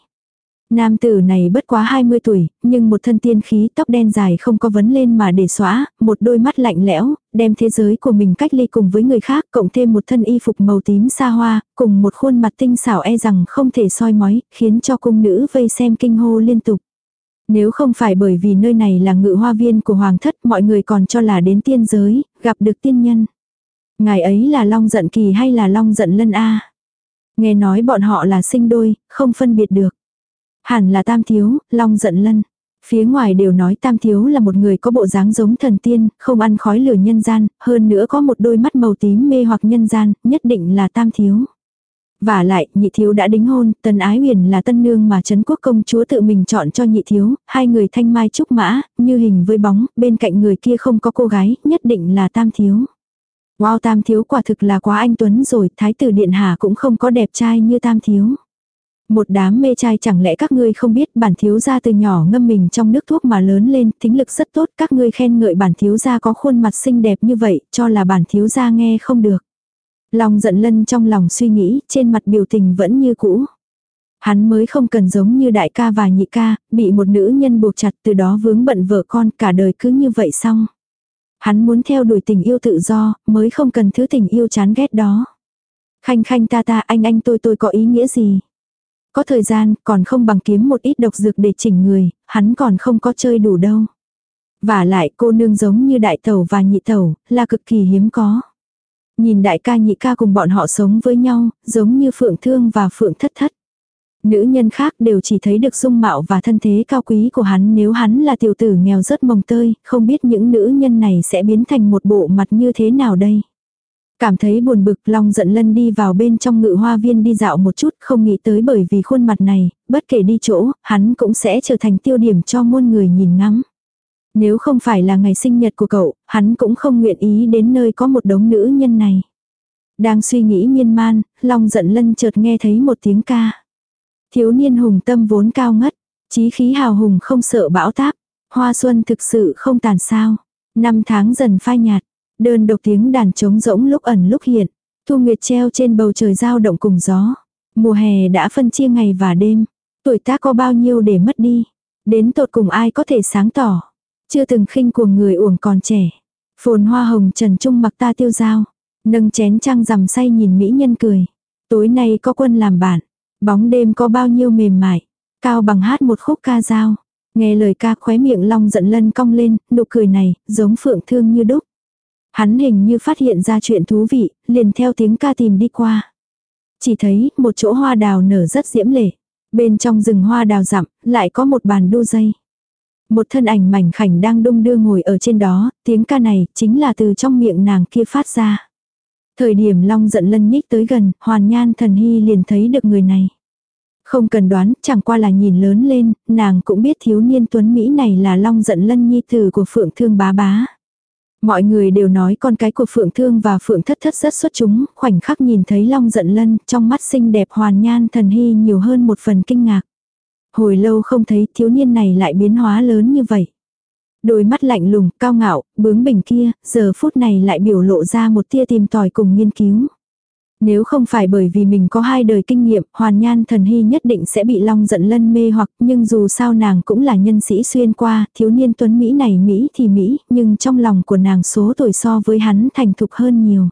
Nam tử này bất quá 20 tuổi, nhưng một thân tiên khí tóc đen dài không có vấn lên mà để xóa, một đôi mắt lạnh lẽo, đem thế giới của mình cách ly cùng với người khác, cộng thêm một thân y phục màu tím xa hoa, cùng một khuôn mặt tinh xảo e rằng không thể soi mói, khiến cho cung nữ vây xem kinh hô liên tục. Nếu không phải bởi vì nơi này là ngự hoa viên của hoàng thất mọi người còn cho là đến tiên giới, gặp được tiên nhân. Ngài ấy là Long giận kỳ hay là Long giận lân A? Nghe nói bọn họ là sinh đôi, không phân biệt được. Hẳn là tam thiếu, long giận lân. Phía ngoài đều nói tam thiếu là một người có bộ dáng giống thần tiên, không ăn khói lửa nhân gian, hơn nữa có một đôi mắt màu tím mê hoặc nhân gian, nhất định là tam thiếu. Và lại, nhị thiếu đã đính hôn, tần ái huyền là tân nương mà Trấn quốc công chúa tự mình chọn cho nhị thiếu, hai người thanh mai trúc mã, như hình với bóng, bên cạnh người kia không có cô gái, nhất định là tam thiếu. Wow tam thiếu quả thực là quá anh tuấn rồi, thái tử điện hạ cũng không có đẹp trai như tam thiếu. Một đám mê trai chẳng lẽ các ngươi không biết bản thiếu gia từ nhỏ ngâm mình trong nước thuốc mà lớn lên, tính lực rất tốt, các ngươi khen ngợi bản thiếu gia có khuôn mặt xinh đẹp như vậy, cho là bản thiếu gia nghe không được. Lòng giận lân trong lòng suy nghĩ, trên mặt biểu tình vẫn như cũ. Hắn mới không cần giống như đại ca và nhị ca, bị một nữ nhân buộc chặt từ đó vướng bận vợ con cả đời cứ như vậy xong. Hắn muốn theo đuổi tình yêu tự do, mới không cần thứ tình yêu chán ghét đó. Khanh khanh ta ta anh anh tôi tôi có ý nghĩa gì? Có thời gian, còn không bằng kiếm một ít độc dược để chỉnh người, hắn còn không có chơi đủ đâu. Và lại cô nương giống như đại tẩu và nhị tẩu, là cực kỳ hiếm có. Nhìn đại ca nhị ca cùng bọn họ sống với nhau, giống như phượng thương và phượng thất thất. Nữ nhân khác đều chỉ thấy được dung mạo và thân thế cao quý của hắn nếu hắn là tiểu tử nghèo rất mồng tơi, không biết những nữ nhân này sẽ biến thành một bộ mặt như thế nào đây. Cảm thấy buồn bực Long giận lân đi vào bên trong ngự hoa viên đi dạo một chút không nghĩ tới bởi vì khuôn mặt này, bất kể đi chỗ, hắn cũng sẽ trở thành tiêu điểm cho muôn người nhìn ngắm. Nếu không phải là ngày sinh nhật của cậu, hắn cũng không nguyện ý đến nơi có một đống nữ nhân này. Đang suy nghĩ miên man, Long giận lân chợt nghe thấy một tiếng ca. Thiếu niên hùng tâm vốn cao ngất, chí khí hào hùng không sợ bão táp, hoa xuân thực sự không tàn sao. Năm tháng dần phai nhạt, Đơn độc tiếng đàn trống rỗng lúc ẩn lúc hiện. Thu Nguyệt treo trên bầu trời giao động cùng gió. Mùa hè đã phân chia ngày và đêm. Tuổi tác có bao nhiêu để mất đi. Đến tột cùng ai có thể sáng tỏ. Chưa từng khinh cuồng người uổng còn trẻ. Phồn hoa hồng trần trung mặc ta tiêu dao. Nâng chén trăng rằm say nhìn mỹ nhân cười. Tối nay có quân làm bạn. Bóng đêm có bao nhiêu mềm mại. Cao bằng hát một khúc ca dao. Nghe lời ca khóe miệng long giận lân cong lên, nụ cười này, giống phượng thương như đúc. Hắn hình như phát hiện ra chuyện thú vị, liền theo tiếng ca tìm đi qua. chỉ thấy một chỗ hoa đào nở rất diễm lệ. Bên trong rừng hoa đào rậm, lại có một bàn đu dây. Một thân ảnh mảnh khảnh đang đung đưa ngồi ở trên đó, tiếng ca này chính là từ trong miệng nàng kia phát ra. Thời điểm Long giận lân nhích tới gần, hoàn nhan thần hy liền thấy được người này. Không cần đoán, chẳng qua là nhìn lớn lên, nàng cũng biết thiếu niên tuấn Mỹ này là Long giận lân nhi tử của Phượng Thương bá bá. Mọi người đều nói con cái của Phượng Thương và Phượng Thất Thất rất xuất chúng, khoảnh khắc nhìn thấy Long giận lân, trong mắt xinh đẹp hoàn nhan thần hy nhiều hơn một phần kinh ngạc. Hồi lâu không thấy thiếu niên này lại biến hóa lớn như vậy. Đôi mắt lạnh lùng, cao ngạo, bướng bỉnh kia, giờ phút này lại biểu lộ ra một tia tìm tòi cùng nghiên cứu. Nếu không phải bởi vì mình có hai đời kinh nghiệm, hoàn nhan thần hy nhất định sẽ bị long giận lân mê hoặc, nhưng dù sao nàng cũng là nhân sĩ xuyên qua, thiếu niên tuấn Mỹ này Mỹ thì Mỹ, nhưng trong lòng của nàng số tuổi so với hắn thành thục hơn nhiều.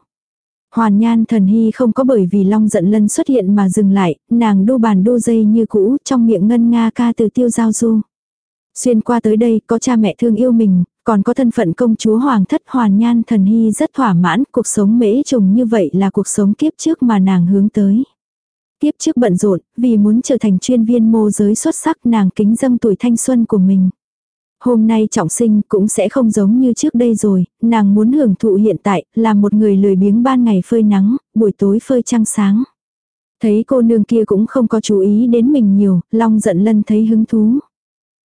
Hoàn nhan thần hy không có bởi vì long giận lân xuất hiện mà dừng lại, nàng đu bàn đu dây như cũ, trong miệng ngân nga ca từ tiêu giao du. Xuyên qua tới đây có cha mẹ thương yêu mình, còn có thân phận công chúa hoàng thất hoàn nhan thần hy rất thỏa mãn, cuộc sống mễ trùng như vậy là cuộc sống kiếp trước mà nàng hướng tới. Kiếp trước bận rộn, vì muốn trở thành chuyên viên mô giới xuất sắc nàng kính dâng tuổi thanh xuân của mình. Hôm nay trọng sinh cũng sẽ không giống như trước đây rồi, nàng muốn hưởng thụ hiện tại, là một người lười biếng ban ngày phơi nắng, buổi tối phơi trăng sáng. Thấy cô nương kia cũng không có chú ý đến mình nhiều, long giận lân thấy hứng thú.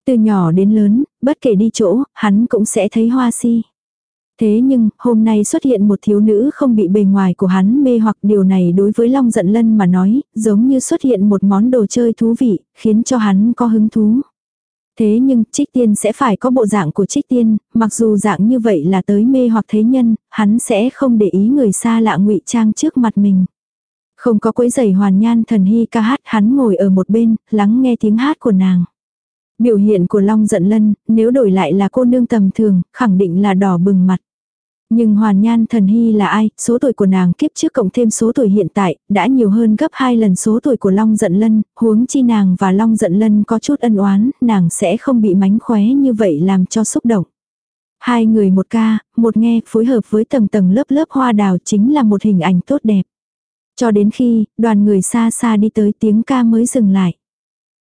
Từ nhỏ đến lớn, bất kể đi chỗ, hắn cũng sẽ thấy hoa si. Thế nhưng, hôm nay xuất hiện một thiếu nữ không bị bề ngoài của hắn mê hoặc điều này đối với Long Giận Lân mà nói, giống như xuất hiện một món đồ chơi thú vị, khiến cho hắn có hứng thú. Thế nhưng, trích tiên sẽ phải có bộ dạng của trích tiên, mặc dù dạng như vậy là tới mê hoặc thế nhân, hắn sẽ không để ý người xa lạ ngụy trang trước mặt mình. Không có quấy giày hoàn nhan thần hy ca hát hắn ngồi ở một bên, lắng nghe tiếng hát của nàng. Biểu hiện của Long giận lân, nếu đổi lại là cô nương tầm thường, khẳng định là đỏ bừng mặt. Nhưng Hoàn Nhan Thần Hy là ai, số tuổi của nàng kiếp trước cộng thêm số tuổi hiện tại, đã nhiều hơn gấp hai lần số tuổi của Long Dận Lân, huống chi nàng và Long Dận Lân có chút ân oán, nàng sẽ không bị mánh khóe như vậy làm cho xúc động. Hai người một ca, một nghe, phối hợp với tầng tầng lớp lớp hoa đào chính là một hình ảnh tốt đẹp. Cho đến khi, đoàn người xa xa đi tới tiếng ca mới dừng lại.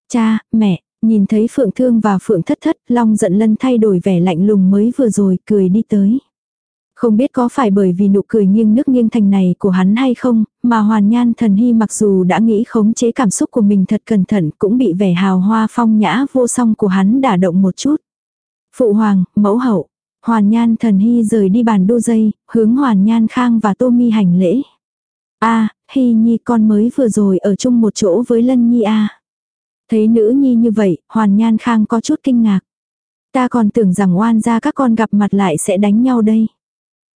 Cha, mẹ, Nhìn thấy Phượng Thương và Phượng Thất Thất, Long giận lân thay đổi vẻ lạnh lùng mới vừa rồi, cười đi tới. Không biết có phải bởi vì nụ cười nghiêng nước nghiêng thành này của hắn hay không, mà hoàn nhan thần hy mặc dù đã nghĩ khống chế cảm xúc của mình thật cẩn thận cũng bị vẻ hào hoa phong nhã vô song của hắn đả động một chút. Phụ hoàng, mẫu hậu, hoàn nhan thần hy rời đi bàn đô dây, hướng hoàn nhan khang và tô mi hành lễ. a hy nhi con mới vừa rồi ở chung một chỗ với lân nhi a Thấy nữ nhi như vậy, Hoàn Nhan Khang có chút kinh ngạc. Ta còn tưởng rằng oan ra các con gặp mặt lại sẽ đánh nhau đây.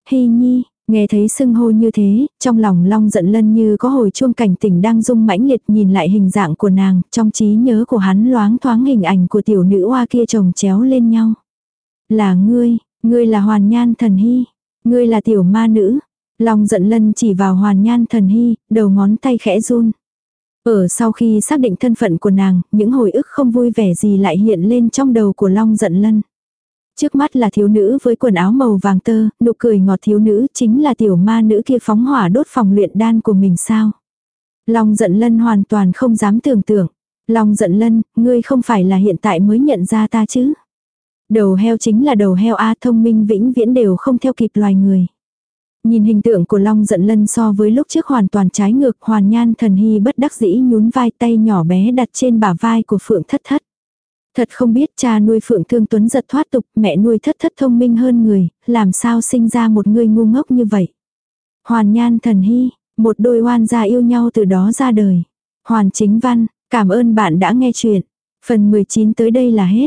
hi nhi, nghe thấy sưng hô như thế, trong lòng long giận lân như có hồi chuông cảnh tỉnh đang rung mãnh liệt nhìn lại hình dạng của nàng, trong trí nhớ của hắn loáng thoáng hình ảnh của tiểu nữ hoa kia chồng chéo lên nhau. Là ngươi, ngươi là hoàn nhan thần hy, ngươi là tiểu ma nữ. Long giận lân chỉ vào hoàn nhan thần hy, đầu ngón tay khẽ run. Ở sau khi xác định thân phận của nàng, những hồi ức không vui vẻ gì lại hiện lên trong đầu của Long giận lân. Trước mắt là thiếu nữ với quần áo màu vàng tơ, nụ cười ngọt thiếu nữ chính là tiểu ma nữ kia phóng hỏa đốt phòng luyện đan của mình sao. Long giận lân hoàn toàn không dám tưởng tượng. Long giận lân, ngươi không phải là hiện tại mới nhận ra ta chứ. Đầu heo chính là đầu heo A thông minh vĩnh viễn đều không theo kịp loài người. Nhìn hình tượng của Long giận lân so với lúc trước hoàn toàn trái ngược hoàn nhan thần hy bất đắc dĩ nhún vai tay nhỏ bé đặt trên bả vai của Phượng thất thất. Thật không biết cha nuôi Phượng Thương Tuấn giật thoát tục, mẹ nuôi thất thất thông minh hơn người, làm sao sinh ra một người ngu ngốc như vậy. Hoàn nhan thần hy, một đôi hoan gia yêu nhau từ đó ra đời. Hoàn chính văn, cảm ơn bạn đã nghe chuyện. Phần 19 tới đây là hết.